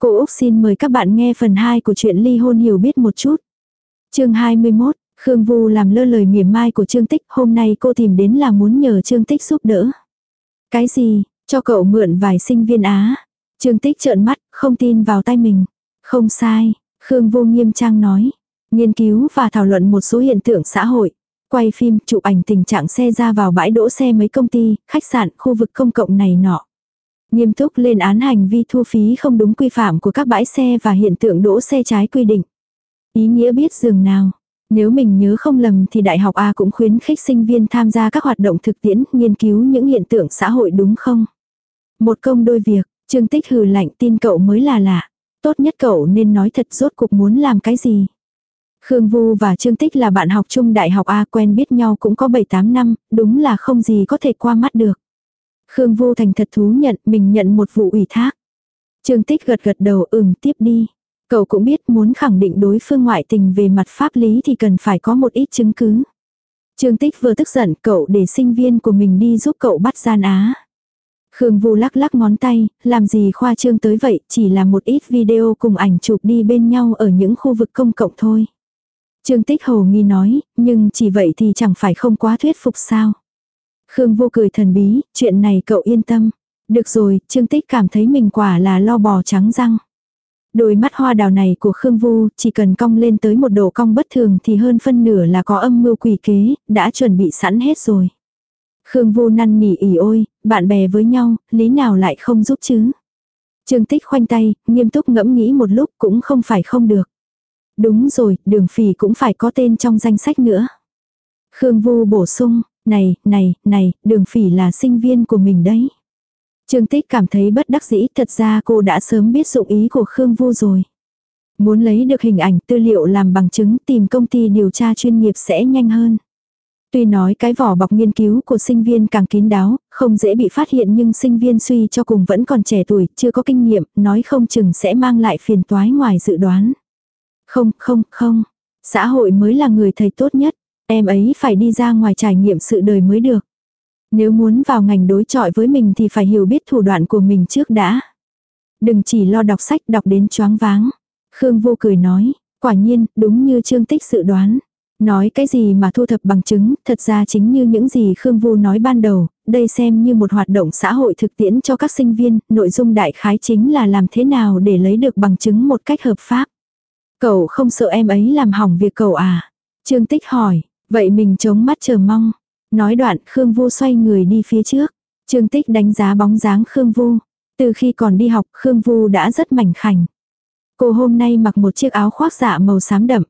Cô Úc xin mời các bạn nghe phần 2 của chuyện ly hôn hiểu biết một chút. chương 21, Khương Vu làm lơ lời mỉa mai của Trương Tích, hôm nay cô tìm đến là muốn nhờ Trương Tích giúp đỡ. Cái gì, cho cậu mượn vài sinh viên Á. Trương Tích trợn mắt, không tin vào tay mình. Không sai, Khương Vu nghiêm trang nói. Nghiên cứu và thảo luận một số hiện tượng xã hội. Quay phim, chụp ảnh tình trạng xe ra vào bãi đỗ xe mấy công ty, khách sạn, khu vực công cộng này nọ. Nghiêm túc lên án hành vi thu phí không đúng quy phạm của các bãi xe và hiện tượng đỗ xe trái quy định. Ý nghĩa biết dường nào. Nếu mình nhớ không lầm thì Đại học A cũng khuyến khích sinh viên tham gia các hoạt động thực tiễn, nghiên cứu những hiện tượng xã hội đúng không? Một công đôi việc, Trương Tích hừ lạnh tin cậu mới là lạ. Tốt nhất cậu nên nói thật rốt cuộc muốn làm cái gì. Khương Vu và Trương Tích là bạn học chung đại học A quen biết nhau cũng có 7-8 năm, đúng là không gì có thể qua mắt được. Khương Vu thành thật thú nhận mình nhận một vụ ủy thác. Trương Tích gật gật đầu ừm tiếp đi. Cậu cũng biết muốn khẳng định đối phương ngoại tình về mặt pháp lý thì cần phải có một ít chứng cứ. Trương Tích vừa tức giận cậu để sinh viên của mình đi giúp cậu bắt gian á. Khương Vu lắc lắc ngón tay, làm gì khoa trương tới vậy, chỉ là một ít video cùng ảnh chụp đi bên nhau ở những khu vực công cộng thôi. Trương Tích Hồ nghi nói, nhưng chỉ vậy thì chẳng phải không quá thuyết phục sao. Khương Vô cười thần bí, chuyện này cậu yên tâm. Được rồi, Trương Tích cảm thấy mình quả là lo bò trắng răng. Đôi mắt hoa đào này của Khương Vu chỉ cần cong lên tới một độ cong bất thường thì hơn phân nửa là có âm mưu quỷ kế, đã chuẩn bị sẵn hết rồi. Khương Vu năn nỉ ỉ ôi, bạn bè với nhau, lý nào lại không giúp chứ. Trương Tích khoanh tay, nghiêm túc ngẫm nghĩ một lúc cũng không phải không được. Đúng rồi, đường phỉ cũng phải có tên trong danh sách nữa. Khương Vu bổ sung, này, này, này, đường phỉ là sinh viên của mình đấy. Trương Tích cảm thấy bất đắc dĩ, thật ra cô đã sớm biết dụng ý của Khương Vu rồi. Muốn lấy được hình ảnh tư liệu làm bằng chứng tìm công ty điều tra chuyên nghiệp sẽ nhanh hơn. Tuy nói cái vỏ bọc nghiên cứu của sinh viên càng kín đáo, không dễ bị phát hiện nhưng sinh viên suy cho cùng vẫn còn trẻ tuổi, chưa có kinh nghiệm, nói không chừng sẽ mang lại phiền toái ngoài dự đoán. Không, không, không. Xã hội mới là người thầy tốt nhất. Em ấy phải đi ra ngoài trải nghiệm sự đời mới được. Nếu muốn vào ngành đối chọi với mình thì phải hiểu biết thủ đoạn của mình trước đã. Đừng chỉ lo đọc sách đọc đến choáng váng. Khương vô cười nói, quả nhiên, đúng như Trương Tích dự đoán. Nói cái gì mà thu thập bằng chứng, thật ra chính như những gì Khương Vu nói ban đầu, đây xem như một hoạt động xã hội thực tiễn cho các sinh viên, nội dung đại khái chính là làm thế nào để lấy được bằng chứng một cách hợp pháp. Cậu không sợ em ấy làm hỏng việc cậu à? Trương Tích hỏi, vậy mình chống mắt chờ mong. Nói đoạn Khương Vu xoay người đi phía trước. Trương Tích đánh giá bóng dáng Khương Vu. Từ khi còn đi học Khương Vu đã rất mảnh khảnh. Cô hôm nay mặc một chiếc áo khoác dạ màu xám đậm.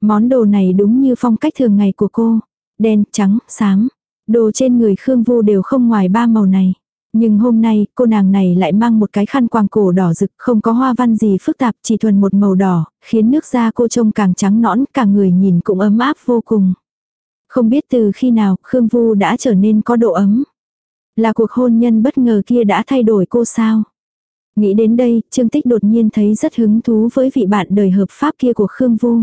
Món đồ này đúng như phong cách thường ngày của cô. Đen, trắng, xám. Đồ trên người Khương Vu đều không ngoài ba màu này. Nhưng hôm nay, cô nàng này lại mang một cái khăn quàng cổ đỏ rực, không có hoa văn gì phức tạp, chỉ thuần một màu đỏ, khiến nước da cô trông càng trắng nõn, cả người nhìn cũng ấm áp vô cùng. Không biết từ khi nào, Khương Vu đã trở nên có độ ấm. Là cuộc hôn nhân bất ngờ kia đã thay đổi cô sao? Nghĩ đến đây, Trương Tích đột nhiên thấy rất hứng thú với vị bạn đời hợp pháp kia của Khương Vu.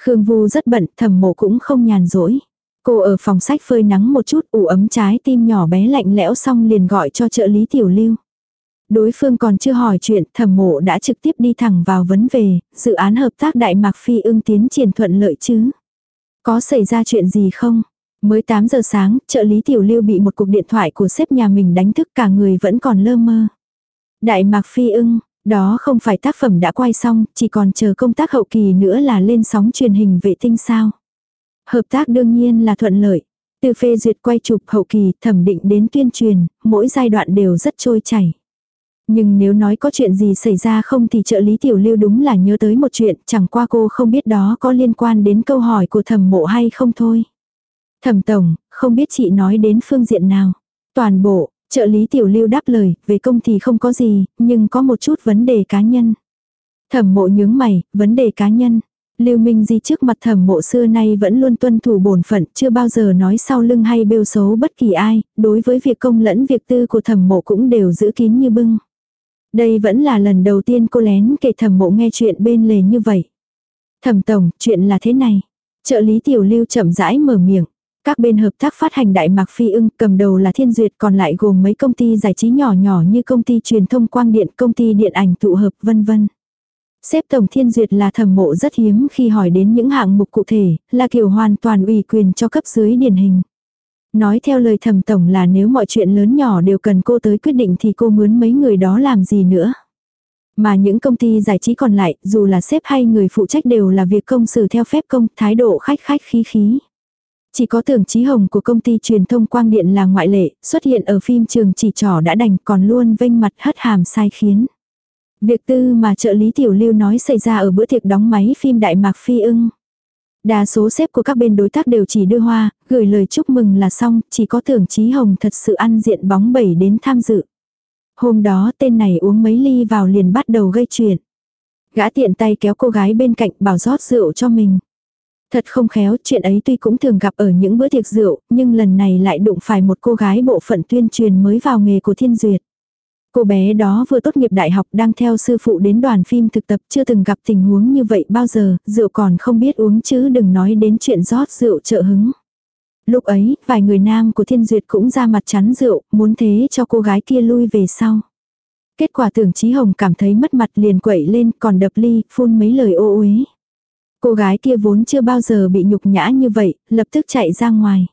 Khương Vu rất bận, thầm mộ cũng không nhàn rỗi. Cô ở phòng sách phơi nắng một chút ủ ấm trái tim nhỏ bé lạnh lẽo xong liền gọi cho trợ lý tiểu lưu. Đối phương còn chưa hỏi chuyện, thẩm mộ đã trực tiếp đi thẳng vào vấn về, dự án hợp tác Đại Mạc Phi ưng tiến triển thuận lợi chứ. Có xảy ra chuyện gì không? Mới 8 giờ sáng, trợ lý tiểu lưu bị một cuộc điện thoại của sếp nhà mình đánh thức cả người vẫn còn lơ mơ. Đại Mạc Phi ưng, đó không phải tác phẩm đã quay xong, chỉ còn chờ công tác hậu kỳ nữa là lên sóng truyền hình vệ tinh sao. Hợp tác đương nhiên là thuận lợi. Từ phê duyệt quay chụp hậu kỳ, thẩm định đến tuyên truyền, mỗi giai đoạn đều rất trôi chảy. Nhưng nếu nói có chuyện gì xảy ra không thì trợ lý tiểu lưu đúng là nhớ tới một chuyện, chẳng qua cô không biết đó có liên quan đến câu hỏi của thẩm mộ hay không thôi. Thẩm tổng, không biết chị nói đến phương diện nào. Toàn bộ, trợ lý tiểu lưu đáp lời, về công thì không có gì, nhưng có một chút vấn đề cá nhân. Thẩm mộ nhướng mày, vấn đề cá nhân. Lưu Minh Di trước mặt thẩm mộ xưa nay vẫn luôn tuân thủ bổn phận, chưa bao giờ nói sau lưng hay bêu xấu bất kỳ ai, đối với việc công lẫn việc tư của thẩm mộ cũng đều giữ kín như bưng. Đây vẫn là lần đầu tiên cô lén kể thẩm mộ nghe chuyện bên lề như vậy. Thẩm tổng, chuyện là thế này. Trợ lý tiểu lưu chậm rãi mở miệng. Các bên hợp tác phát hành Đại Mạc Phi ưng cầm đầu là Thiên Duyệt còn lại gồm mấy công ty giải trí nhỏ nhỏ như công ty truyền thông quang điện, công ty điện ảnh tụ hợp vân vân. Xếp Tổng Thiên Duyệt là thẩm mộ rất hiếm khi hỏi đến những hạng mục cụ thể, là kiểu hoàn toàn ủy quyền cho cấp dưới điển hình. Nói theo lời thẩm tổng là nếu mọi chuyện lớn nhỏ đều cần cô tới quyết định thì cô mướn mấy người đó làm gì nữa. Mà những công ty giải trí còn lại, dù là sếp hay người phụ trách đều là việc công xử theo phép công, thái độ khách khách khí khí. Chỉ có tưởng trí hồng của công ty truyền thông quang điện là ngoại lệ, xuất hiện ở phim trường chỉ trỏ đã đành còn luôn vênh mặt hất hàm sai khiến. Việc tư mà trợ lý tiểu lưu nói xảy ra ở bữa tiệc đóng máy phim Đại Mạc Phi ưng. Đa số sếp của các bên đối tác đều chỉ đưa hoa, gửi lời chúc mừng là xong, chỉ có tưởng trí hồng thật sự ăn diện bóng bẩy đến tham dự. Hôm đó tên này uống mấy ly vào liền bắt đầu gây chuyện. Gã tiện tay kéo cô gái bên cạnh bảo rót rượu cho mình. Thật không khéo, chuyện ấy tuy cũng thường gặp ở những bữa tiệc rượu, nhưng lần này lại đụng phải một cô gái bộ phận tuyên truyền mới vào nghề của Thiên Duyệt. Cô bé đó vừa tốt nghiệp đại học đang theo sư phụ đến đoàn phim thực tập chưa từng gặp tình huống như vậy bao giờ, rượu còn không biết uống chứ đừng nói đến chuyện rót rượu trợ hứng. Lúc ấy, vài người nam của Thiên Duyệt cũng ra mặt chắn rượu, muốn thế cho cô gái kia lui về sau. Kết quả tưởng Chí Hồng cảm thấy mất mặt liền quẩy lên còn đập ly, phun mấy lời ô uế. Cô gái kia vốn chưa bao giờ bị nhục nhã như vậy, lập tức chạy ra ngoài.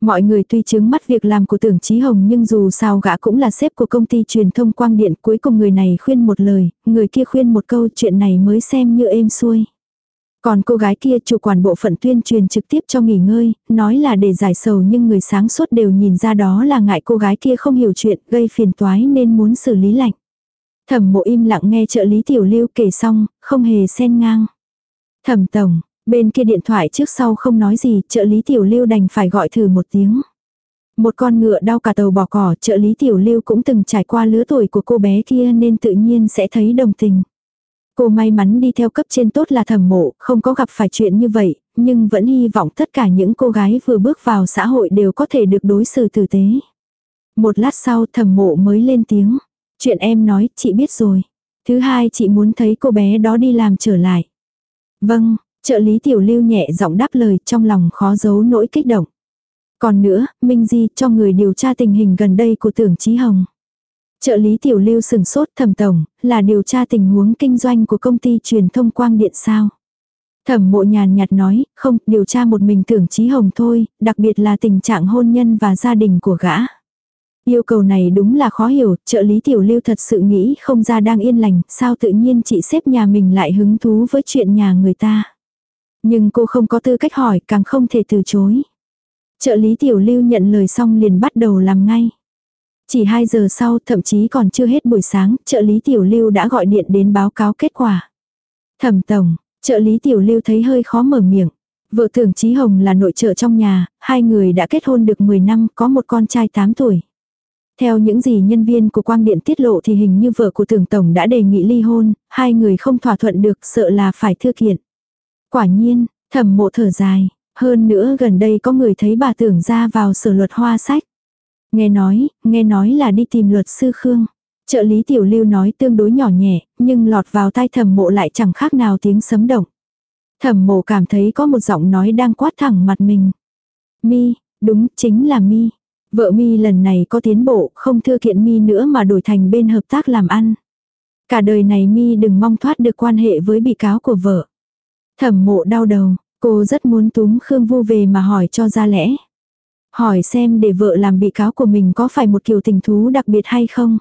Mọi người tuy chứng mắt việc làm của tưởng Chí Hồng nhưng dù sao gã cũng là sếp của công ty truyền thông quang điện cuối cùng người này khuyên một lời, người kia khuyên một câu chuyện này mới xem như êm xuôi. Còn cô gái kia chủ quản bộ phận tuyên truyền trực tiếp cho nghỉ ngơi, nói là để giải sầu nhưng người sáng suốt đều nhìn ra đó là ngại cô gái kia không hiểu chuyện gây phiền toái nên muốn xử lý lạnh. Thẩm mộ im lặng nghe trợ lý tiểu lưu kể xong, không hề xen ngang. Thẩm tổng, bên kia điện thoại trước sau không nói gì, trợ lý tiểu lưu đành phải gọi thử một tiếng. Một con ngựa đau cả tàu bỏ cỏ, trợ lý tiểu lưu cũng từng trải qua lứa tuổi của cô bé kia nên tự nhiên sẽ thấy đồng tình. Cô may mắn đi theo cấp trên tốt là thẩm mộ, không có gặp phải chuyện như vậy, nhưng vẫn hy vọng tất cả những cô gái vừa bước vào xã hội đều có thể được đối xử tử tế. Một lát sau thẩm mộ mới lên tiếng. Chuyện em nói, chị biết rồi. Thứ hai chị muốn thấy cô bé đó đi làm trở lại. Vâng, trợ lý tiểu lưu nhẹ giọng đáp lời trong lòng khó giấu nỗi kích động. Còn nữa, Minh Di cho người điều tra tình hình gần đây của tưởng Chí Hồng. Trợ lý tiểu lưu sừng sốt thẩm tổng, là điều tra tình huống kinh doanh của công ty truyền thông quang điện sao. Thẩm mộ nhàn nhạt nói, không, điều tra một mình tưởng trí hồng thôi, đặc biệt là tình trạng hôn nhân và gia đình của gã. Yêu cầu này đúng là khó hiểu, trợ lý tiểu lưu thật sự nghĩ không ra đang yên lành, sao tự nhiên chị xếp nhà mình lại hứng thú với chuyện nhà người ta. Nhưng cô không có tư cách hỏi, càng không thể từ chối. Trợ lý tiểu lưu nhận lời xong liền bắt đầu làm ngay. Chỉ 2 giờ sau, thậm chí còn chưa hết buổi sáng, trợ lý tiểu lưu đã gọi điện đến báo cáo kết quả. Thẩm tổng, trợ lý tiểu lưu thấy hơi khó mở miệng. Vợ tưởng trí Hồng là nội trợ trong nhà, hai người đã kết hôn được 10 năm, có một con trai 8 tuổi. Theo những gì nhân viên của Quang Điện tiết lộ thì hình như vợ của tưởng tổng đã đề nghị ly hôn, hai người không thỏa thuận được sợ là phải thư kiện. Quả nhiên, thẩm mộ thở dài, hơn nữa gần đây có người thấy bà tưởng ra vào sở luật hoa sách. Nghe nói, nghe nói là đi tìm luật sư Khương. Trợ lý tiểu lưu nói tương đối nhỏ nhẹ, nhưng lọt vào tai thẩm mộ lại chẳng khác nào tiếng sấm động. Thẩm mộ cảm thấy có một giọng nói đang quát thẳng mặt mình. Mi, đúng, chính là Mi. Vợ Mi lần này có tiến bộ, không thưa kiện Mi nữa mà đổi thành bên hợp tác làm ăn. Cả đời này Mi đừng mong thoát được quan hệ với bị cáo của vợ. Thẩm mộ đau đầu, cô rất muốn túm Khương Vu về mà hỏi cho ra lẽ. Hỏi xem để vợ làm bị cáo của mình có phải một kiểu tình thú đặc biệt hay không?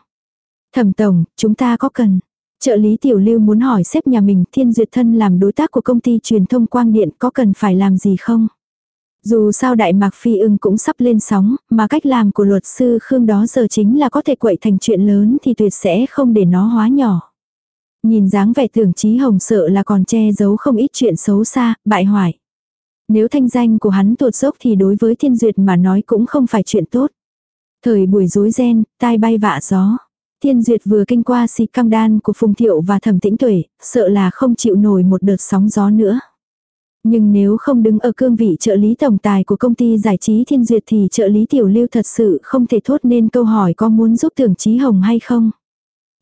Thẩm tổng, chúng ta có cần. Trợ lý tiểu lưu muốn hỏi xếp nhà mình thiên duyệt thân làm đối tác của công ty truyền thông quang điện có cần phải làm gì không? Dù sao Đại Mạc Phi ưng cũng sắp lên sóng, mà cách làm của luật sư Khương đó giờ chính là có thể quậy thành chuyện lớn thì tuyệt sẽ không để nó hóa nhỏ. Nhìn dáng vẻ tưởng trí hồng sợ là còn che giấu không ít chuyện xấu xa, bại hoại. Nếu thanh danh của hắn tuột dốc thì đối với thiên duyệt mà nói cũng không phải chuyện tốt. Thời buổi rối ren, tai bay vạ gió. Thiên duyệt vừa kinh qua xì căng đan của Phùng Thiệu và Thẩm Tĩnh Tuệ, sợ là không chịu nổi một đợt sóng gió nữa. Nhưng nếu không đứng ở cương vị trợ lý tổng tài của công ty giải trí Thiên Duyệt thì trợ lý Tiểu Lưu thật sự không thể thốt nên câu hỏi có muốn giúp tưởng Chí Hồng hay không.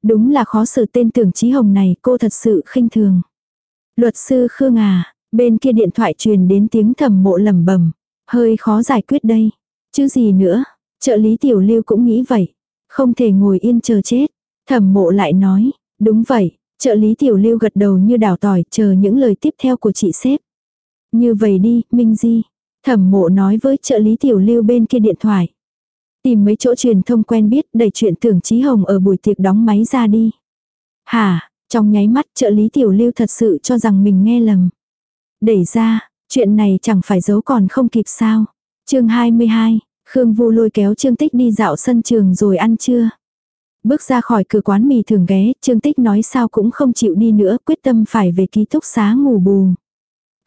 Đúng là khó xử tên tưởng trí Hồng này cô thật sự khinh thường. Luật sư Khương à, Bên kia điện thoại truyền đến tiếng thầm mộ lầm bầm. Hơi khó giải quyết đây. Chứ gì nữa. Trợ lý tiểu lưu cũng nghĩ vậy. Không thể ngồi yên chờ chết. Thẩm mộ lại nói. Đúng vậy. Trợ lý tiểu lưu gật đầu như đảo tỏi chờ những lời tiếp theo của chị sếp. Như vậy đi, Minh Di. Thẩm mộ nói với trợ lý tiểu lưu bên kia điện thoại. Tìm mấy chỗ truyền thông quen biết đẩy chuyện tưởng Chí Hồng ở buổi tiệc đóng máy ra đi. Hả, trong nháy mắt trợ lý tiểu lưu thật sự cho rằng mình nghe lầm. Đẩy ra, chuyện này chẳng phải giấu còn không kịp sao. chương 22, Khương Vu lôi kéo Trương Tích đi dạo sân trường rồi ăn trưa. Bước ra khỏi cửa quán mì thường ghé, Trương Tích nói sao cũng không chịu đi nữa, quyết tâm phải về ký túc xá ngủ bù.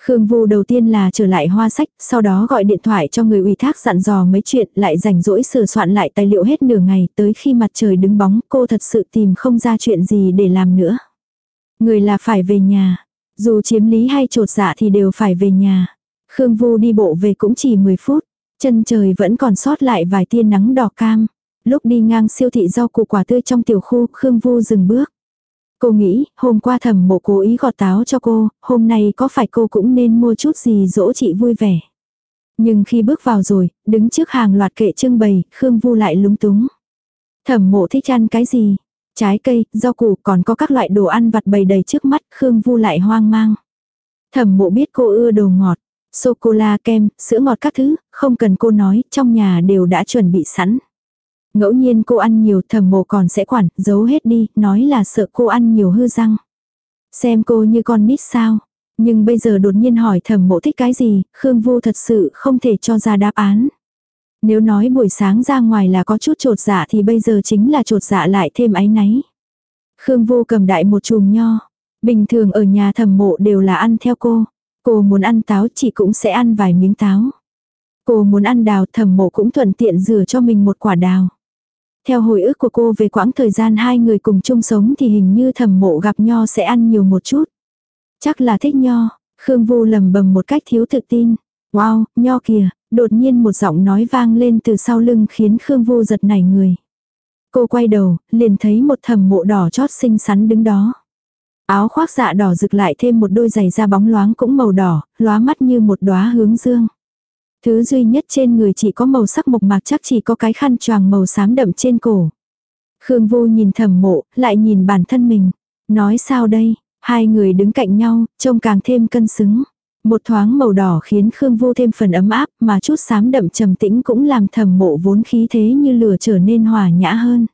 Khương Vu đầu tiên là trở lại hoa sách, sau đó gọi điện thoại cho người ủy thác dặn dò mấy chuyện, lại rảnh rỗi sửa soạn lại tài liệu hết nửa ngày, tới khi mặt trời đứng bóng, cô thật sự tìm không ra chuyện gì để làm nữa. Người là phải về nhà, dù chiếm lý hay trột dạ thì đều phải về nhà. Khương Vu đi bộ về cũng chỉ 10 phút, chân trời vẫn còn sót lại vài tia nắng đỏ cam. Lúc đi ngang siêu thị rau củ quả tươi trong tiểu khu, Khương Vu dừng bước. Cô nghĩ, hôm qua thầm mộ cố ý gọt táo cho cô, hôm nay có phải cô cũng nên mua chút gì dỗ chị vui vẻ. Nhưng khi bước vào rồi, đứng trước hàng loạt kệ trưng bày, Khương Vu lại lúng túng. Thẩm mộ thích ăn cái gì? Trái cây, rau củ còn có các loại đồ ăn vặt bày đầy trước mắt, Khương Vu lại hoang mang. Thẩm mộ biết cô ưa đồ ngọt, sô-cô-la kem, sữa ngọt các thứ, không cần cô nói, trong nhà đều đã chuẩn bị sẵn. Ngẫu nhiên cô ăn nhiều thầm mộ còn sẽ quản, giấu hết đi, nói là sợ cô ăn nhiều hư răng. Xem cô như con nít sao. Nhưng bây giờ đột nhiên hỏi thầm mộ thích cái gì, Khương Vu thật sự không thể cho ra đáp án. Nếu nói buổi sáng ra ngoài là có chút trột dạ thì bây giờ chính là trột dạ lại thêm áy náy. Khương Vu cầm đại một chùm nho. Bình thường ở nhà thầm mộ đều là ăn theo cô. Cô muốn ăn táo chỉ cũng sẽ ăn vài miếng táo. Cô muốn ăn đào thầm mộ cũng thuận tiện rửa cho mình một quả đào. Theo hồi ức của cô về quãng thời gian hai người cùng chung sống thì hình như thẩm mộ gặp nho sẽ ăn nhiều một chút. Chắc là thích nho, Khương Vu lầm bầm một cách thiếu tự tin. Wow, nho kìa, đột nhiên một giọng nói vang lên từ sau lưng khiến Khương Vu giật nảy người. Cô quay đầu, liền thấy một thầm mộ đỏ chót xinh xắn đứng đó. Áo khoác dạ đỏ rực lại thêm một đôi giày da bóng loáng cũng màu đỏ, lóa mắt như một đóa hướng dương. Thứ duy nhất trên người chỉ có màu sắc mộc mạc chắc chỉ có cái khăn choàng màu xám đậm trên cổ. Khương Vô nhìn thầm mộ, lại nhìn bản thân mình. Nói sao đây, hai người đứng cạnh nhau, trông càng thêm cân xứng. Một thoáng màu đỏ khiến Khương Vô thêm phần ấm áp mà chút xám đậm trầm tĩnh cũng làm thầm mộ vốn khí thế như lửa trở nên hòa nhã hơn.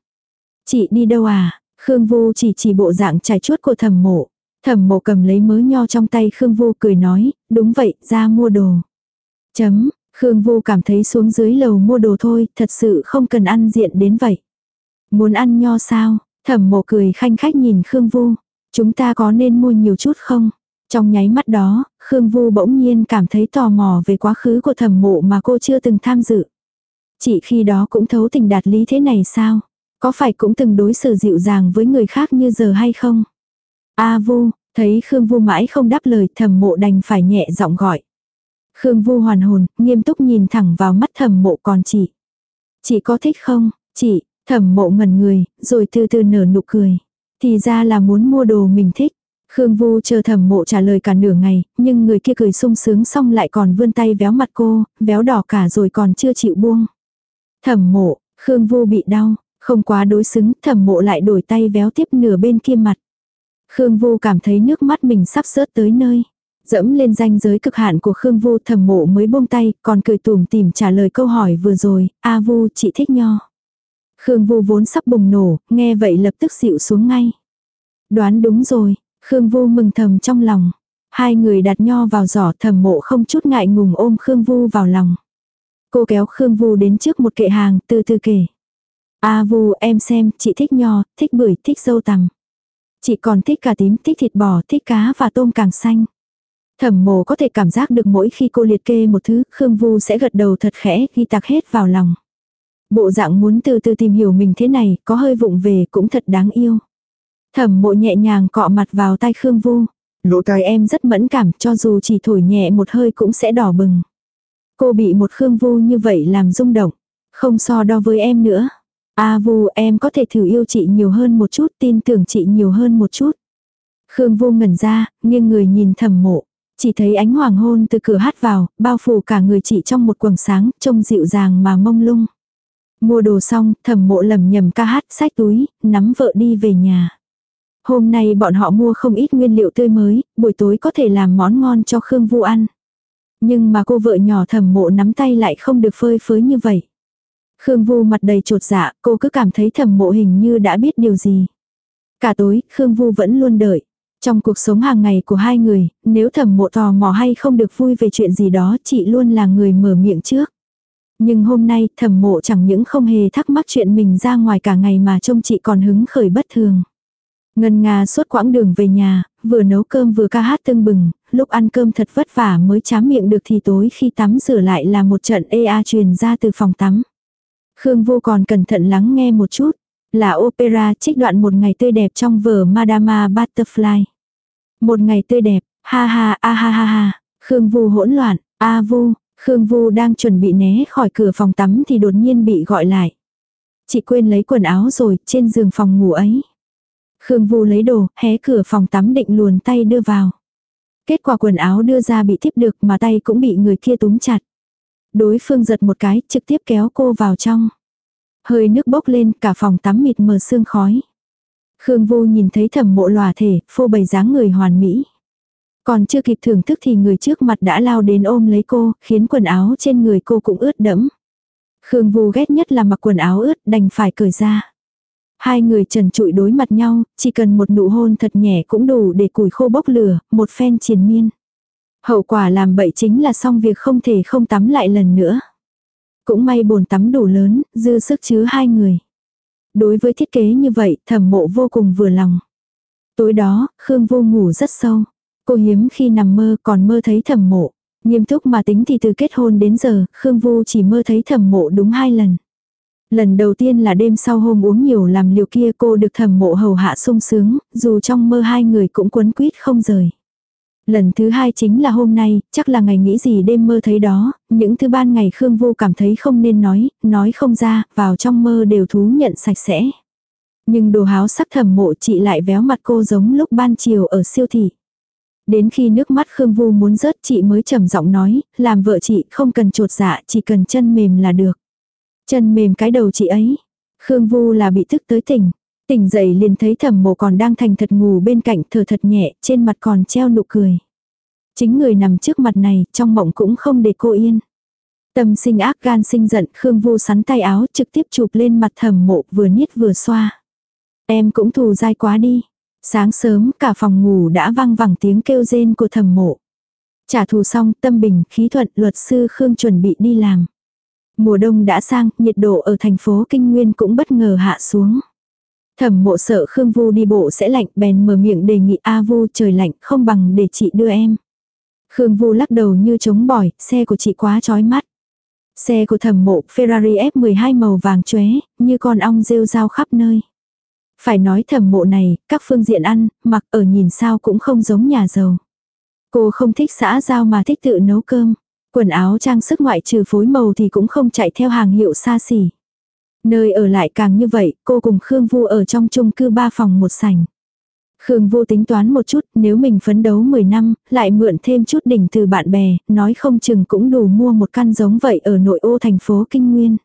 Chị đi đâu à? Khương Vô chỉ chỉ bộ dạng trải chuốt của thầm mộ. Thầm mộ cầm lấy mớ nho trong tay Khương Vô cười nói, đúng vậy, ra mua đồ. Chấm, Khương vu cảm thấy xuống dưới lầu mua đồ thôi, thật sự không cần ăn diện đến vậy. Muốn ăn nho sao? Thẩm mộ cười khanh khách nhìn Khương Vu. Chúng ta có nên mua nhiều chút không? Trong nháy mắt đó, Khương Vu bỗng nhiên cảm thấy tò mò về quá khứ của thẩm mộ mà cô chưa từng tham dự. Chị khi đó cũng thấu tình đạt lý thế này sao? Có phải cũng từng đối xử dịu dàng với người khác như giờ hay không? A Vu, thấy Khương Vu mãi không đáp lời thẩm mộ đành phải nhẹ giọng gọi. Khương Vu hoàn hồn, nghiêm túc nhìn thẳng vào mắt thẩm mộ còn chị. Chị có thích không? Chị, thẩm mộ ngẩn người, rồi từ từ nở nụ cười. Thì ra là muốn mua đồ mình thích. Khương Vu chờ thẩm mộ trả lời cả nửa ngày, nhưng người kia cười sung sướng xong lại còn vươn tay véo mặt cô, véo đỏ cả rồi còn chưa chịu buông. Thẩm mộ, Khương Vu bị đau, không quá đối xứng, thẩm mộ lại đổi tay véo tiếp nửa bên kia mặt. Khương Vu cảm thấy nước mắt mình sắp rớt tới nơi. Dẫm lên danh giới cực hạn của Khương Vu thầm mộ mới buông tay, còn cười tùm tìm trả lời câu hỏi vừa rồi, A Vu chị thích nho. Khương Vu vốn sắp bùng nổ, nghe vậy lập tức dịu xuống ngay. Đoán đúng rồi, Khương Vu mừng thầm trong lòng. Hai người đặt nho vào giỏ thầm mộ không chút ngại ngùng ôm Khương Vu vào lòng. Cô kéo Khương Vu đến trước một kệ hàng, từ từ kể. A Vu em xem, chị thích nho, thích bưởi, thích dâu tằm. Chị còn thích cà tím, thích thịt bò, thích cá và tôm càng xanh. Thẩm mộ có thể cảm giác được mỗi khi cô liệt kê một thứ, Khương Vu sẽ gật đầu thật khẽ, ghi tạc hết vào lòng. Bộ dạng muốn từ từ tìm hiểu mình thế này, có hơi vụng về cũng thật đáng yêu. Thẩm mộ nhẹ nhàng cọ mặt vào tay Khương Vu. Lỗ tai em rất mẫn cảm cho dù chỉ thổi nhẹ một hơi cũng sẽ đỏ bừng. Cô bị một Khương Vu như vậy làm rung động. Không so đo với em nữa. A Vu em có thể thử yêu chị nhiều hơn một chút, tin tưởng chị nhiều hơn một chút. Khương Vu ngẩn ra, nghiêng người nhìn thẩm mộ. Chỉ thấy ánh hoàng hôn từ cửa hát vào, bao phủ cả người chị trong một quầng sáng, trông dịu dàng mà mông lung. Mua đồ xong, thẩm mộ lầm nhầm ca hát, sách túi, nắm vợ đi về nhà. Hôm nay bọn họ mua không ít nguyên liệu tươi mới, buổi tối có thể làm món ngon cho Khương Vu ăn. Nhưng mà cô vợ nhỏ thẩm mộ nắm tay lại không được phơi phới như vậy. Khương Vu mặt đầy trột dạ, cô cứ cảm thấy thẩm mộ hình như đã biết điều gì. Cả tối, Khương Vu vẫn luôn đợi. Trong cuộc sống hàng ngày của hai người, nếu thẩm mộ tò mò hay không được vui về chuyện gì đó, chị luôn là người mở miệng trước. Nhưng hôm nay, thẩm mộ chẳng những không hề thắc mắc chuyện mình ra ngoài cả ngày mà trông chị còn hứng khởi bất thường. Ngân Nga suốt quãng đường về nhà, vừa nấu cơm vừa ca hát tưng bừng, lúc ăn cơm thật vất vả mới chám miệng được thì tối khi tắm rửa lại là một trận EA truyền ra từ phòng tắm. Khương vô còn cẩn thận lắng nghe một chút, là opera trích đoạn một ngày tươi đẹp trong vở Madama Butterfly. Một ngày tươi đẹp, ha ha a ha ha ha, Khương vu hỗn loạn, a vu, Khương vu đang chuẩn bị né khỏi cửa phòng tắm thì đột nhiên bị gọi lại. Chị quên lấy quần áo rồi, trên giường phòng ngủ ấy. Khương Vu lấy đồ, hé cửa phòng tắm định luồn tay đưa vào. Kết quả quần áo đưa ra bị tiếp được mà tay cũng bị người kia túm chặt. Đối phương giật một cái, trực tiếp kéo cô vào trong. Hơi nước bốc lên, cả phòng tắm mịt mờ sương khói. Khương Vu nhìn thấy thẩm mộ lòa thể, phô bày dáng người hoàn mỹ. Còn chưa kịp thưởng thức thì người trước mặt đã lao đến ôm lấy cô, khiến quần áo trên người cô cũng ướt đẫm. Khương Vu ghét nhất là mặc quần áo ướt, đành phải cởi ra. Hai người trần trụi đối mặt nhau, chỉ cần một nụ hôn thật nhẹ cũng đủ để củi khô bốc lửa, một phen triền miên. Hậu quả làm bậy chính là xong việc không thể không tắm lại lần nữa. Cũng may bồn tắm đủ lớn, dư sức chứa hai người. Đối với thiết kế như vậy, thẩm mộ vô cùng vừa lòng. Tối đó, Khương vô ngủ rất sâu. Cô hiếm khi nằm mơ còn mơ thấy thẩm mộ. Nghiêm túc mà tính thì từ kết hôn đến giờ, Khương Vu chỉ mơ thấy thẩm mộ đúng hai lần. Lần đầu tiên là đêm sau hôm uống nhiều làm liều kia cô được thẩm mộ hầu hạ sung sướng, dù trong mơ hai người cũng quấn quýt không rời. Lần thứ hai chính là hôm nay, chắc là ngày nghĩ gì đêm mơ thấy đó, những thứ ban ngày Khương vu cảm thấy không nên nói, nói không ra, vào trong mơ đều thú nhận sạch sẽ. Nhưng đồ háo sắc thầm mộ chị lại véo mặt cô giống lúc ban chiều ở siêu thị. Đến khi nước mắt Khương Vu muốn rớt chị mới trầm giọng nói, làm vợ chị không cần trột dạ, chỉ cần chân mềm là được. Chân mềm cái đầu chị ấy. Khương Vu là bị tức tới tỉnh. Tỉnh dậy liền thấy thẩm mộ còn đang thành thật ngủ bên cạnh thở thật nhẹ, trên mặt còn treo nụ cười. Chính người nằm trước mặt này, trong mộng cũng không để cô yên. Tâm sinh ác gan sinh giận, Khương Vu sắn tay áo trực tiếp chụp lên mặt thẩm mộ vừa niết vừa xoa. Em cũng thù dai quá đi. Sáng sớm cả phòng ngủ đã vang vẳng tiếng kêu rên của thẩm mộ. Trả thù xong tâm bình khí thuận luật sư Khương chuẩn bị đi làm. Mùa đông đã sang, nhiệt độ ở thành phố Kinh Nguyên cũng bất ngờ hạ xuống. Thẩm mộ sợ Khương Vu đi bộ sẽ lạnh bèn mở miệng đề nghị A Vu trời lạnh không bằng để chị đưa em. Khương Vu lắc đầu như chống bỏi, xe của chị quá chói mắt. Xe của thẩm mộ Ferrari F12 màu vàng chóe, như con ong rêu rao khắp nơi. Phải nói thẩm mộ này, các phương diện ăn, mặc ở nhìn sao cũng không giống nhà giàu. Cô không thích xã giao mà thích tự nấu cơm. Quần áo trang sức ngoại trừ phối màu thì cũng không chạy theo hàng hiệu xa xỉ. Nơi ở lại càng như vậy, cô cùng Khương Vu ở trong chung cư ba phòng một sảnh. Khương Vu tính toán một chút, nếu mình phấn đấu 10 năm, lại mượn thêm chút đỉnh từ bạn bè, nói không chừng cũng đủ mua một căn giống vậy ở nội ô thành phố Kinh Nguyên.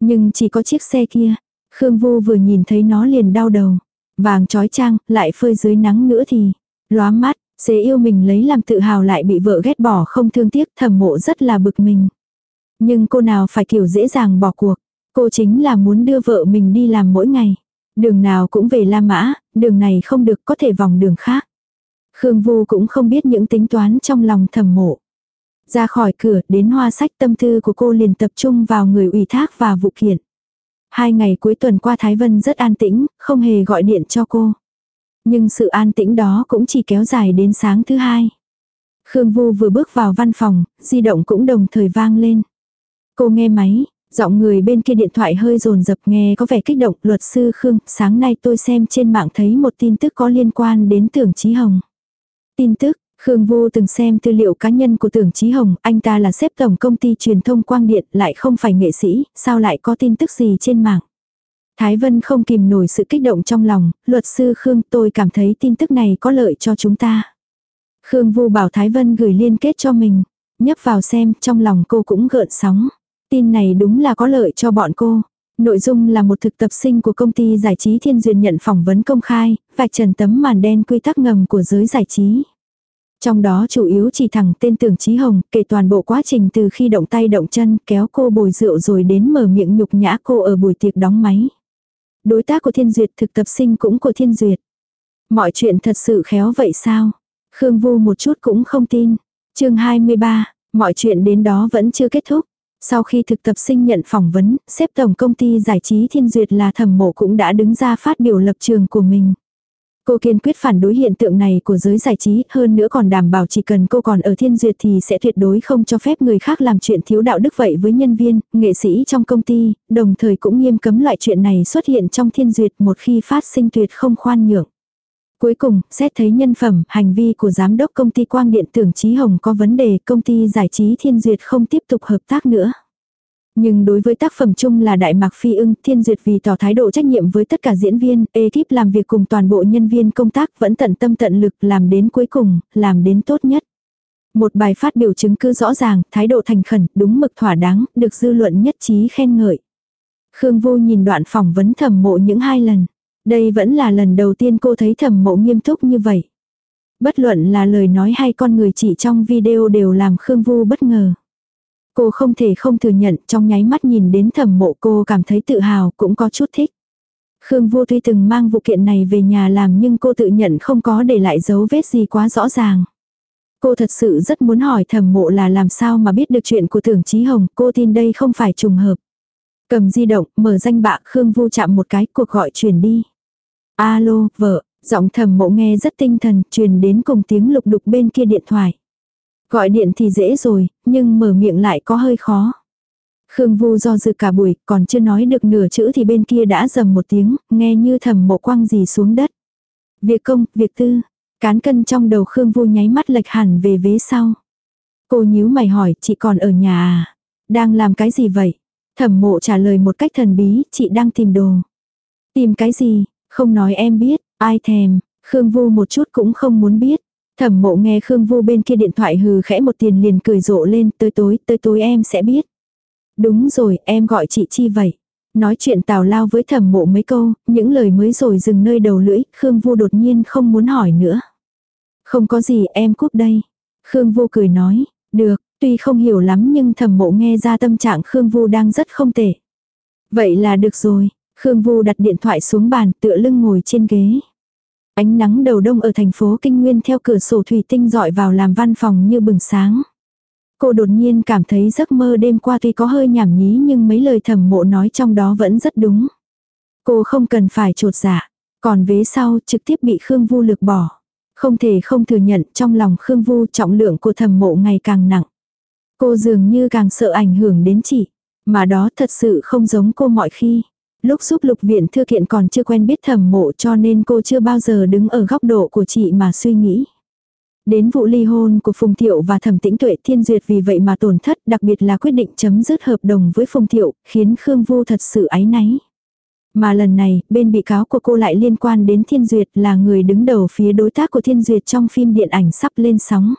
Nhưng chỉ có chiếc xe kia, Khương Vu vừa nhìn thấy nó liền đau đầu. Vàng trói trang, lại phơi dưới nắng nữa thì, lóa mắt, Xế yêu mình lấy làm tự hào lại bị vợ ghét bỏ không thương tiếc thầm mộ rất là bực mình. Nhưng cô nào phải kiểu dễ dàng bỏ cuộc. Cô chính là muốn đưa vợ mình đi làm mỗi ngày. Đường nào cũng về La Mã, đường này không được có thể vòng đường khác. Khương Vu cũng không biết những tính toán trong lòng thầm mộ. Ra khỏi cửa đến hoa sách tâm tư của cô liền tập trung vào người ủy thác và vụ kiện. Hai ngày cuối tuần qua Thái Vân rất an tĩnh, không hề gọi điện cho cô. Nhưng sự an tĩnh đó cũng chỉ kéo dài đến sáng thứ hai. Khương Vu vừa bước vào văn phòng, di động cũng đồng thời vang lên. Cô nghe máy, giọng người bên kia điện thoại hơi rồn rập nghe có vẻ kích động. Luật sư Khương, sáng nay tôi xem trên mạng thấy một tin tức có liên quan đến tưởng Chí Hồng. Tin tức, Khương Vu từng xem tư liệu cá nhân của tưởng Chí Hồng, anh ta là xếp tổng công ty truyền thông quang điện, lại không phải nghệ sĩ, sao lại có tin tức gì trên mạng. Thái Vân không kìm nổi sự kích động trong lòng, luật sư Khương tôi cảm thấy tin tức này có lợi cho chúng ta. Khương Vu bảo Thái Vân gửi liên kết cho mình. Nhấp vào xem, trong lòng cô cũng gợn sóng. Tin này đúng là có lợi cho bọn cô. Nội dung là một thực tập sinh của công ty giải trí Thiên Duyên nhận phỏng vấn công khai, vạch trần tấm màn đen quy tắc ngầm của giới giải trí. Trong đó chủ yếu chỉ thẳng tên tưởng Chí Hồng, kể toàn bộ quá trình từ khi động tay động chân kéo cô bồi rượu rồi đến mở miệng nhục nhã cô ở buổi tiệc đóng máy. Đối tác của Thiên Duyệt thực tập sinh cũng của Thiên Duyệt. Mọi chuyện thật sự khéo vậy sao? Khương Vu một chút cũng không tin. chương 23, mọi chuyện đến đó vẫn chưa kết thúc. Sau khi thực tập sinh nhận phỏng vấn, xếp tổng công ty giải trí Thiên Duyệt là thẩm mộ cũng đã đứng ra phát biểu lập trường của mình. Cô kiên quyết phản đối hiện tượng này của giới giải trí, hơn nữa còn đảm bảo chỉ cần cô còn ở thiên duyệt thì sẽ tuyệt đối không cho phép người khác làm chuyện thiếu đạo đức vậy với nhân viên, nghệ sĩ trong công ty, đồng thời cũng nghiêm cấm loại chuyện này xuất hiện trong thiên duyệt một khi phát sinh tuyệt không khoan nhượng. Cuối cùng, xét thấy nhân phẩm, hành vi của giám đốc công ty Quang Điện Tưởng Trí Hồng có vấn đề, công ty giải trí Thiên Duyệt không tiếp tục hợp tác nữa. Nhưng đối với tác phẩm chung là Đại Mạc Phi ưng, Thiên Duyệt vì tỏ thái độ trách nhiệm với tất cả diễn viên, ekip làm việc cùng toàn bộ nhân viên công tác vẫn tận tâm tận lực làm đến cuối cùng, làm đến tốt nhất. Một bài phát biểu chứng cứ rõ ràng, thái độ thành khẩn, đúng mực thỏa đáng, được dư luận nhất trí khen ngợi. Khương Vô nhìn đoạn phỏng vấn thẩm mộ những hai lần. Đây vẫn là lần đầu tiên cô thấy thẩm mộ nghiêm túc như vậy. Bất luận là lời nói hay con người chỉ trong video đều làm Khương Vu bất ngờ. Cô không thể không thừa nhận trong nháy mắt nhìn đến thẩm mộ cô cảm thấy tự hào cũng có chút thích. Khương Vu tuy từng mang vụ kiện này về nhà làm nhưng cô tự nhận không có để lại dấu vết gì quá rõ ràng. Cô thật sự rất muốn hỏi thẩm mộ là làm sao mà biết được chuyện của tưởng Chí Hồng, cô tin đây không phải trùng hợp. Cầm di động, mở danh bạ Khương Vu chạm một cái, cuộc gọi truyền đi. Alo, vợ, giọng thẩm mộ nghe rất tinh thần, truyền đến cùng tiếng lục đục bên kia điện thoại. Gọi điện thì dễ rồi, nhưng mở miệng lại có hơi khó. Khương Vu do dự cả buổi, còn chưa nói được nửa chữ thì bên kia đã dầm một tiếng, nghe như thầm mộ quăng gì xuống đất. Việc công, việc tư, cán cân trong đầu Khương Vu nháy mắt lệch hẳn về vế sau. Cô nhíu mày hỏi, chị còn ở nhà à? Đang làm cái gì vậy? Thẩm mộ trả lời một cách thần bí, chị đang tìm đồ. Tìm cái gì? Không nói em biết, ai thèm, Khương Vu một chút cũng không muốn biết. Thẩm mộ nghe Khương Vu bên kia điện thoại hừ khẽ một tiền liền cười rộ lên, tới tối, tới tối em sẽ biết. Đúng rồi, em gọi chị chi vậy? Nói chuyện tào lao với thẩm mộ mấy câu, những lời mới rồi dừng nơi đầu lưỡi, Khương Vu đột nhiên không muốn hỏi nữa. Không có gì em cúp đây. Khương Vu cười nói, được, tuy không hiểu lắm nhưng thẩm mộ nghe ra tâm trạng Khương Vu đang rất không tệ. Vậy là được rồi, Khương Vu đặt điện thoại xuống bàn, tựa lưng ngồi trên ghế. Ánh nắng đầu đông ở thành phố Kinh Nguyên theo cửa sổ thủy tinh dọi vào làm văn phòng như bừng sáng. Cô đột nhiên cảm thấy giấc mơ đêm qua tuy có hơi nhảm nhí nhưng mấy lời thầm mộ nói trong đó vẫn rất đúng. Cô không cần phải trột dạ. Còn vế sau trực tiếp bị Khương Vu lược bỏ. Không thể không thừa nhận trong lòng Khương Vu trọng lượng của thầm mộ ngày càng nặng. Cô dường như càng sợ ảnh hưởng đến chị. Mà đó thật sự không giống cô mọi khi. Lúc giúp lục viện thư kiện còn chưa quen biết thẩm mộ cho nên cô chưa bao giờ đứng ở góc độ của chị mà suy nghĩ. Đến vụ ly hôn của Phùng Thiệu và Thẩm Tĩnh Tuệ Thiên Duyệt vì vậy mà tổn thất, đặc biệt là quyết định chấm dứt hợp đồng với Phùng Thiệu, khiến Khương Vu thật sự áy náy. Mà lần này, bên bị cáo của cô lại liên quan đến Thiên Duyệt là người đứng đầu phía đối tác của Thiên Duyệt trong phim điện ảnh sắp lên sóng.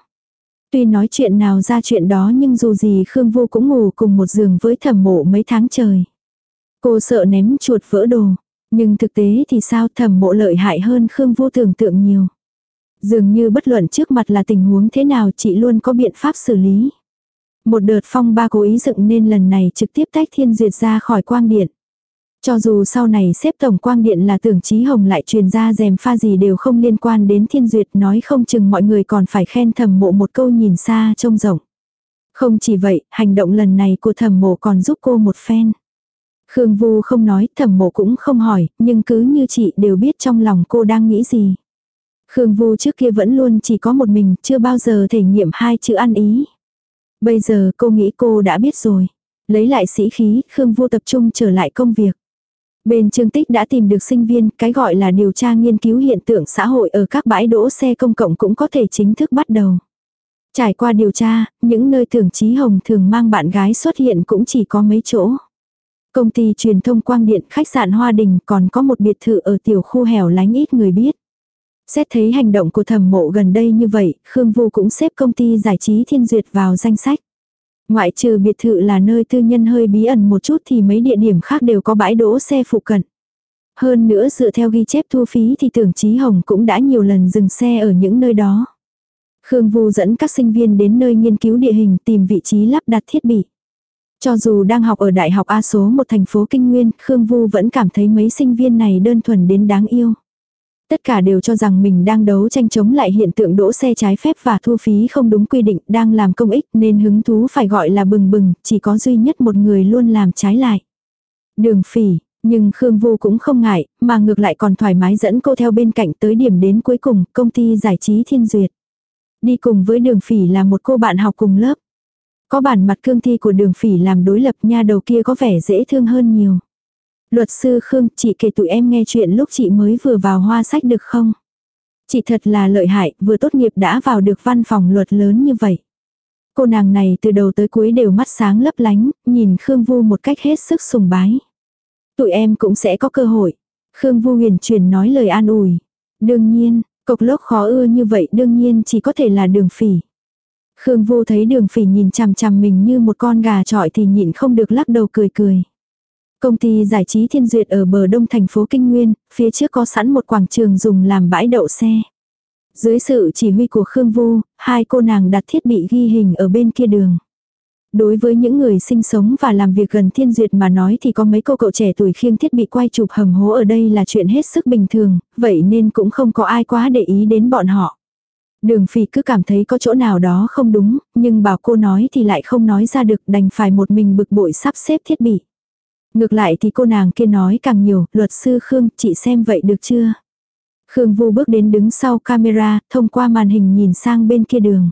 Tuy nói chuyện nào ra chuyện đó nhưng dù gì Khương Vu cũng ngủ cùng một giường với thẩm mộ mấy tháng trời. Cô sợ ném chuột vỡ đồ. Nhưng thực tế thì sao thẩm mộ lợi hại hơn Khương vô tưởng tượng nhiều. Dường như bất luận trước mặt là tình huống thế nào chị luôn có biện pháp xử lý. Một đợt phong ba cố ý dựng nên lần này trực tiếp tách thiên duyệt ra khỏi quang điện. Cho dù sau này xếp tổng quang điện là tưởng trí hồng lại truyền ra dèm pha gì đều không liên quan đến thiên duyệt nói không chừng mọi người còn phải khen thầm mộ một câu nhìn xa trông rộng. Không chỉ vậy, hành động lần này của thầm mộ còn giúp cô một phen. Khương Vu không nói, thẩm mộ cũng không hỏi, nhưng cứ như chị đều biết trong lòng cô đang nghĩ gì. Khương Vu trước kia vẫn luôn chỉ có một mình, chưa bao giờ thể nghiệm hai chữ ăn ý. Bây giờ cô nghĩ cô đã biết rồi. Lấy lại sĩ khí, Khương Vu tập trung trở lại công việc. Bên Trương Tích đã tìm được sinh viên, cái gọi là điều tra nghiên cứu hiện tượng xã hội ở các bãi đỗ xe công cộng cũng có thể chính thức bắt đầu. Trải qua điều tra, những nơi tưởng trí Hồng thường mang bạn gái xuất hiện cũng chỉ có mấy chỗ. Công ty truyền thông quang điện khách sạn Hoa Đình còn có một biệt thự ở tiểu khu hẻo lánh ít người biết. Xét thấy hành động của thẩm mộ gần đây như vậy, Khương Vu cũng xếp công ty giải trí thiên duyệt vào danh sách. Ngoại trừ biệt thự là nơi tư nhân hơi bí ẩn một chút thì mấy địa điểm khác đều có bãi đỗ xe phụ cận. Hơn nữa dựa theo ghi chép thu phí thì tưởng Chí Hồng cũng đã nhiều lần dừng xe ở những nơi đó. Khương Vu dẫn các sinh viên đến nơi nghiên cứu địa hình tìm vị trí lắp đặt thiết bị. Cho dù đang học ở Đại học A số một thành phố Kinh Nguyên, Khương Vu vẫn cảm thấy mấy sinh viên này đơn thuần đến đáng yêu. Tất cả đều cho rằng mình đang đấu tranh chống lại hiện tượng đỗ xe trái phép và thu phí không đúng quy định, đang làm công ích nên hứng thú phải gọi là bừng bừng, chỉ có duy nhất một người luôn làm trái lại. Đường phỉ, nhưng Khương Vu cũng không ngại, mà ngược lại còn thoải mái dẫn cô theo bên cạnh tới điểm đến cuối cùng, công ty giải trí Thiên Duyệt. Đi cùng với đường phỉ là một cô bạn học cùng lớp. Có bản mặt cương thi của đường phỉ làm đối lập nha đầu kia có vẻ dễ thương hơn nhiều. Luật sư Khương, chị kể tụi em nghe chuyện lúc chị mới vừa vào hoa sách được không? Chị thật là lợi hại, vừa tốt nghiệp đã vào được văn phòng luật lớn như vậy. Cô nàng này từ đầu tới cuối đều mắt sáng lấp lánh, nhìn Khương Vu một cách hết sức sùng bái. Tụi em cũng sẽ có cơ hội. Khương Vu huyền truyền nói lời an ủi. Đương nhiên, cục lốc khó ưa như vậy đương nhiên chỉ có thể là đường phỉ. Khương Vu thấy đường phỉ nhìn chằm chằm mình như một con gà trọi thì nhịn không được lắc đầu cười cười. Công ty giải trí Thiên Duyệt ở bờ đông thành phố Kinh Nguyên, phía trước có sẵn một quảng trường dùng làm bãi đậu xe. Dưới sự chỉ huy của Khương Vu, hai cô nàng đặt thiết bị ghi hình ở bên kia đường. Đối với những người sinh sống và làm việc gần Thiên Duyệt mà nói thì có mấy cô cậu trẻ tuổi khiêng thiết bị quay chụp hầm hố ở đây là chuyện hết sức bình thường, vậy nên cũng không có ai quá để ý đến bọn họ. Đường phỉ cứ cảm thấy có chỗ nào đó không đúng, nhưng bảo cô nói thì lại không nói ra được đành phải một mình bực bội sắp xếp thiết bị. Ngược lại thì cô nàng kia nói càng nhiều, luật sư Khương, chị xem vậy được chưa? Khương Vu bước đến đứng sau camera, thông qua màn hình nhìn sang bên kia đường.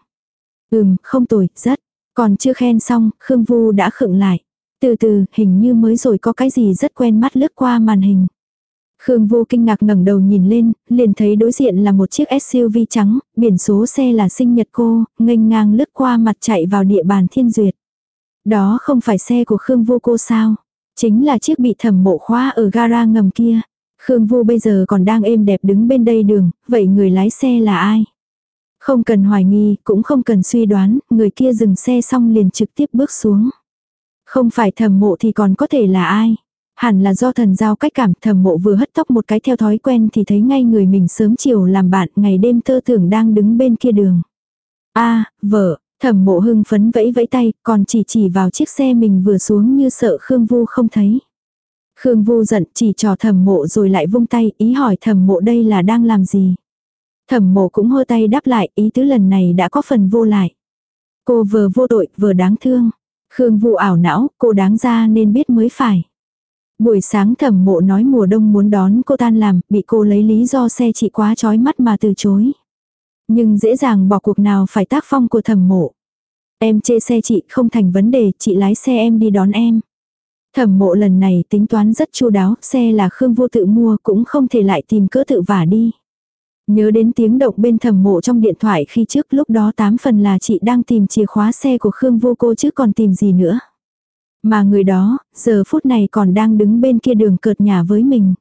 Ừm, không tồi, rất. Còn chưa khen xong, Khương Vu đã khựng lại. Từ từ, hình như mới rồi có cái gì rất quen mắt lướt qua màn hình. Khương Vu kinh ngạc ngẩng đầu nhìn lên, liền thấy đối diện là một chiếc SUV trắng, biển số xe là sinh nhật cô, nghênh ngang lướt qua mặt chạy vào địa bàn thiên duyệt. Đó không phải xe của Khương Vu cô sao? Chính là chiếc bị thẩm mộ khóa ở gara ngầm kia. Khương Vu bây giờ còn đang êm đẹp đứng bên đây đường, vậy người lái xe là ai? Không cần hoài nghi, cũng không cần suy đoán, người kia dừng xe xong liền trực tiếp bước xuống. Không phải thẩm mộ thì còn có thể là ai? Hẳn là do thần giao cách cảm thẩm mộ vừa hất tóc một cái theo thói quen thì thấy ngay người mình sớm chiều làm bạn ngày đêm tơ tưởng đang đứng bên kia đường. a vợ, thẩm mộ hưng phấn vẫy vẫy tay còn chỉ chỉ vào chiếc xe mình vừa xuống như sợ Khương Vu không thấy. Khương Vu giận chỉ trò thẩm mộ rồi lại vung tay ý hỏi thẩm mộ đây là đang làm gì. Thẩm mộ cũng hơ tay đáp lại ý tứ lần này đã có phần vô lại. Cô vừa vô tội vừa đáng thương. Khương Vu ảo não cô đáng ra nên biết mới phải. Buổi sáng thẩm mộ nói mùa đông muốn đón cô tan làm, bị cô lấy lý do xe chị quá chói mắt mà từ chối. Nhưng dễ dàng bỏ cuộc nào phải tác phong của thẩm mộ. Em chê xe chị không thành vấn đề, chị lái xe em đi đón em. Thẩm mộ lần này tính toán rất chu đáo, xe là Khương vô tự mua cũng không thể lại tìm cỡ tự vả đi. Nhớ đến tiếng động bên thẩm mộ trong điện thoại khi trước lúc đó tám phần là chị đang tìm chìa khóa xe của Khương vô cô chứ còn tìm gì nữa. Mà người đó, giờ phút này còn đang đứng bên kia đường cợt nhà với mình.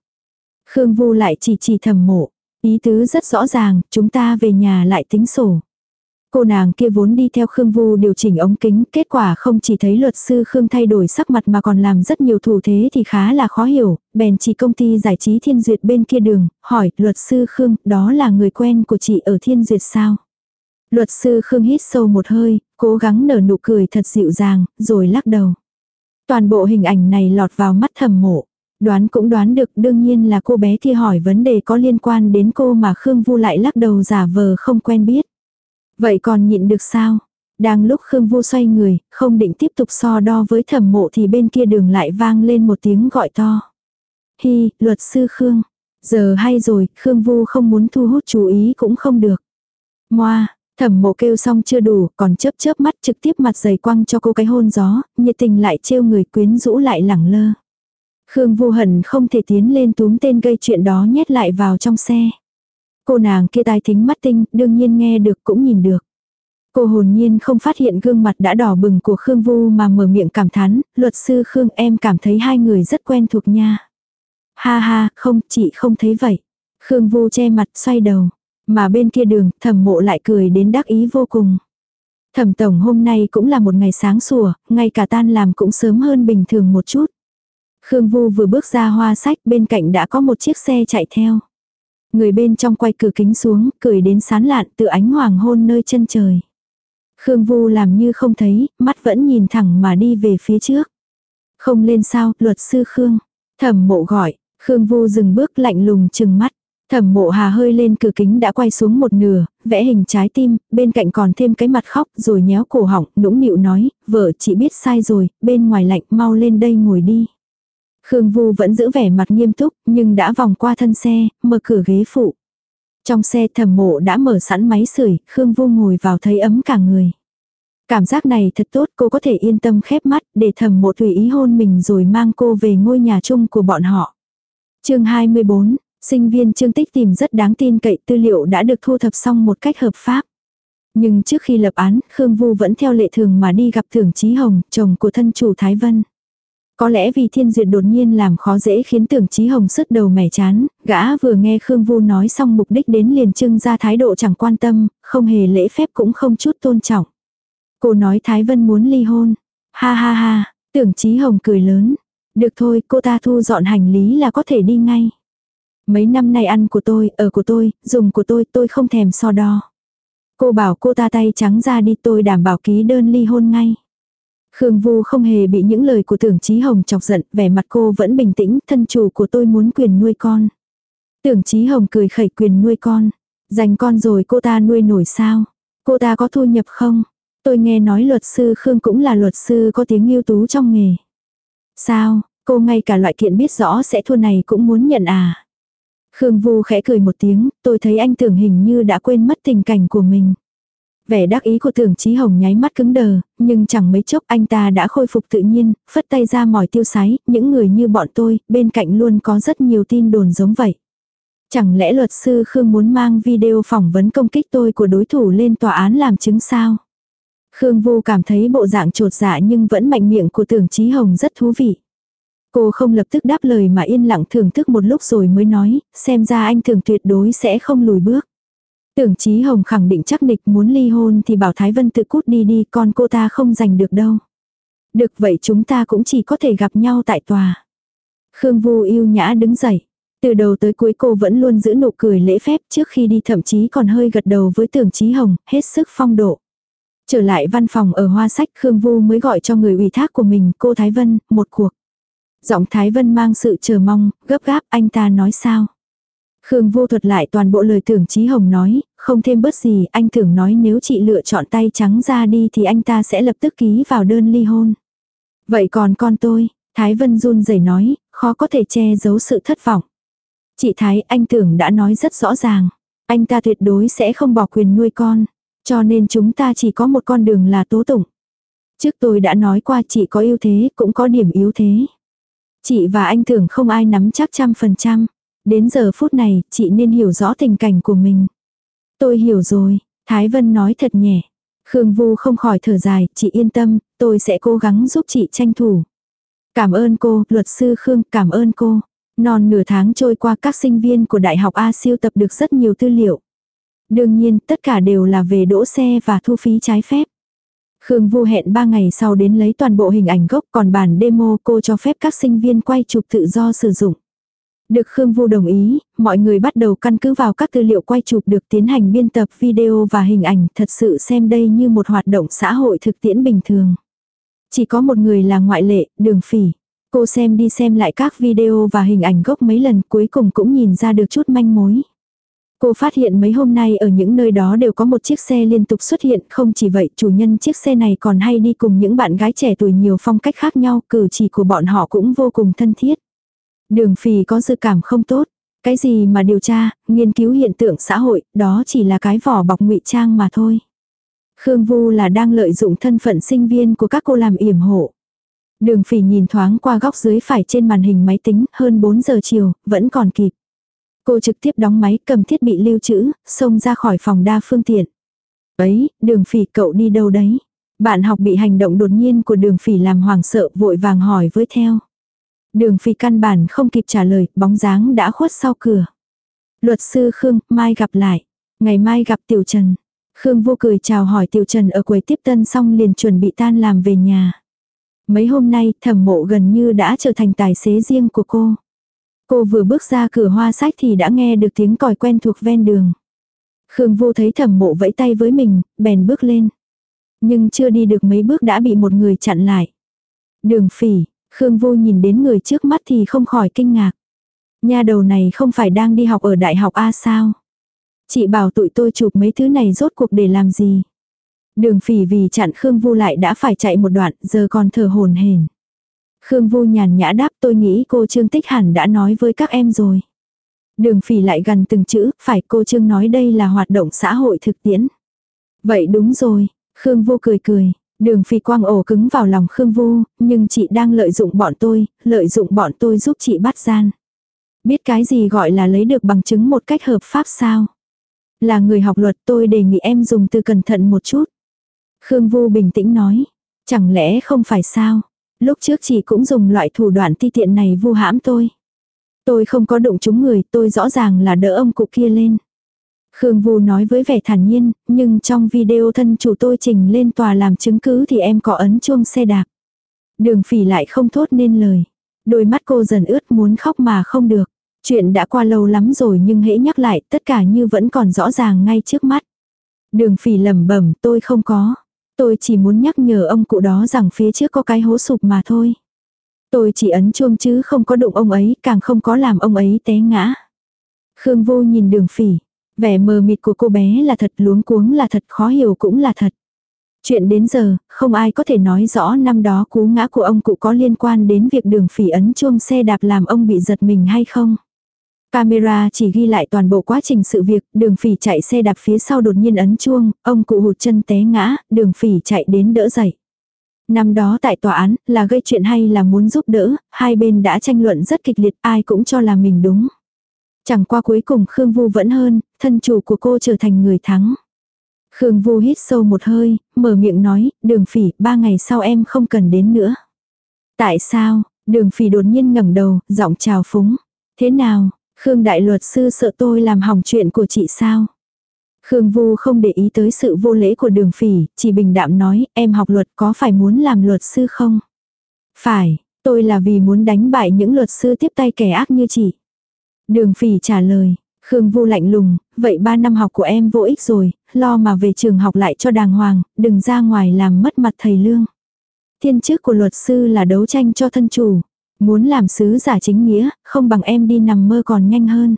Khương Vu lại chỉ chỉ thầm mộ. Ý tứ rất rõ ràng, chúng ta về nhà lại tính sổ. Cô nàng kia vốn đi theo Khương Vu điều chỉnh ống kính, kết quả không chỉ thấy luật sư Khương thay đổi sắc mặt mà còn làm rất nhiều thủ thế thì khá là khó hiểu, bèn chỉ công ty giải trí Thiên Duyệt bên kia đường, hỏi luật sư Khương, đó là người quen của chị ở Thiên Duyệt sao? Luật sư Khương hít sâu một hơi, cố gắng nở nụ cười thật dịu dàng, rồi lắc đầu. Toàn bộ hình ảnh này lọt vào mắt thầm mộ. Đoán cũng đoán được đương nhiên là cô bé kia hỏi vấn đề có liên quan đến cô mà Khương Vu lại lắc đầu giả vờ không quen biết. Vậy còn nhịn được sao? Đang lúc Khương Vu xoay người, không định tiếp tục so đo với thẩm mộ thì bên kia đường lại vang lên một tiếng gọi to. Hi, luật sư Khương. Giờ hay rồi, Khương Vu không muốn thu hút chú ý cũng không được. Moa, Thẩm mộ kêu xong chưa đủ, còn chớp chớp mắt trực tiếp mặt dày quăng cho cô cái hôn gió, nhiệt tình lại trêu người quyến rũ lại lẳng lơ. Khương vu hận không thể tiến lên túm tên gây chuyện đó nhét lại vào trong xe. Cô nàng kia tai thính mắt tinh, đương nhiên nghe được cũng nhìn được. Cô hồn nhiên không phát hiện gương mặt đã đỏ bừng của Khương Vu mà mở miệng cảm thán, luật sư Khương em cảm thấy hai người rất quen thuộc nha. Ha ha, không, chị không thấy vậy. Khương Vu che mặt xoay đầu. Mà bên kia đường, thẩm mộ lại cười đến đắc ý vô cùng. Thẩm tổng hôm nay cũng là một ngày sáng sủa, ngay cả tan làm cũng sớm hơn bình thường một chút. Khương Vu vừa bước ra hoa sách bên cạnh đã có một chiếc xe chạy theo. Người bên trong quay cửa kính xuống, cười đến sán lạn tự ánh hoàng hôn nơi chân trời. Khương Vu làm như không thấy, mắt vẫn nhìn thẳng mà đi về phía trước. Không lên sao, luật sư Khương. Thẩm mộ gọi, Khương Vu dừng bước lạnh lùng chừng mắt. Thẩm mộ hà hơi lên cửa kính đã quay xuống một nửa, vẽ hình trái tim, bên cạnh còn thêm cái mặt khóc rồi nhéo cổ họng, nũng nịu nói, vợ chị biết sai rồi, bên ngoài lạnh mau lên đây ngồi đi. Khương Vu vẫn giữ vẻ mặt nghiêm túc, nhưng đã vòng qua thân xe, mở cửa ghế phụ. Trong xe thẩm mộ đã mở sẵn máy sưởi, Khương Vu ngồi vào thấy ấm cả người. Cảm giác này thật tốt, cô có thể yên tâm khép mắt để thẩm mộ tùy ý hôn mình rồi mang cô về ngôi nhà chung của bọn họ. chương 24, sinh viên Trương Tích tìm rất đáng tin cậy tư liệu đã được thu thập xong một cách hợp pháp. Nhưng trước khi lập án, Khương Vu vẫn theo lệ thường mà đi gặp Tưởng Chí Hồng, chồng của thân chủ Thái Vân. Có lẽ vì thiên duyệt đột nhiên làm khó dễ khiến tưởng chí hồng sứt đầu mẻ chán, gã vừa nghe Khương Vu nói xong mục đích đến liền trưng ra thái độ chẳng quan tâm, không hề lễ phép cũng không chút tôn trọng. Cô nói Thái Vân muốn ly hôn. Ha ha ha, tưởng chí hồng cười lớn. Được thôi, cô ta thu dọn hành lý là có thể đi ngay. Mấy năm nay ăn của tôi, ở của tôi, dùng của tôi, tôi không thèm so đo. Cô bảo cô ta tay trắng ra đi tôi đảm bảo ký đơn ly hôn ngay. Khương Vu không hề bị những lời của tưởng Chí Hồng chọc giận, vẻ mặt cô vẫn bình tĩnh, thân chủ của tôi muốn quyền nuôi con. Tưởng Chí Hồng cười khẩy quyền nuôi con. Dành con rồi cô ta nuôi nổi sao? Cô ta có thu nhập không? Tôi nghe nói luật sư Khương cũng là luật sư có tiếng ưu tú trong nghề. Sao, cô ngay cả loại kiện biết rõ sẽ thua này cũng muốn nhận à? Khương Vu khẽ cười một tiếng, tôi thấy anh tưởng hình như đã quên mất tình cảnh của mình. Vẻ đắc ý của tưởng chí hồng nháy mắt cứng đờ, nhưng chẳng mấy chốc anh ta đã khôi phục tự nhiên, phất tay ra mỏi tiêu sái, những người như bọn tôi, bên cạnh luôn có rất nhiều tin đồn giống vậy. Chẳng lẽ luật sư Khương muốn mang video phỏng vấn công kích tôi của đối thủ lên tòa án làm chứng sao? Khương Vu cảm thấy bộ dạng trột dạ nhưng vẫn mạnh miệng của tưởng chí hồng rất thú vị. Cô không lập tức đáp lời mà yên lặng thưởng thức một lúc rồi mới nói, xem ra anh thường tuyệt đối sẽ không lùi bước. Tưởng Chí Hồng khẳng định chắc nịch muốn ly hôn thì bảo Thái Vân tự cút đi đi con cô ta không giành được đâu. Được vậy chúng ta cũng chỉ có thể gặp nhau tại tòa. Khương Vu yêu nhã đứng dậy. Từ đầu tới cuối cô vẫn luôn giữ nụ cười lễ phép trước khi đi thậm chí còn hơi gật đầu với tưởng Chí Hồng, hết sức phong độ. Trở lại văn phòng ở hoa sách Khương Vu mới gọi cho người ủy thác của mình, cô Thái Vân, một cuộc. Giọng Thái Vân mang sự chờ mong, gấp gáp anh ta nói sao. Khương vô thuật lại toàn bộ lời tưởng Chí Hồng nói, không thêm bớt gì, anh tưởng nói nếu chị lựa chọn tay trắng ra đi thì anh ta sẽ lập tức ký vào đơn ly hôn. Vậy còn con tôi, Thái Vân run rẩy nói, khó có thể che giấu sự thất vọng. Chị Thái, anh tưởng đã nói rất rõ ràng, anh ta tuyệt đối sẽ không bỏ quyền nuôi con, cho nên chúng ta chỉ có một con đường là tố tụng. Trước tôi đã nói qua chị có ưu thế, cũng có điểm yếu thế. Chị và anh tưởng không ai nắm chắc trăm phần trăm. Đến giờ phút này, chị nên hiểu rõ tình cảnh của mình. Tôi hiểu rồi, Thái Vân nói thật nhẹ. Khương Vu không khỏi thở dài, chị yên tâm, tôi sẽ cố gắng giúp chị tranh thủ. Cảm ơn cô, luật sư Khương, cảm ơn cô. Non nửa tháng trôi qua các sinh viên của Đại học A siêu tập được rất nhiều tư liệu. Đương nhiên, tất cả đều là về đỗ xe và thu phí trái phép. Khương Vu hẹn 3 ngày sau đến lấy toàn bộ hình ảnh gốc còn bản demo cô cho phép các sinh viên quay chụp tự do sử dụng. Được Khương Vu đồng ý, mọi người bắt đầu căn cứ vào các tư liệu quay chụp được tiến hành biên tập video và hình ảnh thật sự xem đây như một hoạt động xã hội thực tiễn bình thường. Chỉ có một người là ngoại lệ, đường phỉ. Cô xem đi xem lại các video và hình ảnh gốc mấy lần cuối cùng cũng nhìn ra được chút manh mối. Cô phát hiện mấy hôm nay ở những nơi đó đều có một chiếc xe liên tục xuất hiện, không chỉ vậy chủ nhân chiếc xe này còn hay đi cùng những bạn gái trẻ tuổi nhiều phong cách khác nhau, cử chỉ của bọn họ cũng vô cùng thân thiết. Đường phì có dự cảm không tốt. Cái gì mà điều tra, nghiên cứu hiện tượng xã hội, đó chỉ là cái vỏ bọc ngụy trang mà thôi. Khương Vu là đang lợi dụng thân phận sinh viên của các cô làm yểm hộ. Đường phỉ nhìn thoáng qua góc dưới phải trên màn hình máy tính, hơn 4 giờ chiều, vẫn còn kịp. Cô trực tiếp đóng máy cầm thiết bị lưu trữ, xông ra khỏi phòng đa phương tiện. Ấy, đường phỉ cậu đi đâu đấy? Bạn học bị hành động đột nhiên của đường phỉ làm hoàng sợ vội vàng hỏi với theo. Đường phỉ căn bản không kịp trả lời, bóng dáng đã khuất sau cửa. Luật sư Khương, mai gặp lại. Ngày mai gặp Tiểu Trần. Khương Vô cười chào hỏi Tiểu Trần ở quầy tiếp tân xong liền chuẩn bị tan làm về nhà. Mấy hôm nay thẩm mộ gần như đã trở thành tài xế riêng của cô. Cô vừa bước ra cửa hoa sách thì đã nghe được tiếng còi quen thuộc ven đường. Khương Vô thấy thẩm mộ vẫy tay với mình, bèn bước lên. Nhưng chưa đi được mấy bước đã bị một người chặn lại. Đường phỉ, Khương Vô nhìn đến người trước mắt thì không khỏi kinh ngạc. Nhà đầu này không phải đang đi học ở đại học A sao? Chị bảo tụi tôi chụp mấy thứ này rốt cuộc để làm gì? Đường phỉ vì chặn Khương Vu lại đã phải chạy một đoạn, giờ còn thở hồn hển. Khương Vu nhàn nhã đáp tôi nghĩ cô Trương Tích hẳn đã nói với các em rồi. Đường phỉ lại gần từng chữ, phải cô Trương nói đây là hoạt động xã hội thực tiễn. Vậy đúng rồi, Khương Vu cười cười. Đường phỉ quang ổ cứng vào lòng Khương Vu, nhưng chị đang lợi dụng bọn tôi, lợi dụng bọn tôi giúp chị bắt gian. Biết cái gì gọi là lấy được bằng chứng một cách hợp pháp sao? Là người học luật tôi đề nghị em dùng từ cẩn thận một chút. Khương Vu bình tĩnh nói. Chẳng lẽ không phải sao? Lúc trước chị cũng dùng loại thủ đoạn ti tiện này vu hãm tôi. Tôi không có đụng chúng người, tôi rõ ràng là đỡ ông cụ kia lên. Khương Vu nói với vẻ thản nhiên, nhưng trong video thân chủ tôi trình lên tòa làm chứng cứ thì em có ấn chuông xe đạp. Đường phỉ lại không thốt nên lời. Đôi mắt cô dần ướt muốn khóc mà không được. Chuyện đã qua lâu lắm rồi nhưng hễ nhắc lại tất cả như vẫn còn rõ ràng ngay trước mắt. Đường phỉ lẩm bẩm tôi không có. Tôi chỉ muốn nhắc nhở ông cụ đó rằng phía trước có cái hố sụp mà thôi. Tôi chỉ ấn chuông chứ không có đụng ông ấy, càng không có làm ông ấy té ngã. Khương vô nhìn đường phỉ. Vẻ mờ mịt của cô bé là thật luống cuống là thật khó hiểu cũng là thật. Chuyện đến giờ, không ai có thể nói rõ năm đó cú ngã của ông cụ có liên quan đến việc đường phỉ ấn chuông xe đạp làm ông bị giật mình hay không. Camera chỉ ghi lại toàn bộ quá trình sự việc, đường phỉ chạy xe đạp phía sau đột nhiên ấn chuông, ông cụ hụt chân té ngã, đường phỉ chạy đến đỡ dậy. Năm đó tại tòa án, là gây chuyện hay là muốn giúp đỡ, hai bên đã tranh luận rất kịch liệt, ai cũng cho là mình đúng. Chẳng qua cuối cùng Khương Vu vẫn hơn, thân chủ của cô trở thành người thắng. Khương Vu hít sâu một hơi, mở miệng nói, đường phỉ, ba ngày sau em không cần đến nữa. Tại sao? Đường phỉ đột nhiên ngẩng đầu, giọng chào phúng. Thế nào, Khương đại luật sư sợ tôi làm hỏng chuyện của chị sao? Khương Vu không để ý tới sự vô lễ của đường phỉ, chỉ bình đạm nói, em học luật có phải muốn làm luật sư không? Phải, tôi là vì muốn đánh bại những luật sư tiếp tay kẻ ác như chị. Đường phỉ trả lời, Khương Vu lạnh lùng, vậy ba năm học của em vô ích rồi, lo mà về trường học lại cho đàng hoàng, đừng ra ngoài làm mất mặt thầy lương. Thiên chức của luật sư là đấu tranh cho thân chủ. Muốn làm sứ giả chính nghĩa, không bằng em đi nằm mơ còn nhanh hơn.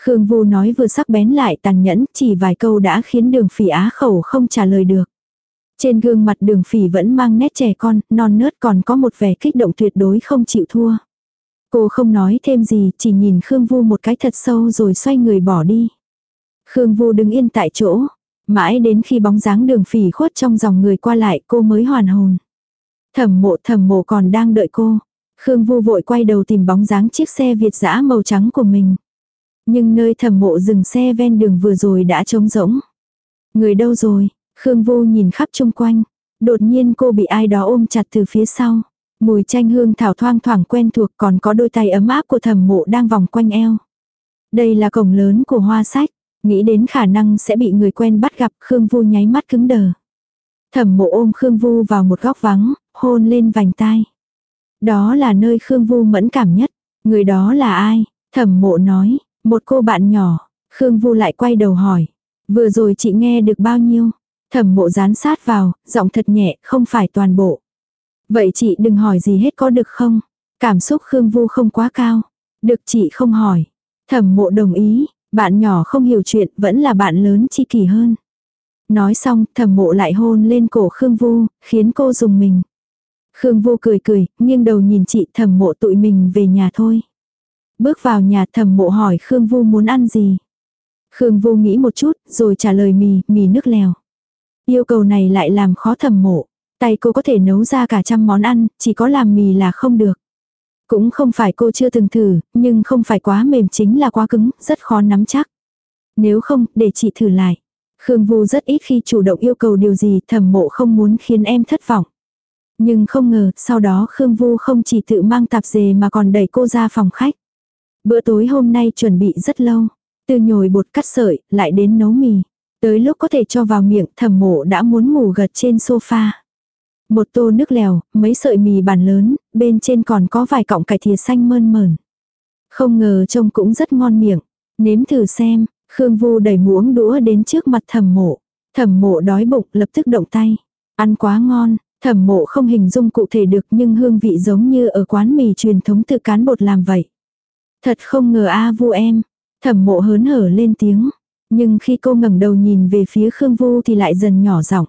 Khương Vu nói vừa sắc bén lại tàn nhẫn, chỉ vài câu đã khiến đường phỉ á khẩu không trả lời được. Trên gương mặt đường phỉ vẫn mang nét trẻ con, non nớt còn có một vẻ kích động tuyệt đối không chịu thua. Cô không nói thêm gì, chỉ nhìn Khương Vu một cái thật sâu rồi xoay người bỏ đi. Khương Vu đứng yên tại chỗ, mãi đến khi bóng dáng đường phỉ khuất trong dòng người qua lại cô mới hoàn hồn. Thẩm mộ thẩm mộ còn đang đợi cô. Khương Vu vội quay đầu tìm bóng dáng chiếc xe Việt dã màu trắng của mình. Nhưng nơi thẩm mộ dừng xe ven đường vừa rồi đã trống rỗng. Người đâu rồi? Khương Vu nhìn khắp chung quanh. Đột nhiên cô bị ai đó ôm chặt từ phía sau. Mùi chanh hương thảo thoang thoảng quen thuộc còn có đôi tay ấm áp của thẩm mộ đang vòng quanh eo. Đây là cổng lớn của hoa sách. Nghĩ đến khả năng sẽ bị người quen bắt gặp Khương Vu nháy mắt cứng đờ. Thẩm mộ ôm Khương Vu vào một góc vắng, hôn lên vành tai. Đó là nơi Khương Vu mẫn cảm nhất. Người đó là ai? Thẩm mộ nói, một cô bạn nhỏ. Khương Vu lại quay đầu hỏi. Vừa rồi chị nghe được bao nhiêu? Thẩm mộ dán sát vào, giọng thật nhẹ, không phải toàn bộ. Vậy chị đừng hỏi gì hết có được không? Cảm xúc Khương Vu không quá cao. Được chị không hỏi. Thẩm mộ đồng ý, bạn nhỏ không hiểu chuyện vẫn là bạn lớn chi kỳ hơn. Nói xong thẩm mộ lại hôn lên cổ Khương Vu, khiến cô dùng mình. Khương Vô cười cười, nghiêng đầu nhìn chị thầm mộ tụi mình về nhà thôi. Bước vào nhà thầm mộ hỏi Khương Vu muốn ăn gì. Khương Vô nghĩ một chút, rồi trả lời mì, mì nước lèo. Yêu cầu này lại làm khó thầm mộ. Tay cô có thể nấu ra cả trăm món ăn, chỉ có làm mì là không được. Cũng không phải cô chưa từng thử, nhưng không phải quá mềm chính là quá cứng, rất khó nắm chắc. Nếu không, để chị thử lại. Khương Vu rất ít khi chủ động yêu cầu điều gì, thẩm mộ không muốn khiến em thất vọng. Nhưng không ngờ, sau đó Khương Vu không chỉ tự mang tạp dề mà còn đẩy cô ra phòng khách. Bữa tối hôm nay chuẩn bị rất lâu. Từ nhồi bột cắt sợi, lại đến nấu mì. Tới lúc có thể cho vào miệng thẩm mộ đã muốn ngủ gật trên sofa. Một tô nước lèo, mấy sợi mì bàn lớn, bên trên còn có vài cọng cải thìa xanh mơn mờn. Không ngờ trông cũng rất ngon miệng. Nếm thử xem, Khương Vu đẩy muỗng đũa đến trước mặt thẩm mộ. Thẩm mộ đói bụng lập tức động tay. Ăn quá ngon, thẩm mộ không hình dung cụ thể được nhưng hương vị giống như ở quán mì truyền thống từ cán bột làm vậy. Thật không ngờ A Vu em. Thẩm mộ hớn hở lên tiếng. Nhưng khi cô ngẩng đầu nhìn về phía Khương Vu thì lại dần nhỏ giọng.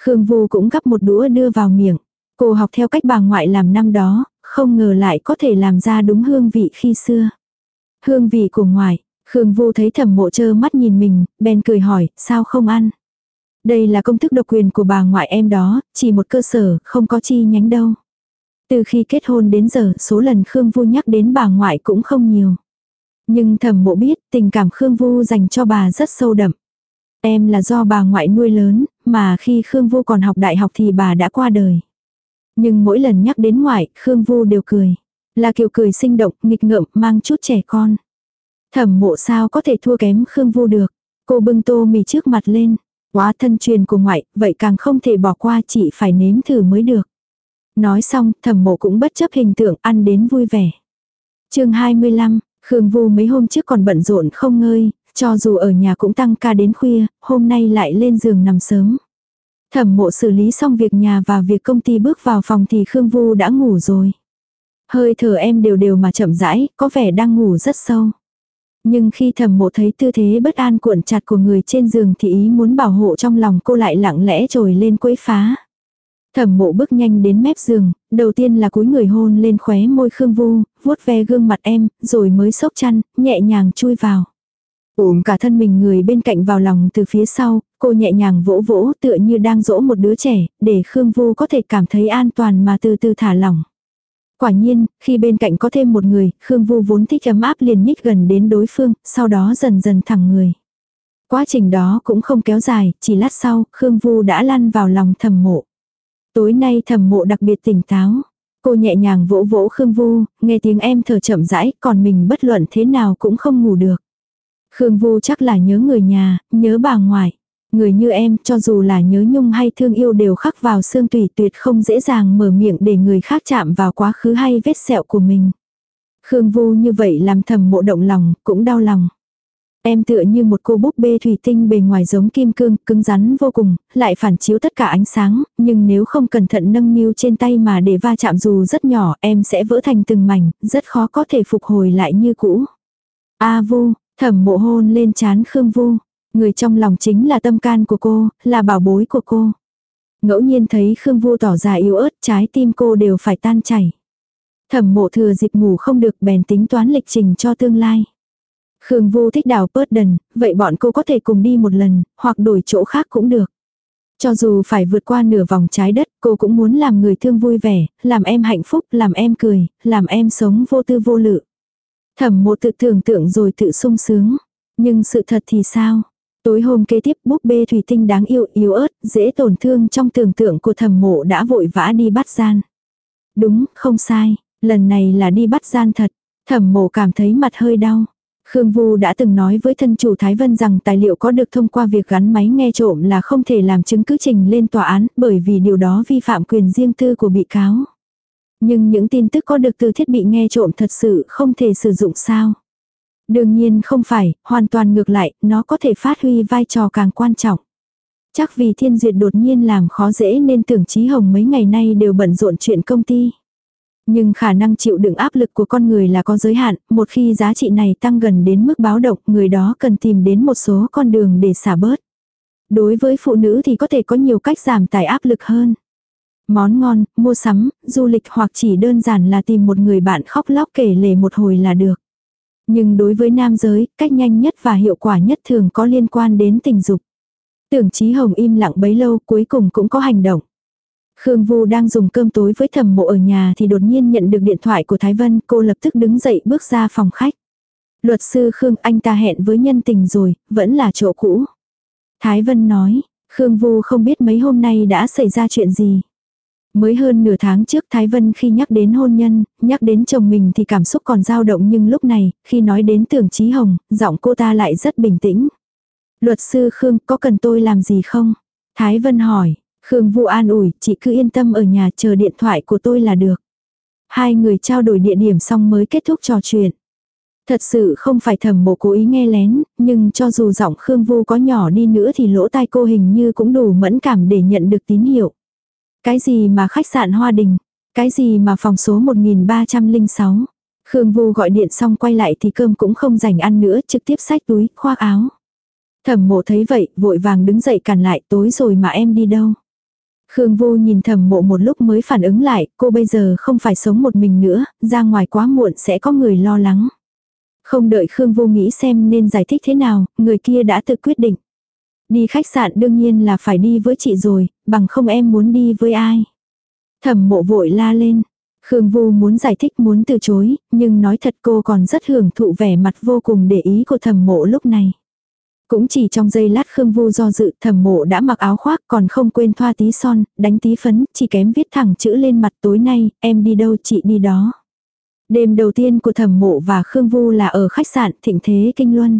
Khương Vu cũng gắp một đũa đưa vào miệng. Cô học theo cách bà ngoại làm năm đó, không ngờ lại có thể làm ra đúng hương vị khi xưa. Hương vị của ngoại, Khương Vu thấy thẩm mộ chơ mắt nhìn mình, bèn cười hỏi, sao không ăn? Đây là công thức độc quyền của bà ngoại em đó, chỉ một cơ sở, không có chi nhánh đâu. Từ khi kết hôn đến giờ, số lần Khương Vu nhắc đến bà ngoại cũng không nhiều. Nhưng thẩm mộ biết, tình cảm Khương Vu dành cho bà rất sâu đậm. Em là do bà ngoại nuôi lớn, mà khi Khương Vu còn học đại học thì bà đã qua đời. Nhưng mỗi lần nhắc đến ngoại, Khương Vu đều cười. Là kiểu cười sinh động, nghịch ngợm, mang chút trẻ con. Thẩm mộ sao có thể thua kém Khương Vu được. Cô bưng tô mì trước mặt lên. Quá thân truyền của ngoại, vậy càng không thể bỏ qua chỉ phải nếm thử mới được. Nói xong, thẩm mộ cũng bất chấp hình tượng ăn đến vui vẻ. chương 25, Khương Vu mấy hôm trước còn bận rộn không ngơi, cho dù ở nhà cũng tăng ca đến khuya, hôm nay lại lên giường nằm sớm. Thẩm mộ xử lý xong việc nhà và việc công ty bước vào phòng thì Khương Vu đã ngủ rồi. Hơi thở em đều đều mà chậm rãi, có vẻ đang ngủ rất sâu. Nhưng khi thẩm mộ thấy tư thế bất an cuộn chặt của người trên giường thì ý muốn bảo hộ trong lòng cô lại lặng lẽ trồi lên quấy phá. Thẩm mộ bước nhanh đến mép giường, đầu tiên là cúi người hôn lên khóe môi Khương Vu, vuốt ve gương mặt em, rồi mới sốc chăn, nhẹ nhàng chui vào. Ôm cả thân mình người bên cạnh vào lòng từ phía sau, cô nhẹ nhàng vỗ vỗ tựa như đang dỗ một đứa trẻ, để Khương Vu có thể cảm thấy an toàn mà từ từ thả lỏng. Quả nhiên, khi bên cạnh có thêm một người, Khương Vu vốn thích ấm áp liền nhích gần đến đối phương, sau đó dần dần thẳng người. Quá trình đó cũng không kéo dài, chỉ lát sau, Khương Vu đã lăn vào lòng thầm mộ. Tối nay thầm mộ đặc biệt tỉnh táo. Cô nhẹ nhàng vỗ vỗ Khương Vu, nghe tiếng em thở chậm rãi, còn mình bất luận thế nào cũng không ngủ được. Khương Vu chắc là nhớ người nhà, nhớ bà ngoại. Người như em, cho dù là nhớ nhung hay thương yêu đều khắc vào xương tùy tuyệt không dễ dàng mở miệng để người khác chạm vào quá khứ hay vết sẹo của mình. Khương Vu như vậy làm thầm mộ động lòng, cũng đau lòng. Em tựa như một cô búp bê thủy tinh bề ngoài giống kim cương, cứng rắn vô cùng, lại phản chiếu tất cả ánh sáng, nhưng nếu không cẩn thận nâng niu trên tay mà để va chạm dù rất nhỏ, em sẽ vỡ thành từng mảnh, rất khó có thể phục hồi lại như cũ. A Vu, thẩm mộ hôn lên chán Khương Vu. Người trong lòng chính là tâm can của cô, là bảo bối của cô. Ngẫu nhiên thấy Khương Vu tỏ ra yếu ớt, trái tim cô đều phải tan chảy. Thẩm mộ thừa dịp ngủ không được bèn tính toán lịch trình cho tương lai. Khương Vu thích đào bớt đần, vậy bọn cô có thể cùng đi một lần, hoặc đổi chỗ khác cũng được. Cho dù phải vượt qua nửa vòng trái đất, cô cũng muốn làm người thương vui vẻ, làm em hạnh phúc, làm em cười, làm em sống vô tư vô lự. Thẩm Mộ tự tưởng tượng rồi tự sung sướng. Nhưng sự thật thì sao? Tối hôm kế tiếp búp bê thủy tinh đáng yêu yếu ớt, dễ tổn thương trong tưởng tượng của thẩm mộ đã vội vã đi bắt gian. Đúng, không sai, lần này là đi bắt gian thật. Thẩm mộ cảm thấy mặt hơi đau. Khương Vu đã từng nói với thân chủ Thái Vân rằng tài liệu có được thông qua việc gắn máy nghe trộm là không thể làm chứng cứ trình lên tòa án bởi vì điều đó vi phạm quyền riêng tư của bị cáo. Nhưng những tin tức có được từ thiết bị nghe trộm thật sự không thể sử dụng sao. Đương nhiên không phải, hoàn toàn ngược lại, nó có thể phát huy vai trò càng quan trọng. Chắc vì thiên duyệt đột nhiên làm khó dễ nên tưởng trí Hồng mấy ngày nay đều bận rộn chuyện công ty. Nhưng khả năng chịu đựng áp lực của con người là có giới hạn, một khi giá trị này tăng gần đến mức báo động, người đó cần tìm đến một số con đường để xả bớt. Đối với phụ nữ thì có thể có nhiều cách giảm tải áp lực hơn. Món ngon, mua sắm, du lịch hoặc chỉ đơn giản là tìm một người bạn khóc lóc kể lể một hồi là được. Nhưng đối với nam giới, cách nhanh nhất và hiệu quả nhất thường có liên quan đến tình dục. Tưởng Chí Hồng im lặng bấy lâu cuối cùng cũng có hành động. Khương Vu đang dùng cơm tối với thầm mộ ở nhà thì đột nhiên nhận được điện thoại của Thái Vân, cô lập tức đứng dậy bước ra phòng khách. Luật sư Khương anh ta hẹn với nhân tình rồi, vẫn là chỗ cũ. Thái Vân nói, Khương Vu không biết mấy hôm nay đã xảy ra chuyện gì. Mới hơn nửa tháng trước Thái Vân khi nhắc đến hôn nhân, nhắc đến chồng mình thì cảm xúc còn dao động nhưng lúc này, khi nói đến tưởng trí hồng, giọng cô ta lại rất bình tĩnh. Luật sư Khương có cần tôi làm gì không? Thái Vân hỏi, Khương Vũ an ủi, chị cứ yên tâm ở nhà chờ điện thoại của tôi là được. Hai người trao đổi địa điểm xong mới kết thúc trò chuyện. Thật sự không phải thẩm mộ cố ý nghe lén, nhưng cho dù giọng Khương Vu có nhỏ đi nữa thì lỗ tai cô hình như cũng đủ mẫn cảm để nhận được tín hiệu. Cái gì mà khách sạn Hoa Đình? Cái gì mà phòng số 1306? Khương Vu gọi điện xong quay lại thì cơm cũng không dành ăn nữa, trực tiếp xách túi, khoác áo. Thẩm mộ thấy vậy, vội vàng đứng dậy cản lại, tối rồi mà em đi đâu? Khương Vu nhìn thẩm mộ một lúc mới phản ứng lại, cô bây giờ không phải sống một mình nữa, ra ngoài quá muộn sẽ có người lo lắng. Không đợi Khương Vu nghĩ xem nên giải thích thế nào, người kia đã tự quyết định. Đi khách sạn đương nhiên là phải đi với chị rồi, bằng không em muốn đi với ai. Thẩm mộ vội la lên. Khương Vu muốn giải thích muốn từ chối, nhưng nói thật cô còn rất hưởng thụ vẻ mặt vô cùng để ý của thẩm mộ lúc này. Cũng chỉ trong giây lát Khương Vu do dự thẩm mộ đã mặc áo khoác còn không quên thoa tí son, đánh tí phấn, chỉ kém viết thẳng chữ lên mặt tối nay, em đi đâu chị đi đó. Đêm đầu tiên của thẩm mộ và Khương Vu là ở khách sạn Thịnh Thế Kinh Luân.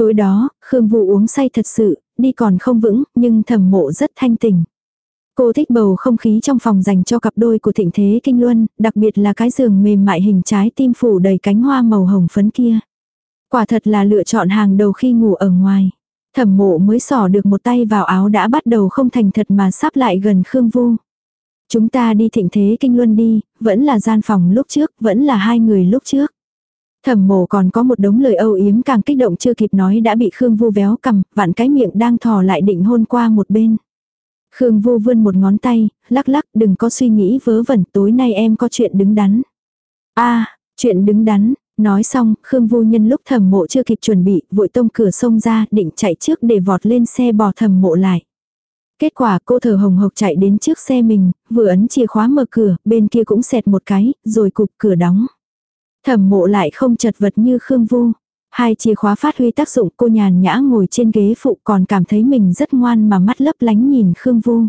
Tối đó, Khương Vu uống say thật sự, đi còn không vững, nhưng thẩm mộ rất thanh tỉnh. Cô thích bầu không khí trong phòng dành cho cặp đôi của Thịnh Thế Kinh Luân, đặc biệt là cái giường mềm mại hình trái tim phủ đầy cánh hoa màu hồng phấn kia. Quả thật là lựa chọn hàng đầu khi ngủ ở ngoài. Thẩm mộ mới xỏ được một tay vào áo đã bắt đầu không thành thật mà sắp lại gần Khương Vu. Chúng ta đi thịnh thế kinh luân đi, vẫn là gian phòng lúc trước, vẫn là hai người lúc trước. Thẩm mộ còn có một đống lời âu yếm càng kích động chưa kịp nói đã bị Khương Vu véo cầm, vạn cái miệng đang thò lại định hôn qua một bên. Khương Vu vươn một ngón tay, lắc lắc đừng có suy nghĩ vớ vẩn tối nay em có chuyện đứng đắn. a chuyện đứng đắn, nói xong, Khương Vu nhân lúc thẩm mộ chưa kịp chuẩn bị, vội tông cửa sông ra định chạy trước để vọt lên xe bò thẩm mộ lại. Kết quả cô thở hồng hộc chạy đến trước xe mình, vừa ấn chìa khóa mở cửa, bên kia cũng xẹt một cái, rồi cụp cửa đóng. Thẩm mộ lại không chật vật như Khương Vu. Hai chìa khóa phát huy tác dụng cô nhàn nhã ngồi trên ghế phụ còn cảm thấy mình rất ngoan mà mắt lấp lánh nhìn Khương Vu.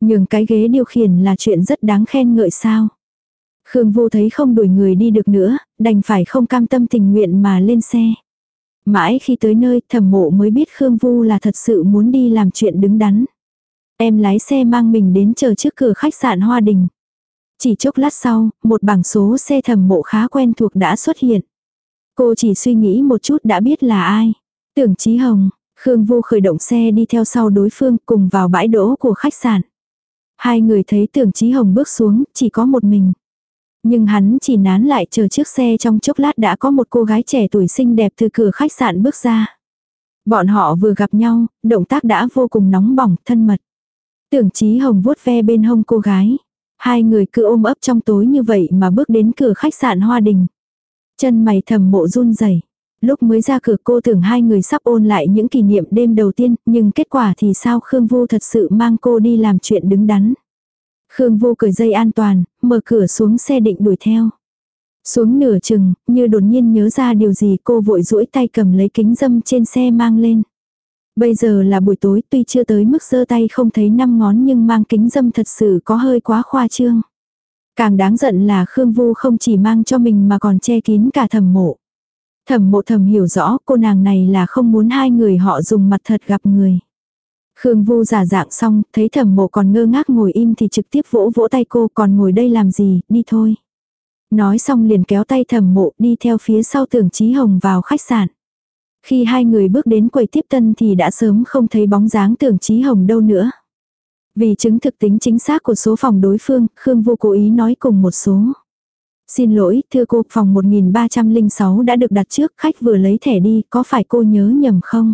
Nhưng cái ghế điều khiển là chuyện rất đáng khen ngợi sao. Khương Vu thấy không đuổi người đi được nữa, đành phải không cam tâm tình nguyện mà lên xe. Mãi khi tới nơi thẩm mộ mới biết Khương Vu là thật sự muốn đi làm chuyện đứng đắn. Em lái xe mang mình đến chờ trước cửa khách sạn Hoa Đình. Chỉ chốc lát sau, một bảng số xe thầm mộ khá quen thuộc đã xuất hiện. Cô chỉ suy nghĩ một chút đã biết là ai. Tưởng Chí Hồng, Khương Vu khởi động xe đi theo sau đối phương cùng vào bãi đỗ của khách sạn. Hai người thấy tưởng Chí Hồng bước xuống, chỉ có một mình. Nhưng hắn chỉ nán lại chờ chiếc xe trong chốc lát đã có một cô gái trẻ tuổi xinh đẹp từ cửa khách sạn bước ra. Bọn họ vừa gặp nhau, động tác đã vô cùng nóng bỏng, thân mật. Tưởng Chí Hồng vuốt ve bên hông cô gái. Hai người cứ ôm ấp trong tối như vậy mà bước đến cửa khách sạn Hoa Đình. Chân mày thầm mộ run rẩy. Lúc mới ra cửa cô tưởng hai người sắp ôn lại những kỷ niệm đêm đầu tiên, nhưng kết quả thì sao Khương Vu thật sự mang cô đi làm chuyện đứng đắn. Khương Vu cởi dây an toàn, mở cửa xuống xe định đuổi theo. Xuống nửa chừng, như đột nhiên nhớ ra điều gì cô vội duỗi tay cầm lấy kính dâm trên xe mang lên. Bây giờ là buổi tối tuy chưa tới mức giơ tay không thấy năm ngón nhưng mang kính dâm thật sự có hơi quá khoa trương. Càng đáng giận là Khương Vu không chỉ mang cho mình mà còn che kín cả thẩm mộ. Thẩm mộ thầm hiểu rõ cô nàng này là không muốn hai người họ dùng mặt thật gặp người. Khương Vu giả dạng xong, thấy thẩm mộ còn ngơ ngác ngồi im thì trực tiếp vỗ vỗ tay cô còn ngồi đây làm gì, đi thôi. Nói xong liền kéo tay thẩm mộ đi theo phía sau tưởng trí hồng vào khách sạn. Khi hai người bước đến quầy tiếp tân thì đã sớm không thấy bóng dáng tưởng trí hồng đâu nữa. Vì chứng thực tính chính xác của số phòng đối phương, Khương vô cố ý nói cùng một số. Xin lỗi, thưa cô, phòng 1306 đã được đặt trước, khách vừa lấy thẻ đi, có phải cô nhớ nhầm không?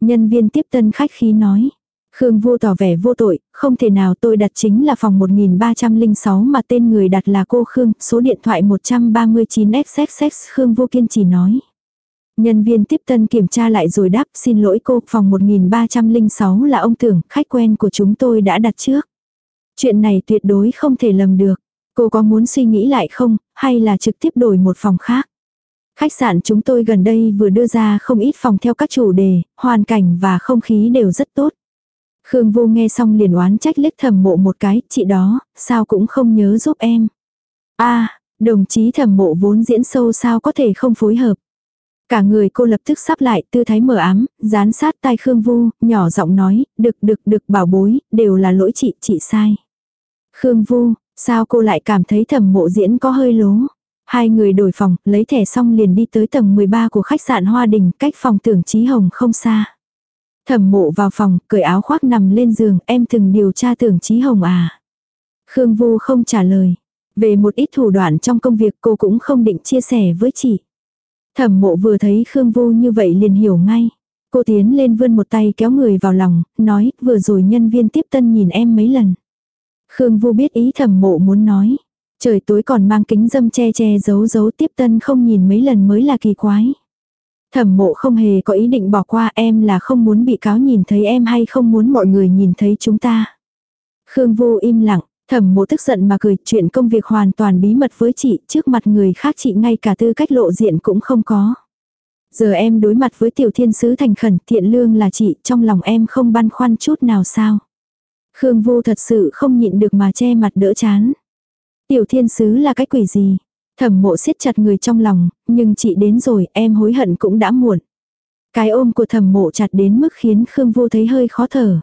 Nhân viên tiếp tân khách khí nói. Khương vô tỏ vẻ vô tội, không thể nào tôi đặt chính là phòng 1306 mà tên người đặt là cô Khương, số điện thoại 139XXX Khương vô kiên trì nói. Nhân viên tiếp tân kiểm tra lại rồi đáp xin lỗi cô, phòng 1306 là ông tưởng, khách quen của chúng tôi đã đặt trước. Chuyện này tuyệt đối không thể lầm được. Cô có muốn suy nghĩ lại không, hay là trực tiếp đổi một phòng khác? Khách sạn chúng tôi gần đây vừa đưa ra không ít phòng theo các chủ đề, hoàn cảnh và không khí đều rất tốt. Khương Vô nghe xong liền oán trách liếc thẩm mộ một cái, chị đó, sao cũng không nhớ giúp em. a đồng chí thẩm mộ vốn diễn sâu sao có thể không phối hợp. Cả người cô lập tức sắp lại, tư thái mở ám, dán sát tai Khương Vu, nhỏ giọng nói, được được được bảo bối, đều là lỗi chị, chị sai. Khương Vu, sao cô lại cảm thấy thẩm mộ diễn có hơi lố? Hai người đổi phòng, lấy thẻ xong liền đi tới tầng 13 của khách sạn Hoa Đình, cách phòng tưởng trí Hồng không xa. Thẩm mộ vào phòng, cởi áo khoác nằm lên giường, em từng điều tra tưởng trí Hồng à? Khương Vu không trả lời. Về một ít thủ đoạn trong công việc cô cũng không định chia sẻ với chị. Thẩm mộ vừa thấy Khương Vu như vậy liền hiểu ngay. Cô tiến lên vươn một tay kéo người vào lòng, nói, vừa rồi nhân viên tiếp tân nhìn em mấy lần. Khương Vu biết ý thẩm mộ muốn nói. Trời tối còn mang kính dâm che che giấu giấu tiếp tân không nhìn mấy lần mới là kỳ quái. Thẩm mộ không hề có ý định bỏ qua em là không muốn bị cáo nhìn thấy em hay không muốn mọi người nhìn thấy chúng ta. Khương Vu im lặng, thẩm mộ tức giận mà cười chuyện công việc hoàn toàn bí mật với chị trước mặt người khác chị ngay cả tư cách lộ diện cũng không có. Giờ em đối mặt với tiểu thiên sứ thành khẩn thiện lương là chị trong lòng em không băn khoăn chút nào sao. Khương Vu thật sự không nhịn được mà che mặt đỡ chán. Tiểu thiên sứ là cái quỷ gì? Thẩm mộ siết chặt người trong lòng, nhưng chị đến rồi em hối hận cũng đã muộn. Cái ôm của thẩm mộ chặt đến mức khiến Khương Vô thấy hơi khó thở.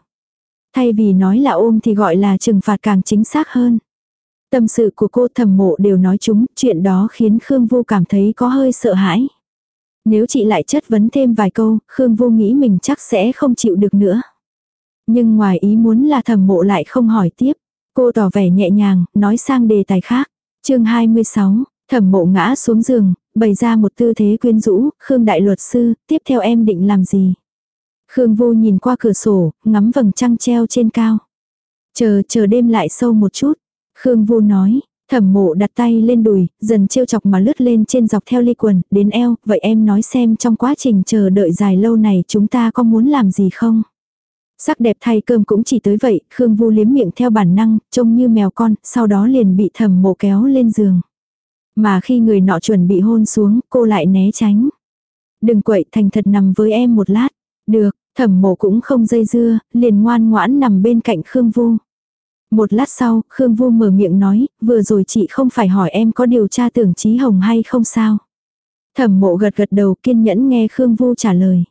Thay vì nói là ôm thì gọi là trừng phạt càng chính xác hơn. Tâm sự của cô thẩm mộ đều nói chúng, chuyện đó khiến Khương Vô cảm thấy có hơi sợ hãi. Nếu chị lại chất vấn thêm vài câu, Khương Vô nghĩ mình chắc sẽ không chịu được nữa. Nhưng ngoài ý muốn là thẩm mộ lại không hỏi tiếp. Cô tỏ vẻ nhẹ nhàng, nói sang đề tài khác. chương 26, thẩm mộ ngã xuống giường, bày ra một tư thế quyến rũ, Khương đại luật sư, tiếp theo em định làm gì? Khương vô nhìn qua cửa sổ, ngắm vầng trăng treo trên cao. Chờ, chờ đêm lại sâu một chút. Khương vô nói, thẩm mộ đặt tay lên đùi, dần trêu chọc mà lướt lên trên dọc theo ly quần, đến eo, vậy em nói xem trong quá trình chờ đợi dài lâu này chúng ta có muốn làm gì không? Sắc đẹp thay cơm cũng chỉ tới vậy, Khương Vu liếm miệng theo bản năng, trông như mèo con, sau đó liền bị thẩm mộ kéo lên giường. Mà khi người nọ chuẩn bị hôn xuống, cô lại né tránh. Đừng quậy thành thật nằm với em một lát. Được, thẩm mộ cũng không dây dưa, liền ngoan ngoãn nằm bên cạnh Khương Vu. Một lát sau, Khương Vu mở miệng nói, vừa rồi chị không phải hỏi em có điều tra tưởng trí hồng hay không sao. Thẩm mộ gật gật đầu kiên nhẫn nghe Khương Vu trả lời.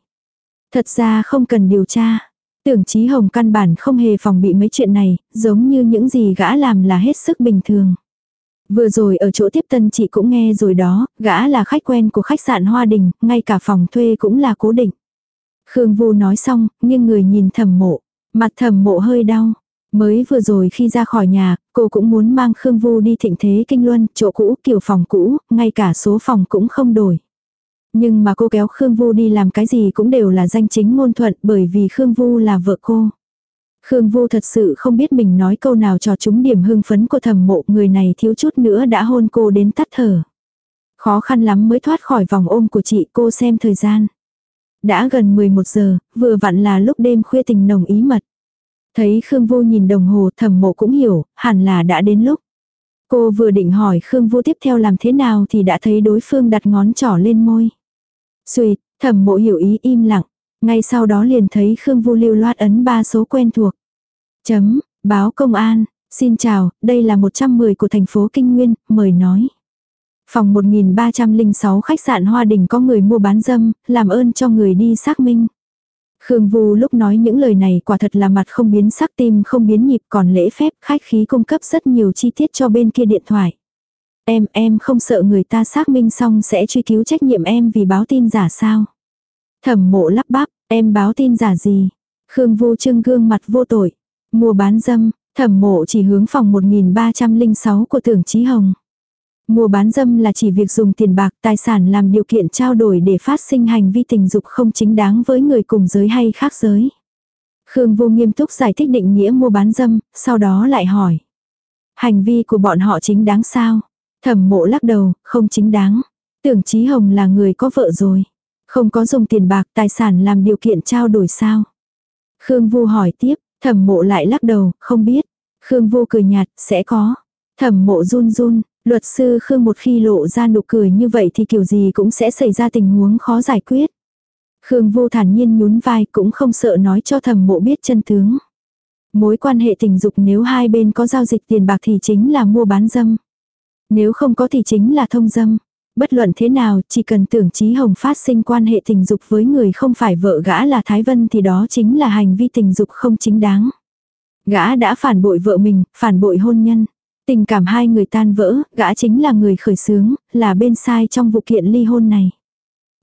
Thật ra không cần điều tra. Tưởng trí Hồng căn bản không hề phòng bị mấy chuyện này, giống như những gì gã làm là hết sức bình thường. Vừa rồi ở chỗ tiếp tân chị cũng nghe rồi đó, gã là khách quen của khách sạn Hoa Đình, ngay cả phòng thuê cũng là cố định. Khương Vu nói xong, nhưng người nhìn thầm mộ. Mặt thầm mộ hơi đau. Mới vừa rồi khi ra khỏi nhà, cô cũng muốn mang Khương Vu đi thịnh thế kinh luân, chỗ cũ, kiểu phòng cũ, ngay cả số phòng cũng không đổi. Nhưng mà cô kéo Khương Vu đi làm cái gì cũng đều là danh chính ngôn thuận bởi vì Khương Vu là vợ cô. Khương Vu thật sự không biết mình nói câu nào cho chúng điểm hưng phấn của thầm mộ người này thiếu chút nữa đã hôn cô đến tắt thở. Khó khăn lắm mới thoát khỏi vòng ôm của chị cô xem thời gian. Đã gần 11 giờ, vừa vặn là lúc đêm khuya tình nồng ý mật. Thấy Khương Vu nhìn đồng hồ thầm mộ cũng hiểu, hẳn là đã đến lúc. Cô vừa định hỏi Khương Vu tiếp theo làm thế nào thì đã thấy đối phương đặt ngón trỏ lên môi. Xuyệt, thẩm mộ hiểu ý im lặng. Ngay sau đó liền thấy Khương Vu lưu loát ấn ba số quen thuộc. Chấm, báo công an, xin chào, đây là 110 của thành phố Kinh Nguyên, mời nói. Phòng 1306 khách sạn Hoa Đình có người mua bán dâm, làm ơn cho người đi xác minh. Khương Vu lúc nói những lời này quả thật là mặt không biến sắc tim không biến nhịp còn lễ phép khách khí cung cấp rất nhiều chi tiết cho bên kia điện thoại. Em, em không sợ người ta xác minh xong sẽ truy cứu trách nhiệm em vì báo tin giả sao? Thẩm mộ lắp bắp, em báo tin giả gì? Khương vô trưng gương mặt vô tội. Mua bán dâm, thẩm mộ chỉ hướng phòng 1306 của tưởng Chí Hồng. Mua bán dâm là chỉ việc dùng tiền bạc tài sản làm điều kiện trao đổi để phát sinh hành vi tình dục không chính đáng với người cùng giới hay khác giới. Khương vô nghiêm túc giải thích định nghĩa mua bán dâm, sau đó lại hỏi. Hành vi của bọn họ chính đáng sao? Thẩm mộ lắc đầu, không chính đáng. Tưởng Chí Hồng là người có vợ rồi. Không có dùng tiền bạc tài sản làm điều kiện trao đổi sao. Khương Vu hỏi tiếp, thẩm mộ lại lắc đầu, không biết. Khương Vu cười nhạt, sẽ có. Thẩm mộ run run, luật sư Khương một khi lộ ra nụ cười như vậy thì kiểu gì cũng sẽ xảy ra tình huống khó giải quyết. Khương vô thản nhiên nhún vai cũng không sợ nói cho thẩm mộ biết chân tướng. Mối quan hệ tình dục nếu hai bên có giao dịch tiền bạc thì chính là mua bán dâm. Nếu không có thì chính là thông dâm. Bất luận thế nào, chỉ cần tưởng trí Hồng phát sinh quan hệ tình dục với người không phải vợ gã là Thái Vân thì đó chính là hành vi tình dục không chính đáng. Gã đã phản bội vợ mình, phản bội hôn nhân. Tình cảm hai người tan vỡ, gã chính là người khởi xướng, là bên sai trong vụ kiện ly hôn này.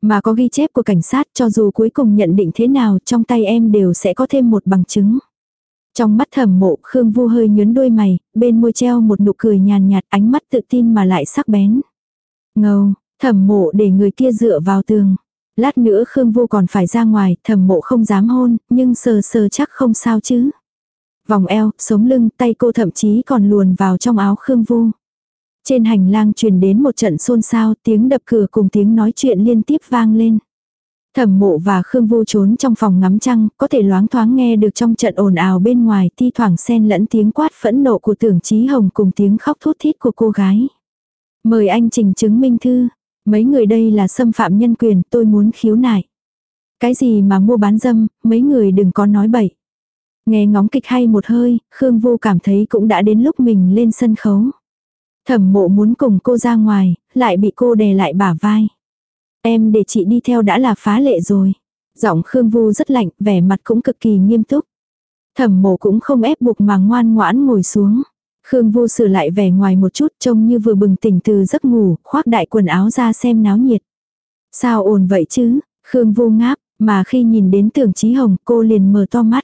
Mà có ghi chép của cảnh sát cho dù cuối cùng nhận định thế nào trong tay em đều sẽ có thêm một bằng chứng. Trong mắt thẩm mộ Khương Vu hơi nhớn đôi mày, bên môi treo một nụ cười nhàn nhạt ánh mắt tự tin mà lại sắc bén. Ngầu, thẩm mộ để người kia dựa vào tường. Lát nữa Khương Vu còn phải ra ngoài, thẩm mộ không dám hôn, nhưng sờ sờ chắc không sao chứ. Vòng eo, sống lưng, tay cô thậm chí còn luồn vào trong áo Khương Vu. Trên hành lang truyền đến một trận xôn xao, tiếng đập cửa cùng tiếng nói chuyện liên tiếp vang lên. Thẩm mộ và Khương Vu trốn trong phòng ngắm trăng, có thể loáng thoáng nghe được trong trận ồn ào bên ngoài thi thoảng xen lẫn tiếng quát phẫn nộ của tưởng trí hồng cùng tiếng khóc thút thít của cô gái. Mời anh trình chứng minh thư. Mấy người đây là xâm phạm nhân quyền, tôi muốn khiếu nại. Cái gì mà mua bán dâm, mấy người đừng có nói bậy. Nghe ngóng kịch hay một hơi, Khương Vu cảm thấy cũng đã đến lúc mình lên sân khấu. Thẩm mộ muốn cùng cô ra ngoài, lại bị cô đè lại bả vai. Em để chị đi theo đã là phá lệ rồi. Giọng Khương Vu rất lạnh, vẻ mặt cũng cực kỳ nghiêm túc. Thẩm mộ cũng không ép buộc mà ngoan ngoãn ngồi xuống. Khương Vu sửa lại vẻ ngoài một chút trông như vừa bừng tỉnh từ giấc ngủ, khoác đại quần áo ra xem náo nhiệt. Sao ồn vậy chứ? Khương Vu ngáp, mà khi nhìn đến tưởng trí Hồng cô liền mở to mắt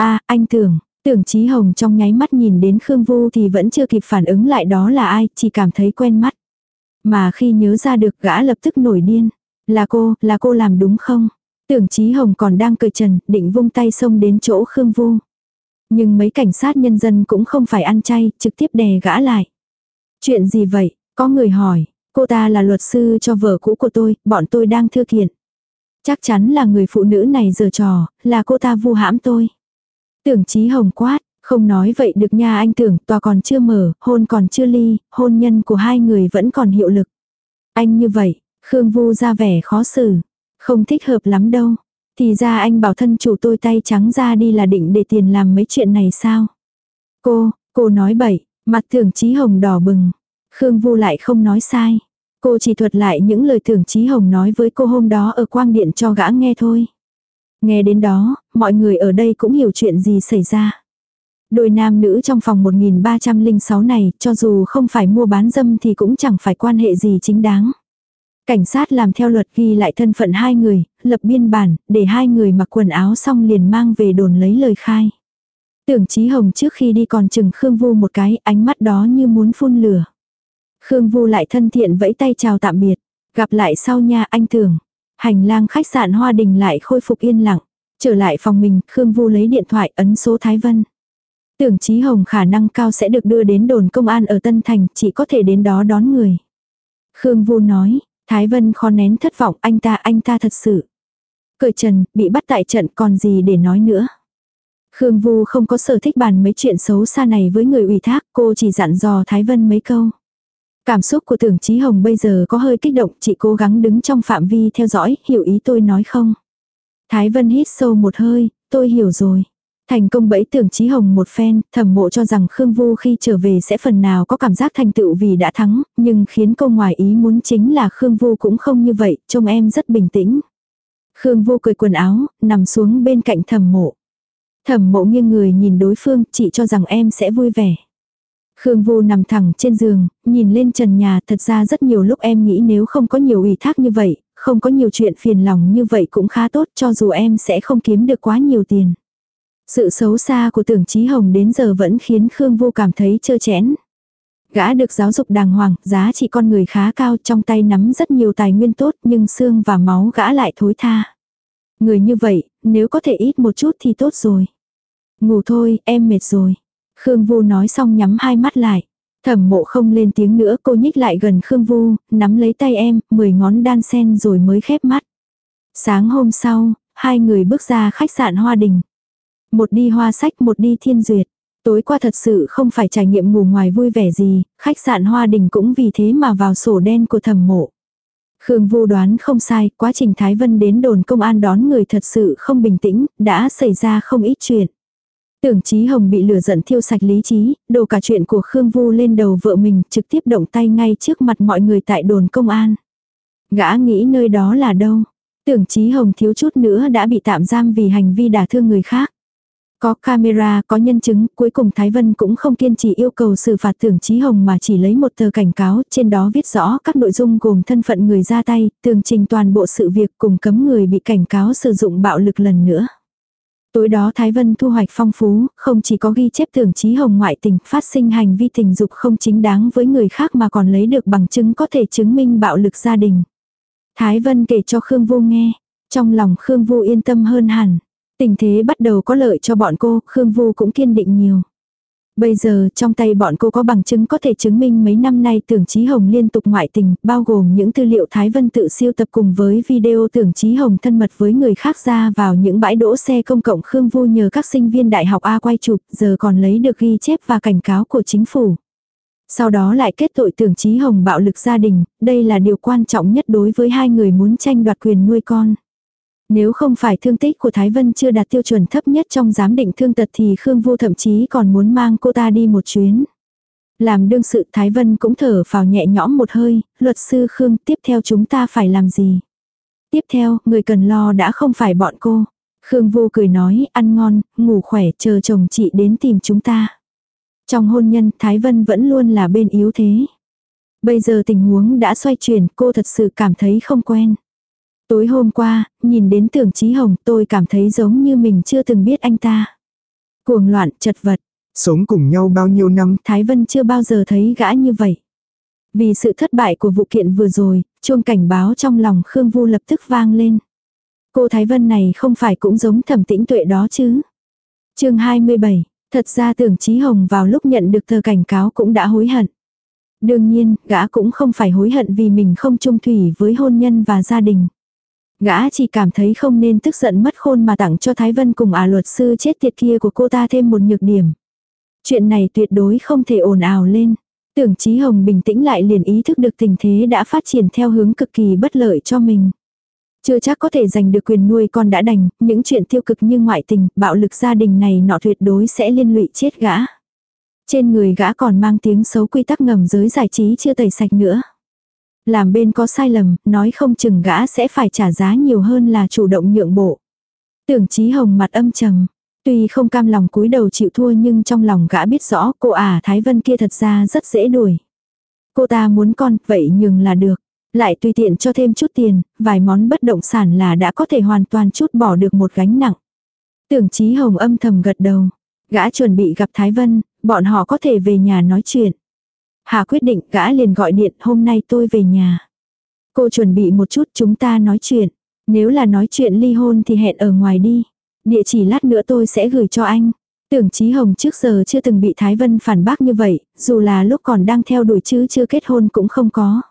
a anh tưởng, tưởng Chí Hồng trong nháy mắt nhìn đến Khương Vu thì vẫn chưa kịp phản ứng lại đó là ai, chỉ cảm thấy quen mắt. Mà khi nhớ ra được gã lập tức nổi điên. Là cô, là cô làm đúng không? Tưởng Chí Hồng còn đang cười trần, định vung tay xông đến chỗ Khương Vu. Nhưng mấy cảnh sát nhân dân cũng không phải ăn chay, trực tiếp đè gã lại. Chuyện gì vậy? Có người hỏi. Cô ta là luật sư cho vợ cũ của tôi, bọn tôi đang thư kiện. Chắc chắn là người phụ nữ này giờ trò, là cô ta vu hãm tôi. Tưởng Chí Hồng quát, không nói vậy được nha anh tưởng, tòa còn chưa mở, hôn còn chưa ly, hôn nhân của hai người vẫn còn hiệu lực. Anh như vậy, Khương Vu ra vẻ khó xử. Không thích hợp lắm đâu. Thì ra anh bảo thân chủ tôi tay trắng ra đi là định để tiền làm mấy chuyện này sao? Cô, cô nói bậy, mặt tưởng trí hồng đỏ bừng. Khương Vu lại không nói sai. Cô chỉ thuật lại những lời tưởng trí hồng nói với cô hôm đó ở quang điện cho gã nghe thôi. Nghe đến đó, mọi người ở đây cũng hiểu chuyện gì xảy ra. Đôi nam nữ trong phòng 1306 này, cho dù không phải mua bán dâm thì cũng chẳng phải quan hệ gì chính đáng. Cảnh sát làm theo luật ghi lại thân phận hai người, lập biên bản, để hai người mặc quần áo xong liền mang về đồn lấy lời khai. Tưởng Chí Hồng trước khi đi còn chừng Khương Vu một cái, ánh mắt đó như muốn phun lửa. Khương Vu lại thân thiện vẫy tay chào tạm biệt. Gặp lại sau nha anh Tưởng. Hành lang khách sạn Hoa Đình lại khôi phục yên lặng. Trở lại phòng mình, Khương Vu lấy điện thoại ấn số Thái Vân. Tưởng Chí Hồng khả năng cao sẽ được đưa đến đồn công an ở Tân Thành, chỉ có thể đến đó đón người. Khương Vu nói, Thái Vân khó nén thất vọng anh ta anh ta thật sự. Cởi trần, bị bắt tại trận còn gì để nói nữa. Khương Vu không có sở thích bàn mấy chuyện xấu xa này với người ủy thác, cô chỉ dặn dò Thái Vân mấy câu. Cảm xúc của tưởng Chí Hồng bây giờ có hơi kích động, chị cố gắng đứng trong phạm vi theo dõi, hiểu ý tôi nói không? Thái Vân hít sâu một hơi, tôi hiểu rồi. Thành công bẫy tưởng Chí Hồng một phen, thẩm mộ cho rằng Khương Vu khi trở về sẽ phần nào có cảm giác thành tựu vì đã thắng, nhưng khiến cô ngoài ý muốn chính là Khương Vu cũng không như vậy, trông em rất bình tĩnh. Khương Vu cười quần áo, nằm xuống bên cạnh thẩm mộ. Thẩm mộ nghiêng người nhìn đối phương, chỉ cho rằng em sẽ vui vẻ. Khương Vu nằm thẳng trên giường, nhìn lên trần nhà, thật ra rất nhiều lúc em nghĩ nếu không có nhiều ủy thác như vậy, không có nhiều chuyện phiền lòng như vậy cũng khá tốt cho dù em sẽ không kiếm được quá nhiều tiền. Sự xấu xa của tưởng trí hồng đến giờ vẫn khiến Khương Vô cảm thấy chơ chẽn. Gã được giáo dục đàng hoàng, giá trị con người khá cao trong tay nắm rất nhiều tài nguyên tốt nhưng xương và máu gã lại thối tha. Người như vậy, nếu có thể ít một chút thì tốt rồi. Ngủ thôi, em mệt rồi. Khương Vu nói xong nhắm hai mắt lại. Thẩm mộ không lên tiếng nữa cô nhích lại gần Khương Vu, nắm lấy tay em, mười ngón đan sen rồi mới khép mắt. Sáng hôm sau, hai người bước ra khách sạn Hoa Đình. Một đi hoa sách một đi thiên duyệt. Tối qua thật sự không phải trải nghiệm ngủ ngoài vui vẻ gì, khách sạn Hoa Đình cũng vì thế mà vào sổ đen của thẩm mộ. Khương Vu đoán không sai, quá trình Thái Vân đến đồn công an đón người thật sự không bình tĩnh, đã xảy ra không ít chuyện. Tưởng Chí Hồng bị lửa giận thiêu sạch lý trí, đổ cả chuyện của Khương Vu lên đầu vợ mình, trực tiếp động tay ngay trước mặt mọi người tại đồn công an. Gã nghĩ nơi đó là đâu? Tưởng Chí Hồng thiếu chút nữa đã bị tạm giam vì hành vi đả thương người khác. Có camera, có nhân chứng, cuối cùng Thái Vân cũng không kiên trì yêu cầu xử phạt tưởng Chí Hồng mà chỉ lấy một tờ cảnh cáo, trên đó viết rõ các nội dung gồm thân phận người ra tay, tường trình toàn bộ sự việc cùng cấm người bị cảnh cáo sử dụng bạo lực lần nữa. Tối đó Thái Vân thu hoạch phong phú, không chỉ có ghi chép tưởng trí Hồng ngoại tình, phát sinh hành vi tình dục không chính đáng với người khác mà còn lấy được bằng chứng có thể chứng minh bạo lực gia đình. Thái Vân kể cho Khương Vô nghe, trong lòng Khương Vô yên tâm hơn hẳn. Tình thế bắt đầu có lợi cho bọn cô, Khương Vu cũng kiên định nhiều. Bây giờ trong tay bọn cô có bằng chứng có thể chứng minh mấy năm nay tưởng trí Hồng liên tục ngoại tình, bao gồm những tư liệu Thái Vân tự siêu tập cùng với video tưởng trí Hồng thân mật với người khác ra vào những bãi đỗ xe công cộng Khương Vu nhờ các sinh viên đại học A quay chụp, giờ còn lấy được ghi chép và cảnh cáo của chính phủ. Sau đó lại kết tội tưởng trí Hồng bạo lực gia đình, đây là điều quan trọng nhất đối với hai người muốn tranh đoạt quyền nuôi con. Nếu không phải thương tích của Thái Vân chưa đạt tiêu chuẩn thấp nhất trong giám định thương tật thì Khương Vu thậm chí còn muốn mang cô ta đi một chuyến. Làm đương sự Thái Vân cũng thở vào nhẹ nhõm một hơi, luật sư Khương tiếp theo chúng ta phải làm gì? Tiếp theo, người cần lo đã không phải bọn cô. Khương Vu cười nói, ăn ngon, ngủ khỏe, chờ chồng chị đến tìm chúng ta. Trong hôn nhân, Thái Vân vẫn luôn là bên yếu thế. Bây giờ tình huống đã xoay chuyển, cô thật sự cảm thấy không quen. Tối hôm qua, nhìn đến tưởng trí hồng tôi cảm thấy giống như mình chưa từng biết anh ta. Cuồng loạn, chật vật. Sống cùng nhau bao nhiêu năm. Thái Vân chưa bao giờ thấy gã như vậy. Vì sự thất bại của vụ kiện vừa rồi, chuông cảnh báo trong lòng Khương Vu lập tức vang lên. Cô Thái Vân này không phải cũng giống thẩm tĩnh tuệ đó chứ. chương 27, thật ra tưởng trí hồng vào lúc nhận được tờ cảnh cáo cũng đã hối hận. Đương nhiên, gã cũng không phải hối hận vì mình không chung thủy với hôn nhân và gia đình. Gã chỉ cảm thấy không nên tức giận mất khôn mà tặng cho Thái Vân cùng à luật sư chết tiệt kia của cô ta thêm một nhược điểm. Chuyện này tuyệt đối không thể ồn ào lên. Tưởng Chí Hồng bình tĩnh lại liền ý thức được tình thế đã phát triển theo hướng cực kỳ bất lợi cho mình. Chưa chắc có thể giành được quyền nuôi con đã đành, những chuyện tiêu cực như ngoại tình, bạo lực gia đình này nọ tuyệt đối sẽ liên lụy chết gã. Trên người gã còn mang tiếng xấu quy tắc ngầm giới giải trí chưa tẩy sạch nữa. Làm bên có sai lầm, nói không chừng gã sẽ phải trả giá nhiều hơn là chủ động nhượng bộ. Tưởng Chí Hồng mặt âm trầm. Tuy không cam lòng cúi đầu chịu thua nhưng trong lòng gã biết rõ cô ả Thái Vân kia thật ra rất dễ đuổi. Cô ta muốn con, vậy nhường là được. Lại tùy tiện cho thêm chút tiền, vài món bất động sản là đã có thể hoàn toàn chút bỏ được một gánh nặng. Tưởng Chí Hồng âm thầm gật đầu. Gã chuẩn bị gặp Thái Vân, bọn họ có thể về nhà nói chuyện. Hà quyết định gã liền gọi điện hôm nay tôi về nhà. Cô chuẩn bị một chút chúng ta nói chuyện. Nếu là nói chuyện ly hôn thì hẹn ở ngoài đi. Địa chỉ lát nữa tôi sẽ gửi cho anh. Tưởng Chí Hồng trước giờ chưa từng bị Thái Vân phản bác như vậy, dù là lúc còn đang theo đuổi chứ chưa kết hôn cũng không có.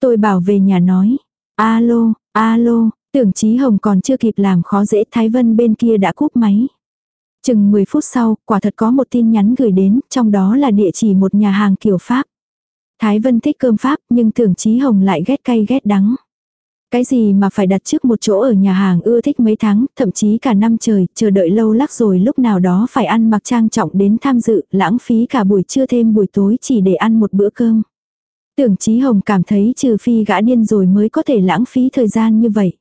Tôi bảo về nhà nói. Alo, alo, tưởng Chí Hồng còn chưa kịp làm khó dễ Thái Vân bên kia đã cúp máy. Chừng 10 phút sau, quả thật có một tin nhắn gửi đến, trong đó là địa chỉ một nhà hàng kiểu Pháp. Thái Vân thích cơm Pháp, nhưng tưởng Chí Hồng lại ghét cay ghét đắng. Cái gì mà phải đặt trước một chỗ ở nhà hàng ưa thích mấy tháng, thậm chí cả năm trời, chờ đợi lâu lắc rồi lúc nào đó phải ăn mặc trang trọng đến tham dự, lãng phí cả buổi trưa thêm buổi tối chỉ để ăn một bữa cơm. Tưởng Chí Hồng cảm thấy trừ phi gã điên rồi mới có thể lãng phí thời gian như vậy.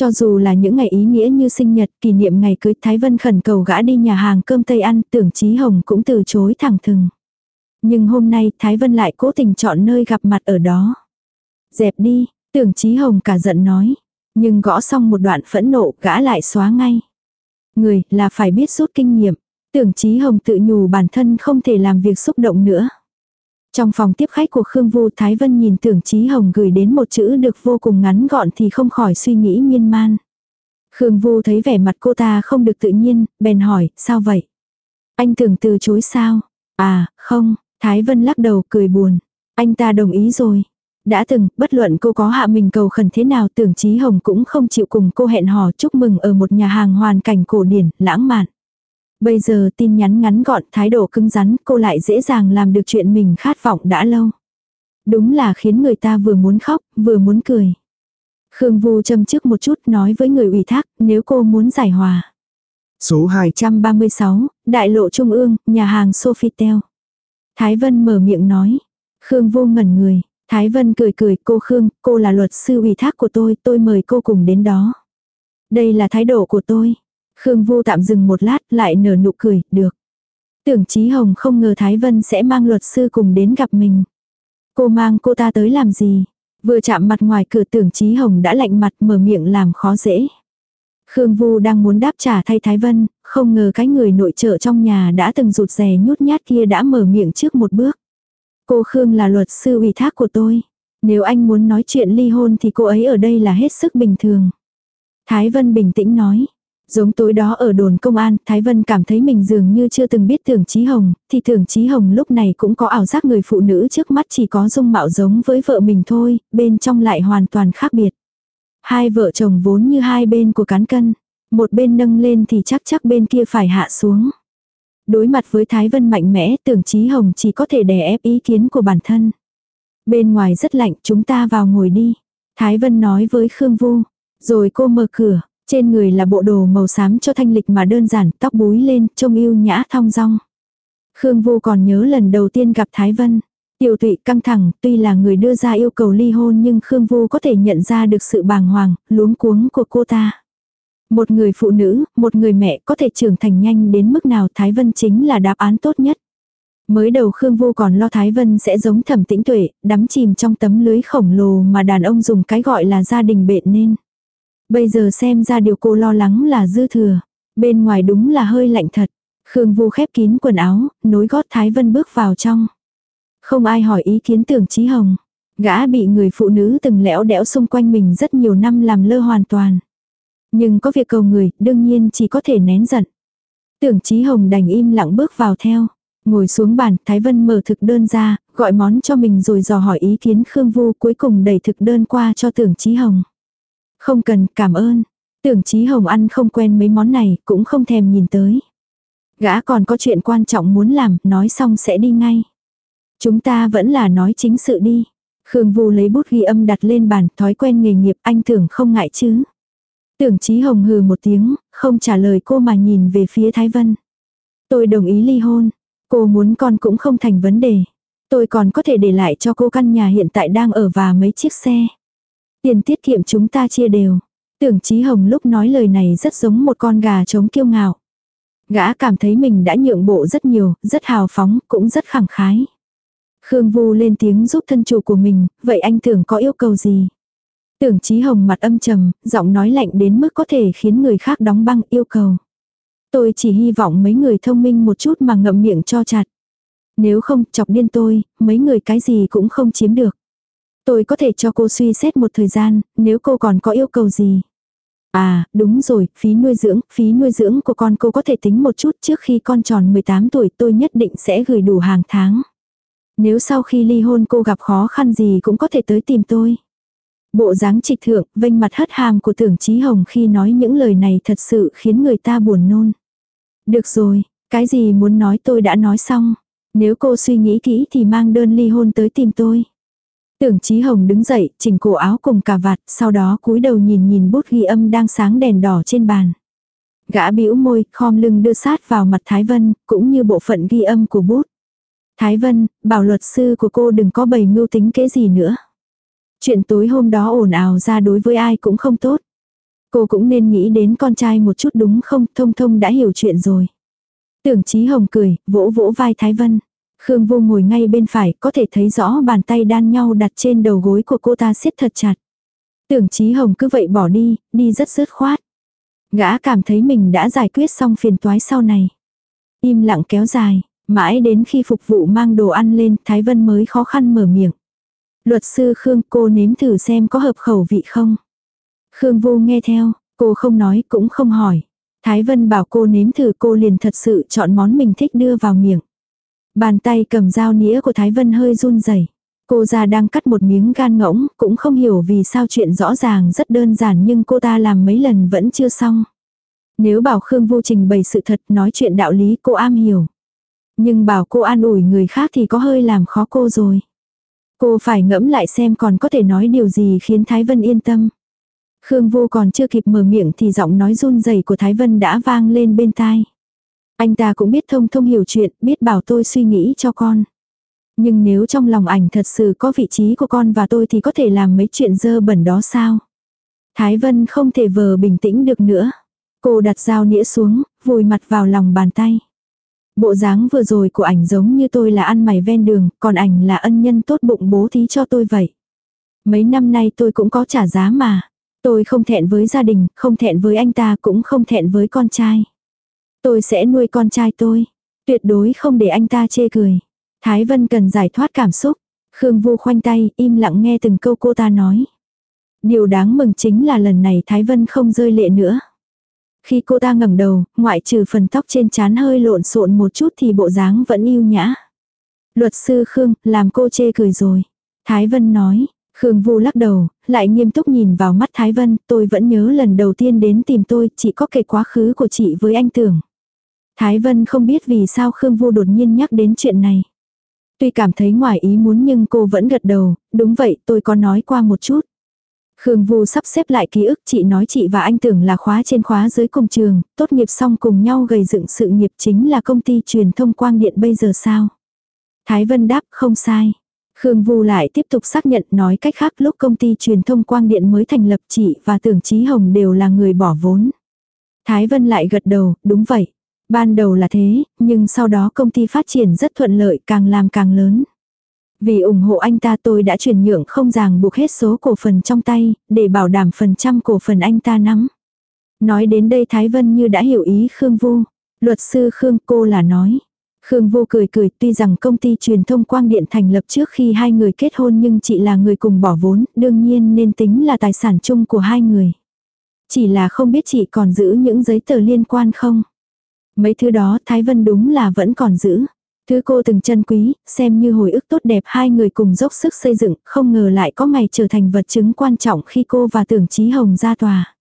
Cho dù là những ngày ý nghĩa như sinh nhật, kỷ niệm ngày cưới Thái Vân khẩn cầu gã đi nhà hàng cơm Tây ăn, tưởng Chí Hồng cũng từ chối thẳng thừng. Nhưng hôm nay Thái Vân lại cố tình chọn nơi gặp mặt ở đó. Dẹp đi, tưởng Chí Hồng cả giận nói. Nhưng gõ xong một đoạn phẫn nộ gã lại xóa ngay. Người là phải biết rút kinh nghiệm. Tưởng Chí Hồng tự nhủ bản thân không thể làm việc xúc động nữa. Trong phòng tiếp khách của Khương Vu Thái Vân nhìn tưởng Chí Hồng gửi đến một chữ được vô cùng ngắn gọn thì không khỏi suy nghĩ miên man. Khương Vu thấy vẻ mặt cô ta không được tự nhiên, bèn hỏi, sao vậy? Anh tưởng từ chối sao? À, không, Thái Vân lắc đầu cười buồn. Anh ta đồng ý rồi. Đã từng, bất luận cô có hạ mình cầu khẩn thế nào tưởng Chí Hồng cũng không chịu cùng cô hẹn hò chúc mừng ở một nhà hàng hoàn cảnh cổ điển, lãng mạn. Bây giờ tin nhắn ngắn gọn, thái độ cứng rắn, cô lại dễ dàng làm được chuyện mình khát vọng đã lâu. Đúng là khiến người ta vừa muốn khóc, vừa muốn cười. Khương Vu châm trước một chút nói với người ủy thác, nếu cô muốn giải hòa. Số 2. 136, Đại lộ Trung ương, nhà hàng Sofitel. Thái Vân mở miệng nói. Khương vô ngẩn người. Thái Vân cười cười, cô Khương, cô là luật sư ủy thác của tôi, tôi mời cô cùng đến đó. Đây là thái độ của tôi. Khương vô tạm dừng một lát, lại nở nụ cười, được. Tưởng Chí Hồng không ngờ Thái Vân sẽ mang luật sư cùng đến gặp mình. Cô mang cô ta tới làm gì? Vừa chạm mặt ngoài cửa tưởng Chí Hồng đã lạnh mặt mở miệng làm khó dễ. Khương Vu đang muốn đáp trả thay Thái Vân, không ngờ cái người nội trợ trong nhà đã từng rụt rè nhút nhát kia đã mở miệng trước một bước. Cô Khương là luật sư ủy thác của tôi. Nếu anh muốn nói chuyện ly hôn thì cô ấy ở đây là hết sức bình thường. Thái Vân bình tĩnh nói. Giống tối đó ở đồn công an, Thái Vân cảm thấy mình dường như chưa từng biết Tưởng Chí Hồng, thì Tưởng Chí Hồng lúc này cũng có ảo giác người phụ nữ trước mắt chỉ có dung mạo giống với vợ mình thôi, bên trong lại hoàn toàn khác biệt. Hai vợ chồng vốn như hai bên của cán cân, một bên nâng lên thì chắc chắc bên kia phải hạ xuống. Đối mặt với Thái Vân mạnh mẽ, Tưởng Chí Hồng chỉ có thể đè ép ý kiến của bản thân. Bên ngoài rất lạnh, chúng ta vào ngồi đi. Thái Vân nói với Khương Vu. Rồi cô mở cửa, trên người là bộ đồ màu xám cho thanh lịch mà đơn giản, tóc búi lên, trông yêu nhã thong dong. Khương Vô còn nhớ lần đầu tiên gặp Thái Vân. Tiểu tụy căng thẳng, tuy là người đưa ra yêu cầu ly hôn nhưng Khương Vô có thể nhận ra được sự bàng hoàng, luống cuống của cô ta. Một người phụ nữ, một người mẹ có thể trưởng thành nhanh đến mức nào Thái Vân chính là đáp án tốt nhất. Mới đầu Khương Vô còn lo Thái Vân sẽ giống thẩm tĩnh tuệ, đắm chìm trong tấm lưới khổng lồ mà đàn ông dùng cái gọi là gia đình bện nên. Bây giờ xem ra điều cô lo lắng là dư thừa. Bên ngoài đúng là hơi lạnh thật. Khương Vu khép kín quần áo, nối gót Thái Vân bước vào trong. Không ai hỏi ý kiến tưởng Chí Hồng. Gã bị người phụ nữ từng lẽo đẽo xung quanh mình rất nhiều năm làm lơ hoàn toàn. Nhưng có việc cầu người, đương nhiên chỉ có thể nén giận. Tưởng Chí Hồng đành im lặng bước vào theo. Ngồi xuống bàn, Thái Vân mở thực đơn ra, gọi món cho mình rồi dò hỏi ý kiến Khương Vu cuối cùng đẩy thực đơn qua cho tưởng Chí Hồng. Không cần, cảm ơn. Tưởng Chí Hồng ăn không quen mấy món này, cũng không thèm nhìn tới. Gã còn có chuyện quan trọng muốn làm, nói xong sẽ đi ngay. Chúng ta vẫn là nói chính sự đi. Khương Vu lấy bút ghi âm đặt lên bàn, thói quen nghề nghiệp anh tưởng không ngại chứ. Tưởng Chí Hồng hừ một tiếng, không trả lời cô mà nhìn về phía Thái Vân. Tôi đồng ý ly hôn. Cô muốn con cũng không thành vấn đề. Tôi còn có thể để lại cho cô căn nhà hiện tại đang ở và mấy chiếc xe. Tiền tiết kiệm chúng ta chia đều. Tưởng Chí Hồng lúc nói lời này rất giống một con gà trống kiêu ngạo. Gã cảm thấy mình đã nhượng bộ rất nhiều, rất hào phóng, cũng rất khẳng khái. Khương Vu lên tiếng giúp thân chủ của mình, vậy anh tưởng có yêu cầu gì? Tưởng Chí Hồng mặt âm trầm, giọng nói lạnh đến mức có thể khiến người khác đóng băng yêu cầu. Tôi chỉ hy vọng mấy người thông minh một chút mà ngậm miệng cho chặt. Nếu không chọc điên tôi, mấy người cái gì cũng không chiếm được. Tôi có thể cho cô suy xét một thời gian, nếu cô còn có yêu cầu gì. À, đúng rồi, phí nuôi dưỡng, phí nuôi dưỡng của con cô có thể tính một chút trước khi con tròn 18 tuổi tôi nhất định sẽ gửi đủ hàng tháng. Nếu sau khi ly hôn cô gặp khó khăn gì cũng có thể tới tìm tôi. Bộ dáng trịch thượng, vênh mặt hất hàm của tưởng trí hồng khi nói những lời này thật sự khiến người ta buồn nôn. Được rồi, cái gì muốn nói tôi đã nói xong. Nếu cô suy nghĩ kỹ thì mang đơn ly hôn tới tìm tôi. Tưởng Chí Hồng đứng dậy, chỉnh cổ áo cùng cà vạt, sau đó cúi đầu nhìn nhìn bút ghi âm đang sáng đèn đỏ trên bàn. Gã bĩu môi, khom lưng đưa sát vào mặt Thái Vân, cũng như bộ phận ghi âm của bút. Thái Vân, bảo luật sư của cô đừng có bày mưu tính kế gì nữa. Chuyện tối hôm đó ồn ào ra đối với ai cũng không tốt. Cô cũng nên nghĩ đến con trai một chút đúng không, thông thông đã hiểu chuyện rồi. Tưởng Chí Hồng cười, vỗ vỗ vai Thái Vân. Khương Vô ngồi ngay bên phải, có thể thấy rõ bàn tay đan nhau đặt trên đầu gối của cô ta siết thật chặt. Tưởng Chí Hồng cứ vậy bỏ đi, đi rất dứt khoát. Gã cảm thấy mình đã giải quyết xong phiền toái sau này. Im lặng kéo dài, mãi đến khi phục vụ mang đồ ăn lên, Thái Vân mới khó khăn mở miệng. Luật sư Khương cô nếm thử xem có hợp khẩu vị không. Khương Vô nghe theo, cô không nói cũng không hỏi. Thái Vân bảo cô nếm thử cô liền thật sự chọn món mình thích đưa vào miệng. Bàn tay cầm dao nĩa của Thái Vân hơi run rẩy. Cô già đang cắt một miếng gan ngỗng, cũng không hiểu vì sao chuyện rõ ràng rất đơn giản nhưng cô ta làm mấy lần vẫn chưa xong. Nếu bảo Khương Vô Trình bày sự thật nói chuyện đạo lý cô am hiểu. Nhưng bảo cô an ủi người khác thì có hơi làm khó cô rồi. Cô phải ngẫm lại xem còn có thể nói điều gì khiến Thái Vân yên tâm. Khương Vô còn chưa kịp mở miệng thì giọng nói run rẩy của Thái Vân đã vang lên bên tai. Anh ta cũng biết thông thông hiểu chuyện, biết bảo tôi suy nghĩ cho con. Nhưng nếu trong lòng ảnh thật sự có vị trí của con và tôi thì có thể làm mấy chuyện dơ bẩn đó sao? Thái Vân không thể vờ bình tĩnh được nữa. Cô đặt dao nĩa xuống, vùi mặt vào lòng bàn tay. Bộ dáng vừa rồi của ảnh giống như tôi là ăn mày ven đường, còn ảnh là ân nhân tốt bụng bố thí cho tôi vậy. Mấy năm nay tôi cũng có trả giá mà. Tôi không thẹn với gia đình, không thẹn với anh ta cũng không thẹn với con trai. Tôi sẽ nuôi con trai tôi. Tuyệt đối không để anh ta chê cười. Thái Vân cần giải thoát cảm xúc. Khương Vu khoanh tay, im lặng nghe từng câu cô ta nói. Điều đáng mừng chính là lần này Thái Vân không rơi lệ nữa. Khi cô ta ngẩng đầu, ngoại trừ phần tóc trên trán hơi lộn xộn một chút thì bộ dáng vẫn yêu nhã. Luật sư Khương, làm cô chê cười rồi. Thái Vân nói, Khương Vu lắc đầu, lại nghiêm túc nhìn vào mắt Thái Vân, tôi vẫn nhớ lần đầu tiên đến tìm tôi, chị có kể quá khứ của chị với anh tưởng. Thái Vân không biết vì sao Khương Vu đột nhiên nhắc đến chuyện này. Tuy cảm thấy ngoài ý muốn nhưng cô vẫn gật đầu, đúng vậy tôi có nói qua một chút. Khương Vu sắp xếp lại ký ức chị nói chị và anh tưởng là khóa trên khóa dưới cùng trường, tốt nghiệp xong cùng nhau gầy dựng sự nghiệp chính là công ty truyền thông quang điện bây giờ sao. Thái Vân đáp không sai. Khương Vu lại tiếp tục xác nhận nói cách khác lúc công ty truyền thông quang điện mới thành lập chị và tưởng Chí Hồng đều là người bỏ vốn. Thái Vân lại gật đầu, đúng vậy. Ban đầu là thế, nhưng sau đó công ty phát triển rất thuận lợi càng làm càng lớn. Vì ủng hộ anh ta tôi đã chuyển nhượng không ràng buộc hết số cổ phần trong tay, để bảo đảm phần trăm cổ phần anh ta nắm. Nói đến đây Thái Vân như đã hiểu ý Khương Vu. Luật sư Khương cô là nói. Khương Vô cười cười tuy rằng công ty truyền thông quang điện thành lập trước khi hai người kết hôn nhưng chị là người cùng bỏ vốn, đương nhiên nên tính là tài sản chung của hai người. Chỉ là không biết chị còn giữ những giấy tờ liên quan không? Mấy thứ đó Thái Vân đúng là vẫn còn giữ. Thứ cô từng chân quý, xem như hồi ức tốt đẹp hai người cùng dốc sức xây dựng, không ngờ lại có ngày trở thành vật chứng quan trọng khi cô và tưởng Chí Hồng ra tòa.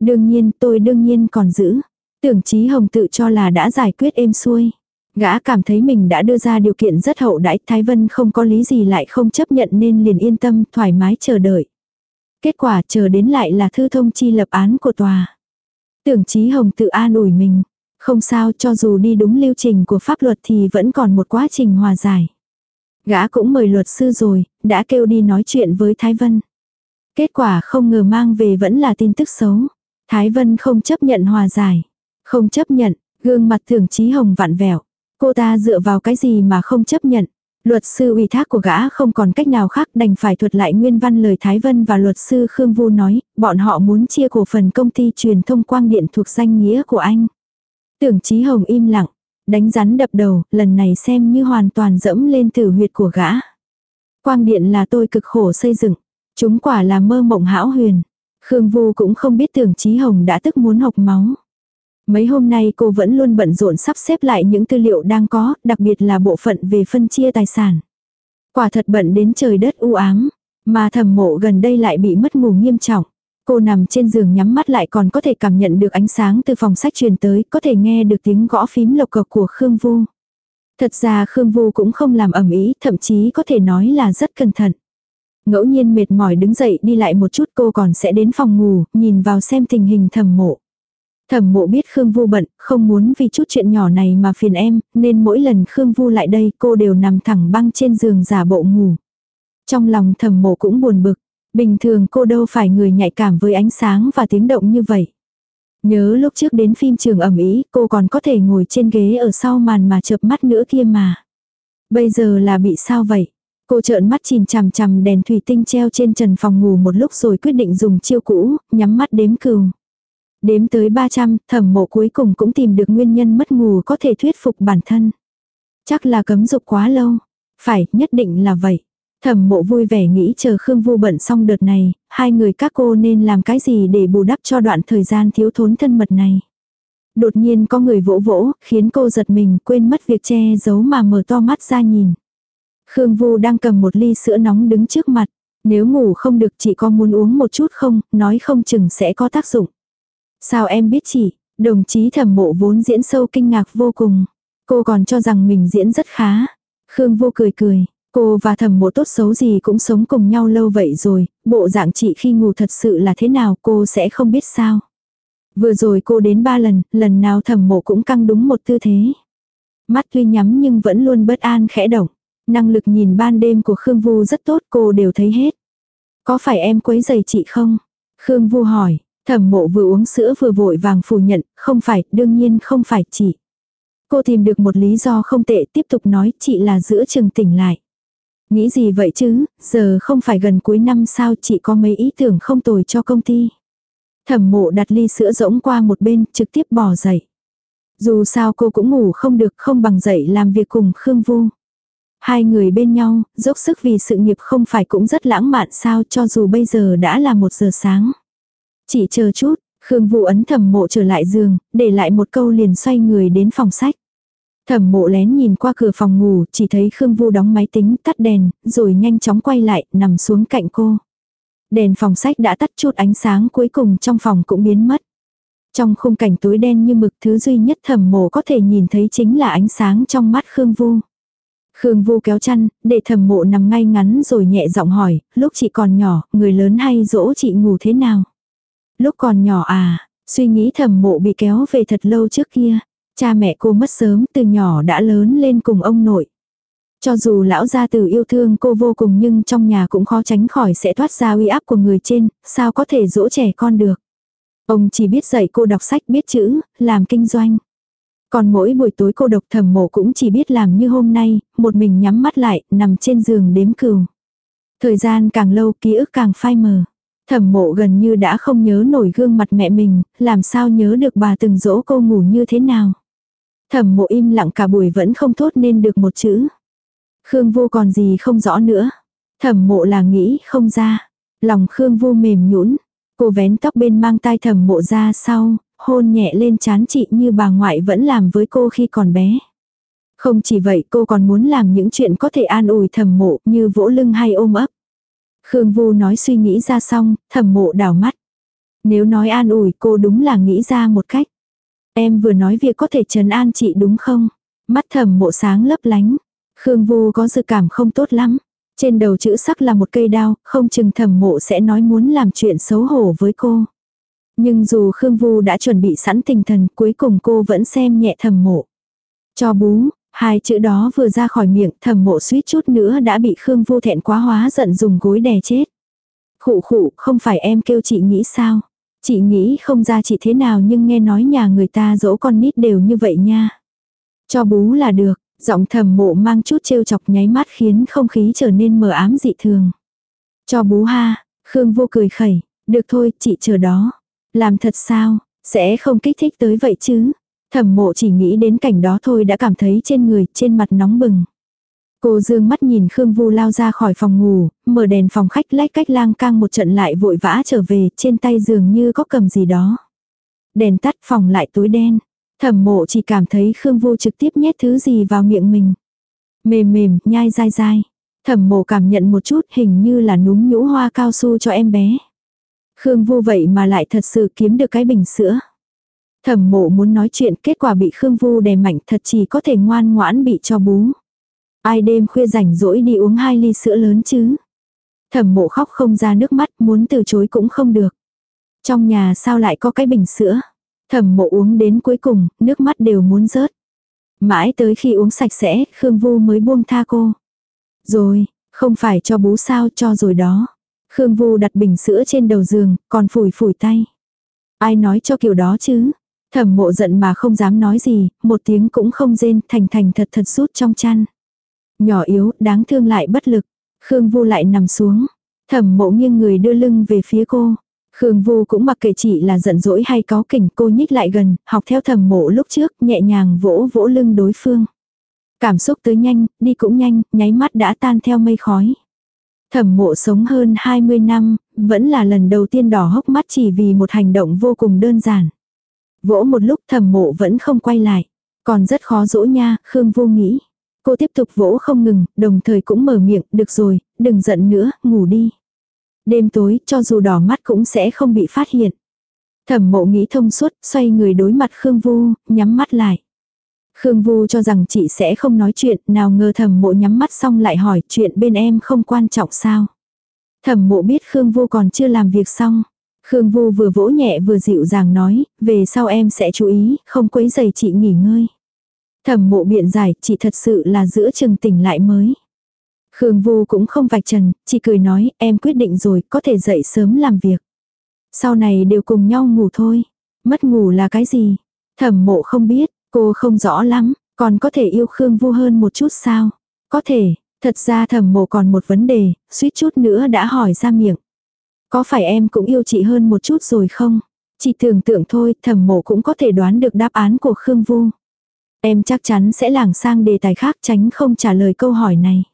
Đương nhiên, tôi đương nhiên còn giữ. Tưởng Chí Hồng tự cho là đã giải quyết êm xuôi. Gã cảm thấy mình đã đưa ra điều kiện rất hậu đãi, Thái Vân không có lý gì lại không chấp nhận nên liền yên tâm, thoải mái chờ đợi. Kết quả chờ đến lại là thư thông chi lập án của tòa. Tưởng Chí Hồng tự an ủi mình. Không sao cho dù đi đúng lưu trình của pháp luật thì vẫn còn một quá trình hòa giải. Gã cũng mời luật sư rồi, đã kêu đi nói chuyện với Thái Vân. Kết quả không ngờ mang về vẫn là tin tức xấu. Thái Vân không chấp nhận hòa giải. Không chấp nhận, gương mặt tưởng trí hồng vặn vẹo. Cô ta dựa vào cái gì mà không chấp nhận. Luật sư ủy thác của gã không còn cách nào khác đành phải thuật lại nguyên văn lời Thái Vân và luật sư Khương Vu nói, bọn họ muốn chia cổ phần công ty truyền thông quang điện thuộc danh nghĩa của anh. Tưởng Chí Hồng im lặng, đánh rắn đập đầu, lần này xem như hoàn toàn dẫm lên tử huyệt của gã. Quang điện là tôi cực khổ xây dựng, chúng quả là mơ mộng hão huyền. Khương Vu cũng không biết tưởng Chí Hồng đã tức muốn học máu. Mấy hôm nay cô vẫn luôn bận rộn sắp xếp lại những tư liệu đang có, đặc biệt là bộ phận về phân chia tài sản. Quả thật bận đến trời đất u ám, mà thẩm mộ gần đây lại bị mất ngủ nghiêm trọng. Cô nằm trên giường nhắm mắt lại còn có thể cảm nhận được ánh sáng từ phòng sách truyền tới, có thể nghe được tiếng gõ phím lộc cộc của Khương Vu. Thật ra Khương Vu cũng không làm ẩm ý, thậm chí có thể nói là rất cẩn thận. Ngẫu nhiên mệt mỏi đứng dậy đi lại một chút cô còn sẽ đến phòng ngủ, nhìn vào xem tình hình thẩm mộ. Thẩm mộ biết Khương Vu bận, không muốn vì chút chuyện nhỏ này mà phiền em, nên mỗi lần Khương Vu lại đây cô đều nằm thẳng băng trên giường giả bộ ngủ. Trong lòng thẩm mộ cũng buồn bực, Bình thường cô đâu phải người nhạy cảm với ánh sáng và tiếng động như vậy. Nhớ lúc trước đến phim trường ẩm ý, cô còn có thể ngồi trên ghế ở sau màn mà chợp mắt nữa kia mà. Bây giờ là bị sao vậy? Cô trợn mắt chìm chằm chằm đèn thủy tinh treo trên trần phòng ngủ một lúc rồi quyết định dùng chiêu cũ, nhắm mắt đếm cừu. Đếm tới 300, thẩm mộ cuối cùng cũng tìm được nguyên nhân mất ngủ có thể thuyết phục bản thân. Chắc là cấm dục quá lâu. Phải, nhất định là vậy. Thẩm mộ vui vẻ nghĩ chờ Khương Vu bận xong đợt này, hai người các cô nên làm cái gì để bù đắp cho đoạn thời gian thiếu thốn thân mật này. Đột nhiên có người vỗ vỗ, khiến cô giật mình quên mất việc che giấu mà mở to mắt ra nhìn. Khương Vu đang cầm một ly sữa nóng đứng trước mặt. Nếu ngủ không được chị có muốn uống một chút không, nói không chừng sẽ có tác dụng. Sao em biết chị, đồng chí thẩm mộ vốn diễn sâu kinh ngạc vô cùng. Cô còn cho rằng mình diễn rất khá. Khương Vu cười cười, Cô và thầm mộ tốt xấu gì cũng sống cùng nhau lâu vậy rồi, bộ dạng chị khi ngủ thật sự là thế nào cô sẽ không biết sao. Vừa rồi cô đến ba lần, lần nào thầm mộ cũng căng đúng một tư thế. Mắt tuy nhắm nhưng vẫn luôn bất an khẽ động. Năng lực nhìn ban đêm của Khương Vu rất tốt cô đều thấy hết. Có phải em quấy giày chị không? Khương Vu hỏi, thẩm mộ vừa uống sữa vừa vội vàng phủ nhận, không phải, đương nhiên không phải chị. Cô tìm được một lý do không tệ tiếp tục nói chị là giữa chừng tỉnh lại. Nghĩ gì vậy chứ, giờ không phải gần cuối năm sao chị có mấy ý tưởng không tồi cho công ty. Thẩm mộ đặt ly sữa rỗng qua một bên, trực tiếp bỏ dậy. Dù sao cô cũng ngủ không được không bằng dậy làm việc cùng Khương Vu. Hai người bên nhau, dốc sức vì sự nghiệp không phải cũng rất lãng mạn sao cho dù bây giờ đã là một giờ sáng. Chỉ chờ chút, Khương Vu ấn thẩm mộ trở lại giường, để lại một câu liền xoay người đến phòng sách. Thẩm mộ lén nhìn qua cửa phòng ngủ, chỉ thấy Khương Vu đóng máy tính, tắt đèn, rồi nhanh chóng quay lại, nằm xuống cạnh cô. Đèn phòng sách đã tắt chút ánh sáng cuối cùng trong phòng cũng biến mất. Trong khung cảnh tối đen như mực thứ duy nhất thẩm mộ có thể nhìn thấy chính là ánh sáng trong mắt Khương Vu. Khương Vu kéo chăn, để thẩm mộ nằm ngay ngắn rồi nhẹ giọng hỏi, lúc chị còn nhỏ, người lớn hay dỗ chị ngủ thế nào? Lúc còn nhỏ à, suy nghĩ thẩm mộ bị kéo về thật lâu trước kia. Cha mẹ cô mất sớm từ nhỏ đã lớn lên cùng ông nội. Cho dù lão gia tử yêu thương cô vô cùng nhưng trong nhà cũng khó tránh khỏi sẽ thoát ra uy áp của người trên, sao có thể dỗ trẻ con được. Ông chỉ biết dạy cô đọc sách biết chữ, làm kinh doanh. Còn mỗi buổi tối cô độc thầm mộ cũng chỉ biết làm như hôm nay, một mình nhắm mắt lại, nằm trên giường đếm cừu. Thời gian càng lâu ký ức càng phai mờ. Thẩm mộ gần như đã không nhớ nổi gương mặt mẹ mình, làm sao nhớ được bà từng dỗ cô ngủ như thế nào. Thẩm mộ im lặng cả buổi vẫn không thốt nên được một chữ. Khương vô còn gì không rõ nữa. Thẩm mộ là nghĩ không ra. Lòng Khương vô mềm nhũn Cô vén tóc bên mang tai thẩm mộ ra sau, hôn nhẹ lên chán chị như bà ngoại vẫn làm với cô khi còn bé. Không chỉ vậy cô còn muốn làm những chuyện có thể an ủi thẩm mộ như vỗ lưng hay ôm ấp. Khương Vu nói suy nghĩ ra xong, thẩm mộ đảo mắt. Nếu nói an ủi cô đúng là nghĩ ra một cách. Em vừa nói việc có thể trấn an chị đúng không? Mắt thẩm mộ sáng lấp lánh. Khương Vu có dự cảm không tốt lắm. Trên đầu chữ sắc là một cây đao, không chừng thẩm mộ sẽ nói muốn làm chuyện xấu hổ với cô. Nhưng dù Khương Vu đã chuẩn bị sẵn tinh thần, cuối cùng cô vẫn xem nhẹ thẩm mộ. Cho bú, hai chữ đó vừa ra khỏi miệng, thẩm mộ suýt chút nữa đã bị Khương Vu thẹn quá hóa giận dùng gối đè chết. Khụ khụ, không phải em kêu chị nghĩ sao? Chị nghĩ không ra chị thế nào nhưng nghe nói nhà người ta dỗ con nít đều như vậy nha. Cho bú là được, giọng thầm mộ mang chút trêu chọc nháy mắt khiến không khí trở nên mờ ám dị thường. Cho bú ha, Khương vô cười khẩy, được thôi, chị chờ đó. Làm thật sao, sẽ không kích thích tới vậy chứ. Thẩm mộ chỉ nghĩ đến cảnh đó thôi đã cảm thấy trên người, trên mặt nóng bừng. Cô dương mắt nhìn Khương Vu lao ra khỏi phòng ngủ, mở đèn phòng khách lách cách lang cang một trận lại vội vã trở về, trên tay dường như có cầm gì đó. Đèn tắt phòng lại tối đen. Thẩm mộ chỉ cảm thấy Khương Vu trực tiếp nhét thứ gì vào miệng mình. Mềm mềm, nhai dai dai. Thẩm mộ cảm nhận một chút hình như là núm nhũ hoa cao su cho em bé. Khương Vu vậy mà lại thật sự kiếm được cái bình sữa. Thẩm mộ muốn nói chuyện kết quả bị Khương Vu đè mạnh thật chỉ có thể ngoan ngoãn bị cho bú. Ai đêm khuya rảnh rỗi đi uống hai ly sữa lớn chứ. Thẩm mộ khóc không ra nước mắt muốn từ chối cũng không được. Trong nhà sao lại có cái bình sữa. Thẩm mộ uống đến cuối cùng, nước mắt đều muốn rớt. Mãi tới khi uống sạch sẽ, Khương Vu mới buông tha cô. Rồi, không phải cho bú sao cho rồi đó. Khương Vu đặt bình sữa trên đầu giường, còn phủi phủi tay. Ai nói cho kiểu đó chứ? Thẩm mộ giận mà không dám nói gì, một tiếng cũng không rên, thành thành thật thật rút trong chăn. Nhỏ yếu, đáng thương lại bất lực. Khương Vu lại nằm xuống. Thẩm mộ nghiêng người đưa lưng về phía cô. Khương Vu cũng mặc kệ chị là giận dỗi hay có kỉnh cô nhích lại gần, học theo thẩm mộ lúc trước, nhẹ nhàng vỗ vỗ lưng đối phương. Cảm xúc tới nhanh, đi cũng nhanh, nháy mắt đã tan theo mây khói. Thẩm mộ sống hơn 20 năm, vẫn là lần đầu tiên đỏ hốc mắt chỉ vì một hành động vô cùng đơn giản. Vỗ một lúc thẩm mộ vẫn không quay lại. Còn rất khó dỗ nha, Khương vu nghĩ. Cô tiếp tục vỗ không ngừng, đồng thời cũng mở miệng, được rồi, đừng giận nữa, ngủ đi. Đêm tối, cho dù đỏ mắt cũng sẽ không bị phát hiện. Thẩm mộ nghĩ thông suốt, xoay người đối mặt Khương Vu, nhắm mắt lại. Khương Vu cho rằng chị sẽ không nói chuyện, nào ngờ thẩm mộ nhắm mắt xong lại hỏi chuyện bên em không quan trọng sao. Thẩm mộ biết Khương Vu còn chưa làm việc xong. Khương Vu vừa vỗ nhẹ vừa dịu dàng nói, về sau em sẽ chú ý, không quấy giày chị nghỉ ngơi. Thẩm mộ biện giải, chị thật sự là giữa chừng tỉnh lại mới. Khương Vu cũng không vạch trần, chỉ cười nói, em quyết định rồi, có thể dậy sớm làm việc. Sau này đều cùng nhau ngủ thôi. Mất ngủ là cái gì? Thẩm mộ không biết, cô không rõ lắm, còn có thể yêu Khương Vu hơn một chút sao? Có thể, thật ra thẩm mộ còn một vấn đề, suýt chút nữa đã hỏi ra miệng. Có phải em cũng yêu chị hơn một chút rồi không? Chỉ tưởng tượng thôi, thẩm mộ cũng có thể đoán được đáp án của Khương Vu. Em chắc chắn sẽ lảng sang đề tài khác tránh không trả lời câu hỏi này.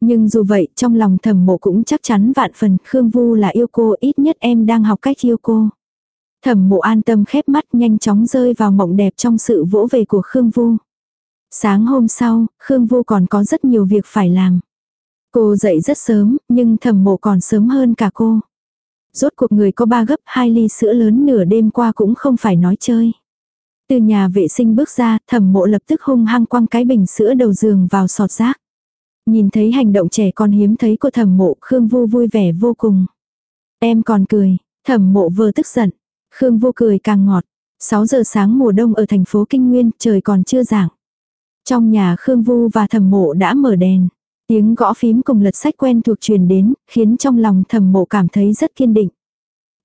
Nhưng dù vậy, trong lòng thẩm mộ cũng chắc chắn vạn phần, Khương Vu là yêu cô, ít nhất em đang học cách yêu cô. Thẩm mộ an tâm khép mắt nhanh chóng rơi vào mộng đẹp trong sự vỗ về của Khương Vu. Sáng hôm sau, Khương Vu còn có rất nhiều việc phải làm. Cô dậy rất sớm, nhưng thẩm mộ còn sớm hơn cả cô. Rốt cuộc người có ba gấp hai ly sữa lớn nửa đêm qua cũng không phải nói chơi. Từ nhà vệ sinh bước ra, thẩm mộ lập tức hung hăng quăng cái bình sữa đầu giường vào sọt rác. Nhìn thấy hành động trẻ con hiếm thấy của thẩm mộ, Khương Vu vui vẻ vô cùng. Em còn cười, thẩm mộ vừa tức giận. Khương Vu cười càng ngọt. 6 giờ sáng mùa đông ở thành phố Kinh Nguyên, trời còn chưa giảng Trong nhà Khương Vu và thẩm mộ đã mở đèn. Tiếng gõ phím cùng lật sách quen thuộc truyền đến, khiến trong lòng thẩm mộ cảm thấy rất kiên định.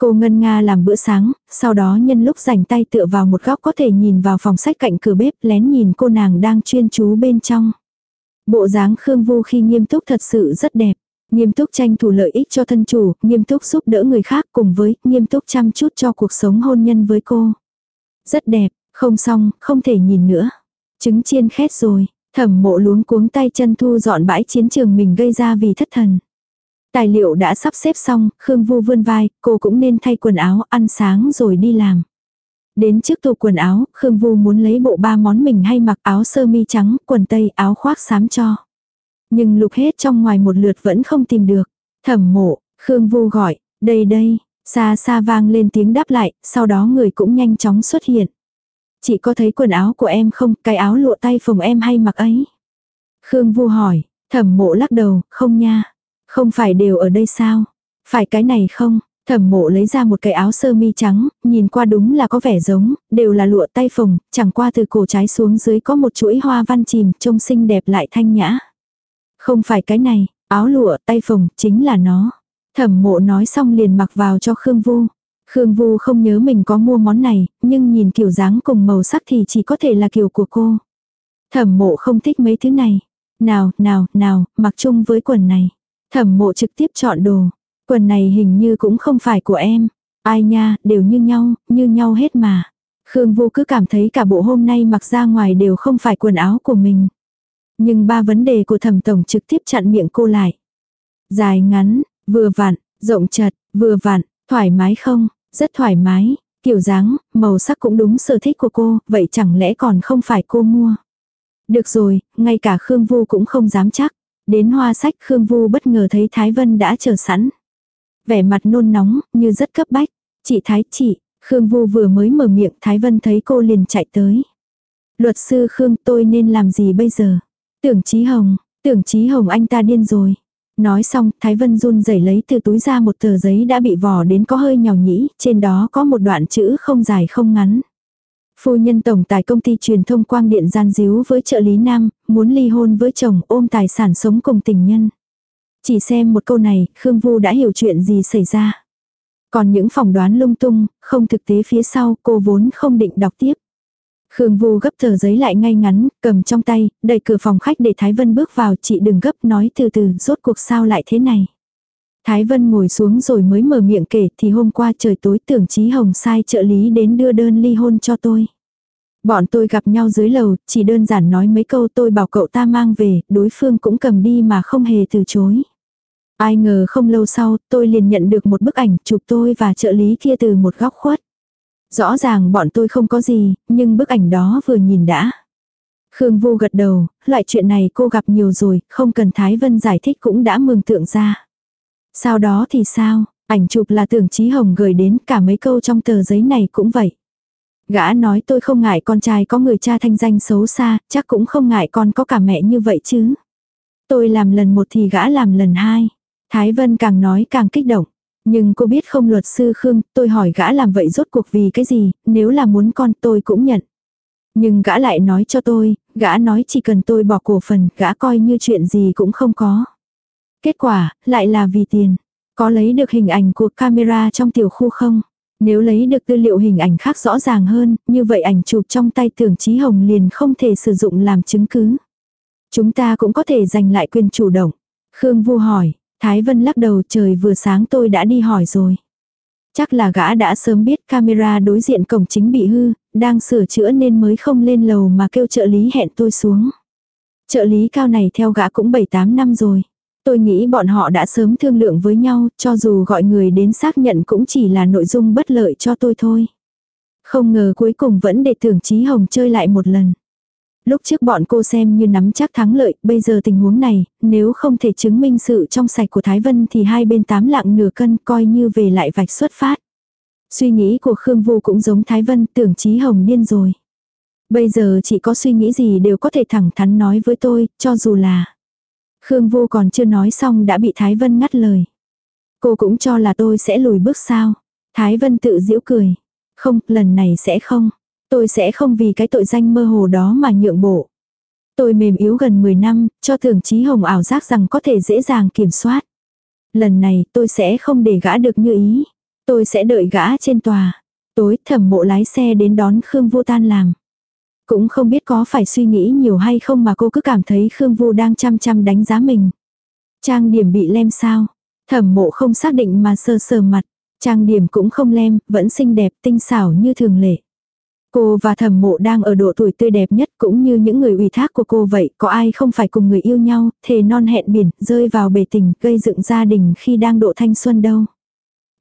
Cô Ngân Nga làm bữa sáng, sau đó nhân lúc rảnh tay tựa vào một góc có thể nhìn vào phòng sách cạnh cửa bếp lén nhìn cô nàng đang chuyên chú bên trong. Bộ dáng Khương Vu khi nghiêm túc thật sự rất đẹp. Nghiêm túc tranh thủ lợi ích cho thân chủ, nghiêm túc giúp đỡ người khác cùng với nghiêm túc chăm chút cho cuộc sống hôn nhân với cô. Rất đẹp, không xong, không thể nhìn nữa. Trứng chiên khét rồi, thẩm mộ luống cuống tay chân thu dọn bãi chiến trường mình gây ra vì thất thần. Tài liệu đã sắp xếp xong, Khương Vu vươn vai, cô cũng nên thay quần áo, ăn sáng rồi đi làm. Đến trước tủ quần áo, Khương Vu muốn lấy bộ ba món mình hay mặc áo sơ mi trắng, quần tây, áo khoác xám cho. Nhưng lục hết trong ngoài một lượt vẫn không tìm được. Thẩm mộ, Khương Vu gọi, đây đây, xa xa vang lên tiếng đáp lại, sau đó người cũng nhanh chóng xuất hiện. Chị có thấy quần áo của em không, cái áo lụa tay phồng em hay mặc ấy? Khương Vu hỏi, thẩm mộ lắc đầu, không nha. Không phải đều ở đây sao? Phải cái này không? Thẩm mộ lấy ra một cái áo sơ mi trắng, nhìn qua đúng là có vẻ giống, đều là lụa tay phồng, chẳng qua từ cổ trái xuống dưới có một chuỗi hoa văn chìm, trông xinh đẹp lại thanh nhã. Không phải cái này, áo lụa tay phồng, chính là nó. Thẩm mộ nói xong liền mặc vào cho Khương Vu. Khương Vu không nhớ mình có mua món này, nhưng nhìn kiểu dáng cùng màu sắc thì chỉ có thể là kiểu của cô. Thẩm mộ không thích mấy thứ này. Nào, nào, nào, mặc chung với quần này. Thẩm mộ trực tiếp chọn đồ. Quần này hình như cũng không phải của em. Ai nha, đều như nhau, như nhau hết mà. Khương Vu cứ cảm thấy cả bộ hôm nay mặc ra ngoài đều không phải quần áo của mình. Nhưng ba vấn đề của thẩm tổng trực tiếp chặn miệng cô lại. Dài ngắn, vừa vặn, rộng chật, vừa vặn, thoải mái không, rất thoải mái, kiểu dáng, màu sắc cũng đúng sở thích của cô, vậy chẳng lẽ còn không phải cô mua. Được rồi, ngay cả Khương Vu cũng không dám chắc. Đến hoa sách Khương Vu bất ngờ thấy Thái Vân đã chờ sẵn. Vẻ mặt nôn nóng, như rất cấp bách. Chị Thái, chị, Khương Vu vừa mới mở miệng Thái Vân thấy cô liền chạy tới. Luật sư Khương tôi nên làm gì bây giờ? Tưởng Chí Hồng, tưởng Chí Hồng anh ta điên rồi. Nói xong, Thái Vân run rẩy lấy từ túi ra một tờ giấy đã bị vò đến có hơi nhỏ nhĩ, trên đó có một đoạn chữ không dài không ngắn. Phu nhân tổng tài công ty truyền thông quang điện gian díu với trợ lý nam, muốn ly hôn với chồng ôm tài sản sống cùng tình nhân. Chỉ xem một câu này, Khương Vu đã hiểu chuyện gì xảy ra. Còn những phỏng đoán lung tung, không thực tế phía sau cô vốn không định đọc tiếp. Khương Vu gấp tờ giấy lại ngay ngắn, cầm trong tay, đẩy cửa phòng khách để Thái Vân bước vào chị đừng gấp nói từ từ rốt cuộc sao lại thế này. Thái Vân ngồi xuống rồi mới mở miệng kể thì hôm qua trời tối tưởng Chí Hồng sai trợ lý đến đưa đơn ly hôn cho tôi. Bọn tôi gặp nhau dưới lầu, chỉ đơn giản nói mấy câu tôi bảo cậu ta mang về, đối phương cũng cầm đi mà không hề từ chối. Ai ngờ không lâu sau, tôi liền nhận được một bức ảnh chụp tôi và trợ lý kia từ một góc khuất. Rõ ràng bọn tôi không có gì, nhưng bức ảnh đó vừa nhìn đã. Khương Vu gật đầu, loại chuyện này cô gặp nhiều rồi, không cần Thái Vân giải thích cũng đã mường tượng ra. Sau đó thì sao, ảnh chụp là tưởng Chí Hồng gửi đến cả mấy câu trong tờ giấy này cũng vậy. Gã nói tôi không ngại con trai có người cha thanh danh xấu xa, chắc cũng không ngại con có cả mẹ như vậy chứ. Tôi làm lần một thì gã làm lần hai. Thái Vân càng nói càng kích động. Nhưng cô biết không luật sư Khương, tôi hỏi gã làm vậy rốt cuộc vì cái gì, nếu là muốn con tôi cũng nhận. Nhưng gã lại nói cho tôi, gã nói chỉ cần tôi bỏ cổ phần, gã coi như chuyện gì cũng không có. Kết quả, lại là vì tiền. Có lấy được hình ảnh của camera trong tiểu khu không? Nếu lấy được tư liệu hình ảnh khác rõ ràng hơn, như vậy ảnh chụp trong tay tưởng trí Hồng liền không thể sử dụng làm chứng cứ. Chúng ta cũng có thể giành lại quyền chủ động. Khương Vu hỏi, Thái Vân lắc đầu trời vừa sáng tôi đã đi hỏi rồi. Chắc là gã đã sớm biết camera đối diện cổng chính bị hư, đang sửa chữa nên mới không lên lầu mà kêu trợ lý hẹn tôi xuống. Trợ lý cao này theo gã cũng 7-8 năm rồi. Tôi nghĩ bọn họ đã sớm thương lượng với nhau, cho dù gọi người đến xác nhận cũng chỉ là nội dung bất lợi cho tôi thôi. Không ngờ cuối cùng vẫn để tưởng Chí Hồng chơi lại một lần. Lúc trước bọn cô xem như nắm chắc thắng lợi, bây giờ tình huống này, nếu không thể chứng minh sự trong sạch của Thái Vân thì hai bên tám lạng nửa cân coi như về lại vạch xuất phát. Suy nghĩ của Khương Vu cũng giống Thái Vân tưởng Chí Hồng điên rồi. Bây giờ chỉ có suy nghĩ gì đều có thể thẳng thắn nói với tôi, cho dù là Khương Vô còn chưa nói xong đã bị Thái Vân ngắt lời. Cô cũng cho là tôi sẽ lùi bước sao. Thái Vân tự giễu cười. Không, lần này sẽ không. Tôi sẽ không vì cái tội danh mơ hồ đó mà nhượng bộ. Tôi mềm yếu gần 10 năm, cho thường trí hồng ảo giác rằng có thể dễ dàng kiểm soát. Lần này tôi sẽ không để gã được như ý. Tôi sẽ đợi gã trên tòa. Tối thẩm mộ lái xe đến đón Khương Vô Tan làm. Cũng không biết có phải suy nghĩ nhiều hay không mà cô cứ cảm thấy Khương Vu đang chăm chăm đánh giá mình. Trang điểm bị lem sao? Thẩm mộ không xác định mà sơ sờ mặt. Trang điểm cũng không lem, vẫn xinh đẹp, tinh xảo như thường lệ. Cô và thẩm mộ đang ở độ tuổi tươi đẹp nhất cũng như những người ủy thác của cô vậy, có ai không phải cùng người yêu nhau, thề non hẹn biển, rơi vào bể tình, gây dựng gia đình khi đang độ thanh xuân đâu.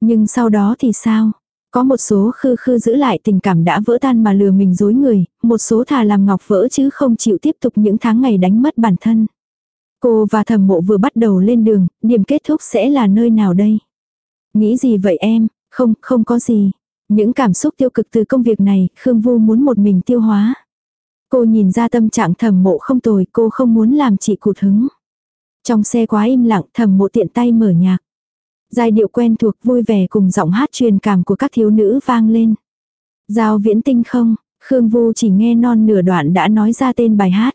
Nhưng sau đó thì sao? Có một số khư khư giữ lại tình cảm đã vỡ tan mà lừa mình dối người, một số thà làm ngọc vỡ chứ không chịu tiếp tục những tháng ngày đánh mất bản thân. Cô và thẩm mộ vừa bắt đầu lên đường, điểm kết thúc sẽ là nơi nào đây? Nghĩ gì vậy em? Không, không có gì. Những cảm xúc tiêu cực từ công việc này, Khương Vu muốn một mình tiêu hóa. Cô nhìn ra tâm trạng thẩm mộ không tồi, cô không muốn làm chị cụt hứng. Trong xe quá im lặng, thẩm mộ tiện tay mở nhạc. Giai điệu quen thuộc vui vẻ cùng giọng hát truyền cảm của các thiếu nữ vang lên. Giao viễn tinh không, Khương Vu chỉ nghe non nửa đoạn đã nói ra tên bài hát.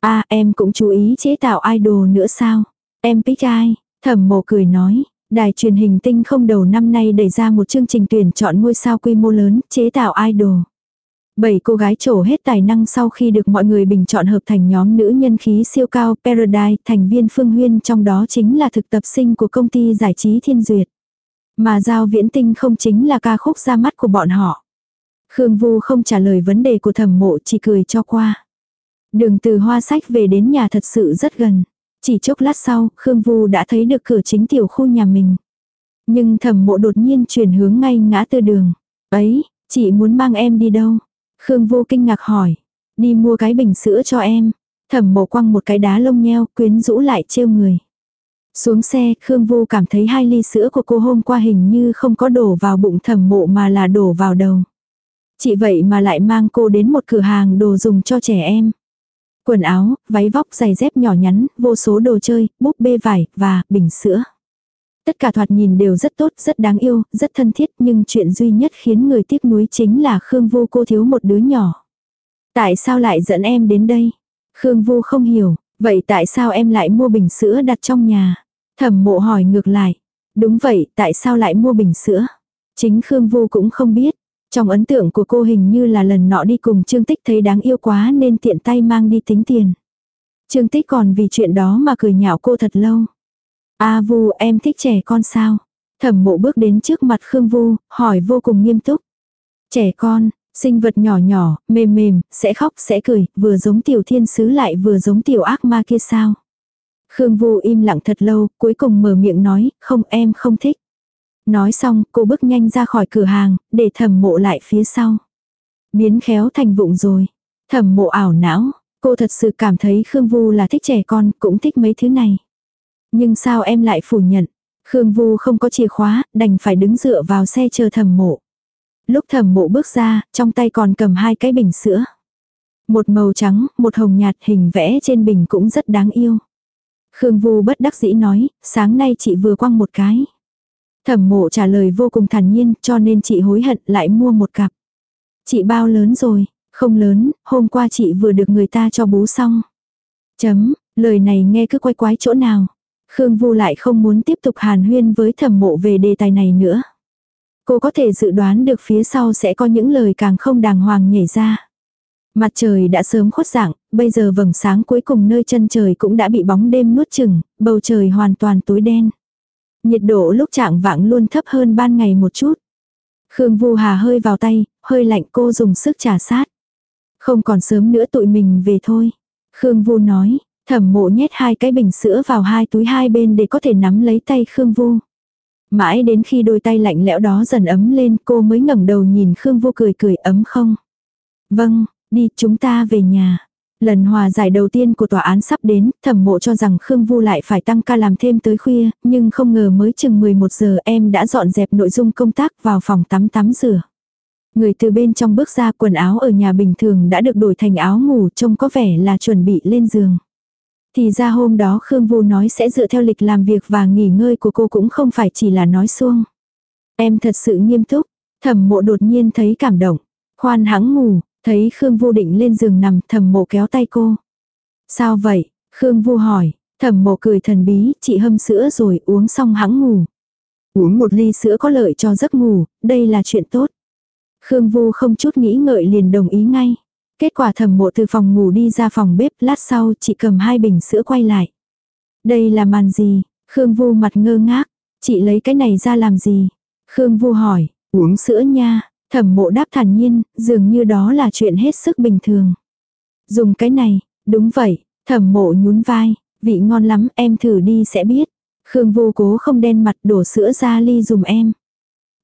a à, em cũng chú ý chế tạo idol nữa sao? Em pick ai? Thẩm mộ cười nói. Đài truyền hình tinh không đầu năm nay đẩy ra một chương trình tuyển chọn ngôi sao quy mô lớn, chế tạo idol. Bảy cô gái trổ hết tài năng sau khi được mọi người bình chọn hợp thành nhóm nữ nhân khí siêu cao Paradise, thành viên Phương Huyên trong đó chính là thực tập sinh của công ty giải trí Thiên Duyệt. Mà Giao Viễn Tinh không chính là ca khúc ra mắt của bọn họ. Khương Vu không trả lời vấn đề của thẩm mộ chỉ cười cho qua. Đường từ hoa sách về đến nhà thật sự rất gần. Chỉ chốc lát sau, Khương Vu đã thấy được cửa chính tiểu khu nhà mình. Nhưng thẩm mộ đột nhiên chuyển hướng ngay ngã tư đường. Ấy, chị muốn mang em đi đâu? Khương Vô kinh ngạc hỏi. Đi mua cái bình sữa cho em. Thẩm mộ quăng một cái đá lông nheo, quyến rũ lại trêu người. Xuống xe, Khương Vô cảm thấy hai ly sữa của cô hôm qua hình như không có đổ vào bụng thẩm mộ mà là đổ vào đầu. Chị vậy mà lại mang cô đến một cửa hàng đồ dùng cho trẻ em. Quần áo, váy vóc, giày dép nhỏ nhắn, vô số đồ chơi, búp bê vải, và bình sữa. Tất cả thoạt nhìn đều rất tốt, rất đáng yêu, rất thân thiết, nhưng chuyện duy nhất khiến người tiếc nuối chính là Khương Vu cô thiếu một đứa nhỏ. Tại sao lại dẫn em đến đây? Khương Vu không hiểu, vậy tại sao em lại mua bình sữa đặt trong nhà? Thẩm mộ hỏi ngược lại. Đúng vậy, tại sao lại mua bình sữa? Chính Khương Vu cũng không biết. Trong ấn tượng của cô hình như là lần nọ đi cùng Trương Tích thấy đáng yêu quá nên tiện tay mang đi tính tiền. Trương Tích còn vì chuyện đó mà cười nhạo cô thật lâu. A Vu em thích trẻ con sao? Thẩm mộ bước đến trước mặt Khương Vu, hỏi vô cùng nghiêm túc. Trẻ con, sinh vật nhỏ nhỏ, mềm mềm, sẽ khóc sẽ cười, vừa giống tiểu thiên sứ lại vừa giống tiểu ác ma kia sao? Khương Vu im lặng thật lâu, cuối cùng mở miệng nói, không em không thích. Nói xong, cô bước nhanh ra khỏi cửa hàng, để thẩm mộ lại phía sau. Biến khéo thành vụng rồi. Thẩm mộ ảo não, cô thật sự cảm thấy Khương Vu là thích trẻ con, cũng thích mấy thứ này. Nhưng sao em lại phủ nhận? Khương Vu không có chìa khóa, đành phải đứng dựa vào xe chờ thẩm mộ. Lúc thẩm mộ bước ra, trong tay còn cầm hai cái bình sữa. Một màu trắng, một hồng nhạt hình vẽ trên bình cũng rất đáng yêu. Khương Vu bất đắc dĩ nói, sáng nay chị vừa quăng một cái. Thẩm mộ trả lời vô cùng thản nhiên, cho nên chị hối hận lại mua một cặp. Chị bao lớn rồi, không lớn, hôm qua chị vừa được người ta cho bú xong. Chấm, lời này nghe cứ quay quái chỗ nào. Khương Vu lại không muốn tiếp tục hàn huyên với thẩm mộ về đề tài này nữa. Cô có thể dự đoán được phía sau sẽ có những lời càng không đàng hoàng nhảy ra. Mặt trời đã sớm khuất dạng, bây giờ vầng sáng cuối cùng nơi chân trời cũng đã bị bóng đêm nuốt chừng, bầu trời hoàn toàn tối đen. Nhiệt độ lúc trạng vạng luôn thấp hơn ban ngày một chút. Khương Vu Hà hơi vào tay, hơi lạnh cô dùng sức trả sát. Không còn sớm nữa tụi mình về thôi. Khương Vu nói, thẩm mộ nhét hai cái bình sữa vào hai túi hai bên để có thể nắm lấy tay Khương Vu. Mãi đến khi đôi tay lạnh lẽo đó dần ấm lên cô mới ngẩng đầu nhìn Khương Vu cười cười ấm không. Vâng, đi chúng ta về nhà. Lần hòa giải đầu tiên của tòa án sắp đến, thẩm mộ cho rằng Khương Vu lại phải tăng ca làm thêm tới khuya, nhưng không ngờ mới chừng 11 giờ em đã dọn dẹp nội dung công tác vào phòng tắm tắm rửa. Người từ bên trong bước ra quần áo ở nhà bình thường đã được đổi thành áo ngủ trông có vẻ là chuẩn bị lên giường. Thì ra hôm đó Khương Vu nói sẽ dựa theo lịch làm việc và nghỉ ngơi của cô cũng không phải chỉ là nói xuông. Em thật sự nghiêm túc, thẩm mộ đột nhiên thấy cảm động. Khoan hắng ngủ, thấy Khương Vu định lên giường nằm thẩm mộ kéo tay cô. Sao vậy? Khương Vu hỏi, thẩm mộ cười thần bí, chị hâm sữa rồi uống xong hắng ngủ. Uống một ly sữa có lợi cho giấc ngủ, đây là chuyện tốt. Khương Vu không chút nghĩ ngợi liền đồng ý ngay. Kết quả thẩm mộ từ phòng ngủ đi ra phòng bếp, lát sau chị cầm hai bình sữa quay lại. Đây là màn gì? Khương Vu mặt ngơ ngác. Chị lấy cái này ra làm gì? Khương Vu hỏi, uống sữa nha. Thẩm mộ đáp thản nhiên, dường như đó là chuyện hết sức bình thường. Dùng cái này, đúng vậy, thẩm mộ nhún vai, vị ngon lắm em thử đi sẽ biết. Khương Vu cố không đen mặt đổ sữa ra ly dùm em.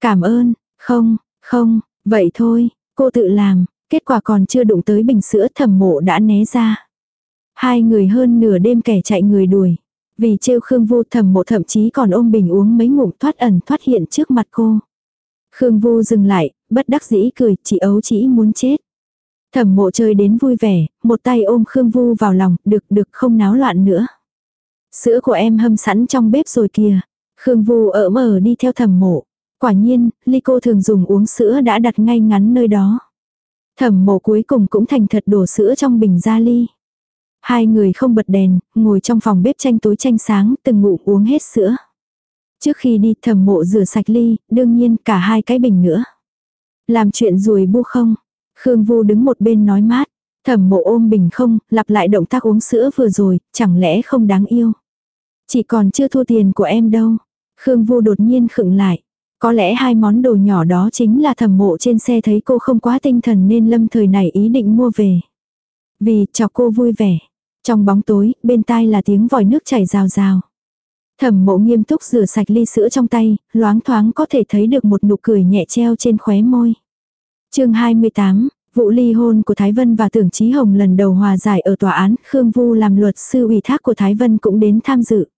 Cảm ơn, không, không, vậy thôi, cô tự làm, Kết quả còn chưa đụng tới bình sữa thẩm mộ đã né ra. Hai người hơn nửa đêm kẻ chạy người đuổi. Vì trêu Khương Vu thẩm mộ thậm chí còn ôm bình uống mấy ngụm thoát ẩn thoát hiện trước mặt cô. Khương Vu dừng lại, bất đắc dĩ cười, chỉ ấu chỉ muốn chết. Thẩm mộ chơi đến vui vẻ, một tay ôm Khương Vu vào lòng, được được không náo loạn nữa. Sữa của em hâm sẵn trong bếp rồi kìa. Khương Vu ở mở đi theo thẩm mộ. Quả nhiên, ly cô thường dùng uống sữa đã đặt ngay ngắn nơi đó. Thẩm mộ cuối cùng cũng thành thật đổ sữa trong bình ra ly. Hai người không bật đèn, ngồi trong phòng bếp tranh tối tranh sáng, từng ngủ uống hết sữa. Trước khi đi thẩm mộ rửa sạch ly, đương nhiên cả hai cái bình nữa. Làm chuyện rùi bu không? Khương Vu đứng một bên nói mát. Thẩm mộ ôm bình không, lặp lại động tác uống sữa vừa rồi, chẳng lẽ không đáng yêu. Chỉ còn chưa thua tiền của em đâu. Khương Vu đột nhiên khựng lại. Có lẽ hai món đồ nhỏ đó chính là thẩm mộ trên xe thấy cô không quá tinh thần nên lâm thời này ý định mua về. Vì chọc cô vui vẻ. Trong bóng tối, bên tai là tiếng vòi nước chảy rào rào. Thẩm mộ nghiêm túc rửa sạch ly sữa trong tay, loáng thoáng có thể thấy được một nụ cười nhẹ treo trên khóe môi. chương 28, vụ ly hôn của Thái Vân và Tưởng Chí Hồng lần đầu hòa giải ở tòa án, Khương Vu làm luật sư ủy thác của Thái Vân cũng đến tham dự.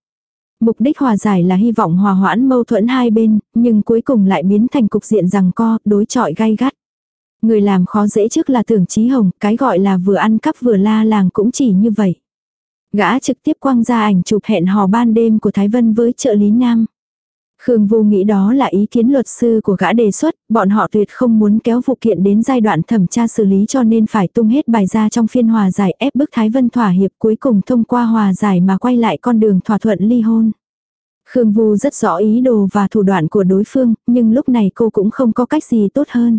Mục đích hòa giải là hy vọng hòa hoãn mâu thuẫn hai bên, nhưng cuối cùng lại biến thành cục diện rằng co, đối trọi gay gắt. Người làm khó dễ trước là tưởng trí hồng, cái gọi là vừa ăn cắp vừa la làng cũng chỉ như vậy. Gã trực tiếp quăng ra ảnh chụp hẹn hò ban đêm của Thái Vân với trợ lý Nam. Khương Vô nghĩ đó là ý kiến luật sư của gã đề xuất, bọn họ tuyệt không muốn kéo vụ kiện đến giai đoạn thẩm tra xử lý cho nên phải tung hết bài ra trong phiên hòa giải ép bức Thái Vân thỏa hiệp cuối cùng thông qua hòa giải mà quay lại con đường thỏa thuận ly hôn. Khương Vu rất rõ ý đồ và thủ đoạn của đối phương, nhưng lúc này cô cũng không có cách gì tốt hơn.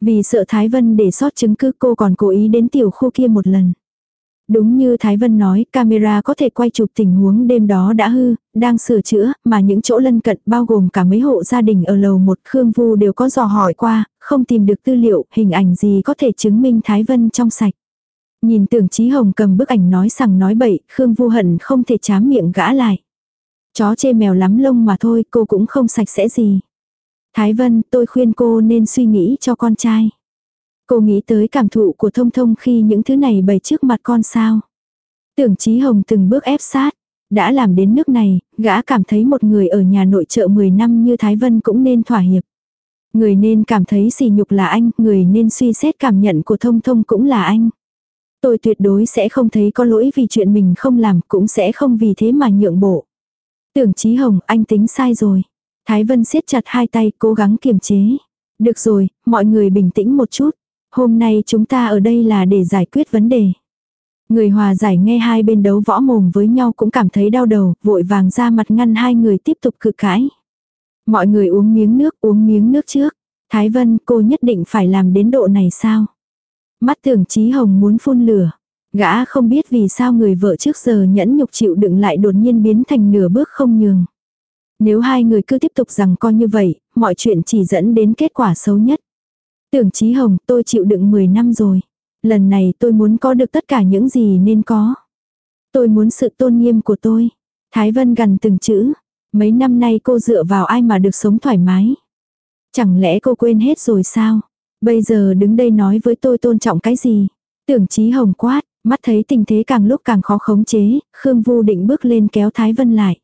Vì sợ Thái Vân để sót chứng cứ cô còn cố ý đến tiểu khu kia một lần. Đúng như Thái Vân nói, camera có thể quay chụp tình huống đêm đó đã hư, đang sửa chữa, mà những chỗ lân cận bao gồm cả mấy hộ gia đình ở lầu một Khương Vu đều có dò hỏi qua, không tìm được tư liệu, hình ảnh gì có thể chứng minh Thái Vân trong sạch. Nhìn tưởng Chí Hồng cầm bức ảnh nói sằng nói bậy, Khương Vu hận không thể chám miệng gã lại. Chó chê mèo lắm lông mà thôi, cô cũng không sạch sẽ gì. Thái Vân, tôi khuyên cô nên suy nghĩ cho con trai. Cô nghĩ tới cảm thụ của thông thông khi những thứ này bày trước mặt con sao. Tưởng Chí Hồng từng bước ép sát. Đã làm đến nước này, gã cảm thấy một người ở nhà nội trợ 10 năm như Thái Vân cũng nên thỏa hiệp. Người nên cảm thấy sỉ nhục là anh, người nên suy xét cảm nhận của thông thông cũng là anh. Tôi tuyệt đối sẽ không thấy có lỗi vì chuyện mình không làm, cũng sẽ không vì thế mà nhượng bộ. Tưởng Chí Hồng, anh tính sai rồi. Thái Vân siết chặt hai tay, cố gắng kiềm chế. Được rồi, mọi người bình tĩnh một chút. Hôm nay chúng ta ở đây là để giải quyết vấn đề. Người hòa giải nghe hai bên đấu võ mồm với nhau cũng cảm thấy đau đầu, vội vàng ra mặt ngăn hai người tiếp tục cự cãi. Mọi người uống miếng nước, uống miếng nước trước. Thái Vân, cô nhất định phải làm đến độ này sao? Mắt tưởng Chí Hồng muốn phun lửa. Gã không biết vì sao người vợ trước giờ nhẫn nhục chịu đựng lại đột nhiên biến thành nửa bước không nhường. Nếu hai người cứ tiếp tục rằng coi như vậy, mọi chuyện chỉ dẫn đến kết quả xấu nhất. Tưởng Chí Hồng, tôi chịu đựng 10 năm rồi. Lần này tôi muốn có được tất cả những gì nên có. Tôi muốn sự tôn nghiêm của tôi. Thái Vân gần từng chữ. Mấy năm nay cô dựa vào ai mà được sống thoải mái. Chẳng lẽ cô quên hết rồi sao? Bây giờ đứng đây nói với tôi tôn trọng cái gì? Tưởng Chí Hồng quát, mắt thấy tình thế càng lúc càng khó khống chế, Khương Vu định bước lên kéo Thái Vân lại.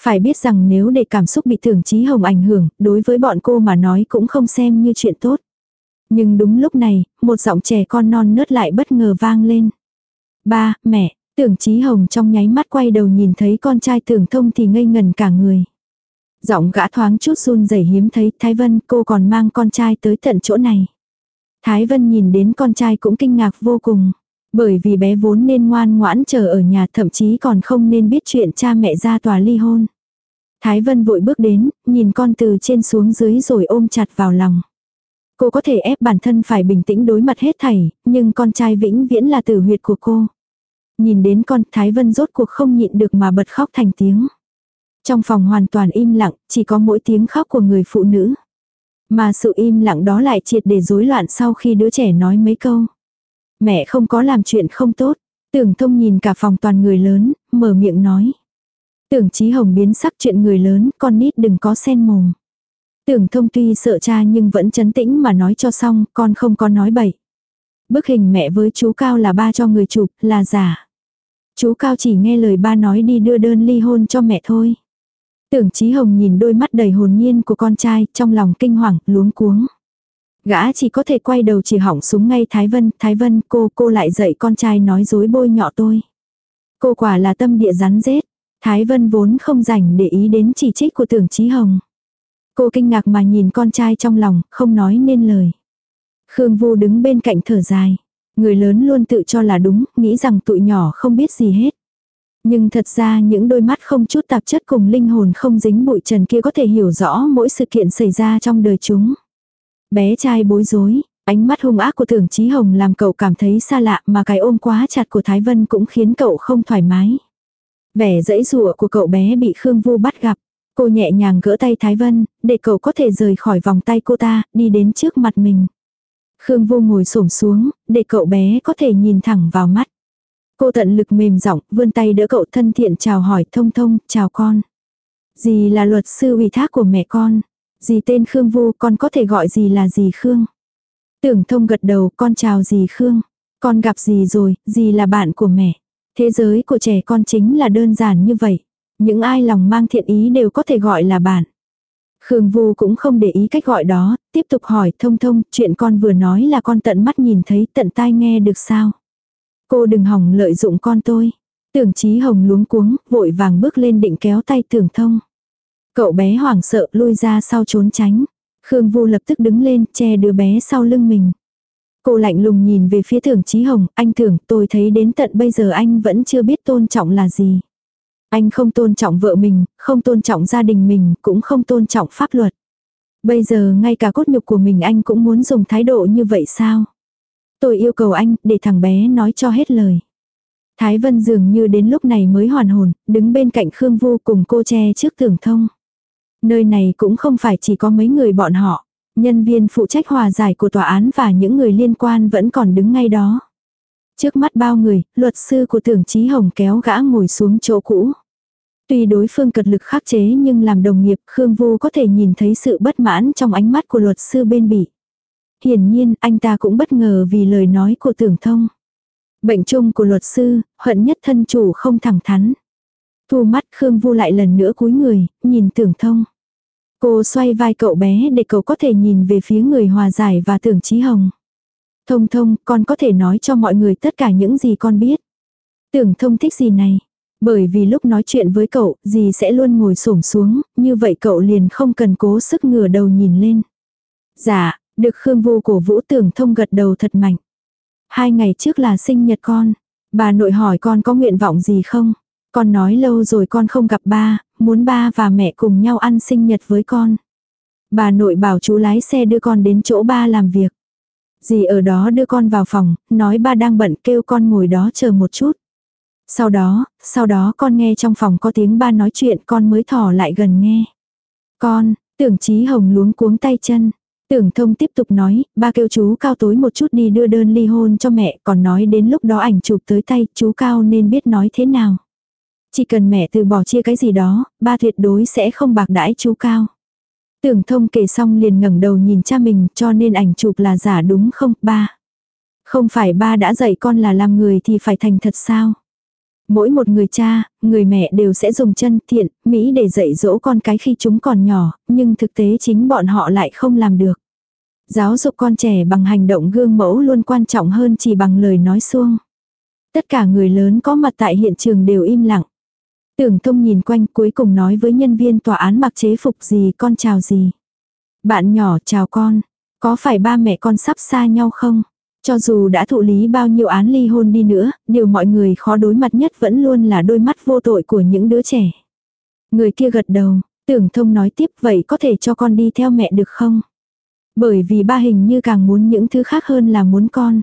Phải biết rằng nếu để cảm xúc bị tưởng Chí Hồng ảnh hưởng, đối với bọn cô mà nói cũng không xem như chuyện tốt. Nhưng đúng lúc này, một giọng trẻ con non nớt lại bất ngờ vang lên. Ba, mẹ, tưởng trí Hồng trong nháy mắt quay đầu nhìn thấy con trai tưởng thông thì ngây ngần cả người. Giọng gã thoáng chút run rẩy hiếm thấy, Thái Vân cô còn mang con trai tới tận chỗ này. Thái Vân nhìn đến con trai cũng kinh ngạc vô cùng. Bởi vì bé vốn nên ngoan ngoãn chờ ở nhà thậm chí còn không nên biết chuyện cha mẹ ra tòa ly hôn. Thái Vân vội bước đến, nhìn con từ trên xuống dưới rồi ôm chặt vào lòng. Cô có thể ép bản thân phải bình tĩnh đối mặt hết thảy, nhưng con trai vĩnh viễn là tử huyệt của cô. Nhìn đến con Thái Vân rốt cuộc không nhịn được mà bật khóc thành tiếng. Trong phòng hoàn toàn im lặng, chỉ có mỗi tiếng khóc của người phụ nữ. Mà sự im lặng đó lại triệt để rối loạn sau khi đứa trẻ nói mấy câu. Mẹ không có làm chuyện không tốt. Tưởng thông nhìn cả phòng toàn người lớn, mở miệng nói. Tưởng trí hồng biến sắc chuyện người lớn, con nít đừng có sen mồm. Tưởng thông tuy sợ cha nhưng vẫn chấn tĩnh mà nói cho xong, con không có nói bậy. Bức hình mẹ với chú Cao là ba cho người chụp, là giả. Chú Cao chỉ nghe lời ba nói đi đưa đơn ly hôn cho mẹ thôi. Tưởng Chí Hồng nhìn đôi mắt đầy hồn nhiên của con trai, trong lòng kinh hoàng, luống cuống. Gã chỉ có thể quay đầu chỉ hỏng súng ngay Thái Vân, Thái Vân, cô, cô lại dạy con trai nói dối bôi nhọ tôi. Cô quả là tâm địa rắn rết. Thái Vân vốn không rảnh để ý đến chỉ trích của tưởng Chí Hồng. Cô kinh ngạc mà nhìn con trai trong lòng, không nói nên lời. Khương Vu đứng bên cạnh thở dài. Người lớn luôn tự cho là đúng, nghĩ rằng tụi nhỏ không biết gì hết. Nhưng thật ra những đôi mắt không chút tạp chất cùng linh hồn không dính bụi trần kia có thể hiểu rõ mỗi sự kiện xảy ra trong đời chúng. Bé trai bối rối, ánh mắt hung ác của tưởng chí hồng làm cậu cảm thấy xa lạ mà cái ôm quá chặt của Thái Vân cũng khiến cậu không thoải mái. Vẻ dãy rụa của cậu bé bị Khương Vu bắt gặp. Cô nhẹ nhàng gỡ tay Thái Vân, để cậu có thể rời khỏi vòng tay cô ta, đi đến trước mặt mình. Khương Vu ngồi xổm xuống, để cậu bé có thể nhìn thẳng vào mắt. Cô tận lực mềm giọng, vươn tay đỡ cậu thân thiện chào hỏi thông thông, chào con. Dì là luật sư ủy thác của mẹ con. Dì tên Khương Vu, con có thể gọi dì là dì Khương. Tưởng thông gật đầu, con chào dì Khương. Con gặp dì rồi, dì là bạn của mẹ. Thế giới của trẻ con chính là đơn giản như vậy. Những ai lòng mang thiện ý đều có thể gọi là bạn. Khương Vu cũng không để ý cách gọi đó, tiếp tục hỏi thông thông, chuyện con vừa nói là con tận mắt nhìn thấy tận tai nghe được sao. Cô đừng hỏng lợi dụng con tôi. Tưởng Chí Hồng luống cuống, vội vàng bước lên định kéo tay tưởng thông. Cậu bé hoảng sợ lui ra sau trốn tránh. Khương Vu lập tức đứng lên che đứa bé sau lưng mình. Cô lạnh lùng nhìn về phía tưởng Chí Hồng, anh tưởng tôi thấy đến tận bây giờ anh vẫn chưa biết tôn trọng là gì. Anh không tôn trọng vợ mình, không tôn trọng gia đình mình, cũng không tôn trọng pháp luật. Bây giờ ngay cả cốt nhục của mình anh cũng muốn dùng thái độ như vậy sao? Tôi yêu cầu anh, để thằng bé nói cho hết lời. Thái Vân dường như đến lúc này mới hoàn hồn, đứng bên cạnh Khương Vu cùng cô che trước tường thông. Nơi này cũng không phải chỉ có mấy người bọn họ. Nhân viên phụ trách hòa giải của tòa án và những người liên quan vẫn còn đứng ngay đó. Trước mắt bao người, luật sư của tưởng Chí Hồng kéo gã ngồi xuống chỗ cũ. Tuy đối phương cật lực khắc chế nhưng làm đồng nghiệp Khương Vu có thể nhìn thấy sự bất mãn trong ánh mắt của luật sư bên bị. Hiển nhiên anh ta cũng bất ngờ vì lời nói của tưởng thông. Bệnh chung của luật sư, hận nhất thân chủ không thẳng thắn. Thu mắt Khương Vu lại lần nữa cúi người, nhìn tưởng thông. Cô xoay vai cậu bé để cậu có thể nhìn về phía người hòa giải và tưởng trí hồng. Thông thông, con có thể nói cho mọi người tất cả những gì con biết. Tưởng thông thích gì này. Bởi vì lúc nói chuyện với cậu, dì sẽ luôn ngồi xổm xuống, như vậy cậu liền không cần cố sức ngửa đầu nhìn lên. Dạ, được Khương Vô cổ vũ tưởng thông gật đầu thật mạnh. Hai ngày trước là sinh nhật con. Bà nội hỏi con có nguyện vọng gì không? Con nói lâu rồi con không gặp ba, muốn ba và mẹ cùng nhau ăn sinh nhật với con. Bà nội bảo chú lái xe đưa con đến chỗ ba làm việc. Dì ở đó đưa con vào phòng, nói ba đang bận kêu con ngồi đó chờ một chút. Sau đó, sau đó con nghe trong phòng có tiếng ba nói chuyện con mới thỏ lại gần nghe. Con, tưởng trí hồng luống cuống tay chân. Tưởng thông tiếp tục nói, ba kêu chú Cao tối một chút đi đưa đơn ly hôn cho mẹ, còn nói đến lúc đó ảnh chụp tới tay, chú Cao nên biết nói thế nào. Chỉ cần mẹ từ bỏ chia cái gì đó, ba tuyệt đối sẽ không bạc đãi chú Cao. Tưởng thông kể xong liền ngẩng đầu nhìn cha mình cho nên ảnh chụp là giả đúng không, ba. Không phải ba đã dạy con là làm người thì phải thành thật sao. Mỗi một người cha, người mẹ đều sẽ dùng chân thiện, Mỹ để dạy dỗ con cái khi chúng còn nhỏ, nhưng thực tế chính bọn họ lại không làm được. Giáo dục con trẻ bằng hành động gương mẫu luôn quan trọng hơn chỉ bằng lời nói xuông. Tất cả người lớn có mặt tại hiện trường đều im lặng. Tưởng thông nhìn quanh cuối cùng nói với nhân viên tòa án mặc chế phục gì con chào gì. Bạn nhỏ chào con, có phải ba mẹ con sắp xa nhau không? Cho dù đã thụ lý bao nhiêu án ly hôn đi nữa, điều mọi người khó đối mặt nhất vẫn luôn là đôi mắt vô tội của những đứa trẻ. Người kia gật đầu, tưởng thông nói tiếp vậy có thể cho con đi theo mẹ được không? Bởi vì ba hình như càng muốn những thứ khác hơn là muốn con.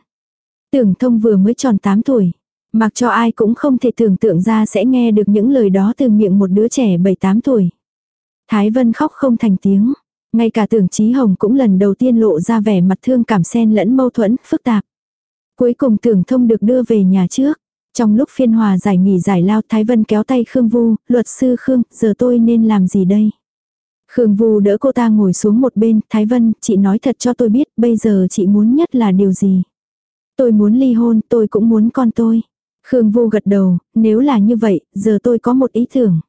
Tưởng thông vừa mới tròn 8 tuổi. Mặc cho ai cũng không thể tưởng tượng ra sẽ nghe được những lời đó từ miệng một đứa trẻ 7-8 tuổi. Thái Vân khóc không thành tiếng. Ngay cả tưởng Chí Hồng cũng lần đầu tiên lộ ra vẻ mặt thương cảm xen lẫn mâu thuẫn, phức tạp. Cuối cùng tưởng thông được đưa về nhà trước. Trong lúc phiên hòa giải nghỉ giải lao Thái Vân kéo tay Khương Vu, luật sư Khương, giờ tôi nên làm gì đây? Khương Vu đỡ cô ta ngồi xuống một bên, Thái Vân, chị nói thật cho tôi biết, bây giờ chị muốn nhất là điều gì? Tôi muốn ly hôn, tôi cũng muốn con tôi. Khương Vu gật đầu, nếu là như vậy, giờ tôi có một ý tưởng.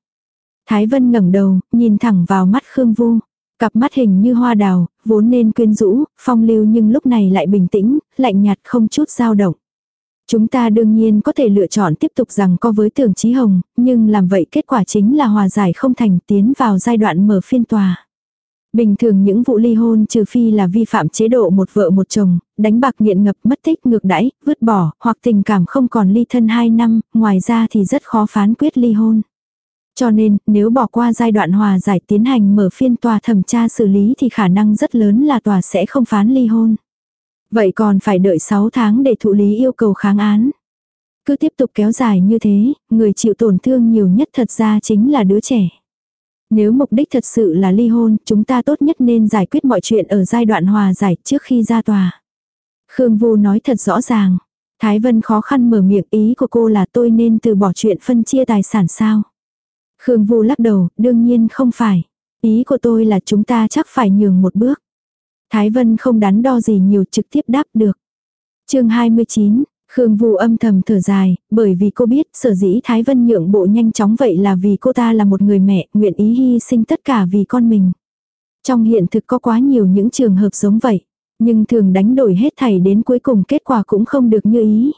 Thái Vân ngẩng đầu, nhìn thẳng vào mắt Khương Vu. Cặp mắt hình như hoa đào, vốn nên quyến rũ, phong lưu nhưng lúc này lại bình tĩnh, lạnh nhạt không chút dao động. Chúng ta đương nhiên có thể lựa chọn tiếp tục rằng có với tưởng trí hồng, nhưng làm vậy kết quả chính là hòa giải không thành tiến vào giai đoạn mở phiên tòa. Bình thường những vụ ly hôn trừ phi là vi phạm chế độ một vợ một chồng, đánh bạc nghiện ngập mất tích ngược đãi, vứt bỏ, hoặc tình cảm không còn ly thân 2 năm, ngoài ra thì rất khó phán quyết ly hôn. Cho nên, nếu bỏ qua giai đoạn hòa giải tiến hành mở phiên tòa thẩm tra xử lý thì khả năng rất lớn là tòa sẽ không phán ly hôn. Vậy còn phải đợi 6 tháng để thụ lý yêu cầu kháng án. Cứ tiếp tục kéo dài như thế, người chịu tổn thương nhiều nhất thật ra chính là đứa trẻ. Nếu mục đích thật sự là ly hôn, chúng ta tốt nhất nên giải quyết mọi chuyện ở giai đoạn hòa giải trước khi ra tòa. Khương Vu nói thật rõ ràng. Thái Vân khó khăn mở miệng ý của cô là tôi nên từ bỏ chuyện phân chia tài sản sao. Khương Vu lắc đầu, đương nhiên không phải. Ý của tôi là chúng ta chắc phải nhường một bước. Thái Vân không đắn đo gì nhiều trực tiếp đáp được. chương 29, Khương Vu âm thầm thở dài, bởi vì cô biết sở dĩ Thái Vân nhượng bộ nhanh chóng vậy là vì cô ta là một người mẹ, nguyện ý hy sinh tất cả vì con mình. Trong hiện thực có quá nhiều những trường hợp giống vậy, nhưng thường đánh đổi hết thảy đến cuối cùng kết quả cũng không được như ý.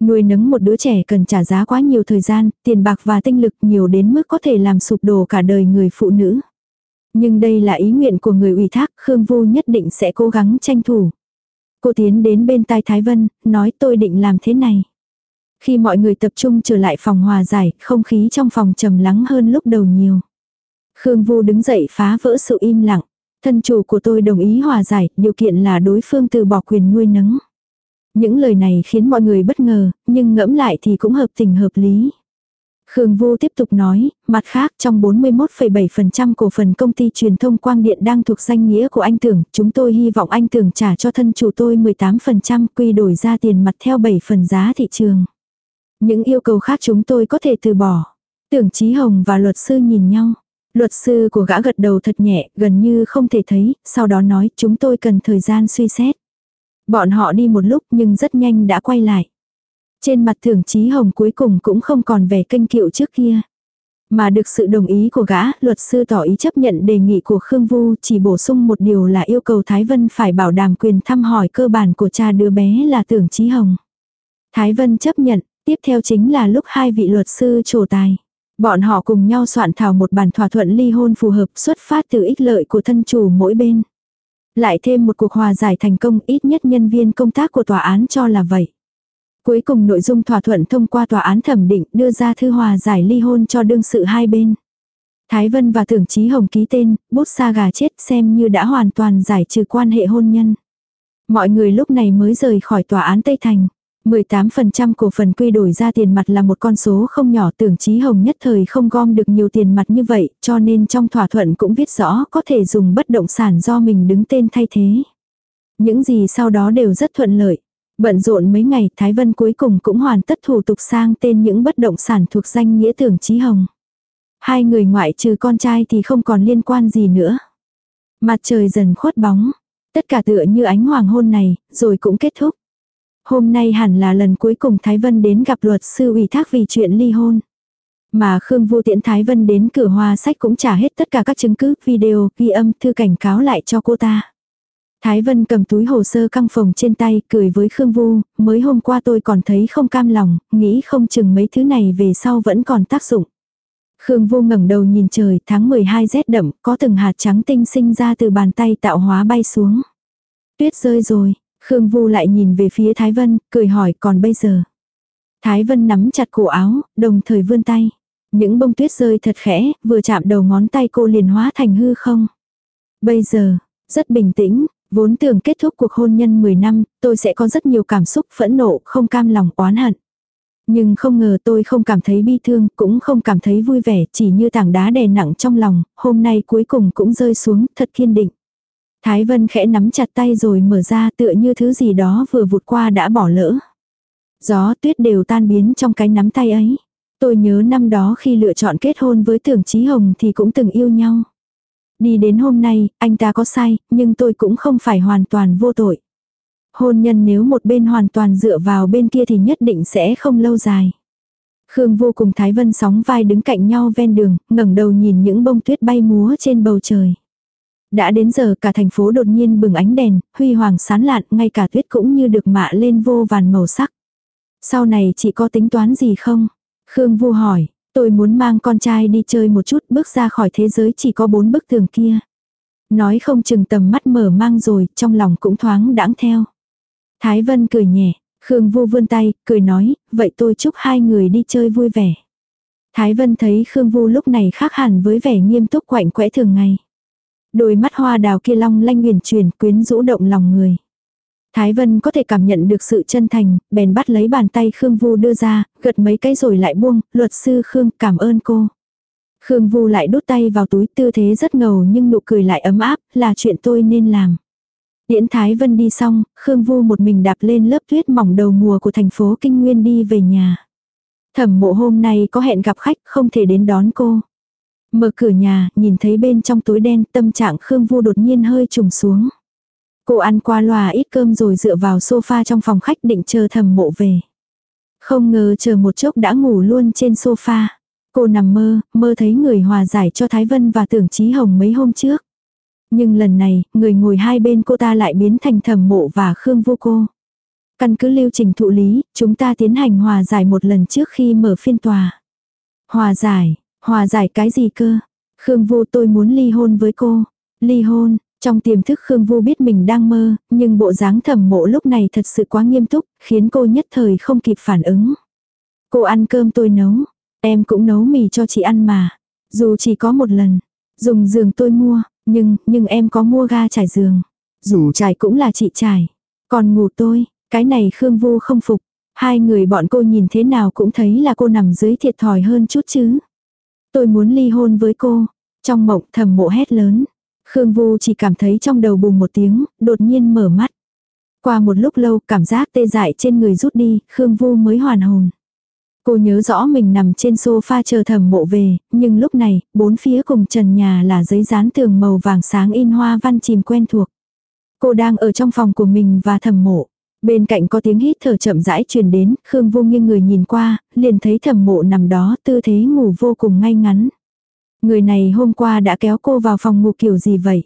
Nuôi nấng một đứa trẻ cần trả giá quá nhiều thời gian, tiền bạc và tinh lực nhiều đến mức có thể làm sụp đổ cả đời người phụ nữ. Nhưng đây là ý nguyện của người ủy thác, Khương Vu nhất định sẽ cố gắng tranh thủ. Cô tiến đến bên tai Thái Vân, nói tôi định làm thế này. Khi mọi người tập trung trở lại phòng hòa giải, không khí trong phòng trầm lắng hơn lúc đầu nhiều. Khương Vu đứng dậy phá vỡ sự im lặng. Thân chủ của tôi đồng ý hòa giải, điều kiện là đối phương từ bỏ quyền nuôi nấng. Những lời này khiến mọi người bất ngờ, nhưng ngẫm lại thì cũng hợp tình hợp lý. Khương Vu tiếp tục nói, mặt khác trong 41,7% cổ phần công ty truyền thông quang điện đang thuộc danh nghĩa của anh Tưởng, chúng tôi hy vọng anh Tưởng trả cho thân chủ tôi 18% quy đổi ra tiền mặt theo 7 phần giá thị trường. Những yêu cầu khác chúng tôi có thể từ bỏ. Tưởng Chí Hồng và luật sư nhìn nhau. Luật sư của gã gật đầu thật nhẹ, gần như không thể thấy, sau đó nói chúng tôi cần thời gian suy xét. Bọn họ đi một lúc nhưng rất nhanh đã quay lại. Trên mặt thưởng trí hồng cuối cùng cũng không còn vẻ kênh kiệu trước kia. Mà được sự đồng ý của gã, luật sư tỏ ý chấp nhận đề nghị của Khương Vu chỉ bổ sung một điều là yêu cầu Thái Vân phải bảo đảm quyền thăm hỏi cơ bản của cha đứa bé là tưởng trí Hồng. Thái Vân chấp nhận, tiếp theo chính là lúc hai vị luật sư trổ tài. Bọn họ cùng nhau soạn thảo một bản thỏa thuận ly hôn phù hợp xuất phát từ ích lợi của thân chủ mỗi bên. Lại thêm một cuộc hòa giải thành công ít nhất nhân viên công tác của tòa án cho là vậy. Cuối cùng nội dung thỏa thuận thông qua tòa án thẩm định đưa ra thư hòa giải ly hôn cho đương sự hai bên. Thái Vân và Tưởng Chí Hồng ký tên, bút sa gà chết xem như đã hoàn toàn giải trừ quan hệ hôn nhân. Mọi người lúc này mới rời khỏi tòa án Tây Thành. 18% cổ phần quy đổi ra tiền mặt là một con số không nhỏ tưởng Chí Hồng nhất thời không gom được nhiều tiền mặt như vậy, cho nên trong thỏa thuận cũng viết rõ có thể dùng bất động sản do mình đứng tên thay thế. Những gì sau đó đều rất thuận lợi. Bận rộn mấy ngày Thái Vân cuối cùng cũng hoàn tất thủ tục sang tên những bất động sản thuộc danh nghĩa tưởng Chí Hồng. Hai người ngoại trừ con trai thì không còn liên quan gì nữa. Mặt trời dần khuất bóng. Tất cả tựa như ánh hoàng hôn này, rồi cũng kết thúc. Hôm nay hẳn là lần cuối cùng Thái Vân đến gặp luật sư ủy thác vì chuyện ly hôn. Mà Khương Vu Tiễn Thái Vân đến cửa hoa sách cũng trả hết tất cả các chứng cứ, video, ghi âm, thư cảnh cáo lại cho cô ta. Thái Vân cầm túi hồ sơ căng phòng trên tay, cười với Khương Vu, mới hôm qua tôi còn thấy không cam lòng, nghĩ không chừng mấy thứ này về sau vẫn còn tác dụng. Khương Vu ngẩng đầu nhìn trời, tháng 12 rét đậm, có từng hạt trắng tinh sinh ra từ bàn tay tạo hóa bay xuống. Tuyết rơi rồi, Khương Vu lại nhìn về phía Thái Vân, cười hỏi còn bây giờ. Thái Vân nắm chặt cổ áo, đồng thời vươn tay. Những bông tuyết rơi thật khẽ, vừa chạm đầu ngón tay cô liền hóa thành hư không. Bây giờ, rất bình tĩnh, vốn tưởng kết thúc cuộc hôn nhân 10 năm, tôi sẽ có rất nhiều cảm xúc phẫn nộ, không cam lòng, oán hận. Nhưng không ngờ tôi không cảm thấy bi thương, cũng không cảm thấy vui vẻ, chỉ như tảng đá đè nặng trong lòng, hôm nay cuối cùng cũng rơi xuống, thật kiên định. Thái Vân khẽ nắm chặt tay rồi mở ra tựa như thứ gì đó vừa vụt qua đã bỏ lỡ. Gió tuyết đều tan biến trong cái nắm tay ấy. Tôi nhớ năm đó khi lựa chọn kết hôn với tưởng Chí Hồng thì cũng từng yêu nhau. Đi đến hôm nay, anh ta có sai, nhưng tôi cũng không phải hoàn toàn vô tội. Hôn nhân nếu một bên hoàn toàn dựa vào bên kia thì nhất định sẽ không lâu dài. Khương vô cùng Thái Vân sóng vai đứng cạnh nhau ven đường, ngẩng đầu nhìn những bông tuyết bay múa trên bầu trời. Đã đến giờ cả thành phố đột nhiên bừng ánh đèn, huy hoàng sán lạn, ngay cả tuyết cũng như được mạ lên vô vàn màu sắc. Sau này chị có tính toán gì không? Khương Vu hỏi, tôi muốn mang con trai đi chơi một chút bước ra khỏi thế giới chỉ có bốn bức tường kia. Nói không chừng tầm mắt mở mang rồi, trong lòng cũng thoáng đãng theo. Thái Vân cười nhẹ, Khương Vu vươn tay, cười nói, vậy tôi chúc hai người đi chơi vui vẻ. Thái Vân thấy Khương Vu lúc này khác hẳn với vẻ nghiêm túc quạnh quẽ thường ngày. Đôi mắt hoa đào kia long lanh huyền truyền quyến rũ động lòng người. Thái Vân có thể cảm nhận được sự chân thành, bèn bắt lấy bàn tay Khương Vu đưa ra, gật mấy cái rồi lại buông, luật sư Khương cảm ơn cô. Khương Vu lại đút tay vào túi tư thế rất ngầu nhưng nụ cười lại ấm áp, là chuyện tôi nên làm. Điễn Thái Vân đi xong, Khương Vu một mình đạp lên lớp tuyết mỏng đầu mùa của thành phố Kinh Nguyên đi về nhà. Thẩm mộ hôm nay có hẹn gặp khách không thể đến đón cô. Mở cửa nhà, nhìn thấy bên trong tối đen tâm trạng Khương Vu đột nhiên hơi trùng xuống. Cô ăn qua loa ít cơm rồi dựa vào sofa trong phòng khách định chờ thầm mộ về. Không ngờ chờ một chốc đã ngủ luôn trên sofa. Cô nằm mơ, mơ thấy người hòa giải cho Thái Vân và tưởng Chí Hồng mấy hôm trước. Nhưng lần này, người ngồi hai bên cô ta lại biến thành thầm mộ và Khương vu cô. Căn cứ lưu trình thụ lý, chúng ta tiến hành hòa giải một lần trước khi mở phiên tòa. Hòa giải, Hòa giải cái gì cơ? Khương Vu tôi muốn ly hôn với cô. Ly hôn, trong tiềm thức Khương Vu biết mình đang mơ, nhưng bộ dáng thẩm mộ lúc này thật sự quá nghiêm túc, khiến cô nhất thời không kịp phản ứng. Cô ăn cơm tôi nấu, em cũng nấu mì cho chị ăn mà. Dù chỉ có một lần, dùng giường tôi mua, nhưng, nhưng em có mua ga trải giường. Dù trải cũng là chị trải. Còn ngủ tôi, cái này Khương Vu không phục. Hai người bọn cô nhìn thế nào cũng thấy là cô nằm dưới thiệt thòi hơn chút chứ. Tôi muốn ly hôn với cô. Trong mộng thầm mộ hét lớn. Khương Vu chỉ cảm thấy trong đầu bùng một tiếng, đột nhiên mở mắt. Qua một lúc lâu cảm giác tê dại trên người rút đi, Khương Vu mới hoàn hồn. Cô nhớ rõ mình nằm trên sofa chờ thầm mộ về, nhưng lúc này, bốn phía cùng trần nhà là giấy dán tường màu vàng sáng in hoa văn chìm quen thuộc. Cô đang ở trong phòng của mình và thầm mộ. Bên cạnh có tiếng hít thở chậm rãi truyền đến, Khương Vô nghiêng người nhìn qua, liền thấy thẩm mộ nằm đó tư thế ngủ vô cùng ngay ngắn. Người này hôm qua đã kéo cô vào phòng ngủ kiểu gì vậy?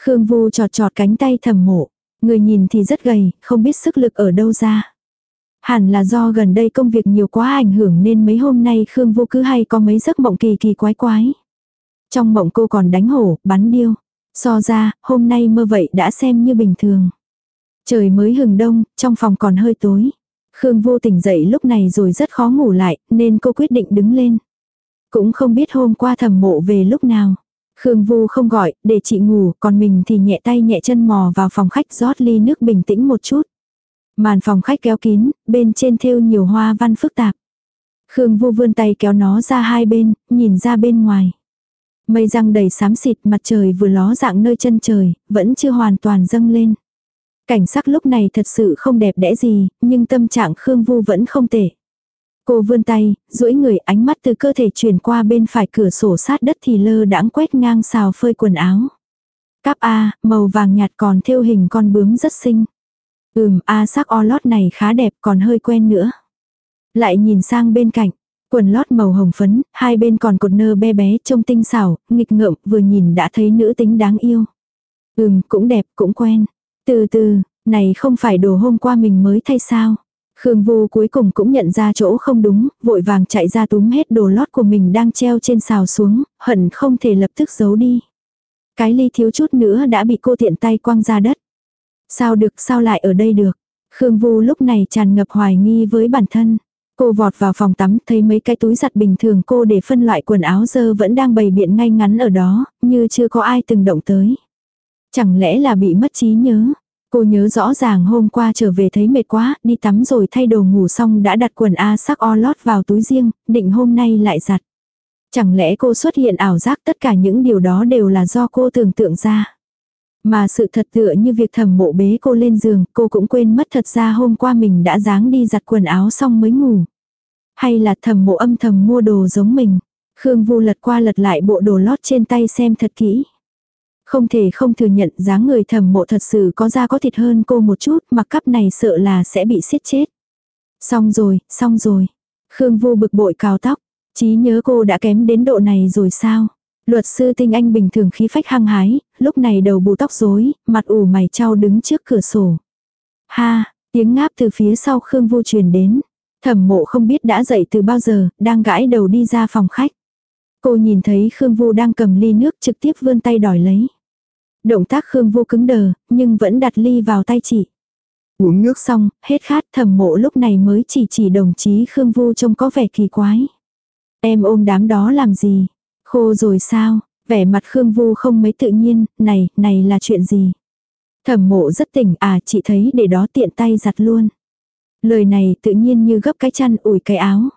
Khương Vu trọt trọt cánh tay thẩm mộ. Người nhìn thì rất gầy, không biết sức lực ở đâu ra. Hẳn là do gần đây công việc nhiều quá ảnh hưởng nên mấy hôm nay Khương Vô cứ hay có mấy giấc mộng kỳ kỳ quái quái. Trong mộng cô còn đánh hổ, bắn điêu. So ra, hôm nay mơ vậy đã xem như bình thường. Trời mới hừng đông, trong phòng còn hơi tối. Khương vô tỉnh dậy lúc này rồi rất khó ngủ lại, nên cô quyết định đứng lên. Cũng không biết hôm qua thầm mộ về lúc nào. Khương Vu không gọi, để chị ngủ, còn mình thì nhẹ tay nhẹ chân mò vào phòng khách rót ly nước bình tĩnh một chút. Màn phòng khách kéo kín, bên trên thêu nhiều hoa văn phức tạp. Khương Vu vươn tay kéo nó ra hai bên, nhìn ra bên ngoài. Mây răng đầy xám xịt, mặt trời vừa ló dạng nơi chân trời, vẫn chưa hoàn toàn dâng lên. Cảnh sắc lúc này thật sự không đẹp đẽ gì, nhưng tâm trạng Khương Vu vẫn không tệ. Cô vươn tay, duỗi người ánh mắt từ cơ thể chuyển qua bên phải cửa sổ sát đất thì lơ đãng quét ngang xào phơi quần áo. Cáp A, màu vàng nhạt còn thêu hình con bướm rất xinh. Ừm, A sắc o lót này khá đẹp còn hơi quen nữa. Lại nhìn sang bên cạnh, quần lót màu hồng phấn, hai bên còn cột nơ bé bé trông tinh xảo, nghịch ngợm vừa nhìn đã thấy nữ tính đáng yêu. Ừm, cũng đẹp, cũng quen. Từ từ, này không phải đồ hôm qua mình mới thay sao. Khương Vu cuối cùng cũng nhận ra chỗ không đúng, vội vàng chạy ra túm hết đồ lót của mình đang treo trên xào xuống, hận không thể lập tức giấu đi. Cái ly thiếu chút nữa đã bị cô tiện tay quăng ra đất. Sao được sao lại ở đây được. Khương Vu lúc này tràn ngập hoài nghi với bản thân. Cô vọt vào phòng tắm thấy mấy cái túi giặt bình thường cô để phân loại quần áo dơ vẫn đang bày biện ngay ngắn ở đó, như chưa có ai từng động tới. Chẳng lẽ là bị mất trí nhớ? Cô nhớ rõ ràng hôm qua trở về thấy mệt quá, đi tắm rồi thay đồ ngủ xong đã đặt quần A sắc o lót vào túi riêng, định hôm nay lại giặt. Chẳng lẽ cô xuất hiện ảo giác tất cả những điều đó đều là do cô tưởng tượng ra. Mà sự thật tựa như việc thầm mộ bế cô lên giường, cô cũng quên mất thật ra hôm qua mình đã dáng đi giặt quần áo xong mới ngủ. Hay là thầm mộ âm thầm mua đồ giống mình. Khương Vu lật qua lật lại bộ đồ lót trên tay xem thật kỹ. Không thể không thừa nhận dáng người thẩm mộ thật sự có da có thịt hơn cô một chút mặc cắp này sợ là sẽ bị siết chết. Xong rồi, xong rồi. Khương Vu bực bội cào tóc. Chí nhớ cô đã kém đến độ này rồi sao? Luật sư tinh anh bình thường khí phách hăng hái, lúc này đầu bù tóc rối, mặt ủ mày trao đứng trước cửa sổ. Ha, tiếng ngáp từ phía sau Khương Vu truyền đến. Thẩm mộ không biết đã dậy từ bao giờ, đang gãi đầu đi ra phòng khách. Cô nhìn thấy Khương Vu đang cầm ly nước trực tiếp vươn tay đòi lấy. Động tác Khương Vu cứng đờ, nhưng vẫn đặt ly vào tay chị. Uống nước xong, hết khát thẩm mộ lúc này mới chỉ chỉ đồng chí Khương Vu trông có vẻ kỳ quái. Em ôm đám đó làm gì? Khô rồi sao? Vẻ mặt Khương Vu không mấy tự nhiên, này, này là chuyện gì? Thẩm mộ rất tỉnh, à chị thấy để đó tiện tay giặt luôn. Lời này tự nhiên như gấp cái chăn ủi cái áo.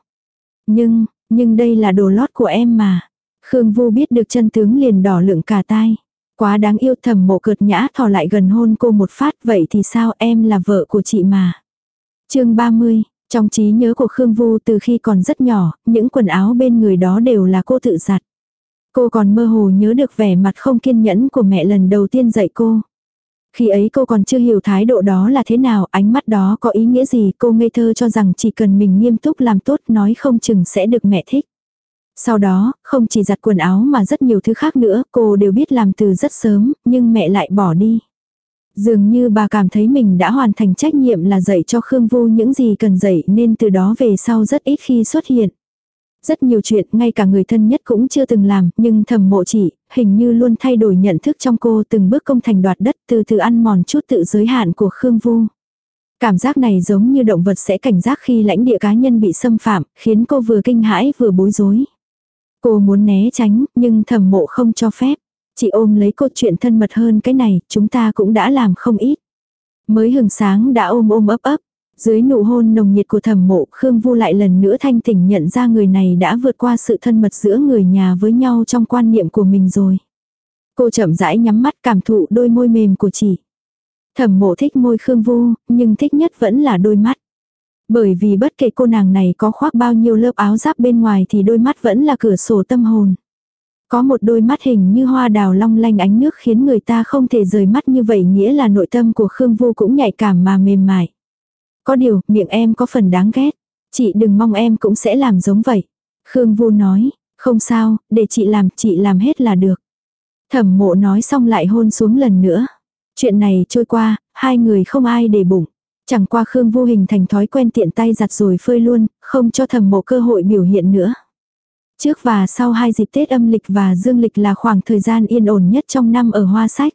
Nhưng, nhưng đây là đồ lót của em mà. Khương Vu biết được chân tướng liền đỏ lượng cả tai. Quá đáng yêu thầm mộ cợt nhã thò lại gần hôn cô một phát vậy thì sao em là vợ của chị mà. chương 30, trong trí nhớ của Khương Vu từ khi còn rất nhỏ, những quần áo bên người đó đều là cô tự giặt. Cô còn mơ hồ nhớ được vẻ mặt không kiên nhẫn của mẹ lần đầu tiên dạy cô. Khi ấy cô còn chưa hiểu thái độ đó là thế nào, ánh mắt đó có ý nghĩa gì, cô ngây thơ cho rằng chỉ cần mình nghiêm túc làm tốt nói không chừng sẽ được mẹ thích. Sau đó, không chỉ giặt quần áo mà rất nhiều thứ khác nữa, cô đều biết làm từ rất sớm, nhưng mẹ lại bỏ đi. Dường như bà cảm thấy mình đã hoàn thành trách nhiệm là dạy cho Khương Vu những gì cần dạy nên từ đó về sau rất ít khi xuất hiện. Rất nhiều chuyện ngay cả người thân nhất cũng chưa từng làm, nhưng thầm mộ chỉ, hình như luôn thay đổi nhận thức trong cô từng bước công thành đoạt đất từ từ ăn mòn chút tự giới hạn của Khương Vu. Cảm giác này giống như động vật sẽ cảnh giác khi lãnh địa cá nhân bị xâm phạm, khiến cô vừa kinh hãi vừa bối rối. Cô muốn né tránh, nhưng thầm mộ không cho phép. Chị ôm lấy cô chuyện thân mật hơn cái này, chúng ta cũng đã làm không ít. Mới hừng sáng đã ôm ôm ấp ấp. Dưới nụ hôn nồng nhiệt của thầm mộ, Khương Vu lại lần nữa thanh tỉnh nhận ra người này đã vượt qua sự thân mật giữa người nhà với nhau trong quan niệm của mình rồi. Cô chậm rãi nhắm mắt cảm thụ đôi môi mềm của chị. Thẩm mộ thích môi Khương Vu, nhưng thích nhất vẫn là đôi mắt. Bởi vì bất kể cô nàng này có khoác bao nhiêu lớp áo giáp bên ngoài thì đôi mắt vẫn là cửa sổ tâm hồn. Có một đôi mắt hình như hoa đào long lanh ánh nước khiến người ta không thể rời mắt như vậy nghĩa là nội tâm của Khương Vu cũng nhạy cảm mà mềm mại. Có điều, miệng em có phần đáng ghét. Chị đừng mong em cũng sẽ làm giống vậy. Khương Vu nói, không sao, để chị làm, chị làm hết là được. Thẩm mộ nói xong lại hôn xuống lần nữa. Chuyện này trôi qua, hai người không ai để bụng. Chẳng qua Khương Vu hình thành thói quen tiện tay giặt rồi phơi luôn, không cho thầm mộ cơ hội biểu hiện nữa. Trước và sau hai dịp Tết âm lịch và dương lịch là khoảng thời gian yên ổn nhất trong năm ở hoa sách.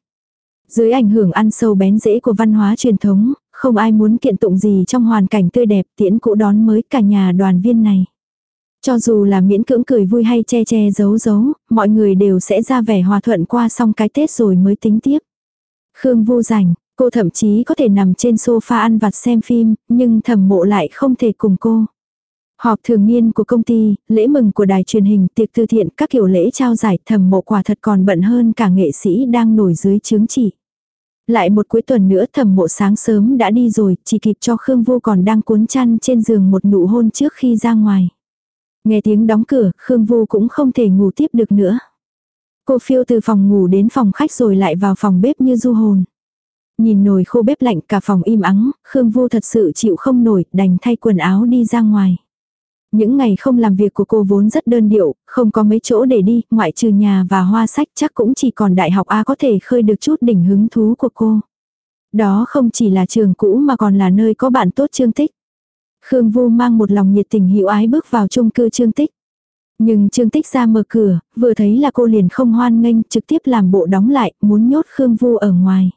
Dưới ảnh hưởng ăn sâu bén rễ của văn hóa truyền thống, không ai muốn kiện tụng gì trong hoàn cảnh tươi đẹp tiễn cũ đón mới cả nhà đoàn viên này. Cho dù là miễn cưỡng cười vui hay che che giấu giấu, mọi người đều sẽ ra vẻ hòa thuận qua xong cái Tết rồi mới tính tiếp. Khương vô rảnh, cô thậm chí có thể nằm trên sofa ăn vặt xem phim, nhưng thẩm mộ lại không thể cùng cô. Họp thường niên của công ty, lễ mừng của đài truyền hình, tiệc từ thiện, các kiểu lễ trao giải thẩm mộ quả thật còn bận hơn cả nghệ sĩ đang nổi dưới chứng chỉ. Lại một cuối tuần nữa thẩm mộ sáng sớm đã đi rồi, chỉ kịp cho Khương Vô còn đang cuốn chăn trên giường một nụ hôn trước khi ra ngoài. Nghe tiếng đóng cửa, Khương Vô cũng không thể ngủ tiếp được nữa. Cô phiêu từ phòng ngủ đến phòng khách rồi lại vào phòng bếp như du hồn. Nhìn nồi khô bếp lạnh cả phòng im ắng, Khương vu thật sự chịu không nổi, đành thay quần áo đi ra ngoài. Những ngày không làm việc của cô vốn rất đơn điệu, không có mấy chỗ để đi, ngoại trừ nhà và hoa sách chắc cũng chỉ còn đại học A có thể khơi được chút đỉnh hứng thú của cô. Đó không chỉ là trường cũ mà còn là nơi có bạn tốt Trương Tích. Khương Vu mang một lòng nhiệt tình hữu ái bước vào chung cư Trương Tích. Nhưng Trương Tích ra mở cửa, vừa thấy là cô liền không hoan nghênh, trực tiếp làm bộ đóng lại, muốn nhốt Khương Vu ở ngoài.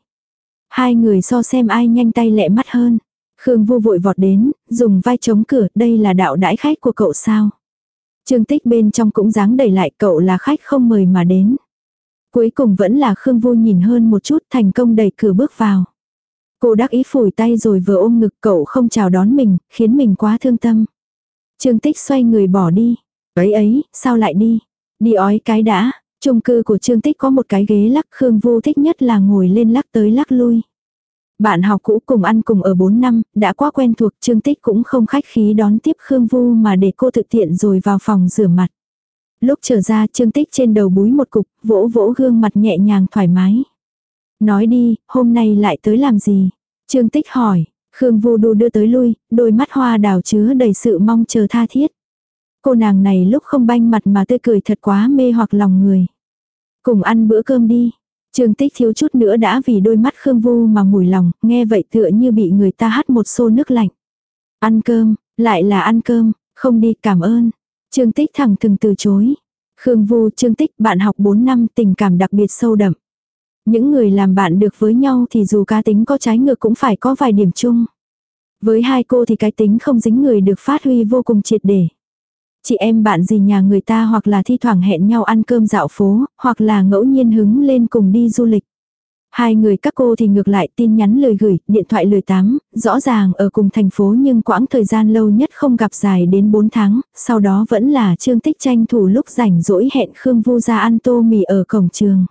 Hai người so xem ai nhanh tay lẹ mắt hơn. Khương Vu vội vọt đến, dùng vai chống cửa, đây là đạo đãi khách của cậu sao. Trương Tích bên trong cũng dáng đẩy lại cậu là khách không mời mà đến. Cuối cùng vẫn là Khương Vu nhìn hơn một chút thành công đẩy cửa bước vào. Cô đắc ý phủi tay rồi vừa ôm ngực cậu không chào đón mình, khiến mình quá thương tâm. Trương Tích xoay người bỏ đi. Ấy ấy, sao lại đi? Đi ói cái đã. Trung cư của Trương Tích có một cái ghế lắc Khương Vu thích nhất là ngồi lên lắc tới lắc lui. Bạn học cũ cùng ăn cùng ở 4 năm, đã quá quen thuộc Trương Tích cũng không khách khí đón tiếp Khương Vu mà để cô thực tiện rồi vào phòng rửa mặt. Lúc trở ra Trương Tích trên đầu búi một cục, vỗ vỗ gương mặt nhẹ nhàng thoải mái. Nói đi, hôm nay lại tới làm gì? Trương Tích hỏi, Khương Vu Đu đưa tới lui, đôi mắt hoa đào chứa đầy sự mong chờ tha thiết. Cô nàng này lúc không banh mặt mà tươi cười thật quá mê hoặc lòng người. Cùng ăn bữa cơm đi. Trương Tích thiếu chút nữa đã vì đôi mắt Khương Vu mà mùi lòng, nghe vậy tựa như bị người ta hắt một xô nước lạnh. Ăn cơm, lại là ăn cơm, không đi cảm ơn. Trương Tích thẳng thừng từ chối. Khương Vu Trương Tích bạn học 4 năm tình cảm đặc biệt sâu đậm. Những người làm bạn được với nhau thì dù cá tính có trái ngược cũng phải có vài điểm chung. Với hai cô thì cái tính không dính người được phát huy vô cùng triệt để. Chị em bạn gì nhà người ta hoặc là thi thoảng hẹn nhau ăn cơm dạo phố, hoặc là ngẫu nhiên hứng lên cùng đi du lịch. Hai người các cô thì ngược lại tin nhắn lời gửi, điện thoại lời tám, rõ ràng ở cùng thành phố nhưng quãng thời gian lâu nhất không gặp dài đến 4 tháng, sau đó vẫn là Trương Tích tranh thủ lúc rảnh rỗi hẹn Khương Vu ra ăn tô mì ở cổng trường.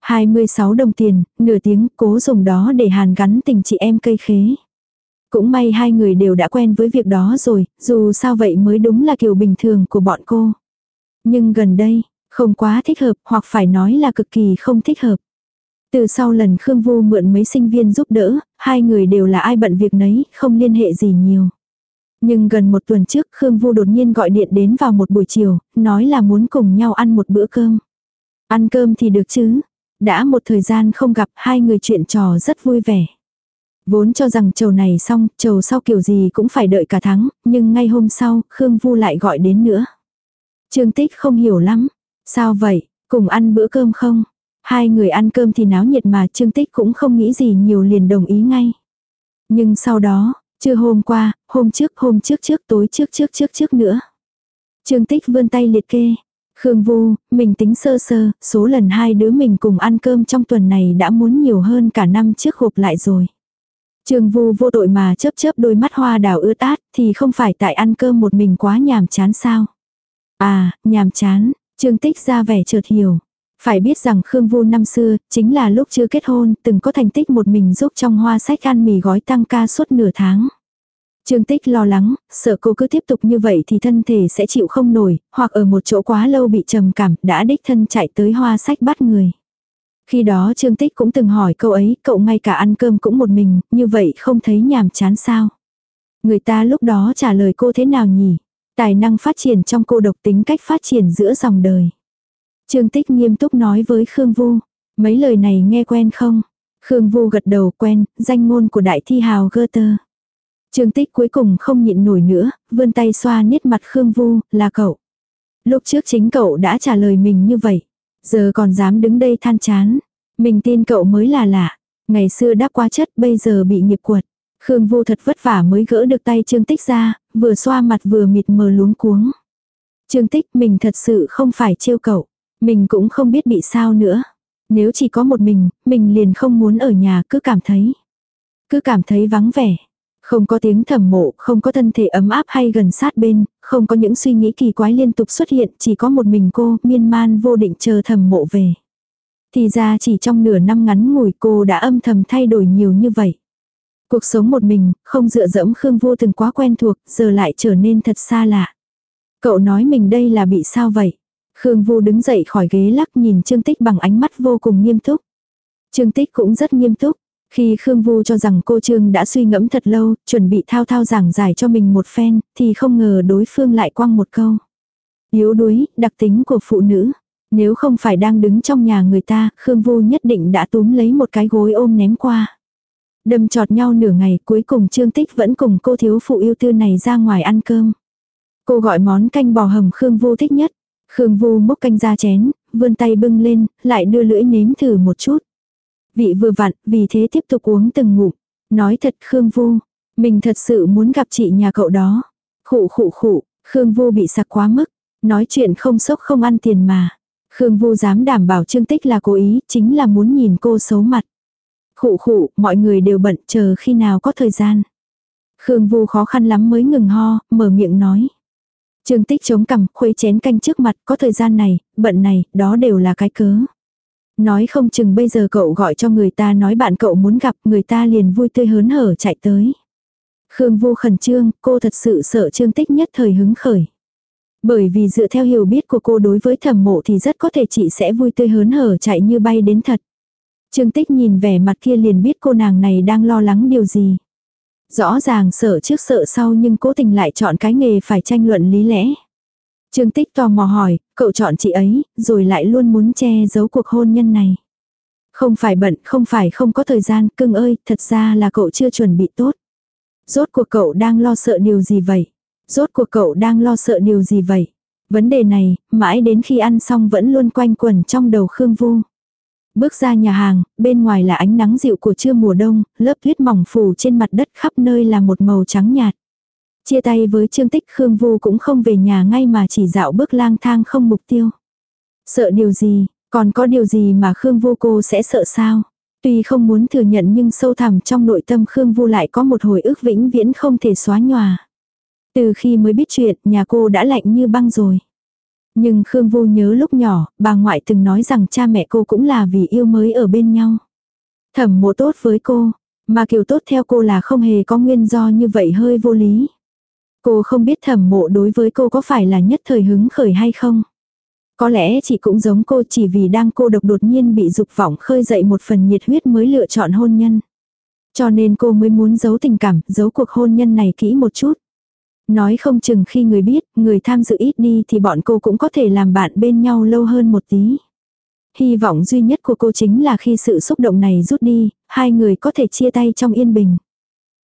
26 đồng tiền, nửa tiếng, cố dùng đó để hàn gắn tình chị em cây khế. Cũng may hai người đều đã quen với việc đó rồi, dù sao vậy mới đúng là kiểu bình thường của bọn cô. Nhưng gần đây, không quá thích hợp hoặc phải nói là cực kỳ không thích hợp. Từ sau lần Khương Vu mượn mấy sinh viên giúp đỡ, hai người đều là ai bận việc nấy, không liên hệ gì nhiều. Nhưng gần một tuần trước Khương Vu đột nhiên gọi điện đến vào một buổi chiều, nói là muốn cùng nhau ăn một bữa cơm. Ăn cơm thì được chứ. Đã một thời gian không gặp hai người chuyện trò rất vui vẻ. Vốn cho rằng trầu này xong, trầu sau kiểu gì cũng phải đợi cả tháng, nhưng ngay hôm sau, Khương Vu lại gọi đến nữa. Trương Tích không hiểu lắm. Sao vậy, cùng ăn bữa cơm không? Hai người ăn cơm thì náo nhiệt mà Trương Tích cũng không nghĩ gì nhiều liền đồng ý ngay. Nhưng sau đó, chưa hôm qua, hôm trước, hôm trước trước, tối trước trước trước trước nữa. Trương Tích vươn tay liệt kê. Khương Vu, mình tính sơ sơ, số lần hai đứa mình cùng ăn cơm trong tuần này đã muốn nhiều hơn cả năm trước hộp lại rồi. Trương Vu vô tội mà chớp chớp đôi mắt hoa đào ướt át, thì không phải tại ăn cơm một mình quá nhàm chán sao? À, nhàm chán, Trương Tích ra vẻ chợt hiểu. Phải biết rằng Khương Vu năm xưa, chính là lúc chưa kết hôn, từng có thành tích một mình giúp trong hoa sách ăn mì gói tăng ca suốt nửa tháng. Trương Tích lo lắng, sợ cô cứ tiếp tục như vậy thì thân thể sẽ chịu không nổi, hoặc ở một chỗ quá lâu bị trầm cảm, đã đích thân chạy tới hoa sách bắt người. Khi đó Trương Tích cũng từng hỏi câu ấy, cậu ngay cả ăn cơm cũng một mình, như vậy không thấy nhàm chán sao? Người ta lúc đó trả lời cô thế nào nhỉ? Tài năng phát triển trong cô độc tính cách phát triển giữa dòng đời. Trương Tích nghiêm túc nói với Khương Vu. Mấy lời này nghe quen không? Khương Vu gật đầu quen, danh ngôn của đại thi hào Goethe. Trương Tích cuối cùng không nhịn nổi nữa, vươn tay xoa niết mặt Khương Vu, là cậu. Lúc trước chính cậu đã trả lời mình như vậy. Giờ còn dám đứng đây than chán. Mình tin cậu mới là lạ. Ngày xưa đã quá chất bây giờ bị nghiệp quật. Khương Vu thật vất vả mới gỡ được tay Trương Tích ra, vừa xoa mặt vừa mịt mờ luống cuống. Trương Tích mình thật sự không phải trêu cậu. Mình cũng không biết bị sao nữa. Nếu chỉ có một mình, mình liền không muốn ở nhà cứ cảm thấy. Cứ cảm thấy vắng vẻ. Không có tiếng thầm mộ, không có thân thể ấm áp hay gần sát bên, không có những suy nghĩ kỳ quái liên tục xuất hiện, chỉ có một mình cô, miên man vô định chờ thầm mộ về. Thì ra chỉ trong nửa năm ngắn ngủi cô đã âm thầm thay đổi nhiều như vậy. Cuộc sống một mình, không dựa dẫm Khương Vô từng quá quen thuộc, giờ lại trở nên thật xa lạ. Cậu nói mình đây là bị sao vậy? Khương Vu đứng dậy khỏi ghế lắc nhìn Trương Tích bằng ánh mắt vô cùng nghiêm túc. Trương Tích cũng rất nghiêm túc. Khi Khương Vu cho rằng cô Trương đã suy ngẫm thật lâu, chuẩn bị thao thao giảng giải cho mình một phen, thì không ngờ đối phương lại quăng một câu. Yếu đuối, đặc tính của phụ nữ. Nếu không phải đang đứng trong nhà người ta, Khương Vu nhất định đã túm lấy một cái gối ôm ném qua. Đâm trọt nhau nửa ngày cuối cùng Trương Tích vẫn cùng cô thiếu phụ yêu tư này ra ngoài ăn cơm. Cô gọi món canh bò hầm Khương Vu thích nhất. Khương Vu múc canh ra chén, vươn tay bưng lên, lại đưa lưỡi nếm thử một chút. Vị vừa vặn, vì thế tiếp tục uống từng ngụm. Nói thật Khương Vu, mình thật sự muốn gặp chị nhà cậu đó. Khụ khụ khụ, Khương Vu bị sặc quá mức. Nói chuyện không sốc không ăn tiền mà. Khương Vu dám đảm bảo Trương Tích là cố ý, chính là muốn nhìn cô xấu mặt. Khụ khụ, mọi người đều bận chờ khi nào có thời gian. Khương Vu khó khăn lắm mới ngừng ho, mở miệng nói. Trương Tích chống cằm, khuấy chén canh trước mặt, có thời gian này, bận này, đó đều là cái cớ. Nói không chừng bây giờ cậu gọi cho người ta nói bạn cậu muốn gặp, người ta liền vui tươi hớn hở chạy tới. Khương Vu khẩn trương, cô thật sự sợ Trương Tích nhất thời hứng khởi. Bởi vì dựa theo hiểu biết của cô đối với thẩm mộ thì rất có thể chị sẽ vui tươi hớn hở chạy như bay đến thật. Trương Tích nhìn vẻ mặt kia liền biết cô nàng này đang lo lắng điều gì. Rõ ràng sợ trước sợ sau nhưng cố tình lại chọn cái nghề phải tranh luận lý lẽ. Trương Tích tò mò hỏi, cậu chọn chị ấy, rồi lại luôn muốn che giấu cuộc hôn nhân này. Không phải bận, không phải không có thời gian, cưng ơi, thật ra là cậu chưa chuẩn bị tốt. Rốt cuộc cậu đang lo sợ điều gì vậy? Rốt cuộc cậu đang lo sợ điều gì vậy? Vấn đề này, mãi đến khi ăn xong vẫn luôn quanh quẩn trong đầu Khương Vu. Bước ra nhà hàng, bên ngoài là ánh nắng dịu của trưa mùa đông, lớp tuyết mỏng phủ trên mặt đất khắp nơi là một màu trắng nhạt. Chia tay với Trương Tích Khương Vu cũng không về nhà ngay mà chỉ dạo bước lang thang không mục tiêu. Sợ điều gì, còn có điều gì mà Khương Vu cô sẽ sợ sao? Tuy không muốn thừa nhận nhưng sâu thẳm trong nội tâm Khương Vu lại có một hồi ức vĩnh viễn không thể xóa nhòa. Từ khi mới biết chuyện, nhà cô đã lạnh như băng rồi. Nhưng Khương Vu nhớ lúc nhỏ, bà ngoại từng nói rằng cha mẹ cô cũng là vì yêu mới ở bên nhau. Thẩm mộ tốt với cô, mà kiểu tốt theo cô là không hề có nguyên do như vậy hơi vô lý. Cô không biết thẩm mộ đối với cô có phải là nhất thời hứng khởi hay không. Có lẽ chị cũng giống cô chỉ vì đang cô độc đột nhiên bị dục vọng khơi dậy một phần nhiệt huyết mới lựa chọn hôn nhân. Cho nên cô mới muốn giấu tình cảm, giấu cuộc hôn nhân này kỹ một chút. Nói không chừng khi người biết, người tham dự ít đi thì bọn cô cũng có thể làm bạn bên nhau lâu hơn một tí. Hy vọng duy nhất của cô chính là khi sự xúc động này rút đi, hai người có thể chia tay trong yên bình.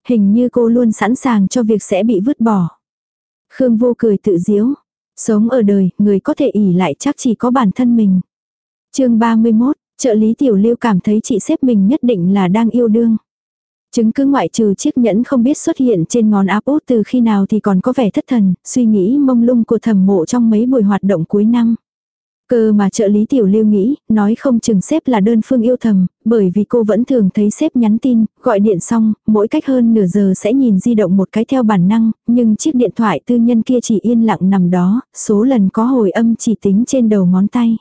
Hình như cô luôn sẵn sàng cho việc sẽ bị vứt bỏ. Khương vô cười tự diếu. Sống ở đời, người có thể ỉ lại chắc chỉ có bản thân mình. chương 31, trợ lý tiểu lưu cảm thấy chị xếp mình nhất định là đang yêu đương. Chứng cứ ngoại trừ chiếc nhẫn không biết xuất hiện trên ngón áp út từ khi nào thì còn có vẻ thất thần, suy nghĩ mông lung của thẩm mộ trong mấy buổi hoạt động cuối năm. Cơ mà trợ lý tiểu lưu nghĩ, nói không chừng xếp là đơn phương yêu thầm, bởi vì cô vẫn thường thấy xếp nhắn tin, gọi điện xong, mỗi cách hơn nửa giờ sẽ nhìn di động một cái theo bản năng, nhưng chiếc điện thoại tư nhân kia chỉ yên lặng nằm đó, số lần có hồi âm chỉ tính trên đầu ngón tay.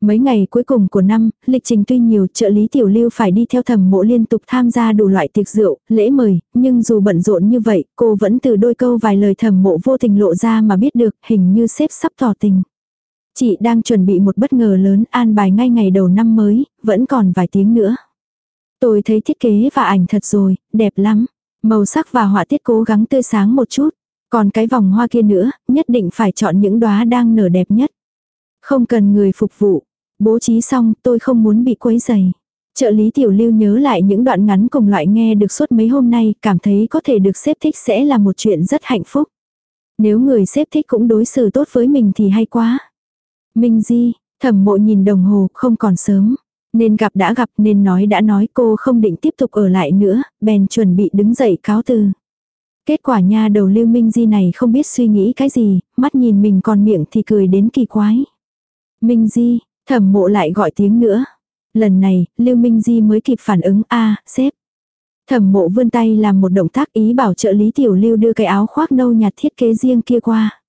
Mấy ngày cuối cùng của năm, lịch trình tuy nhiều, trợ lý tiểu lưu phải đi theo thẩm mộ liên tục tham gia đủ loại tiệc rượu, lễ mời, nhưng dù bận rộn như vậy, cô vẫn từ đôi câu vài lời thẩm mộ vô tình lộ ra mà biết được, hình như sếp sắp tỏ tình. Chị đang chuẩn bị một bất ngờ lớn an bài ngay ngày đầu năm mới, vẫn còn vài tiếng nữa. Tôi thấy thiết kế và ảnh thật rồi, đẹp lắm. Màu sắc và họa tiết cố gắng tươi sáng một chút. Còn cái vòng hoa kia nữa, nhất định phải chọn những đóa đang nở đẹp nhất. Không cần người phục vụ. Bố trí xong, tôi không muốn bị quấy rầy. Trợ lý tiểu lưu nhớ lại những đoạn ngắn cùng loại nghe được suốt mấy hôm nay, cảm thấy có thể được xếp thích sẽ là một chuyện rất hạnh phúc. Nếu người xếp thích cũng đối xử tốt với mình thì hay quá. Minh Di, thẩm mộ nhìn đồng hồ, không còn sớm. Nên gặp đã gặp nên nói đã nói cô không định tiếp tục ở lại nữa, bèn chuẩn bị đứng dậy cáo từ. Kết quả nha đầu Lưu Minh Di này không biết suy nghĩ cái gì, mắt nhìn mình còn miệng thì cười đến kỳ quái. Minh Di, thẩm mộ lại gọi tiếng nữa. Lần này, Lưu Minh Di mới kịp phản ứng a à, sếp. Thẩm mộ vươn tay làm một động tác ý bảo trợ lý tiểu lưu đưa cái áo khoác nâu nhạt thiết kế riêng kia qua.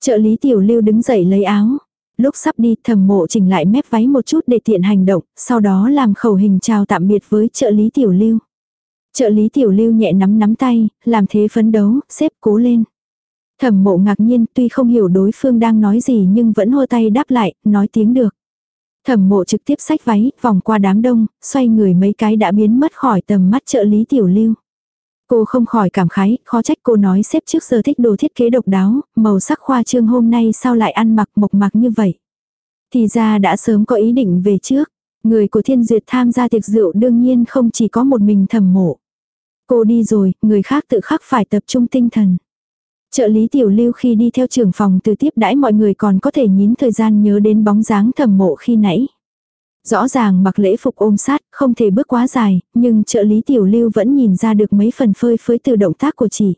Trợ lý tiểu lưu đứng dậy lấy áo. Lúc sắp đi thẩm mộ chỉnh lại mép váy một chút để tiện hành động, sau đó làm khẩu hình chào tạm biệt với trợ lý tiểu lưu. Trợ lý tiểu lưu nhẹ nắm nắm tay, làm thế phấn đấu, xếp cố lên. Thẩm mộ ngạc nhiên tuy không hiểu đối phương đang nói gì nhưng vẫn hô tay đáp lại, nói tiếng được. Thẩm mộ trực tiếp sách váy, vòng qua đám đông, xoay người mấy cái đã biến mất khỏi tầm mắt trợ lý tiểu lưu. Cô không khỏi cảm khái, khó trách cô nói xếp trước giờ thích đồ thiết kế độc đáo, màu sắc khoa trương hôm nay sao lại ăn mặc mộc mạc như vậy. Thì ra đã sớm có ý định về trước. Người của thiên duyệt tham gia tiệc rượu đương nhiên không chỉ có một mình thẩm mộ. Cô đi rồi, người khác tự khắc phải tập trung tinh thần. Trợ lý tiểu lưu khi đi theo trưởng phòng từ tiếp đãi mọi người còn có thể nhín thời gian nhớ đến bóng dáng thẩm mộ khi nãy. Rõ ràng mặc lễ phục ôm sát, không thể bước quá dài, nhưng trợ lý tiểu lưu vẫn nhìn ra được mấy phần phơi phới từ động tác của chị.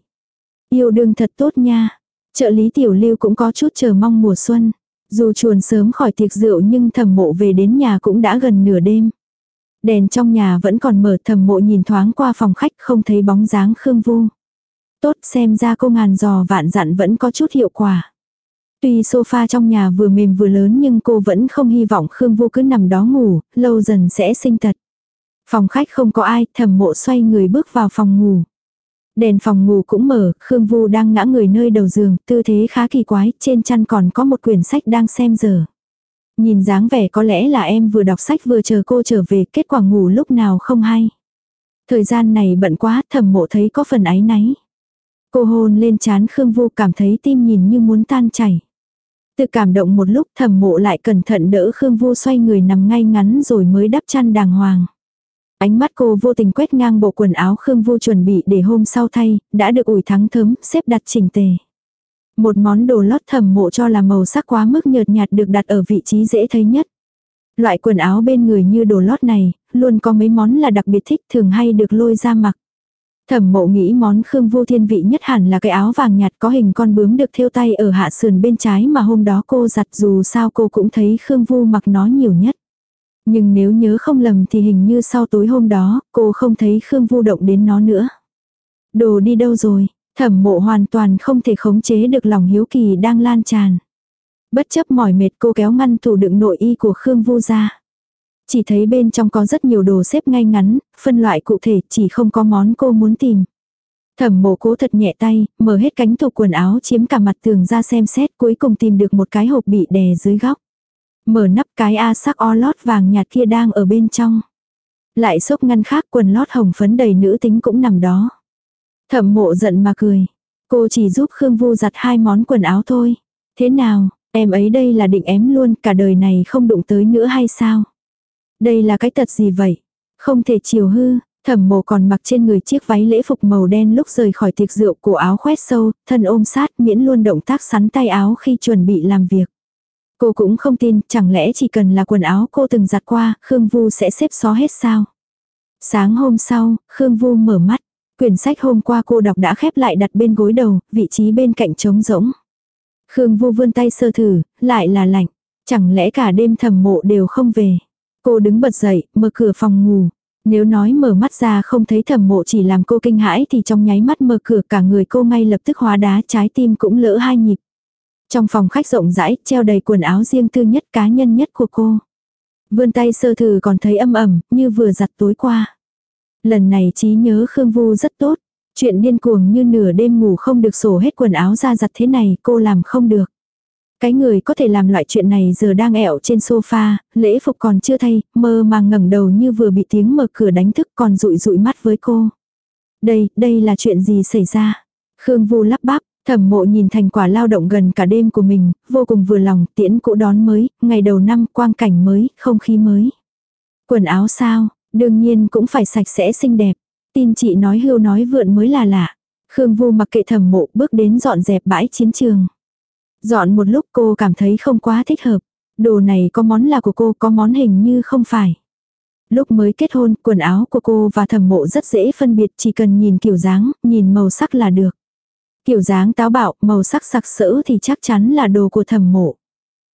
Yêu đương thật tốt nha. Trợ lý tiểu lưu cũng có chút chờ mong mùa xuân. Dù chuồn sớm khỏi tiệc rượu nhưng thẩm mộ về đến nhà cũng đã gần nửa đêm. Đèn trong nhà vẫn còn mở thẩm mộ nhìn thoáng qua phòng khách không thấy bóng dáng Khương Vu. Tốt xem ra cô ngàn giò vạn dặn vẫn có chút hiệu quả. Tuy sofa trong nhà vừa mềm vừa lớn nhưng cô vẫn không hy vọng Khương Vô cứ nằm đó ngủ, lâu dần sẽ sinh tật. Phòng khách không có ai, thẩm mộ xoay người bước vào phòng ngủ. Đèn phòng ngủ cũng mở, Khương Vu đang ngã người nơi đầu giường, tư thế khá kỳ quái, trên chăn còn có một quyển sách đang xem giờ. Nhìn dáng vẻ có lẽ là em vừa đọc sách vừa chờ cô trở về, kết quả ngủ lúc nào không hay. Thời gian này bận quá, thẩm mộ thấy có phần áy náy. Cô hôn lên chán Khương Vu cảm thấy tim nhìn như muốn tan chảy. Tự cảm động một lúc thẩm mộ lại cẩn thận đỡ Khương Vu xoay người nằm ngay ngắn rồi mới đắp chăn đàng hoàng. Ánh mắt cô vô tình quét ngang bộ quần áo Khương Vu chuẩn bị để hôm sau thay, đã được ủi thắng thớm, xếp đặt chỉnh tề. Một món đồ lót thẩm mộ cho là màu sắc quá mức nhợt nhạt được đặt ở vị trí dễ thấy nhất. Loại quần áo bên người như đồ lót này, luôn có mấy món là đặc biệt thích thường hay được lôi ra mặc. Thẩm mộ nghĩ món khương vô thiên vị nhất hẳn là cái áo vàng nhạt có hình con bướm được thêu tay ở hạ sườn bên trái mà hôm đó cô giặt dù sao cô cũng thấy khương vu mặc nó nhiều nhất. Nhưng nếu nhớ không lầm thì hình như sau tối hôm đó, cô không thấy khương vu động đến nó nữa. Đồ đi đâu rồi, thẩm mộ hoàn toàn không thể khống chế được lòng hiếu kỳ đang lan tràn. Bất chấp mỏi mệt cô kéo ngăn tủ đựng nội y của Khương Vu ra. Chỉ thấy bên trong có rất nhiều đồ xếp ngay ngắn, phân loại cụ thể chỉ không có món cô muốn tìm. Thẩm mộ cố thật nhẹ tay, mở hết cánh tủ quần áo chiếm cả mặt tường ra xem xét cuối cùng tìm được một cái hộp bị đè dưới góc. Mở nắp cái A sắc o lót vàng nhạt kia đang ở bên trong. Lại xốp ngăn khác quần lót hồng phấn đầy nữ tính cũng nằm đó. Thẩm mộ giận mà cười. Cô chỉ giúp Khương Vu giặt hai món quần áo thôi. Thế nào, em ấy đây là định ém luôn cả đời này không đụng tới nữa hay sao? Đây là cái tật gì vậy? Không thể chiều hư, thẩm mộ còn mặc trên người chiếc váy lễ phục màu đen lúc rời khỏi tiệc rượu cổ áo khoét sâu, thân ôm sát miễn luôn động tác sắn tay áo khi chuẩn bị làm việc. Cô cũng không tin, chẳng lẽ chỉ cần là quần áo cô từng giặt qua, Khương Vu sẽ xếp xó hết sao? Sáng hôm sau, Khương Vu mở mắt. Quyển sách hôm qua cô đọc đã khép lại đặt bên gối đầu, vị trí bên cạnh trống rỗng. Khương Vu vươn tay sơ thử, lại là lạnh. Chẳng lẽ cả đêm thầm mộ đều không về. Cô đứng bật dậy, mở cửa phòng ngủ. Nếu nói mở mắt ra không thấy thẩm mộ chỉ làm cô kinh hãi thì trong nháy mắt mở cửa cả người cô ngay lập tức hóa đá trái tim cũng lỡ hai nhịp. Trong phòng khách rộng rãi, treo đầy quần áo riêng tư nhất cá nhân nhất của cô. Vươn tay sơ thử còn thấy âm ẩm, như vừa giặt tối qua. Lần này trí nhớ Khương Vu rất tốt. Chuyện điên cuồng như nửa đêm ngủ không được sổ hết quần áo ra giặt thế này cô làm không được. Cái người có thể làm loại chuyện này giờ đang ẹo trên sofa, lễ phục còn chưa thay, mơ màng ngẩng đầu như vừa bị tiếng mở cửa đánh thức còn rụi rụi mắt với cô. Đây, đây là chuyện gì xảy ra? Khương Vu lắp bắp, thẩm mộ nhìn thành quả lao động gần cả đêm của mình, vô cùng vừa lòng, tiễn cũ đón mới, ngày đầu năm, quang cảnh mới, không khí mới. Quần áo sao, đương nhiên cũng phải sạch sẽ xinh đẹp. Tin chị nói hưu nói vượn mới là lạ. Khương Vu mặc kệ thẩm mộ bước đến dọn dẹp bãi chiến trường. Dọn một lúc cô cảm thấy không quá thích hợp. Đồ này có món là của cô, có món hình như không phải. Lúc mới kết hôn, quần áo của cô và thẩm mộ rất dễ phân biệt, chỉ cần nhìn kiểu dáng, nhìn màu sắc là được. Kiểu dáng táo bạo, màu sắc sặc sỡ thì chắc chắn là đồ của thẩm mộ.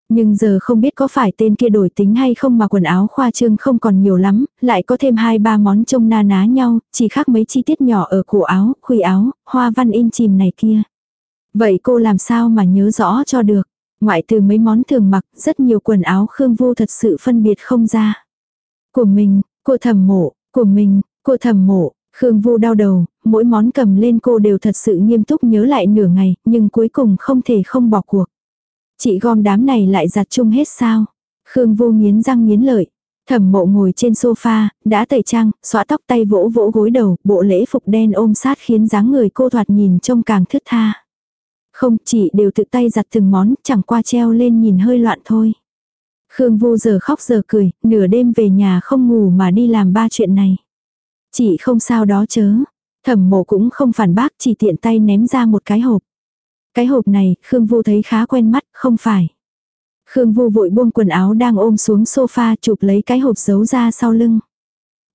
Nhưng giờ không biết có phải tên kia đổi tính hay không mà quần áo khoa trương không còn nhiều lắm, lại có thêm hai ba món trông na ná nhau, chỉ khác mấy chi tiết nhỏ ở cổ áo, khuy áo, hoa văn in chìm này kia. Vậy cô làm sao mà nhớ rõ cho được? Ngoại từ mấy món thường mặc, rất nhiều quần áo Khương Vô thật sự phân biệt không ra. Của mình, của thẩm mộ, của mình, của thẩm mộ, Khương vu đau đầu, mỗi món cầm lên cô đều thật sự nghiêm túc nhớ lại nửa ngày, nhưng cuối cùng không thể không bỏ cuộc. Chị gom đám này lại giặt chung hết sao? Khương vu nghiến răng nghiến lợi. Thẩm mộ ngồi trên sofa, đã tẩy trang, xóa tóc tay vỗ vỗ gối đầu, bộ lễ phục đen ôm sát khiến dáng người cô thoạt nhìn trông càng thướt tha. Không, chị đều tự tay giặt từng món, chẳng qua treo lên nhìn hơi loạn thôi. Khương Vu giờ khóc giờ cười, nửa đêm về nhà không ngủ mà đi làm ba chuyện này. Chị không sao đó chớ. Thẩm mộ cũng không phản bác chỉ tiện tay ném ra một cái hộp. Cái hộp này, Khương Vu thấy khá quen mắt, không phải. Khương Vu vội buông quần áo đang ôm xuống sofa chụp lấy cái hộp giấu ra sau lưng.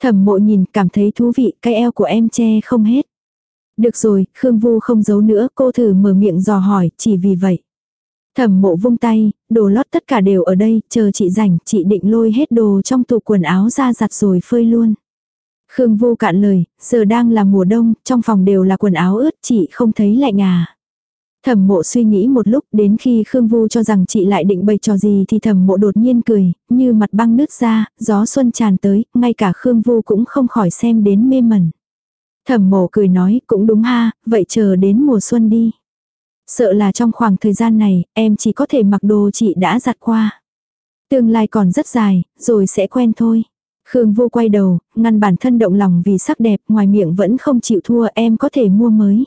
Thẩm mộ nhìn cảm thấy thú vị, cái eo của em che không hết. Được rồi, Khương Vu không giấu nữa, cô thử mở miệng dò hỏi, chỉ vì vậy. Thẩm mộ vung tay, đồ lót tất cả đều ở đây, chờ chị rảnh, chị định lôi hết đồ trong tủ quần áo ra giặt rồi phơi luôn. Khương Vu cạn lời, giờ đang là mùa đông, trong phòng đều là quần áo ướt, chị không thấy lạnh à. Thẩm mộ suy nghĩ một lúc đến khi Khương Vu cho rằng chị lại định bày trò gì thì thẩm mộ đột nhiên cười, như mặt băng nứt ra, gió xuân tràn tới, ngay cả Khương Vu cũng không khỏi xem đến mê mẩn. Thẩm mộ cười nói, cũng đúng ha, vậy chờ đến mùa xuân đi. Sợ là trong khoảng thời gian này, em chỉ có thể mặc đồ chị đã giặt qua. Tương lai còn rất dài, rồi sẽ quen thôi. Khương vô quay đầu, ngăn bản thân động lòng vì sắc đẹp, ngoài miệng vẫn không chịu thua em có thể mua mới.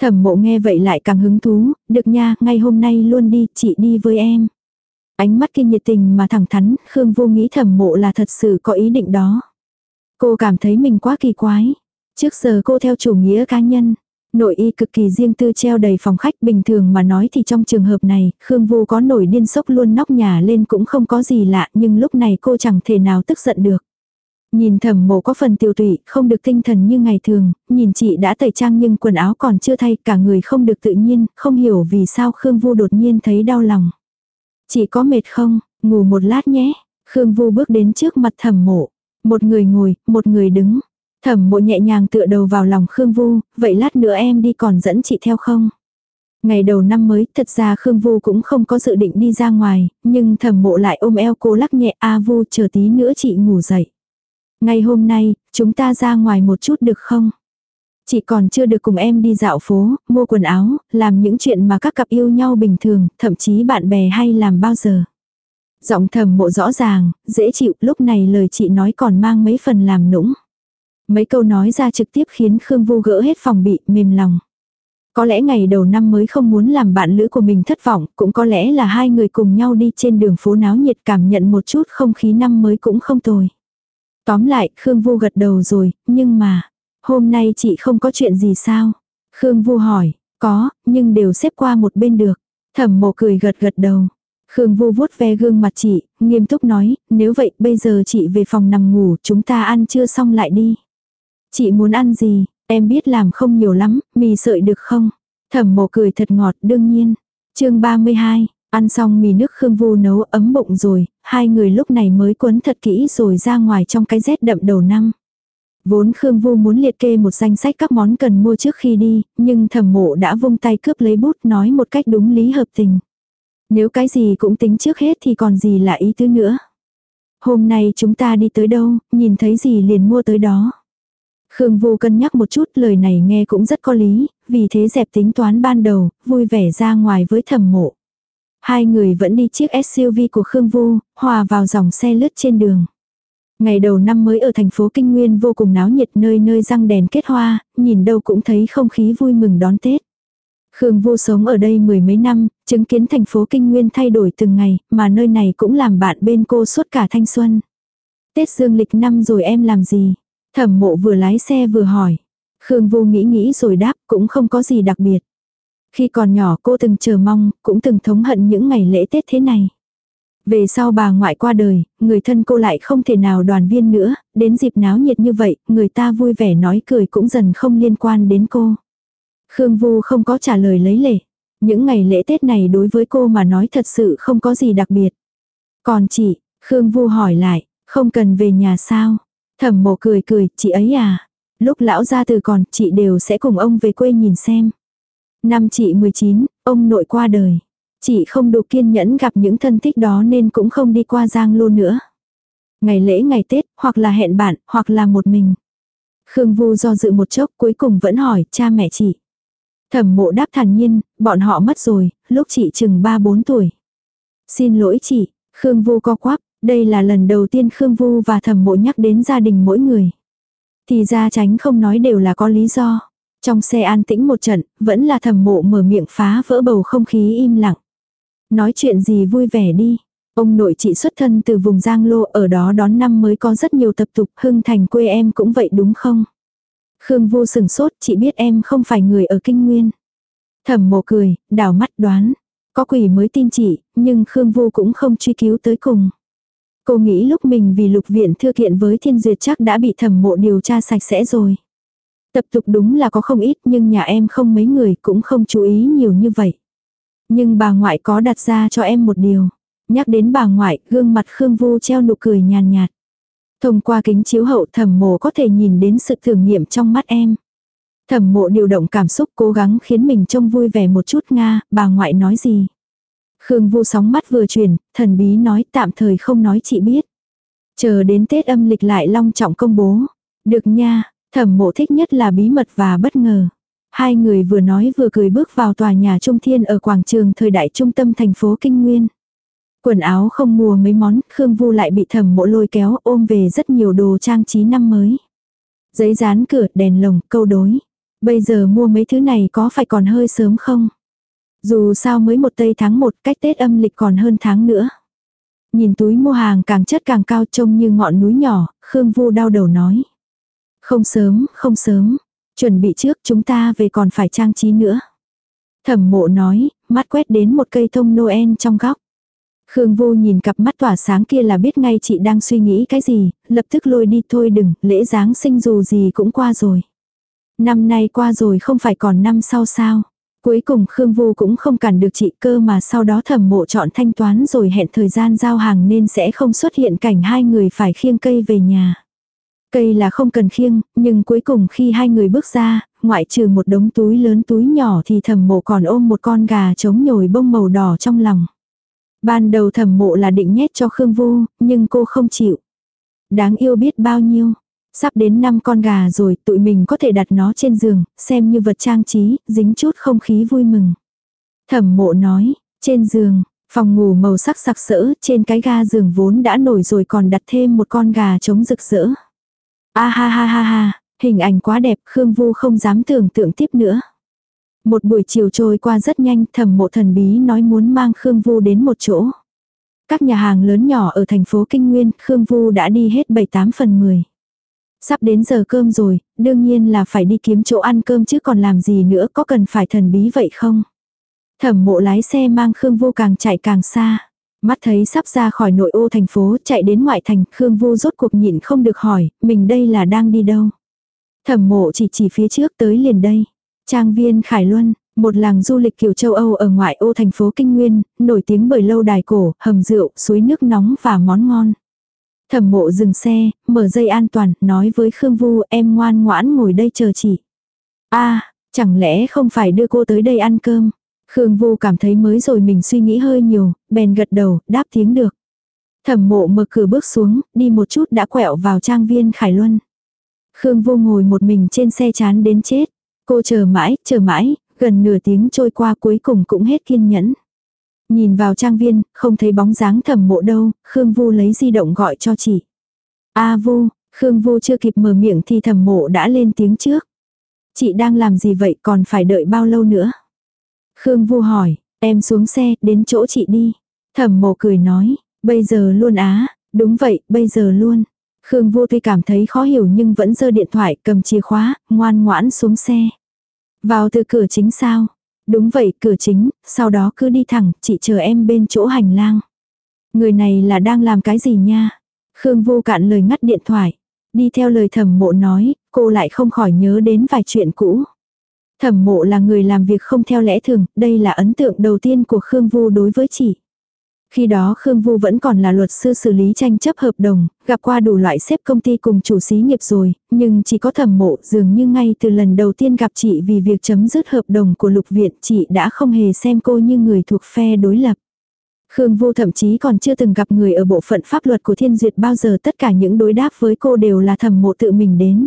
Thẩm mộ nghe vậy lại càng hứng thú, được nha, ngay hôm nay luôn đi, chị đi với em. Ánh mắt kia nhiệt tình mà thẳng thắn, Khương vô nghĩ thẩm mộ là thật sự có ý định đó. Cô cảm thấy mình quá kỳ quái. Trước giờ cô theo chủ nghĩa cá nhân. Nội y cực kỳ riêng tư treo đầy phòng khách bình thường mà nói thì trong trường hợp này, Khương Vu có nổi điên sốc luôn nóc nhà lên cũng không có gì lạ nhưng lúc này cô chẳng thể nào tức giận được. Nhìn thẩm mộ có phần tiêu tụy, không được tinh thần như ngày thường, nhìn chị đã tẩy trang nhưng quần áo còn chưa thay, cả người không được tự nhiên, không hiểu vì sao Khương Vu đột nhiên thấy đau lòng. Chị có mệt không, ngủ một lát nhé. Khương Vu bước đến trước mặt thẩm mộ. Một người ngồi, một người đứng. Thẩm mộ nhẹ nhàng tựa đầu vào lòng Khương Vu, vậy lát nữa em đi còn dẫn chị theo không? Ngày đầu năm mới, thật ra Khương Vu cũng không có dự định đi ra ngoài, nhưng thẩm mộ lại ôm eo cô lắc nhẹ A Vu chờ tí nữa chị ngủ dậy. Ngày hôm nay, chúng ta ra ngoài một chút được không? Chị còn chưa được cùng em đi dạo phố, mua quần áo, làm những chuyện mà các cặp yêu nhau bình thường, thậm chí bạn bè hay làm bao giờ. Giọng thầm mộ rõ ràng, dễ chịu, lúc này lời chị nói còn mang mấy phần làm nũng. Mấy câu nói ra trực tiếp khiến Khương Vu gỡ hết phòng bị, mềm lòng. Có lẽ ngày đầu năm mới không muốn làm bạn lữ của mình thất vọng, cũng có lẽ là hai người cùng nhau đi trên đường phố náo nhiệt cảm nhận một chút không khí năm mới cũng không tồi. Tóm lại, Khương Vu gật đầu rồi, nhưng mà, hôm nay chị không có chuyện gì sao? Khương Vu hỏi, có, nhưng đều xếp qua một bên được. Thẩm mộ cười gật gật đầu. Khương Vu vuốt ve gương mặt chị, nghiêm túc nói, nếu vậy bây giờ chị về phòng nằm ngủ, chúng ta ăn chưa xong lại đi. Chị muốn ăn gì, em biết làm không nhiều lắm, mì sợi được không? Thẩm mộ cười thật ngọt, đương nhiên. chương 32, Ăn xong mì nước Khương Vu nấu ấm bụng rồi, hai người lúc này mới quấn thật kỹ rồi ra ngoài trong cái rét đậm đầu năm. Vốn Khương Vu muốn liệt kê một danh sách các món cần mua trước khi đi, nhưng thẩm mộ đã vung tay cướp lấy bút nói một cách đúng lý hợp tình. Nếu cái gì cũng tính trước hết thì còn gì là ý tứ nữa. Hôm nay chúng ta đi tới đâu, nhìn thấy gì liền mua tới đó. Khương Vu cân nhắc một chút lời này nghe cũng rất có lý, vì thế dẹp tính toán ban đầu, vui vẻ ra ngoài với thẩm mộ. Hai người vẫn đi chiếc SUV của Khương Vu, hòa vào dòng xe lướt trên đường. Ngày đầu năm mới ở thành phố Kinh Nguyên vô cùng náo nhiệt nơi nơi răng đèn kết hoa, nhìn đâu cũng thấy không khí vui mừng đón Tết. Khương Vô sống ở đây mười mấy năm, chứng kiến thành phố Kinh Nguyên thay đổi từng ngày, mà nơi này cũng làm bạn bên cô suốt cả thanh xuân. Tết dương lịch năm rồi em làm gì? Thẩm mộ vừa lái xe vừa hỏi. Khương Vô nghĩ nghĩ rồi đáp cũng không có gì đặc biệt. Khi còn nhỏ cô từng chờ mong, cũng từng thống hận những ngày lễ Tết thế này. Về sau bà ngoại qua đời, người thân cô lại không thể nào đoàn viên nữa, đến dịp náo nhiệt như vậy, người ta vui vẻ nói cười cũng dần không liên quan đến cô. Khương Vu không có trả lời lấy lệ. Những ngày lễ Tết này đối với cô mà nói thật sự không có gì đặc biệt. Còn chị, Khương Vu hỏi lại, không cần về nhà sao? Thẩm mộ cười cười, chị ấy à? Lúc lão ra từ còn, chị đều sẽ cùng ông về quê nhìn xem. Năm chị 19, ông nội qua đời. Chị không đủ kiên nhẫn gặp những thân thích đó nên cũng không đi qua Giang Lô nữa. Ngày lễ ngày Tết, hoặc là hẹn bạn, hoặc là một mình. Khương Vu do dự một chốc cuối cùng vẫn hỏi cha mẹ chị. Thẩm mộ đáp thản nhiên, bọn họ mất rồi, lúc chị chừng 3-4 tuổi. Xin lỗi chị, Khương Vu co quắp, đây là lần đầu tiên Khương Vu và thẩm mộ nhắc đến gia đình mỗi người. Thì ra tránh không nói đều là có lý do. Trong xe an tĩnh một trận, vẫn là thẩm mộ mở miệng phá vỡ bầu không khí im lặng. Nói chuyện gì vui vẻ đi. Ông nội chị xuất thân từ vùng Giang Lô ở đó đón năm mới có rất nhiều tập tục hưng thành quê em cũng vậy đúng không? Khương vô sừng sốt chị biết em không phải người ở kinh nguyên. Thẩm mộ cười, đảo mắt đoán. Có quỷ mới tin chị, nhưng Khương vô cũng không truy cứu tới cùng. Cô nghĩ lúc mình vì lục viện thư kiện với thiên duyệt chắc đã bị thẩm mộ điều tra sạch sẽ rồi. Tập tục đúng là có không ít nhưng nhà em không mấy người cũng không chú ý nhiều như vậy. Nhưng bà ngoại có đặt ra cho em một điều. Nhắc đến bà ngoại, gương mặt Khương Vu treo nụ cười nhàn nhạt, Thông qua kính chiếu hậu thẩm mộ có thể nhìn đến sự thử nghiệm trong mắt em. Thẩm mộ điều động cảm xúc cố gắng khiến mình trông vui vẻ một chút Nga, bà ngoại nói gì. Khương Vu sóng mắt vừa chuyển, thần bí nói tạm thời không nói chị biết. Chờ đến Tết âm lịch lại long trọng công bố. Được nha, thẩm mộ thích nhất là bí mật và bất ngờ. Hai người vừa nói vừa cười bước vào tòa nhà Trung Thiên ở quảng trường thời đại trung tâm thành phố Kinh Nguyên. Quần áo không mua mấy món, Khương Vu lại bị thẩm mộ lôi kéo ôm về rất nhiều đồ trang trí năm mới. Giấy dán cửa, đèn lồng, câu đối. Bây giờ mua mấy thứ này có phải còn hơi sớm không? Dù sao mới một tây tháng một cách Tết âm lịch còn hơn tháng nữa. Nhìn túi mua hàng càng chất càng cao trông như ngọn núi nhỏ, Khương Vu đau đầu nói. Không sớm, không sớm. Chuẩn bị trước chúng ta về còn phải trang trí nữa. Thẩm mộ nói, mắt quét đến một cây thông Noel trong góc. Khương Vô nhìn cặp mắt tỏa sáng kia là biết ngay chị đang suy nghĩ cái gì, lập tức lôi đi thôi đừng, lễ Giáng sinh dù gì cũng qua rồi. Năm nay qua rồi không phải còn năm sau sao. Cuối cùng Khương vu cũng không cản được chị cơ mà sau đó thẩm mộ chọn thanh toán rồi hẹn thời gian giao hàng nên sẽ không xuất hiện cảnh hai người phải khiêng cây về nhà. Cây là không cần khiêng, nhưng cuối cùng khi hai người bước ra, ngoại trừ một đống túi lớn túi nhỏ thì thẩm mộ còn ôm một con gà trống nhồi bông màu đỏ trong lòng. Ban đầu thẩm mộ là định nhét cho Khương Vu, nhưng cô không chịu. Đáng yêu biết bao nhiêu. Sắp đến năm con gà rồi, tụi mình có thể đặt nó trên giường, xem như vật trang trí, dính chút không khí vui mừng. Thẩm mộ nói, trên giường, phòng ngủ màu sắc sặc sỡ, trên cái ga giường vốn đã nổi rồi còn đặt thêm một con gà trống rực rỡ. A ha ha ha ha, hình ảnh quá đẹp, Khương Vu không dám tưởng tượng tiếp nữa. Một buổi chiều trôi qua rất nhanh, thẩm mộ thần bí nói muốn mang Khương Vu đến một chỗ. Các nhà hàng lớn nhỏ ở thành phố Kinh Nguyên, Khương Vu đã đi hết 7-8 phần 10. Sắp đến giờ cơm rồi, đương nhiên là phải đi kiếm chỗ ăn cơm chứ còn làm gì nữa có cần phải thần bí vậy không? Thẩm mộ lái xe mang Khương vô càng chạy càng xa. Mắt thấy sắp ra khỏi nội ô thành phố chạy đến ngoại thành, Khương vô rốt cuộc nhịn không được hỏi, mình đây là đang đi đâu? Thẩm mộ chỉ chỉ phía trước tới liền đây. Trang viên Khải Luân, một làng du lịch kiểu châu Âu ở ngoại ô thành phố Kinh Nguyên, nổi tiếng bởi lâu đài cổ, hầm rượu, suối nước nóng và món ngon. Thẩm mộ dừng xe, mở dây an toàn, nói với Khương Vu em ngoan ngoãn ngồi đây chờ chị. a chẳng lẽ không phải đưa cô tới đây ăn cơm? Khương Vu cảm thấy mới rồi mình suy nghĩ hơi nhiều, bèn gật đầu, đáp tiếng được. Thẩm mộ mở cửa bước xuống, đi một chút đã quẹo vào trang viên Khải Luân. Khương vu ngồi một mình trên xe chán đến chết. Cô chờ mãi, chờ mãi, gần nửa tiếng trôi qua cuối cùng cũng hết kiên nhẫn. Nhìn vào trang viên, không thấy bóng dáng thẩm mộ đâu, Khương Vu lấy di động gọi cho chị. A Vu, Khương Vu chưa kịp mở miệng thì thẩm mộ đã lên tiếng trước. Chị đang làm gì vậy còn phải đợi bao lâu nữa? Khương Vu hỏi, em xuống xe, đến chỗ chị đi. Thẩm mộ cười nói, bây giờ luôn á, đúng vậy, bây giờ luôn. Khương Vu tuy cảm thấy khó hiểu nhưng vẫn giơ điện thoại cầm chìa khóa, ngoan ngoãn xuống xe. Vào từ cửa chính sao? Đúng vậy, cửa chính, sau đó cứ đi thẳng, chị chờ em bên chỗ hành lang. Người này là đang làm cái gì nha? Khương Vu cạn lời ngắt điện thoại. Đi theo lời thẩm mộ nói, cô lại không khỏi nhớ đến vài chuyện cũ. Thẩm mộ là người làm việc không theo lẽ thường, đây là ấn tượng đầu tiên của Khương Vu đối với chị. Khi đó Khương Vu vẫn còn là luật sư xử lý tranh chấp hợp đồng, gặp qua đủ loại xếp công ty cùng chủ xí nghiệp rồi, nhưng chỉ có thẩm mộ dường như ngay từ lần đầu tiên gặp chị vì việc chấm dứt hợp đồng của lục viện chị đã không hề xem cô như người thuộc phe đối lập. Khương Vu thậm chí còn chưa từng gặp người ở bộ phận pháp luật của Thiên Duyệt bao giờ tất cả những đối đáp với cô đều là thẩm mộ tự mình đến.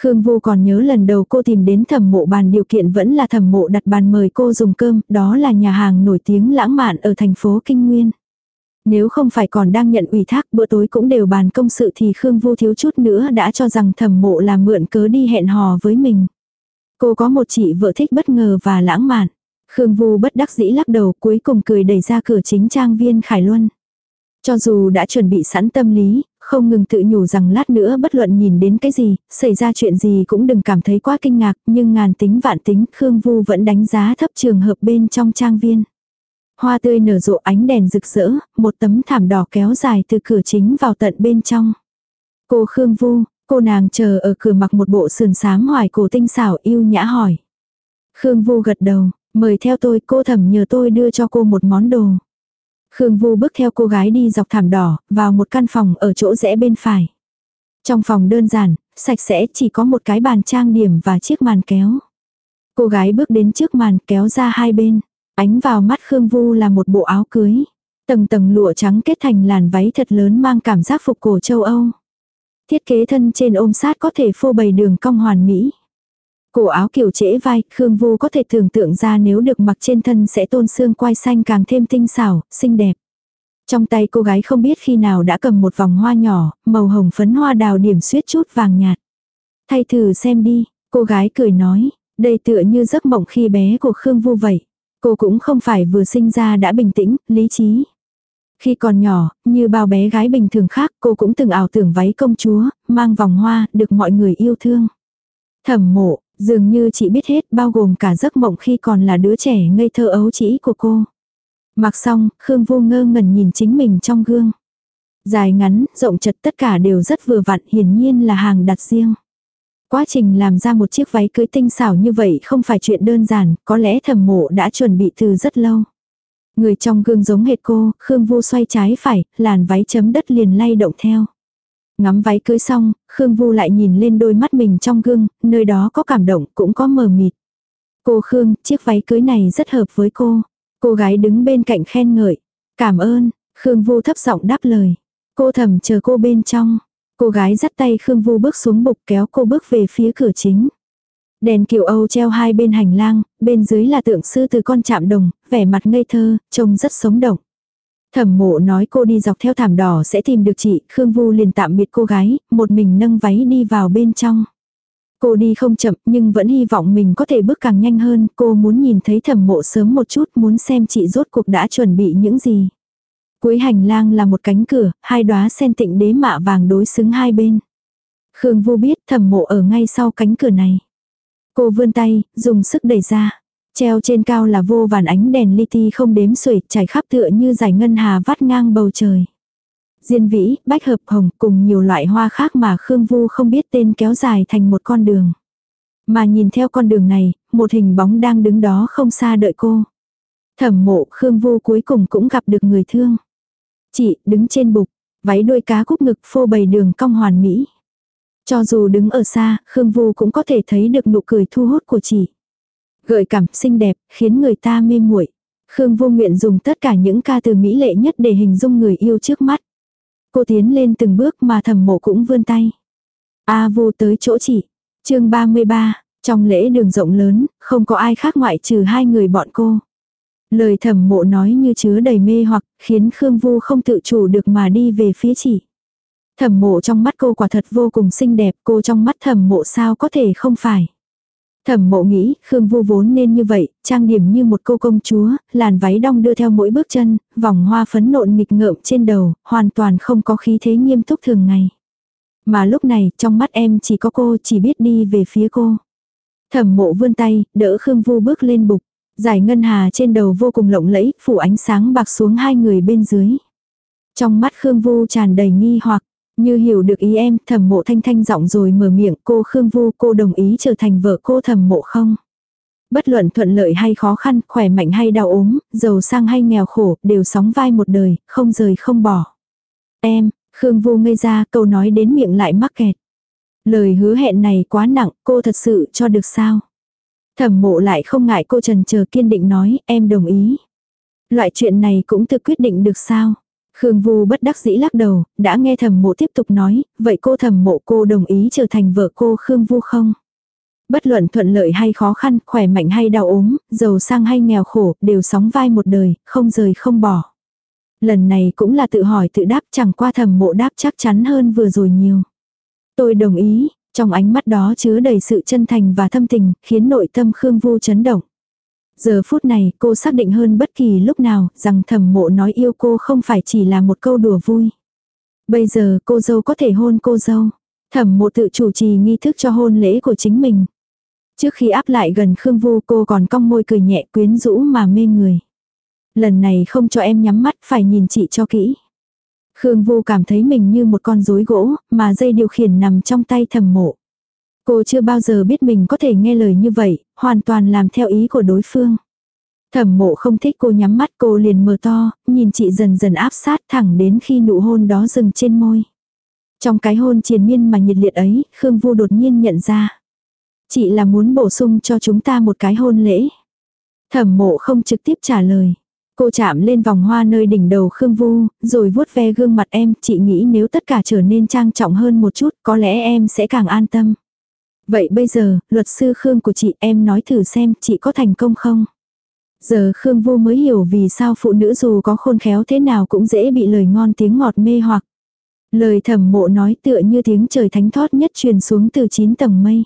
Khương Vu còn nhớ lần đầu cô tìm đến thẩm mộ bàn điều kiện vẫn là thẩm mộ đặt bàn mời cô dùng cơm, đó là nhà hàng nổi tiếng lãng mạn ở thành phố Kinh Nguyên. Nếu không phải còn đang nhận ủy thác bữa tối cũng đều bàn công sự thì Khương Vu thiếu chút nữa đã cho rằng thẩm mộ là mượn cớ đi hẹn hò với mình. Cô có một chị vợ thích bất ngờ và lãng mạn. Khương Vu bất đắc dĩ lắc đầu cuối cùng cười đẩy ra cửa chính trang viên Khải Luân. Cho dù đã chuẩn bị sẵn tâm lý, không ngừng tự nhủ rằng lát nữa bất luận nhìn đến cái gì, xảy ra chuyện gì cũng đừng cảm thấy quá kinh ngạc, nhưng ngàn tính vạn tính, Khương Vu vẫn đánh giá thấp trường hợp bên trong trang viên. Hoa tươi nở rộ ánh đèn rực rỡ, một tấm thảm đỏ kéo dài từ cửa chính vào tận bên trong. Cô Khương Vu, cô nàng chờ ở cửa mặc một bộ sườn xám hoài cổ tinh xảo yêu nhã hỏi. Khương Vu gật đầu, mời theo tôi cô thẩm nhờ tôi đưa cho cô một món đồ. Khương Vu bước theo cô gái đi dọc thảm đỏ, vào một căn phòng ở chỗ rẽ bên phải. Trong phòng đơn giản, sạch sẽ chỉ có một cái bàn trang điểm và chiếc màn kéo. Cô gái bước đến trước màn kéo ra hai bên. Ánh vào mắt Khương Vu là một bộ áo cưới. Tầng tầng lụa trắng kết thành làn váy thật lớn mang cảm giác phục cổ châu Âu. Thiết kế thân trên ôm sát có thể phô bày đường cong hoàn mỹ. Cổ áo kiểu trễ vai, Khương Vu có thể tưởng tượng ra nếu được mặc trên thân sẽ tôn xương quai xanh càng thêm tinh xảo, xinh đẹp. Trong tay cô gái không biết khi nào đã cầm một vòng hoa nhỏ, màu hồng phấn hoa đào điểm xuyết chút vàng nhạt. Thay thử xem đi, cô gái cười nói, đây tựa như giấc mộng khi bé của Khương Vu vậy. Cô cũng không phải vừa sinh ra đã bình tĩnh, lý trí. Khi còn nhỏ, như bao bé gái bình thường khác, cô cũng từng ảo tưởng váy công chúa, mang vòng hoa, được mọi người yêu thương. Thẩm mộ, Dường như chị biết hết bao gồm cả giấc mộng khi còn là đứa trẻ ngây thơ ấu chỉ của cô. Mặc xong, Khương Vô ngơ ngẩn nhìn chính mình trong gương. Dài ngắn, rộng chật tất cả đều rất vừa vặn hiển nhiên là hàng đặt riêng. Quá trình làm ra một chiếc váy cưới tinh xảo như vậy không phải chuyện đơn giản, có lẽ thẩm mộ đã chuẩn bị từ rất lâu. Người trong gương giống hệt cô, Khương Vô xoay trái phải, làn váy chấm đất liền lay động theo. Ngắm váy cưới xong, Khương Vu lại nhìn lên đôi mắt mình trong gương, nơi đó có cảm động cũng có mờ mịt. Cô Khương, chiếc váy cưới này rất hợp với cô. Cô gái đứng bên cạnh khen ngợi. Cảm ơn, Khương Vu thấp giọng đáp lời. Cô thầm chờ cô bên trong. Cô gái dắt tay Khương Vu bước xuống bục kéo cô bước về phía cửa chính. Đèn kiểu Âu treo hai bên hành lang, bên dưới là tượng sư từ con chạm đồng, vẻ mặt ngây thơ, trông rất sống động. Thẩm mộ nói cô đi dọc theo thảm đỏ sẽ tìm được chị, Khương Vu liền tạm biệt cô gái, một mình nâng váy đi vào bên trong. Cô đi không chậm nhưng vẫn hy vọng mình có thể bước càng nhanh hơn, cô muốn nhìn thấy thẩm mộ sớm một chút, muốn xem chị rốt cuộc đã chuẩn bị những gì. Cuối hành lang là một cánh cửa, hai đóa sen tịnh đế mạ vàng đối xứng hai bên. Khương Vu biết thẩm mộ ở ngay sau cánh cửa này. Cô vươn tay, dùng sức đẩy ra. Treo trên cao là vô vàn ánh đèn li ti không đếm xuể, trải khắp tựa như giải ngân hà vắt ngang bầu trời. Diên vĩ, bách hợp hồng cùng nhiều loại hoa khác mà Khương Vu không biết tên kéo dài thành một con đường. Mà nhìn theo con đường này, một hình bóng đang đứng đó không xa đợi cô. Thẩm mộ Khương Vu cuối cùng cũng gặp được người thương. Chị, đứng trên bục, váy đuôi cá cúc ngực phô bày đường cong hoàn mỹ. Cho dù đứng ở xa, Khương Vu cũng có thể thấy được nụ cười thu hút của chị. Gợi cảm, xinh đẹp, khiến người ta mê muội. Khương vô nguyện dùng tất cả những ca từ mỹ lệ nhất để hình dung người yêu trước mắt. Cô tiến lên từng bước mà thẩm mộ cũng vươn tay. A vu tới chỗ chị. chương 33, trong lễ đường rộng lớn, không có ai khác ngoại trừ hai người bọn cô. Lời thẩm mộ nói như chứa đầy mê hoặc, khiến Khương Vu không tự chủ được mà đi về phía chị. Thẩm mộ trong mắt cô quả thật vô cùng xinh đẹp, cô trong mắt thẩm mộ sao có thể không phải. Thẩm mộ nghĩ, Khương Vu vốn nên như vậy, trang điểm như một cô công chúa, làn váy đong đưa theo mỗi bước chân, vòng hoa phấn nộn nghịch ngợm trên đầu, hoàn toàn không có khí thế nghiêm túc thường ngày. Mà lúc này, trong mắt em chỉ có cô, chỉ biết đi về phía cô. Thẩm mộ vươn tay, đỡ Khương Vu bước lên bục. Giải ngân hà trên đầu vô cùng lộng lẫy, phủ ánh sáng bạc xuống hai người bên dưới. Trong mắt Khương Vu tràn đầy nghi hoặc, như hiểu được ý em, thẩm mộ thanh thanh giọng rồi mở miệng cô Khương Vu cô đồng ý trở thành vợ cô thẩm mộ không? Bất luận thuận lợi hay khó khăn, khỏe mạnh hay đau ốm, giàu sang hay nghèo khổ, đều sóng vai một đời, không rời không bỏ. Em, Khương Vu ngây ra, câu nói đến miệng lại mắc kẹt. Lời hứa hẹn này quá nặng, cô thật sự cho được sao? Thẩm mộ lại không ngại cô trần chờ kiên định nói, em đồng ý. Loại chuyện này cũng tự quyết định được sao? Khương Vu bất đắc dĩ lắc đầu, đã nghe thẩm mộ tiếp tục nói, vậy cô thẩm mộ cô đồng ý trở thành vợ cô Khương Vu không? Bất luận thuận lợi hay khó khăn, khỏe mạnh hay đau ốm, giàu sang hay nghèo khổ, đều sóng vai một đời, không rời không bỏ. Lần này cũng là tự hỏi tự đáp chẳng qua thẩm mộ đáp chắc chắn hơn vừa rồi nhiều. Tôi đồng ý, trong ánh mắt đó chứa đầy sự chân thành và thâm tình, khiến nội tâm Khương Vu chấn động. Giờ phút này cô xác định hơn bất kỳ lúc nào rằng thẩm mộ nói yêu cô không phải chỉ là một câu đùa vui. Bây giờ cô dâu có thể hôn cô dâu. Thẩm mộ tự chủ trì nghi thức cho hôn lễ của chính mình. Trước khi áp lại gần Khương Vu cô còn cong môi cười nhẹ quyến rũ mà mê người. Lần này không cho em nhắm mắt phải nhìn chị cho kỹ. Khương Vu cảm thấy mình như một con rối gỗ, mà dây điều khiển nằm trong tay thầm mộ. Cô chưa bao giờ biết mình có thể nghe lời như vậy, hoàn toàn làm theo ý của đối phương. Thẩm mộ không thích cô nhắm mắt cô liền mở to, nhìn chị dần dần áp sát thẳng đến khi nụ hôn đó dừng trên môi. Trong cái hôn triền miên mà nhiệt liệt ấy, Khương Vu đột nhiên nhận ra. Chị là muốn bổ sung cho chúng ta một cái hôn lễ. Thẩm mộ không trực tiếp trả lời. Cô chạm lên vòng hoa nơi đỉnh đầu Khương Vu, rồi vuốt ve gương mặt em, chị nghĩ nếu tất cả trở nên trang trọng hơn một chút, có lẽ em sẽ càng an tâm. Vậy bây giờ, luật sư Khương của chị em nói thử xem chị có thành công không? Giờ Khương Vu mới hiểu vì sao phụ nữ dù có khôn khéo thế nào cũng dễ bị lời ngon tiếng ngọt mê hoặc. Lời thẩm mộ nói tựa như tiếng trời thánh thót nhất truyền xuống từ chín tầng mây.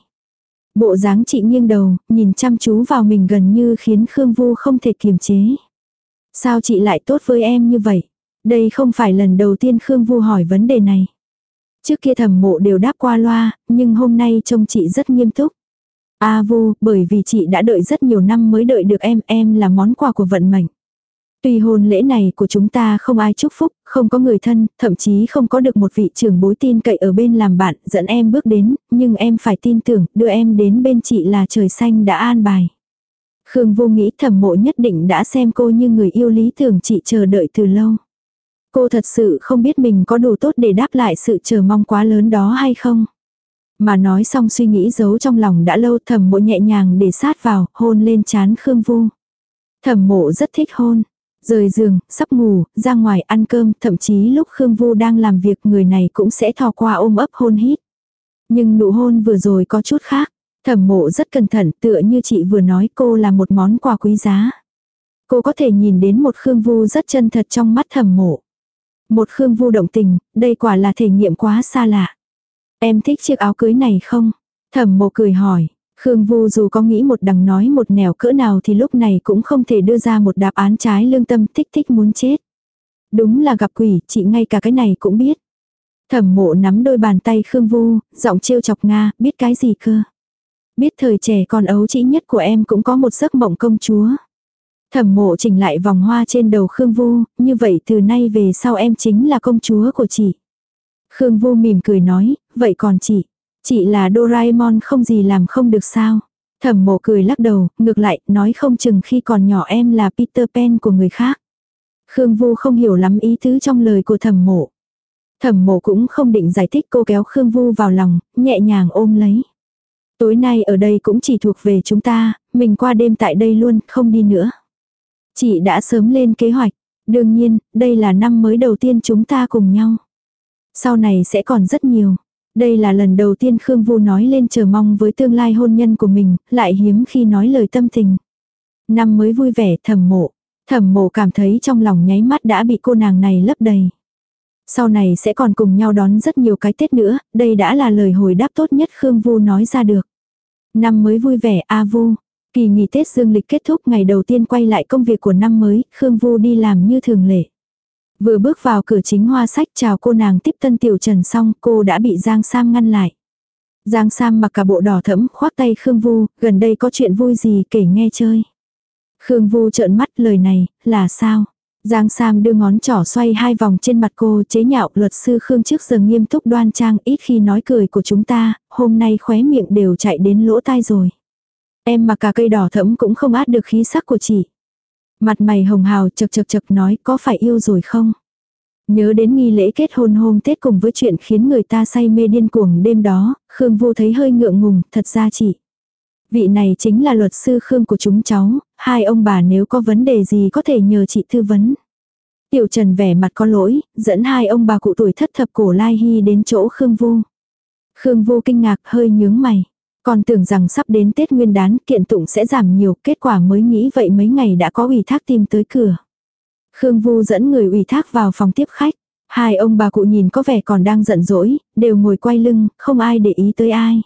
Bộ dáng chị nghiêng đầu, nhìn chăm chú vào mình gần như khiến Khương Vu không thể kiềm chế. Sao chị lại tốt với em như vậy? Đây không phải lần đầu tiên Khương Vu hỏi vấn đề này. Trước kia thẩm mộ đều đáp qua loa, nhưng hôm nay trông chị rất nghiêm túc. A Vu, bởi vì chị đã đợi rất nhiều năm mới đợi được em, em là món quà của vận mệnh. Tuy hôn lễ này của chúng ta không ai chúc phúc, không có người thân, thậm chí không có được một vị trưởng bối tin cậy ở bên làm bạn, dẫn em bước đến, nhưng em phải tin tưởng, đưa em đến bên chị là trời xanh đã an bài. Khương vô nghĩ thẩm mộ nhất định đã xem cô như người yêu lý tưởng chị chờ đợi từ lâu. Cô thật sự không biết mình có đủ tốt để đáp lại sự chờ mong quá lớn đó hay không. Mà nói xong suy nghĩ giấu trong lòng đã lâu thầm mộ nhẹ nhàng để sát vào, hôn lên chán Khương Vu. Thẩm mộ rất thích hôn. Rời giường, sắp ngủ, ra ngoài ăn cơm, thậm chí lúc Khương Vu đang làm việc người này cũng sẽ thò qua ôm ấp hôn hít. Nhưng nụ hôn vừa rồi có chút khác. Thẩm mộ rất cẩn thận tựa như chị vừa nói cô là một món quà quý giá. Cô có thể nhìn đến một Khương Vu rất chân thật trong mắt thẩm mộ. Một Khương Vu động tình, đây quả là thể nghiệm quá xa lạ. Em thích chiếc áo cưới này không? Thẩm mộ cười hỏi. Khương Vu dù có nghĩ một đằng nói một nẻo cỡ nào thì lúc này cũng không thể đưa ra một đáp án trái lương tâm thích thích muốn chết. Đúng là gặp quỷ, chị ngay cả cái này cũng biết. Thẩm mộ nắm đôi bàn tay Khương Vu, giọng trêu chọc Nga, biết cái gì cơ. Biết thời trẻ con ấu trĩ nhất của em cũng có một giấc mộng công chúa. Thẩm mộ chỉnh lại vòng hoa trên đầu Khương Vu, như vậy từ nay về sau em chính là công chúa của chị. Khương Vu mỉm cười nói, vậy còn chị, chị là Doraemon không gì làm không được sao. Thẩm mộ cười lắc đầu, ngược lại, nói không chừng khi còn nhỏ em là Peter Pan của người khác. Khương Vu không hiểu lắm ý tứ trong lời của thẩm mộ. Thẩm mộ cũng không định giải thích cô kéo Khương Vu vào lòng, nhẹ nhàng ôm lấy. Tối nay ở đây cũng chỉ thuộc về chúng ta, mình qua đêm tại đây luôn, không đi nữa. Chị đã sớm lên kế hoạch. Đương nhiên, đây là năm mới đầu tiên chúng ta cùng nhau. Sau này sẽ còn rất nhiều. Đây là lần đầu tiên Khương Vu nói lên chờ mong với tương lai hôn nhân của mình, lại hiếm khi nói lời tâm tình. Năm mới vui vẻ thầm mộ. Thẩm mộ cảm thấy trong lòng nháy mắt đã bị cô nàng này lấp đầy. Sau này sẽ còn cùng nhau đón rất nhiều cái Tết nữa, đây đã là lời hồi đáp tốt nhất Khương Vu nói ra được. Năm mới vui vẻ A Vu. Kỳ nghỉ Tết dương lịch kết thúc ngày đầu tiên quay lại công việc của năm mới, Khương Vu đi làm như thường lệ. Vừa bước vào cửa chính hoa sách chào cô nàng tiếp tân tiểu trần xong cô đã bị Giang Sam ngăn lại. Giang Sam mặc cả bộ đỏ thẫm khoác tay Khương Vu, gần đây có chuyện vui gì kể nghe chơi. Khương Vu trợn mắt lời này, là sao? Giang Sam đưa ngón trỏ xoay hai vòng trên mặt cô chế nhạo luật sư Khương trước giờ nghiêm túc đoan trang ít khi nói cười của chúng ta, hôm nay khóe miệng đều chạy đến lỗ tai rồi. Em mà cả cây đỏ thẫm cũng không át được khí sắc của chị. Mặt mày hồng hào chật chật chật nói có phải yêu rồi không? Nhớ đến nghi lễ kết hôn hôm Tết cùng với chuyện khiến người ta say mê điên cuồng đêm đó, Khương Vu thấy hơi ngượng ngùng, thật ra chị. Vị này chính là luật sư Khương của chúng cháu, hai ông bà nếu có vấn đề gì có thể nhờ chị tư vấn. Tiểu Trần vẻ mặt có lỗi, dẫn hai ông bà cụ tuổi thất thập cổ Lai Hy đến chỗ Khương Vu. Khương Vu kinh ngạc hơi nhướng mày. Còn tưởng rằng sắp đến Tết Nguyên đán kiện tụng sẽ giảm nhiều, kết quả mới nghĩ vậy mấy ngày đã có ủy thác tìm tới cửa. Khương Vu dẫn người ủy thác vào phòng tiếp khách. Hai ông bà cụ nhìn có vẻ còn đang giận dỗi, đều ngồi quay lưng, không ai để ý tới ai.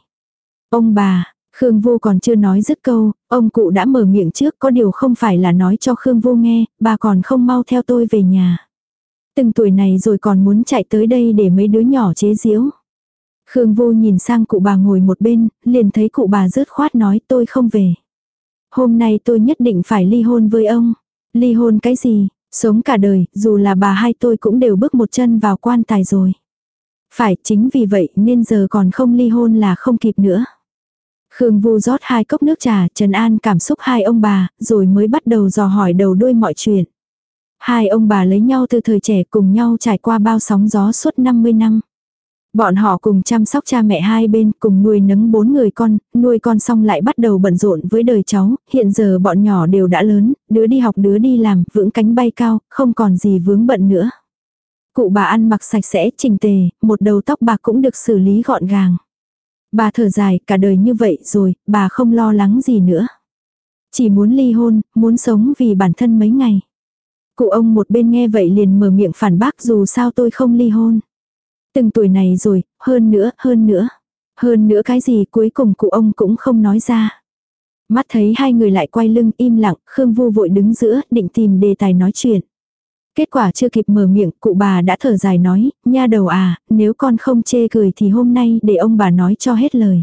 Ông bà, Khương vu còn chưa nói dứt câu, ông cụ đã mở miệng trước có điều không phải là nói cho Khương vu nghe, bà còn không mau theo tôi về nhà. Từng tuổi này rồi còn muốn chạy tới đây để mấy đứa nhỏ chế giễu. Khương Vô nhìn sang cụ bà ngồi một bên, liền thấy cụ bà rớt khoát nói tôi không về. Hôm nay tôi nhất định phải ly hôn với ông. Ly hôn cái gì, sống cả đời, dù là bà hay tôi cũng đều bước một chân vào quan tài rồi. Phải, chính vì vậy nên giờ còn không ly hôn là không kịp nữa. Khương Vu rót hai cốc nước trà, Trần An cảm xúc hai ông bà, rồi mới bắt đầu dò hỏi đầu đuôi mọi chuyện. Hai ông bà lấy nhau từ thời trẻ cùng nhau trải qua bao sóng gió suốt 50 năm. Bọn họ cùng chăm sóc cha mẹ hai bên, cùng nuôi nấng bốn người con, nuôi con xong lại bắt đầu bận rộn với đời cháu, hiện giờ bọn nhỏ đều đã lớn, đứa đi học đứa đi làm, vững cánh bay cao, không còn gì vướng bận nữa. Cụ bà ăn mặc sạch sẽ, chỉnh tề, một đầu tóc bạc cũng được xử lý gọn gàng. Bà thở dài, cả đời như vậy rồi, bà không lo lắng gì nữa. Chỉ muốn ly hôn, muốn sống vì bản thân mấy ngày. Cụ ông một bên nghe vậy liền mở miệng phản bác dù sao tôi không ly hôn. Từng tuổi này rồi, hơn nữa, hơn nữa. Hơn nữa cái gì cuối cùng cụ ông cũng không nói ra. Mắt thấy hai người lại quay lưng im lặng, Khương Vu vội đứng giữa, định tìm đề tài nói chuyện. Kết quả chưa kịp mở miệng, cụ bà đã thở dài nói, nha đầu à, nếu con không chê cười thì hôm nay để ông bà nói cho hết lời.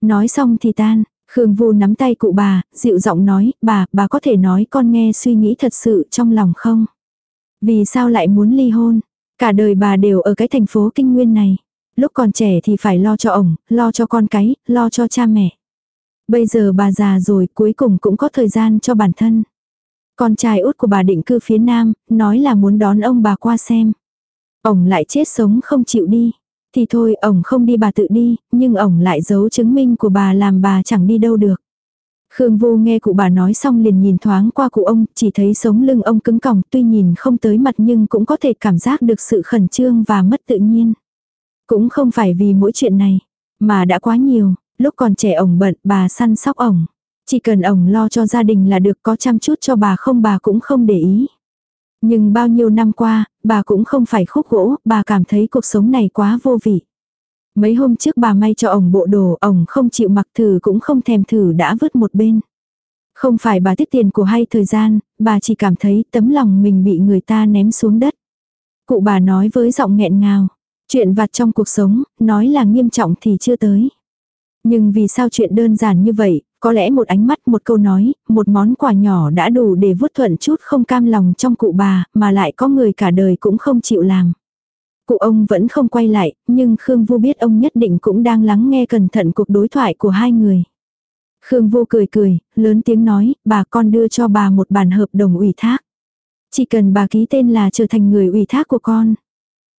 Nói xong thì tan, Khương Vu nắm tay cụ bà, dịu giọng nói, bà, bà có thể nói con nghe suy nghĩ thật sự trong lòng không? Vì sao lại muốn ly hôn? Cả đời bà đều ở cái thành phố kinh nguyên này. Lúc còn trẻ thì phải lo cho ổng, lo cho con cái, lo cho cha mẹ. Bây giờ bà già rồi cuối cùng cũng có thời gian cho bản thân. Con trai út của bà định cư phía nam, nói là muốn đón ông bà qua xem. Ổng lại chết sống không chịu đi. Thì thôi, ổng không đi bà tự đi, nhưng ổng lại giấu chứng minh của bà làm bà chẳng đi đâu được. Khương Vô nghe cụ bà nói xong liền nhìn thoáng qua cụ ông, chỉ thấy sống lưng ông cứng còng, tuy nhìn không tới mặt nhưng cũng có thể cảm giác được sự khẩn trương và mất tự nhiên. Cũng không phải vì mỗi chuyện này, mà đã quá nhiều, lúc còn trẻ ổng bận bà săn sóc ổng. Chỉ cần ổng lo cho gia đình là được có chăm chút cho bà không bà cũng không để ý. Nhưng bao nhiêu năm qua, bà cũng không phải khúc gỗ, bà cảm thấy cuộc sống này quá vô vị. Mấy hôm trước bà may cho ổng bộ đồ, ổng không chịu mặc thử cũng không thèm thử đã vứt một bên. Không phải bà tiết tiền của hay thời gian, bà chỉ cảm thấy tấm lòng mình bị người ta ném xuống đất. Cụ bà nói với giọng nghẹn ngào. Chuyện vặt trong cuộc sống, nói là nghiêm trọng thì chưa tới. Nhưng vì sao chuyện đơn giản như vậy, có lẽ một ánh mắt, một câu nói, một món quà nhỏ đã đủ để vuốt thuận chút không cam lòng trong cụ bà, mà lại có người cả đời cũng không chịu làm. Cụ ông vẫn không quay lại, nhưng Khương Vu biết ông nhất định cũng đang lắng nghe cẩn thận cuộc đối thoại của hai người. Khương Vu cười cười, lớn tiếng nói, bà con đưa cho bà một bản hợp đồng ủy thác. Chỉ cần bà ký tên là trở thành người ủy thác của con.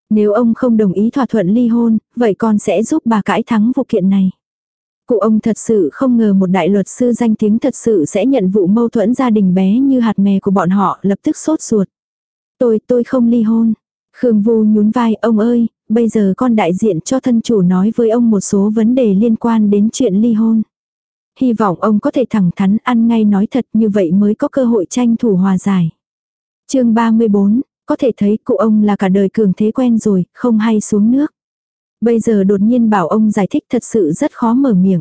Nếu ông không đồng ý thỏa thuận ly hôn, vậy con sẽ giúp bà cãi thắng vụ kiện này. Cụ ông thật sự không ngờ một đại luật sư danh tiếng thật sự sẽ nhận vụ mâu thuẫn gia đình bé như hạt mè của bọn họ lập tức sốt ruột. Tôi, tôi không ly hôn. Khương Vu nhún vai, ông ơi, bây giờ con đại diện cho thân chủ nói với ông một số vấn đề liên quan đến chuyện ly hôn. Hy vọng ông có thể thẳng thắn ăn ngay nói thật như vậy mới có cơ hội tranh thủ hòa giải. chương 34, có thể thấy cụ ông là cả đời cường thế quen rồi, không hay xuống nước. Bây giờ đột nhiên bảo ông giải thích thật sự rất khó mở miệng.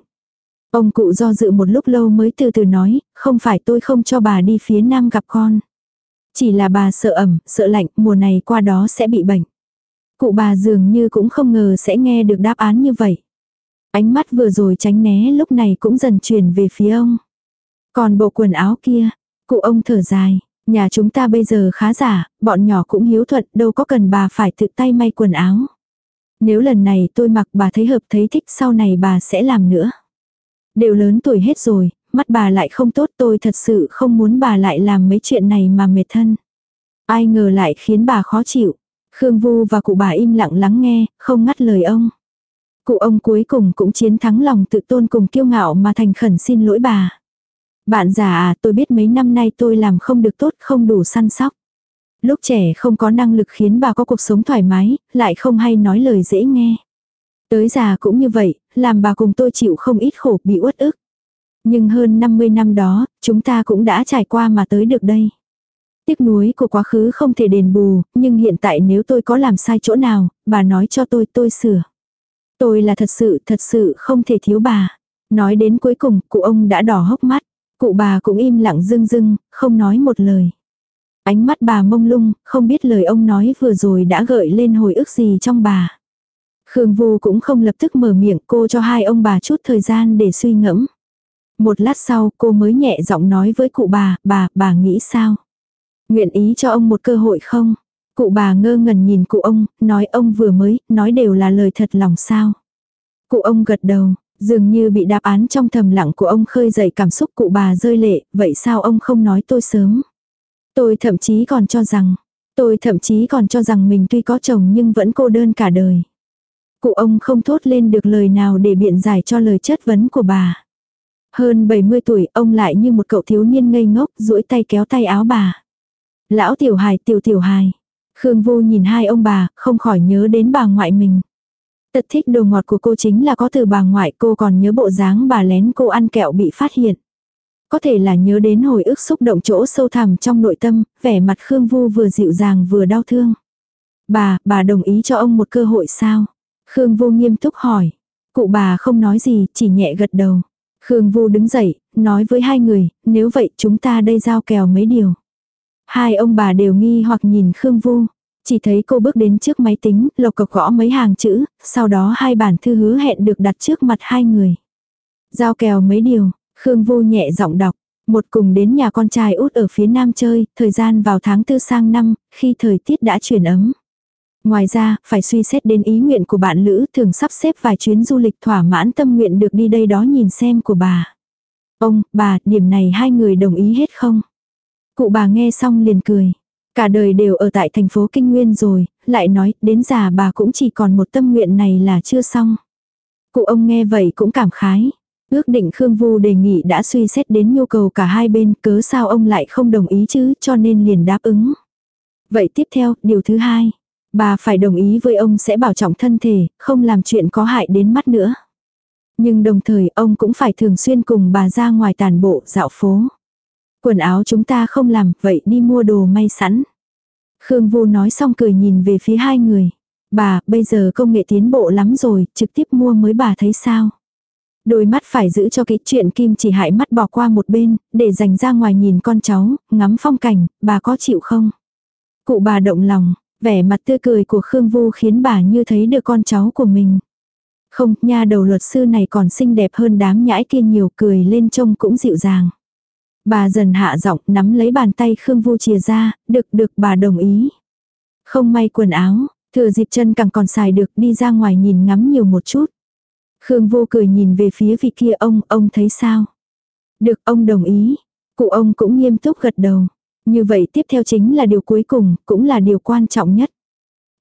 Ông cụ do dự một lúc lâu mới từ từ nói, không phải tôi không cho bà đi phía nam gặp con. Chỉ là bà sợ ẩm, sợ lạnh, mùa này qua đó sẽ bị bệnh. Cụ bà dường như cũng không ngờ sẽ nghe được đáp án như vậy. Ánh mắt vừa rồi tránh né lúc này cũng dần chuyển về phía ông. Còn bộ quần áo kia, cụ ông thở dài, nhà chúng ta bây giờ khá giả, bọn nhỏ cũng hiếu thuận, đâu có cần bà phải tự tay may quần áo. Nếu lần này tôi mặc bà thấy hợp thấy thích sau này bà sẽ làm nữa. Đều lớn tuổi hết rồi, mắt bà lại không tốt tôi thật sự không muốn bà lại làm mấy chuyện này mà mệt thân. Ai ngờ lại khiến bà khó chịu. Khương Vu và cụ bà im lặng lắng nghe, không ngắt lời ông. Cụ ông cuối cùng cũng chiến thắng lòng tự tôn cùng kiêu ngạo mà thành khẩn xin lỗi bà. Bạn già à, tôi biết mấy năm nay tôi làm không được tốt, không đủ săn sóc. Lúc trẻ không có năng lực khiến bà có cuộc sống thoải mái, lại không hay nói lời dễ nghe. Tới già cũng như vậy, làm bà cùng tôi chịu không ít khổ bị uất ức. Nhưng hơn 50 năm đó, chúng ta cũng đã trải qua mà tới được đây. Tiếc nuối của quá khứ không thể đền bù, nhưng hiện tại nếu tôi có làm sai chỗ nào, bà nói cho tôi tôi sửa. Tôi là thật sự, thật sự không thể thiếu bà. Nói đến cuối cùng, cụ ông đã đỏ hốc mắt. Cụ bà cũng im lặng dưng dưng, không nói một lời. Ánh mắt bà mông lung, không biết lời ông nói vừa rồi đã gợi lên hồi ức gì trong bà. Khương Vu cũng không lập tức mở miệng cô cho hai ông bà chút thời gian để suy ngẫm. Một lát sau cô mới nhẹ giọng nói với cụ bà, bà, bà nghĩ sao? Nguyện ý cho ông một cơ hội không? Cụ bà ngơ ngẩn nhìn cụ ông, nói ông vừa mới, nói đều là lời thật lòng sao. Cụ ông gật đầu, dường như bị đáp án trong thầm lặng của ông khơi dậy cảm xúc cụ bà rơi lệ, vậy sao ông không nói tôi sớm? Tôi thậm chí còn cho rằng, tôi thậm chí còn cho rằng mình tuy có chồng nhưng vẫn cô đơn cả đời. Cụ ông không thốt lên được lời nào để biện giải cho lời chất vấn của bà. Hơn 70 tuổi, ông lại như một cậu thiếu niên ngây ngốc, duỗi tay kéo tay áo bà. Lão tiểu hài, tiểu tiểu hài. Khương Vô nhìn hai ông bà, không khỏi nhớ đến bà ngoại mình. Tật thích đồ ngọt của cô chính là có từ bà ngoại cô còn nhớ bộ dáng bà lén cô ăn kẹo bị phát hiện. Có thể là nhớ đến hồi ức xúc động chỗ sâu thẳm trong nội tâm, vẻ mặt Khương Vu vừa dịu dàng vừa đau thương. Bà, bà đồng ý cho ông một cơ hội sao? Khương Vu nghiêm túc hỏi. Cụ bà không nói gì, chỉ nhẹ gật đầu. Khương Vu đứng dậy, nói với hai người, nếu vậy chúng ta đây giao kèo mấy điều. Hai ông bà đều nghi hoặc nhìn Khương Vu. Chỉ thấy cô bước đến trước máy tính, lộc cộc gõ mấy hàng chữ, sau đó hai bản thư hứa hẹn được đặt trước mặt hai người. Giao kèo mấy điều, Khương Vu nhẹ giọng đọc. Một cùng đến nhà con trai út ở phía nam chơi, thời gian vào tháng tư sang năm, khi thời tiết đã chuyển ấm. Ngoài ra, phải suy xét đến ý nguyện của bạn Lữ thường sắp xếp vài chuyến du lịch thỏa mãn tâm nguyện được đi đây đó nhìn xem của bà. Ông, bà, điểm này hai người đồng ý hết không? Cụ bà nghe xong liền cười. Cả đời đều ở tại thành phố Kinh Nguyên rồi, lại nói, đến già bà cũng chỉ còn một tâm nguyện này là chưa xong. Cụ ông nghe vậy cũng cảm khái. Ước định Khương Vu đề nghị đã suy xét đến nhu cầu cả hai bên, cớ sao ông lại không đồng ý chứ, cho nên liền đáp ứng. Vậy tiếp theo, điều thứ hai, bà phải đồng ý với ông sẽ bảo trọng thân thể, không làm chuyện có hại đến mắt nữa. Nhưng đồng thời ông cũng phải thường xuyên cùng bà ra ngoài tàn bộ, dạo phố. Quần áo chúng ta không làm, vậy đi mua đồ may sẵn. Khương Vu nói xong cười nhìn về phía hai người. Bà, bây giờ công nghệ tiến bộ lắm rồi, trực tiếp mua mới bà thấy sao. Đôi mắt phải giữ cho cái chuyện kim chỉ hại mắt bỏ qua một bên, để dành ra ngoài nhìn con cháu, ngắm phong cảnh, bà có chịu không? Cụ bà động lòng, vẻ mặt tươi cười của Khương Vu khiến bà như thấy được con cháu của mình. Không, nha đầu luật sư này còn xinh đẹp hơn đám nhãi kia nhiều cười lên trông cũng dịu dàng. Bà dần hạ giọng nắm lấy bàn tay Khương Vu chìa ra, được được bà đồng ý. Không may quần áo, thừa dịp chân càng còn xài được đi ra ngoài nhìn ngắm nhiều một chút. Khương vu cười nhìn về phía vị kia ông, ông thấy sao? Được ông đồng ý. Cụ ông cũng nghiêm túc gật đầu. Như vậy tiếp theo chính là điều cuối cùng, cũng là điều quan trọng nhất.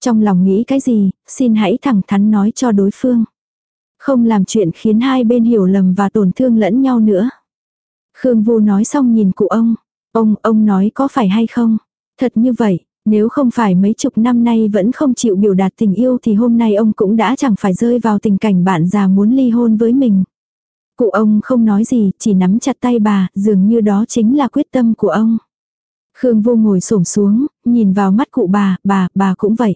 Trong lòng nghĩ cái gì, xin hãy thẳng thắn nói cho đối phương. Không làm chuyện khiến hai bên hiểu lầm và tổn thương lẫn nhau nữa. Khương Vô nói xong nhìn cụ ông. Ông, ông nói có phải hay không? Thật như vậy, Nếu không phải mấy chục năm nay vẫn không chịu biểu đạt tình yêu thì hôm nay ông cũng đã chẳng phải rơi vào tình cảnh bạn già muốn ly hôn với mình. Cụ ông không nói gì, chỉ nắm chặt tay bà, dường như đó chính là quyết tâm của ông. Khương vô ngồi xổm xuống, nhìn vào mắt cụ bà, bà, bà cũng vậy.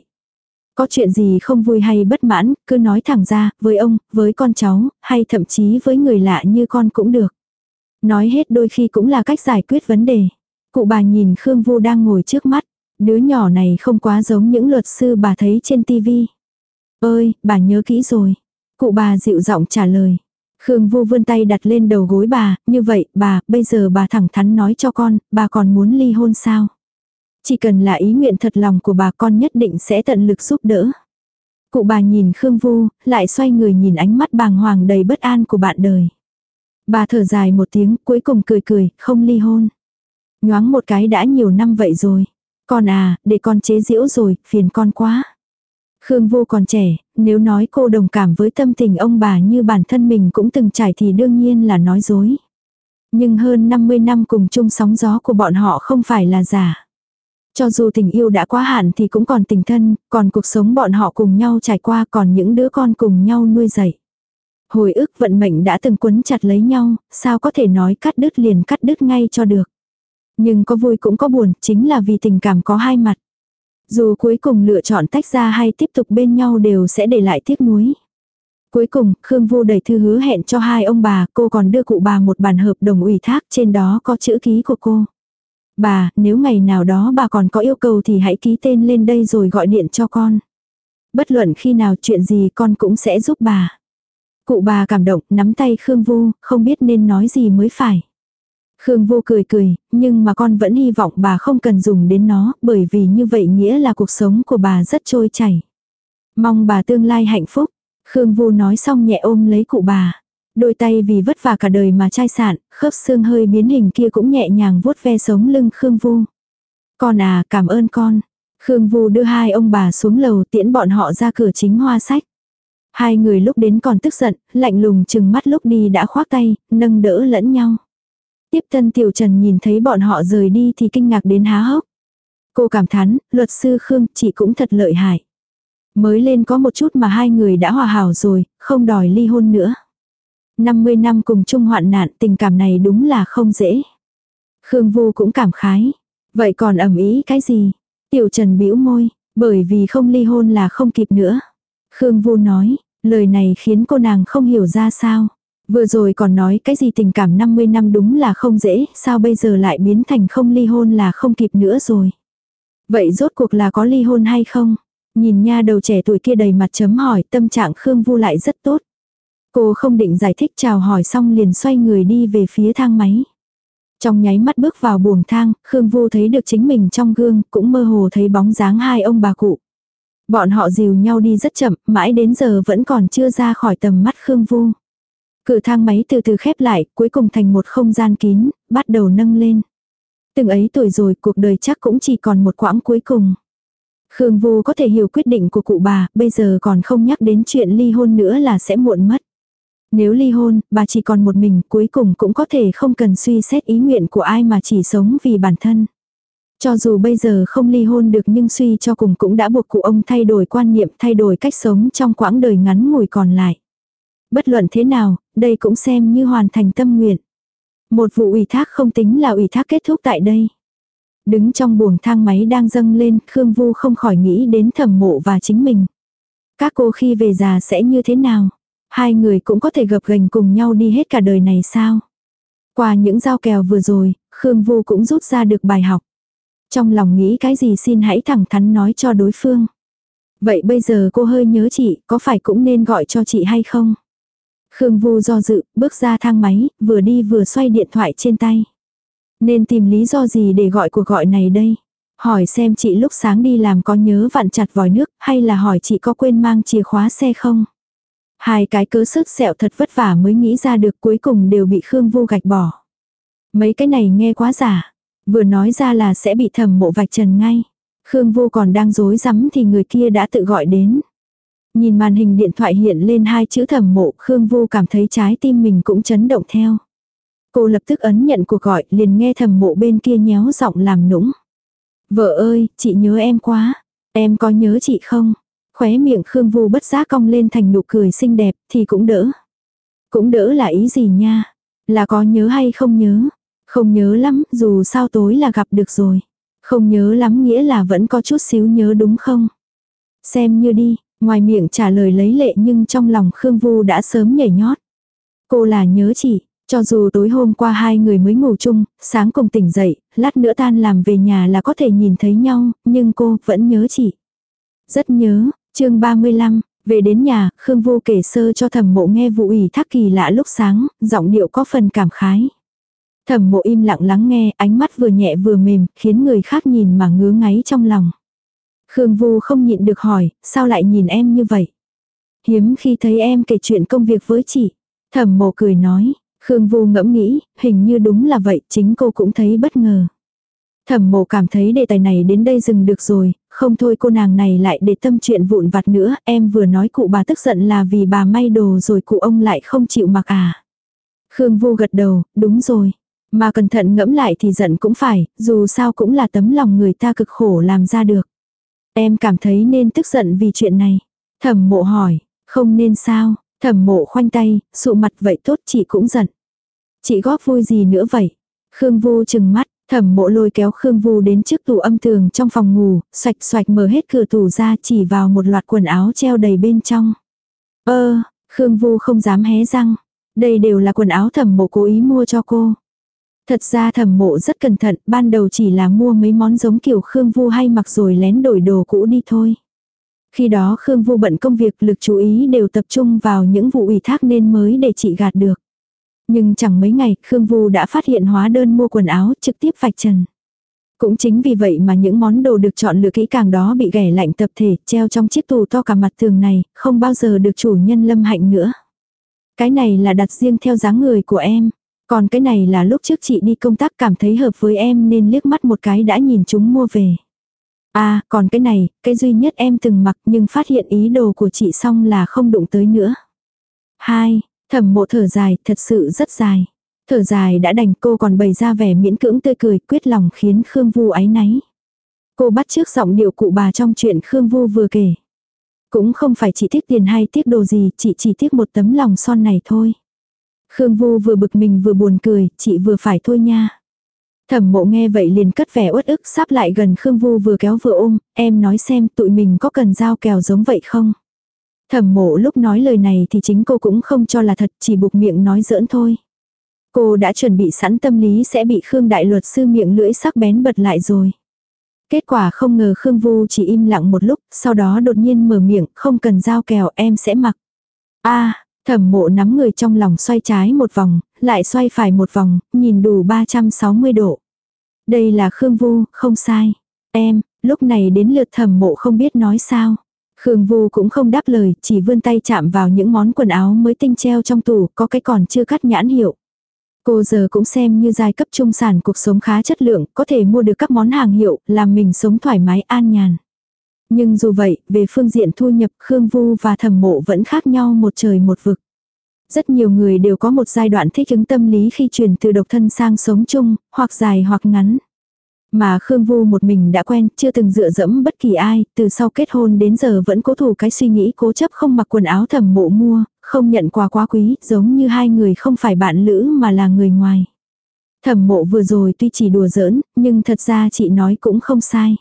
Có chuyện gì không vui hay bất mãn, cứ nói thẳng ra, với ông, với con cháu, hay thậm chí với người lạ như con cũng được. Nói hết đôi khi cũng là cách giải quyết vấn đề. Cụ bà nhìn Khương Vu đang ngồi trước mắt. Đứa nhỏ này không quá giống những luật sư bà thấy trên tivi. Ơi, bà nhớ kỹ rồi. Cụ bà dịu giọng trả lời. Khương Vu vươn tay đặt lên đầu gối bà, như vậy, bà, bây giờ bà thẳng thắn nói cho con, bà còn muốn ly hôn sao? Chỉ cần là ý nguyện thật lòng của bà con nhất định sẽ tận lực giúp đỡ. Cụ bà nhìn Khương Vu, lại xoay người nhìn ánh mắt bàng hoàng đầy bất an của bạn đời. Bà thở dài một tiếng, cuối cùng cười cười, không ly hôn. Nhoáng một cái đã nhiều năm vậy rồi. Con à, để con chế giễu rồi, phiền con quá. Khương vô còn trẻ, nếu nói cô đồng cảm với tâm tình ông bà như bản thân mình cũng từng trải thì đương nhiên là nói dối. Nhưng hơn 50 năm cùng chung sóng gió của bọn họ không phải là giả. Cho dù tình yêu đã quá hạn thì cũng còn tình thân, còn cuộc sống bọn họ cùng nhau trải qua còn những đứa con cùng nhau nuôi dạy. Hồi ức vận mệnh đã từng quấn chặt lấy nhau, sao có thể nói cắt đứt liền cắt đứt ngay cho được. Nhưng có vui cũng có buồn, chính là vì tình cảm có hai mặt. Dù cuối cùng lựa chọn tách ra hay tiếp tục bên nhau đều sẽ để lại tiếc nuối. Cuối cùng, Khương Vô đẩy thư hứa hẹn cho hai ông bà, cô còn đưa cụ bà một bản hợp đồng ủy thác trên đó có chữ ký của cô. Bà, nếu ngày nào đó bà còn có yêu cầu thì hãy ký tên lên đây rồi gọi điện cho con. Bất luận khi nào chuyện gì con cũng sẽ giúp bà. Cụ bà cảm động, nắm tay Khương Vu, không biết nên nói gì mới phải. Khương Vô cười cười, nhưng mà con vẫn hy vọng bà không cần dùng đến nó, bởi vì như vậy nghĩa là cuộc sống của bà rất trôi chảy. Mong bà tương lai hạnh phúc. Khương Vô nói xong nhẹ ôm lấy cụ bà. Đôi tay vì vất vả cả đời mà chai sạn, khớp xương hơi biến hình kia cũng nhẹ nhàng vuốt ve sống lưng Khương Vu. Con à, cảm ơn con. Khương Vu đưa hai ông bà xuống lầu tiễn bọn họ ra cửa chính hoa sách. Hai người lúc đến còn tức giận, lạnh lùng chừng mắt lúc đi đã khoác tay, nâng đỡ lẫn nhau. Tiếp tân tiểu trần nhìn thấy bọn họ rời đi thì kinh ngạc đến há hốc. Cô cảm thán, luật sư Khương chị cũng thật lợi hại. Mới lên có một chút mà hai người đã hòa hảo rồi, không đòi ly hôn nữa. 50 năm cùng chung hoạn nạn tình cảm này đúng là không dễ. Khương Vu cũng cảm khái. Vậy còn ẩm ý cái gì? Tiểu Trần bĩu môi, bởi vì không ly hôn là không kịp nữa. Khương Vu nói, lời này khiến cô nàng không hiểu ra sao. Vừa rồi còn nói cái gì tình cảm 50 năm đúng là không dễ, sao bây giờ lại biến thành không ly hôn là không kịp nữa rồi. Vậy rốt cuộc là có ly hôn hay không? Nhìn nha đầu trẻ tuổi kia đầy mặt chấm hỏi tâm trạng Khương Vu lại rất tốt. Cô không định giải thích chào hỏi xong liền xoay người đi về phía thang máy. Trong nháy mắt bước vào buồng thang, Khương Vu thấy được chính mình trong gương, cũng mơ hồ thấy bóng dáng hai ông bà cụ. Bọn họ dìu nhau đi rất chậm, mãi đến giờ vẫn còn chưa ra khỏi tầm mắt Khương Vu. Cửa thang máy từ từ khép lại, cuối cùng thành một không gian kín, bắt đầu nâng lên. Từng ấy tuổi rồi cuộc đời chắc cũng chỉ còn một quãng cuối cùng. Khương Vu có thể hiểu quyết định của cụ bà, bây giờ còn không nhắc đến chuyện ly hôn nữa là sẽ muộn mất. Nếu ly hôn, bà chỉ còn một mình, cuối cùng cũng có thể không cần suy xét ý nguyện của ai mà chỉ sống vì bản thân. Cho dù bây giờ không ly hôn được nhưng suy cho cùng cũng đã buộc cụ ông thay đổi quan niệm, thay đổi cách sống trong quãng đời ngắn ngủi còn lại. Bất luận thế nào, đây cũng xem như hoàn thành tâm nguyện. Một vụ ủy thác không tính là ủy thác kết thúc tại đây. Đứng trong buồng thang máy đang dâng lên, Khương Vu không khỏi nghĩ đến thẩm mộ và chính mình. Các cô khi về già sẽ như thế nào? Hai người cũng có thể gập gành cùng nhau đi hết cả đời này sao? Qua những giao kèo vừa rồi, Khương Vu cũng rút ra được bài học. Trong lòng nghĩ cái gì xin hãy thẳng thắn nói cho đối phương. Vậy bây giờ cô hơi nhớ chị, có phải cũng nên gọi cho chị hay không? Khương Vu do dự, bước ra thang máy, vừa đi vừa xoay điện thoại trên tay. Nên tìm lý do gì để gọi cuộc gọi này đây? Hỏi xem chị lúc sáng đi làm có nhớ vặn chặt vòi nước, hay là hỏi chị có quên mang chìa khóa xe không? Hai cái cớ sức sẹo thật vất vả mới nghĩ ra được cuối cùng đều bị Khương Vu gạch bỏ. Mấy cái này nghe quá giả. Vừa nói ra là sẽ bị thầm mộ vạch trần ngay. Khương Vu còn đang dối rắm thì người kia đã tự gọi đến. Nhìn màn hình điện thoại hiện lên hai chữ thầm mộ, Khương Vu cảm thấy trái tim mình cũng chấn động theo. Cô lập tức ấn nhận cuộc gọi, liền nghe thầm mộ bên kia nhéo giọng làm nũng. Vợ ơi, chị nhớ em quá. Em có nhớ chị không? Khóe miệng Khương Vu bất giác cong lên thành nụ cười xinh đẹp thì cũng đỡ. Cũng đỡ là ý gì nha? Là có nhớ hay không nhớ? Không nhớ lắm, dù sao tối là gặp được rồi. Không nhớ lắm nghĩa là vẫn có chút xíu nhớ đúng không? Xem như đi, ngoài miệng trả lời lấy lệ nhưng trong lòng Khương Vu đã sớm nhảy nhót. Cô là nhớ chị, cho dù tối hôm qua hai người mới ngủ chung, sáng cùng tỉnh dậy, lát nữa tan làm về nhà là có thể nhìn thấy nhau, nhưng cô vẫn nhớ chị. Rất nhớ, chương 35, về đến nhà, Khương Vô kể sơ cho thẩm mộ nghe vụ ủy thác kỳ lạ lúc sáng, giọng điệu có phần cảm khái. Thẩm mộ im lặng lắng nghe, ánh mắt vừa nhẹ vừa mềm, khiến người khác nhìn mà ngứa ngáy trong lòng. Khương Vu không nhịn được hỏi, sao lại nhìn em như vậy? Hiếm khi thấy em kể chuyện công việc với chị. Thẩm mộ cười nói, Khương Vu ngẫm nghĩ, hình như đúng là vậy, chính cô cũng thấy bất ngờ. Thẩm mộ cảm thấy đề tài này đến đây dừng được rồi, không thôi cô nàng này lại để tâm chuyện vụn vặt nữa, em vừa nói cụ bà tức giận là vì bà may đồ rồi cụ ông lại không chịu mặc à. Khương Vu gật đầu, đúng rồi. Mà cẩn thận ngẫm lại thì giận cũng phải, dù sao cũng là tấm lòng người ta cực khổ làm ra được. Em cảm thấy nên tức giận vì chuyện này. Thẩm mộ hỏi, không nên sao, thẩm mộ khoanh tay, sụ mặt vậy tốt chị cũng giận. Chị góp vui gì nữa vậy? Khương Vu chừng mắt, thẩm mộ lôi kéo Khương Vu đến trước tủ âm tường trong phòng ngủ, xoạch xoạch mở hết cửa tủ ra chỉ vào một loạt quần áo treo đầy bên trong. Ơ, Khương Vu không dám hé răng. Đây đều là quần áo thẩm mộ cố ý mua cho cô. Thật ra thẩm mộ rất cẩn thận, ban đầu chỉ là mua mấy món giống kiểu Khương Vu hay mặc rồi lén đổi đồ cũ đi thôi. Khi đó Khương Vu bận công việc lực chú ý đều tập trung vào những vụ ủy thác nên mới để chị gạt được. Nhưng chẳng mấy ngày Khương Vu đã phát hiện hóa đơn mua quần áo trực tiếp vạch trần. Cũng chính vì vậy mà những món đồ được chọn lựa kỹ càng đó bị ghẻ lạnh tập thể treo trong chiếc tủ to cả mặt tường này, không bao giờ được chủ nhân lâm hạnh nữa. Cái này là đặt riêng theo dáng người của em. Còn cái này là lúc trước chị đi công tác cảm thấy hợp với em nên liếc mắt một cái đã nhìn chúng mua về. À, còn cái này, cái duy nhất em từng mặc nhưng phát hiện ý đồ của chị xong là không đụng tới nữa. Hai, thẩm mộ thở dài, thật sự rất dài. Thở dài đã đành cô còn bày ra vẻ miễn cưỡng tươi cười quyết lòng khiến Khương Vu áy náy. Cô bắt trước giọng điệu cụ bà trong chuyện Khương Vu vừa kể. Cũng không phải chỉ tiếc tiền hay tiếc đồ gì, chị chỉ tiếc một tấm lòng son này thôi. Khương Vu vừa bực mình vừa buồn cười, chị vừa phải thôi nha. Thẩm mộ nghe vậy liền cất vẻ uất ức sắp lại gần Khương Vu vừa kéo vừa ôm, em nói xem tụi mình có cần giao kèo giống vậy không? Thẩm mộ lúc nói lời này thì chính cô cũng không cho là thật, chỉ buộc miệng nói giỡn thôi. Cô đã chuẩn bị sẵn tâm lý sẽ bị Khương đại luật sư miệng lưỡi sắc bén bật lại rồi. Kết quả không ngờ Khương Vu chỉ im lặng một lúc, sau đó đột nhiên mở miệng, không cần giao kèo em sẽ mặc. a Thẩm mộ nắm người trong lòng xoay trái một vòng, lại xoay phải một vòng, nhìn đủ 360 độ. Đây là Khương Vu, không sai. Em, lúc này đến lượt thẩm mộ không biết nói sao. Khương Vu cũng không đáp lời, chỉ vươn tay chạm vào những món quần áo mới tinh treo trong tủ, có cái còn chưa cắt nhãn hiệu. Cô giờ cũng xem như giai cấp trung sản cuộc sống khá chất lượng, có thể mua được các món hàng hiệu, làm mình sống thoải mái an nhàn. Nhưng dù vậy, về phương diện thu nhập Khương Vu và thẩm mộ vẫn khác nhau một trời một vực. Rất nhiều người đều có một giai đoạn thích ứng tâm lý khi chuyển từ độc thân sang sống chung, hoặc dài hoặc ngắn. Mà Khương Vu một mình đã quen, chưa từng dựa dẫm bất kỳ ai, từ sau kết hôn đến giờ vẫn cố thủ cái suy nghĩ cố chấp không mặc quần áo thẩm mộ mua, không nhận quà quá quý, giống như hai người không phải bạn lữ mà là người ngoài. Thẩm mộ vừa rồi tuy chỉ đùa giỡn, nhưng thật ra chị nói cũng không sai.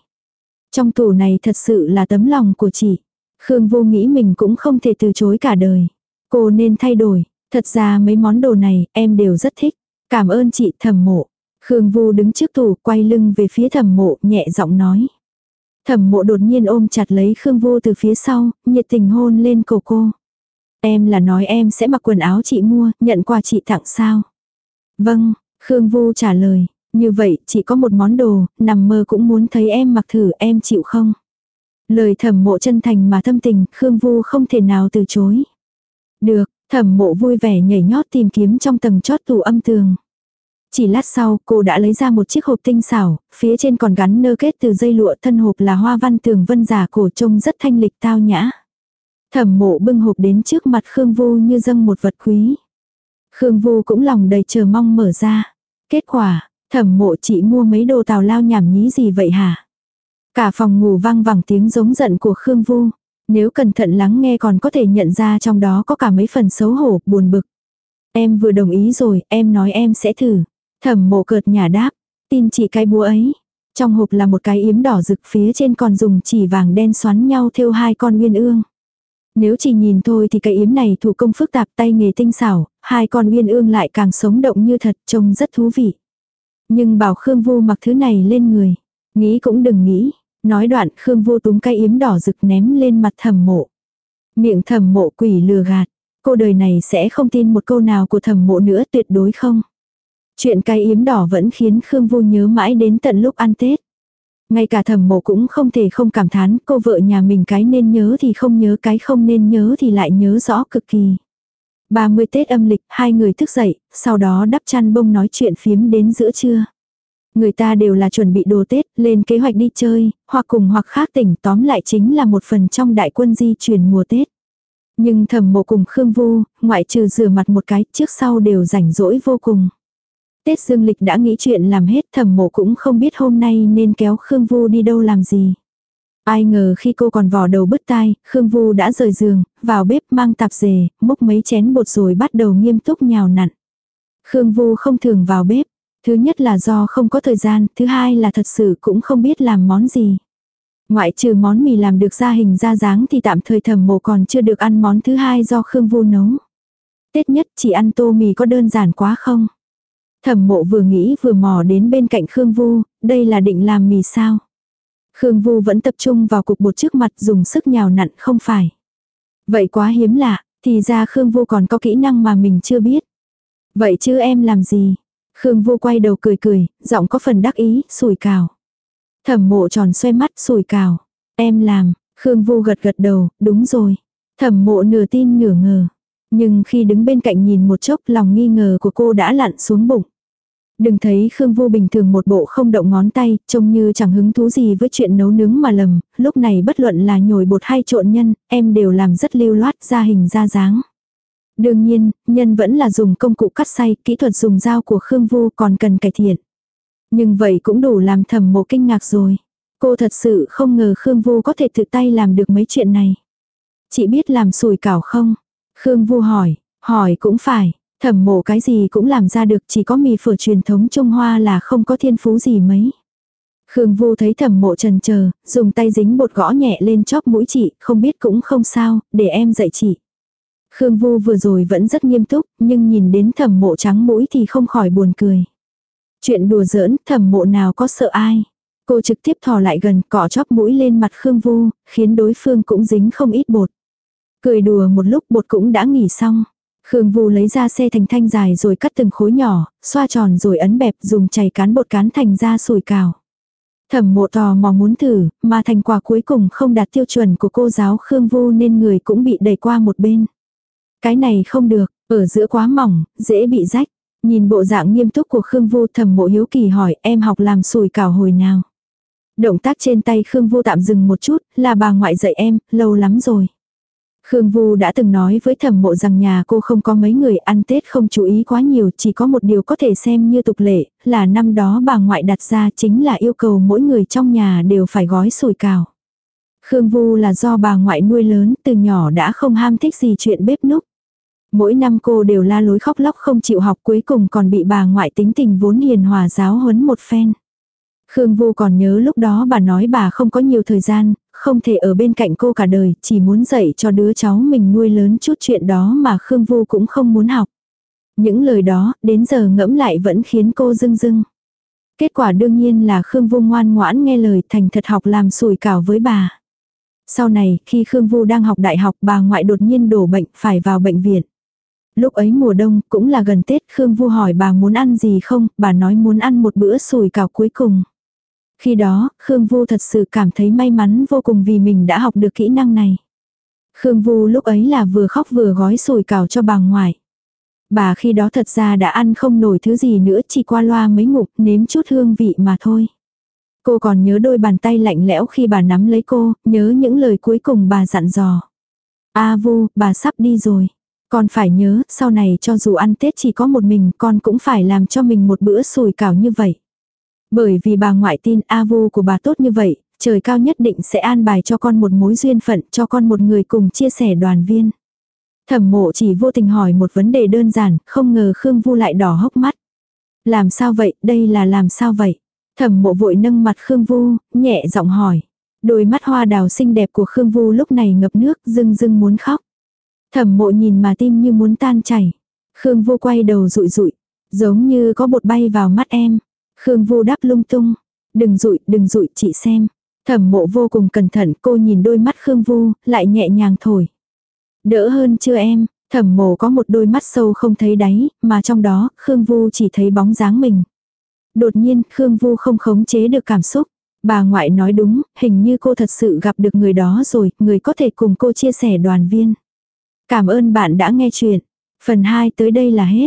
Trong tủ này thật sự là tấm lòng của chị. Khương vô nghĩ mình cũng không thể từ chối cả đời. Cô nên thay đổi. Thật ra mấy món đồ này em đều rất thích. Cảm ơn chị thẩm mộ. Khương Vu đứng trước tủ quay lưng về phía thẩm mộ nhẹ giọng nói. Thẩm mộ đột nhiên ôm chặt lấy Khương Vu từ phía sau, nhiệt tình hôn lên cổ cô. Em là nói em sẽ mặc quần áo chị mua, nhận quà chị tặng sao? Vâng, Khương Vu trả lời. Như vậy, chỉ có một món đồ, nằm mơ cũng muốn thấy em mặc thử em chịu không? Lời thẩm mộ chân thành mà thâm tình, Khương Vu không thể nào từ chối. Được, thẩm mộ vui vẻ nhảy nhót tìm kiếm trong tầng chót tủ âm tường. Chỉ lát sau, cô đã lấy ra một chiếc hộp tinh xảo, phía trên còn gắn nơ kết từ dây lụa thân hộp là hoa văn tường vân giả cổ trông rất thanh lịch tao nhã. Thẩm mộ bưng hộp đến trước mặt Khương Vu như dâng một vật quý. Khương Vu cũng lòng đầy chờ mong mở ra. Kết quả, Thẩm mộ chị mua mấy đồ tào lao nhảm nhí gì vậy hả? Cả phòng ngủ vang vẳng tiếng giống giận của Khương Vu. Nếu cẩn thận lắng nghe còn có thể nhận ra trong đó có cả mấy phần xấu hổ, buồn bực. Em vừa đồng ý rồi, em nói em sẽ thử. Thẩm mộ cợt nhà đáp, tin chị cái búa ấy. Trong hộp là một cái yếm đỏ rực phía trên còn dùng chỉ vàng đen xoắn nhau thêu hai con nguyên ương. Nếu chỉ nhìn thôi thì cái yếm này thủ công phức tạp tay nghề tinh xảo, hai con nguyên ương lại càng sống động như thật trông rất thú vị. Nhưng bảo Khương Vu mặc thứ này lên người. Nghĩ cũng đừng nghĩ. Nói đoạn Khương Vu túm cái yếm đỏ rực ném lên mặt thẩm mộ. Miệng thẩm mộ quỷ lừa gạt. Cô đời này sẽ không tin một câu nào của thẩm mộ nữa tuyệt đối không. Chuyện cái yếm đỏ vẫn khiến Khương Vu nhớ mãi đến tận lúc ăn Tết. Ngay cả thẩm mộ cũng không thể không cảm thán cô vợ nhà mình cái nên nhớ thì không nhớ, cái không nên nhớ thì lại nhớ rõ cực kỳ. 30 Tết âm lịch, hai người thức dậy, sau đó đắp chăn bông nói chuyện phiếm đến giữa trưa. Người ta đều là chuẩn bị đồ Tết, lên kế hoạch đi chơi, hoặc cùng hoặc khác tỉnh tóm lại chính là một phần trong đại quân di chuyển mùa Tết. Nhưng thẩm mộ cùng Khương Vu, ngoại trừ rửa mặt một cái, trước sau đều rảnh rỗi vô cùng. Tết dương lịch đã nghĩ chuyện làm hết thẩm mộ cũng không biết hôm nay nên kéo Khương Vu đi đâu làm gì. Ai ngờ khi cô còn vò đầu bứt tai, Khương Vu đã rời giường, vào bếp mang tạp dề, múc mấy chén bột rồi bắt đầu nghiêm túc nhào nặn. Khương Vu không thường vào bếp. Thứ nhất là do không có thời gian, thứ hai là thật sự cũng không biết làm món gì. Ngoại trừ món mì làm được ra hình ra dáng thì tạm thời thẩm mộ còn chưa được ăn món thứ hai do Khương Vu nấu. Tết nhất chỉ ăn tô mì có đơn giản quá không? Thẩm mộ vừa nghĩ vừa mò đến bên cạnh Khương Vu, đây là định làm mì sao? Khương Vu vẫn tập trung vào cục bột trước mặt dùng sức nhào nặn không phải. Vậy quá hiếm lạ, thì ra Khương Vu còn có kỹ năng mà mình chưa biết. Vậy chứ em làm gì? Khương Vu quay đầu cười cười, giọng có phần đắc ý, sủi cào. Thẩm mộ tròn xoay mắt sủi cào. Em làm, Khương Vu gật gật đầu, đúng rồi. Thẩm mộ nửa tin nửa ngờ. Nhưng khi đứng bên cạnh nhìn một chốc lòng nghi ngờ của cô đã lặn xuống bụng. Đừng thấy Khương Vu bình thường một bộ không động ngón tay, trông như chẳng hứng thú gì với chuyện nấu nướng mà lầm, lúc này bất luận là nhồi bột hay trộn nhân, em đều làm rất lưu loát ra hình ra dáng. Đương nhiên, nhân vẫn là dùng công cụ cắt xay, kỹ thuật dùng dao của Khương Vu còn cần cải thiện. Nhưng vậy cũng đủ làm thầm mộ kinh ngạc rồi. Cô thật sự không ngờ Khương Vu có thể tự tay làm được mấy chuyện này. Chị biết làm sủi cảo không? Khương Vu hỏi, hỏi cũng phải, thẩm mộ cái gì cũng làm ra được chỉ có mì phở truyền thống Trung Hoa là không có thiên phú gì mấy. Khương Vu thấy thẩm mộ trần chờ dùng tay dính bột gõ nhẹ lên chóp mũi chị, không biết cũng không sao, để em dạy chị. Khương Vu vừa rồi vẫn rất nghiêm túc, nhưng nhìn đến thẩm mộ trắng mũi thì không khỏi buồn cười. Chuyện đùa giỡn, thẩm mộ nào có sợ ai. Cô trực tiếp thò lại gần, cọ chóp mũi lên mặt Khương Vu, khiến đối phương cũng dính không ít bột. Cười đùa một lúc bột cũng đã nghỉ xong. Khương Vu lấy ra xe thành thanh dài rồi cắt từng khối nhỏ, xoa tròn rồi ấn bẹp dùng chày cán bột cán thành ra sủi cào. Thẩm mộ tò mò muốn thử, mà thành quả cuối cùng không đạt tiêu chuẩn của cô giáo Khương Vu nên người cũng bị đẩy qua một bên. Cái này không được, ở giữa quá mỏng, dễ bị rách. Nhìn bộ dạng nghiêm túc của Khương Vu thẩm mộ hiếu kỳ hỏi em học làm sùi cảo hồi nào. Động tác trên tay Khương Vu tạm dừng một chút, là bà ngoại dạy em, lâu lắm rồi. Khương Vu đã từng nói với thẩm mộ rằng nhà cô không có mấy người ăn Tết không chú ý quá nhiều, chỉ có một điều có thể xem như tục lệ, là năm đó bà ngoại đặt ra chính là yêu cầu mỗi người trong nhà đều phải gói sủi cào. Khương Vu là do bà ngoại nuôi lớn, từ nhỏ đã không ham thích gì chuyện bếp núc. Mỗi năm cô đều la lối khóc lóc không chịu học cuối cùng còn bị bà ngoại tính tình vốn hiền hòa giáo huấn một phen. Khương Vu còn nhớ lúc đó bà nói bà không có nhiều thời gian, không thể ở bên cạnh cô cả đời, chỉ muốn dạy cho đứa cháu mình nuôi lớn chút chuyện đó mà Khương Vu cũng không muốn học. Những lời đó, đến giờ ngẫm lại vẫn khiến cô rưng rưng. Kết quả đương nhiên là Khương Vu ngoan ngoãn nghe lời thành thật học làm sủi cảo với bà. Sau này, khi Khương Vu đang học đại học bà ngoại đột nhiên đổ bệnh phải vào bệnh viện. Lúc ấy mùa đông cũng là gần Tết Khương Vu hỏi bà muốn ăn gì không, bà nói muốn ăn một bữa sủi cảo cuối cùng. Khi đó, Khương Vu thật sự cảm thấy may mắn vô cùng vì mình đã học được kỹ năng này. Khương Vu lúc ấy là vừa khóc vừa gói sủi cảo cho bà ngoại. Bà khi đó thật ra đã ăn không nổi thứ gì nữa chỉ qua loa mấy ngục nếm chút hương vị mà thôi. Cô còn nhớ đôi bàn tay lạnh lẽo khi bà nắm lấy cô, nhớ những lời cuối cùng bà dặn dò. A Vu, bà sắp đi rồi. Con phải nhớ, sau này cho dù ăn Tết chỉ có một mình, con cũng phải làm cho mình một bữa sùi cảo như vậy. Bởi vì bà ngoại tin A Vu của bà tốt như vậy, Trời cao nhất định sẽ an bài cho con một mối duyên phận, cho con một người cùng chia sẻ đoàn viên. Thẩm mộ chỉ vô tình hỏi một vấn đề đơn giản, không ngờ Khương Vu lại đỏ hốc mắt. Làm sao vậy, đây là làm sao vậy? Thẩm mộ vội nâng mặt Khương Vu, nhẹ giọng hỏi. Đôi mắt hoa đào xinh đẹp của Khương Vu lúc này ngập nước, rưng rưng muốn khóc. Thẩm mộ nhìn mà tim như muốn tan chảy. Khương Vu quay đầu rụi rụi, giống như có bột bay vào mắt em. Khương Vu đáp lung tung. Đừng rụi, đừng rụi, chị xem. Thẩm mộ vô cùng cẩn thận, cô nhìn đôi mắt Khương Vu, lại nhẹ nhàng thổi. Đỡ hơn chưa em, thẩm mộ có một đôi mắt sâu không thấy đáy, mà trong đó, Khương Vu chỉ thấy bóng dáng mình. Đột nhiên, Khương Vu không khống chế được cảm xúc. Bà ngoại nói đúng, hình như cô thật sự gặp được người đó rồi, người có thể cùng cô chia sẻ đoàn viên. Cảm ơn bạn đã nghe chuyện. Phần 2 tới đây là hết.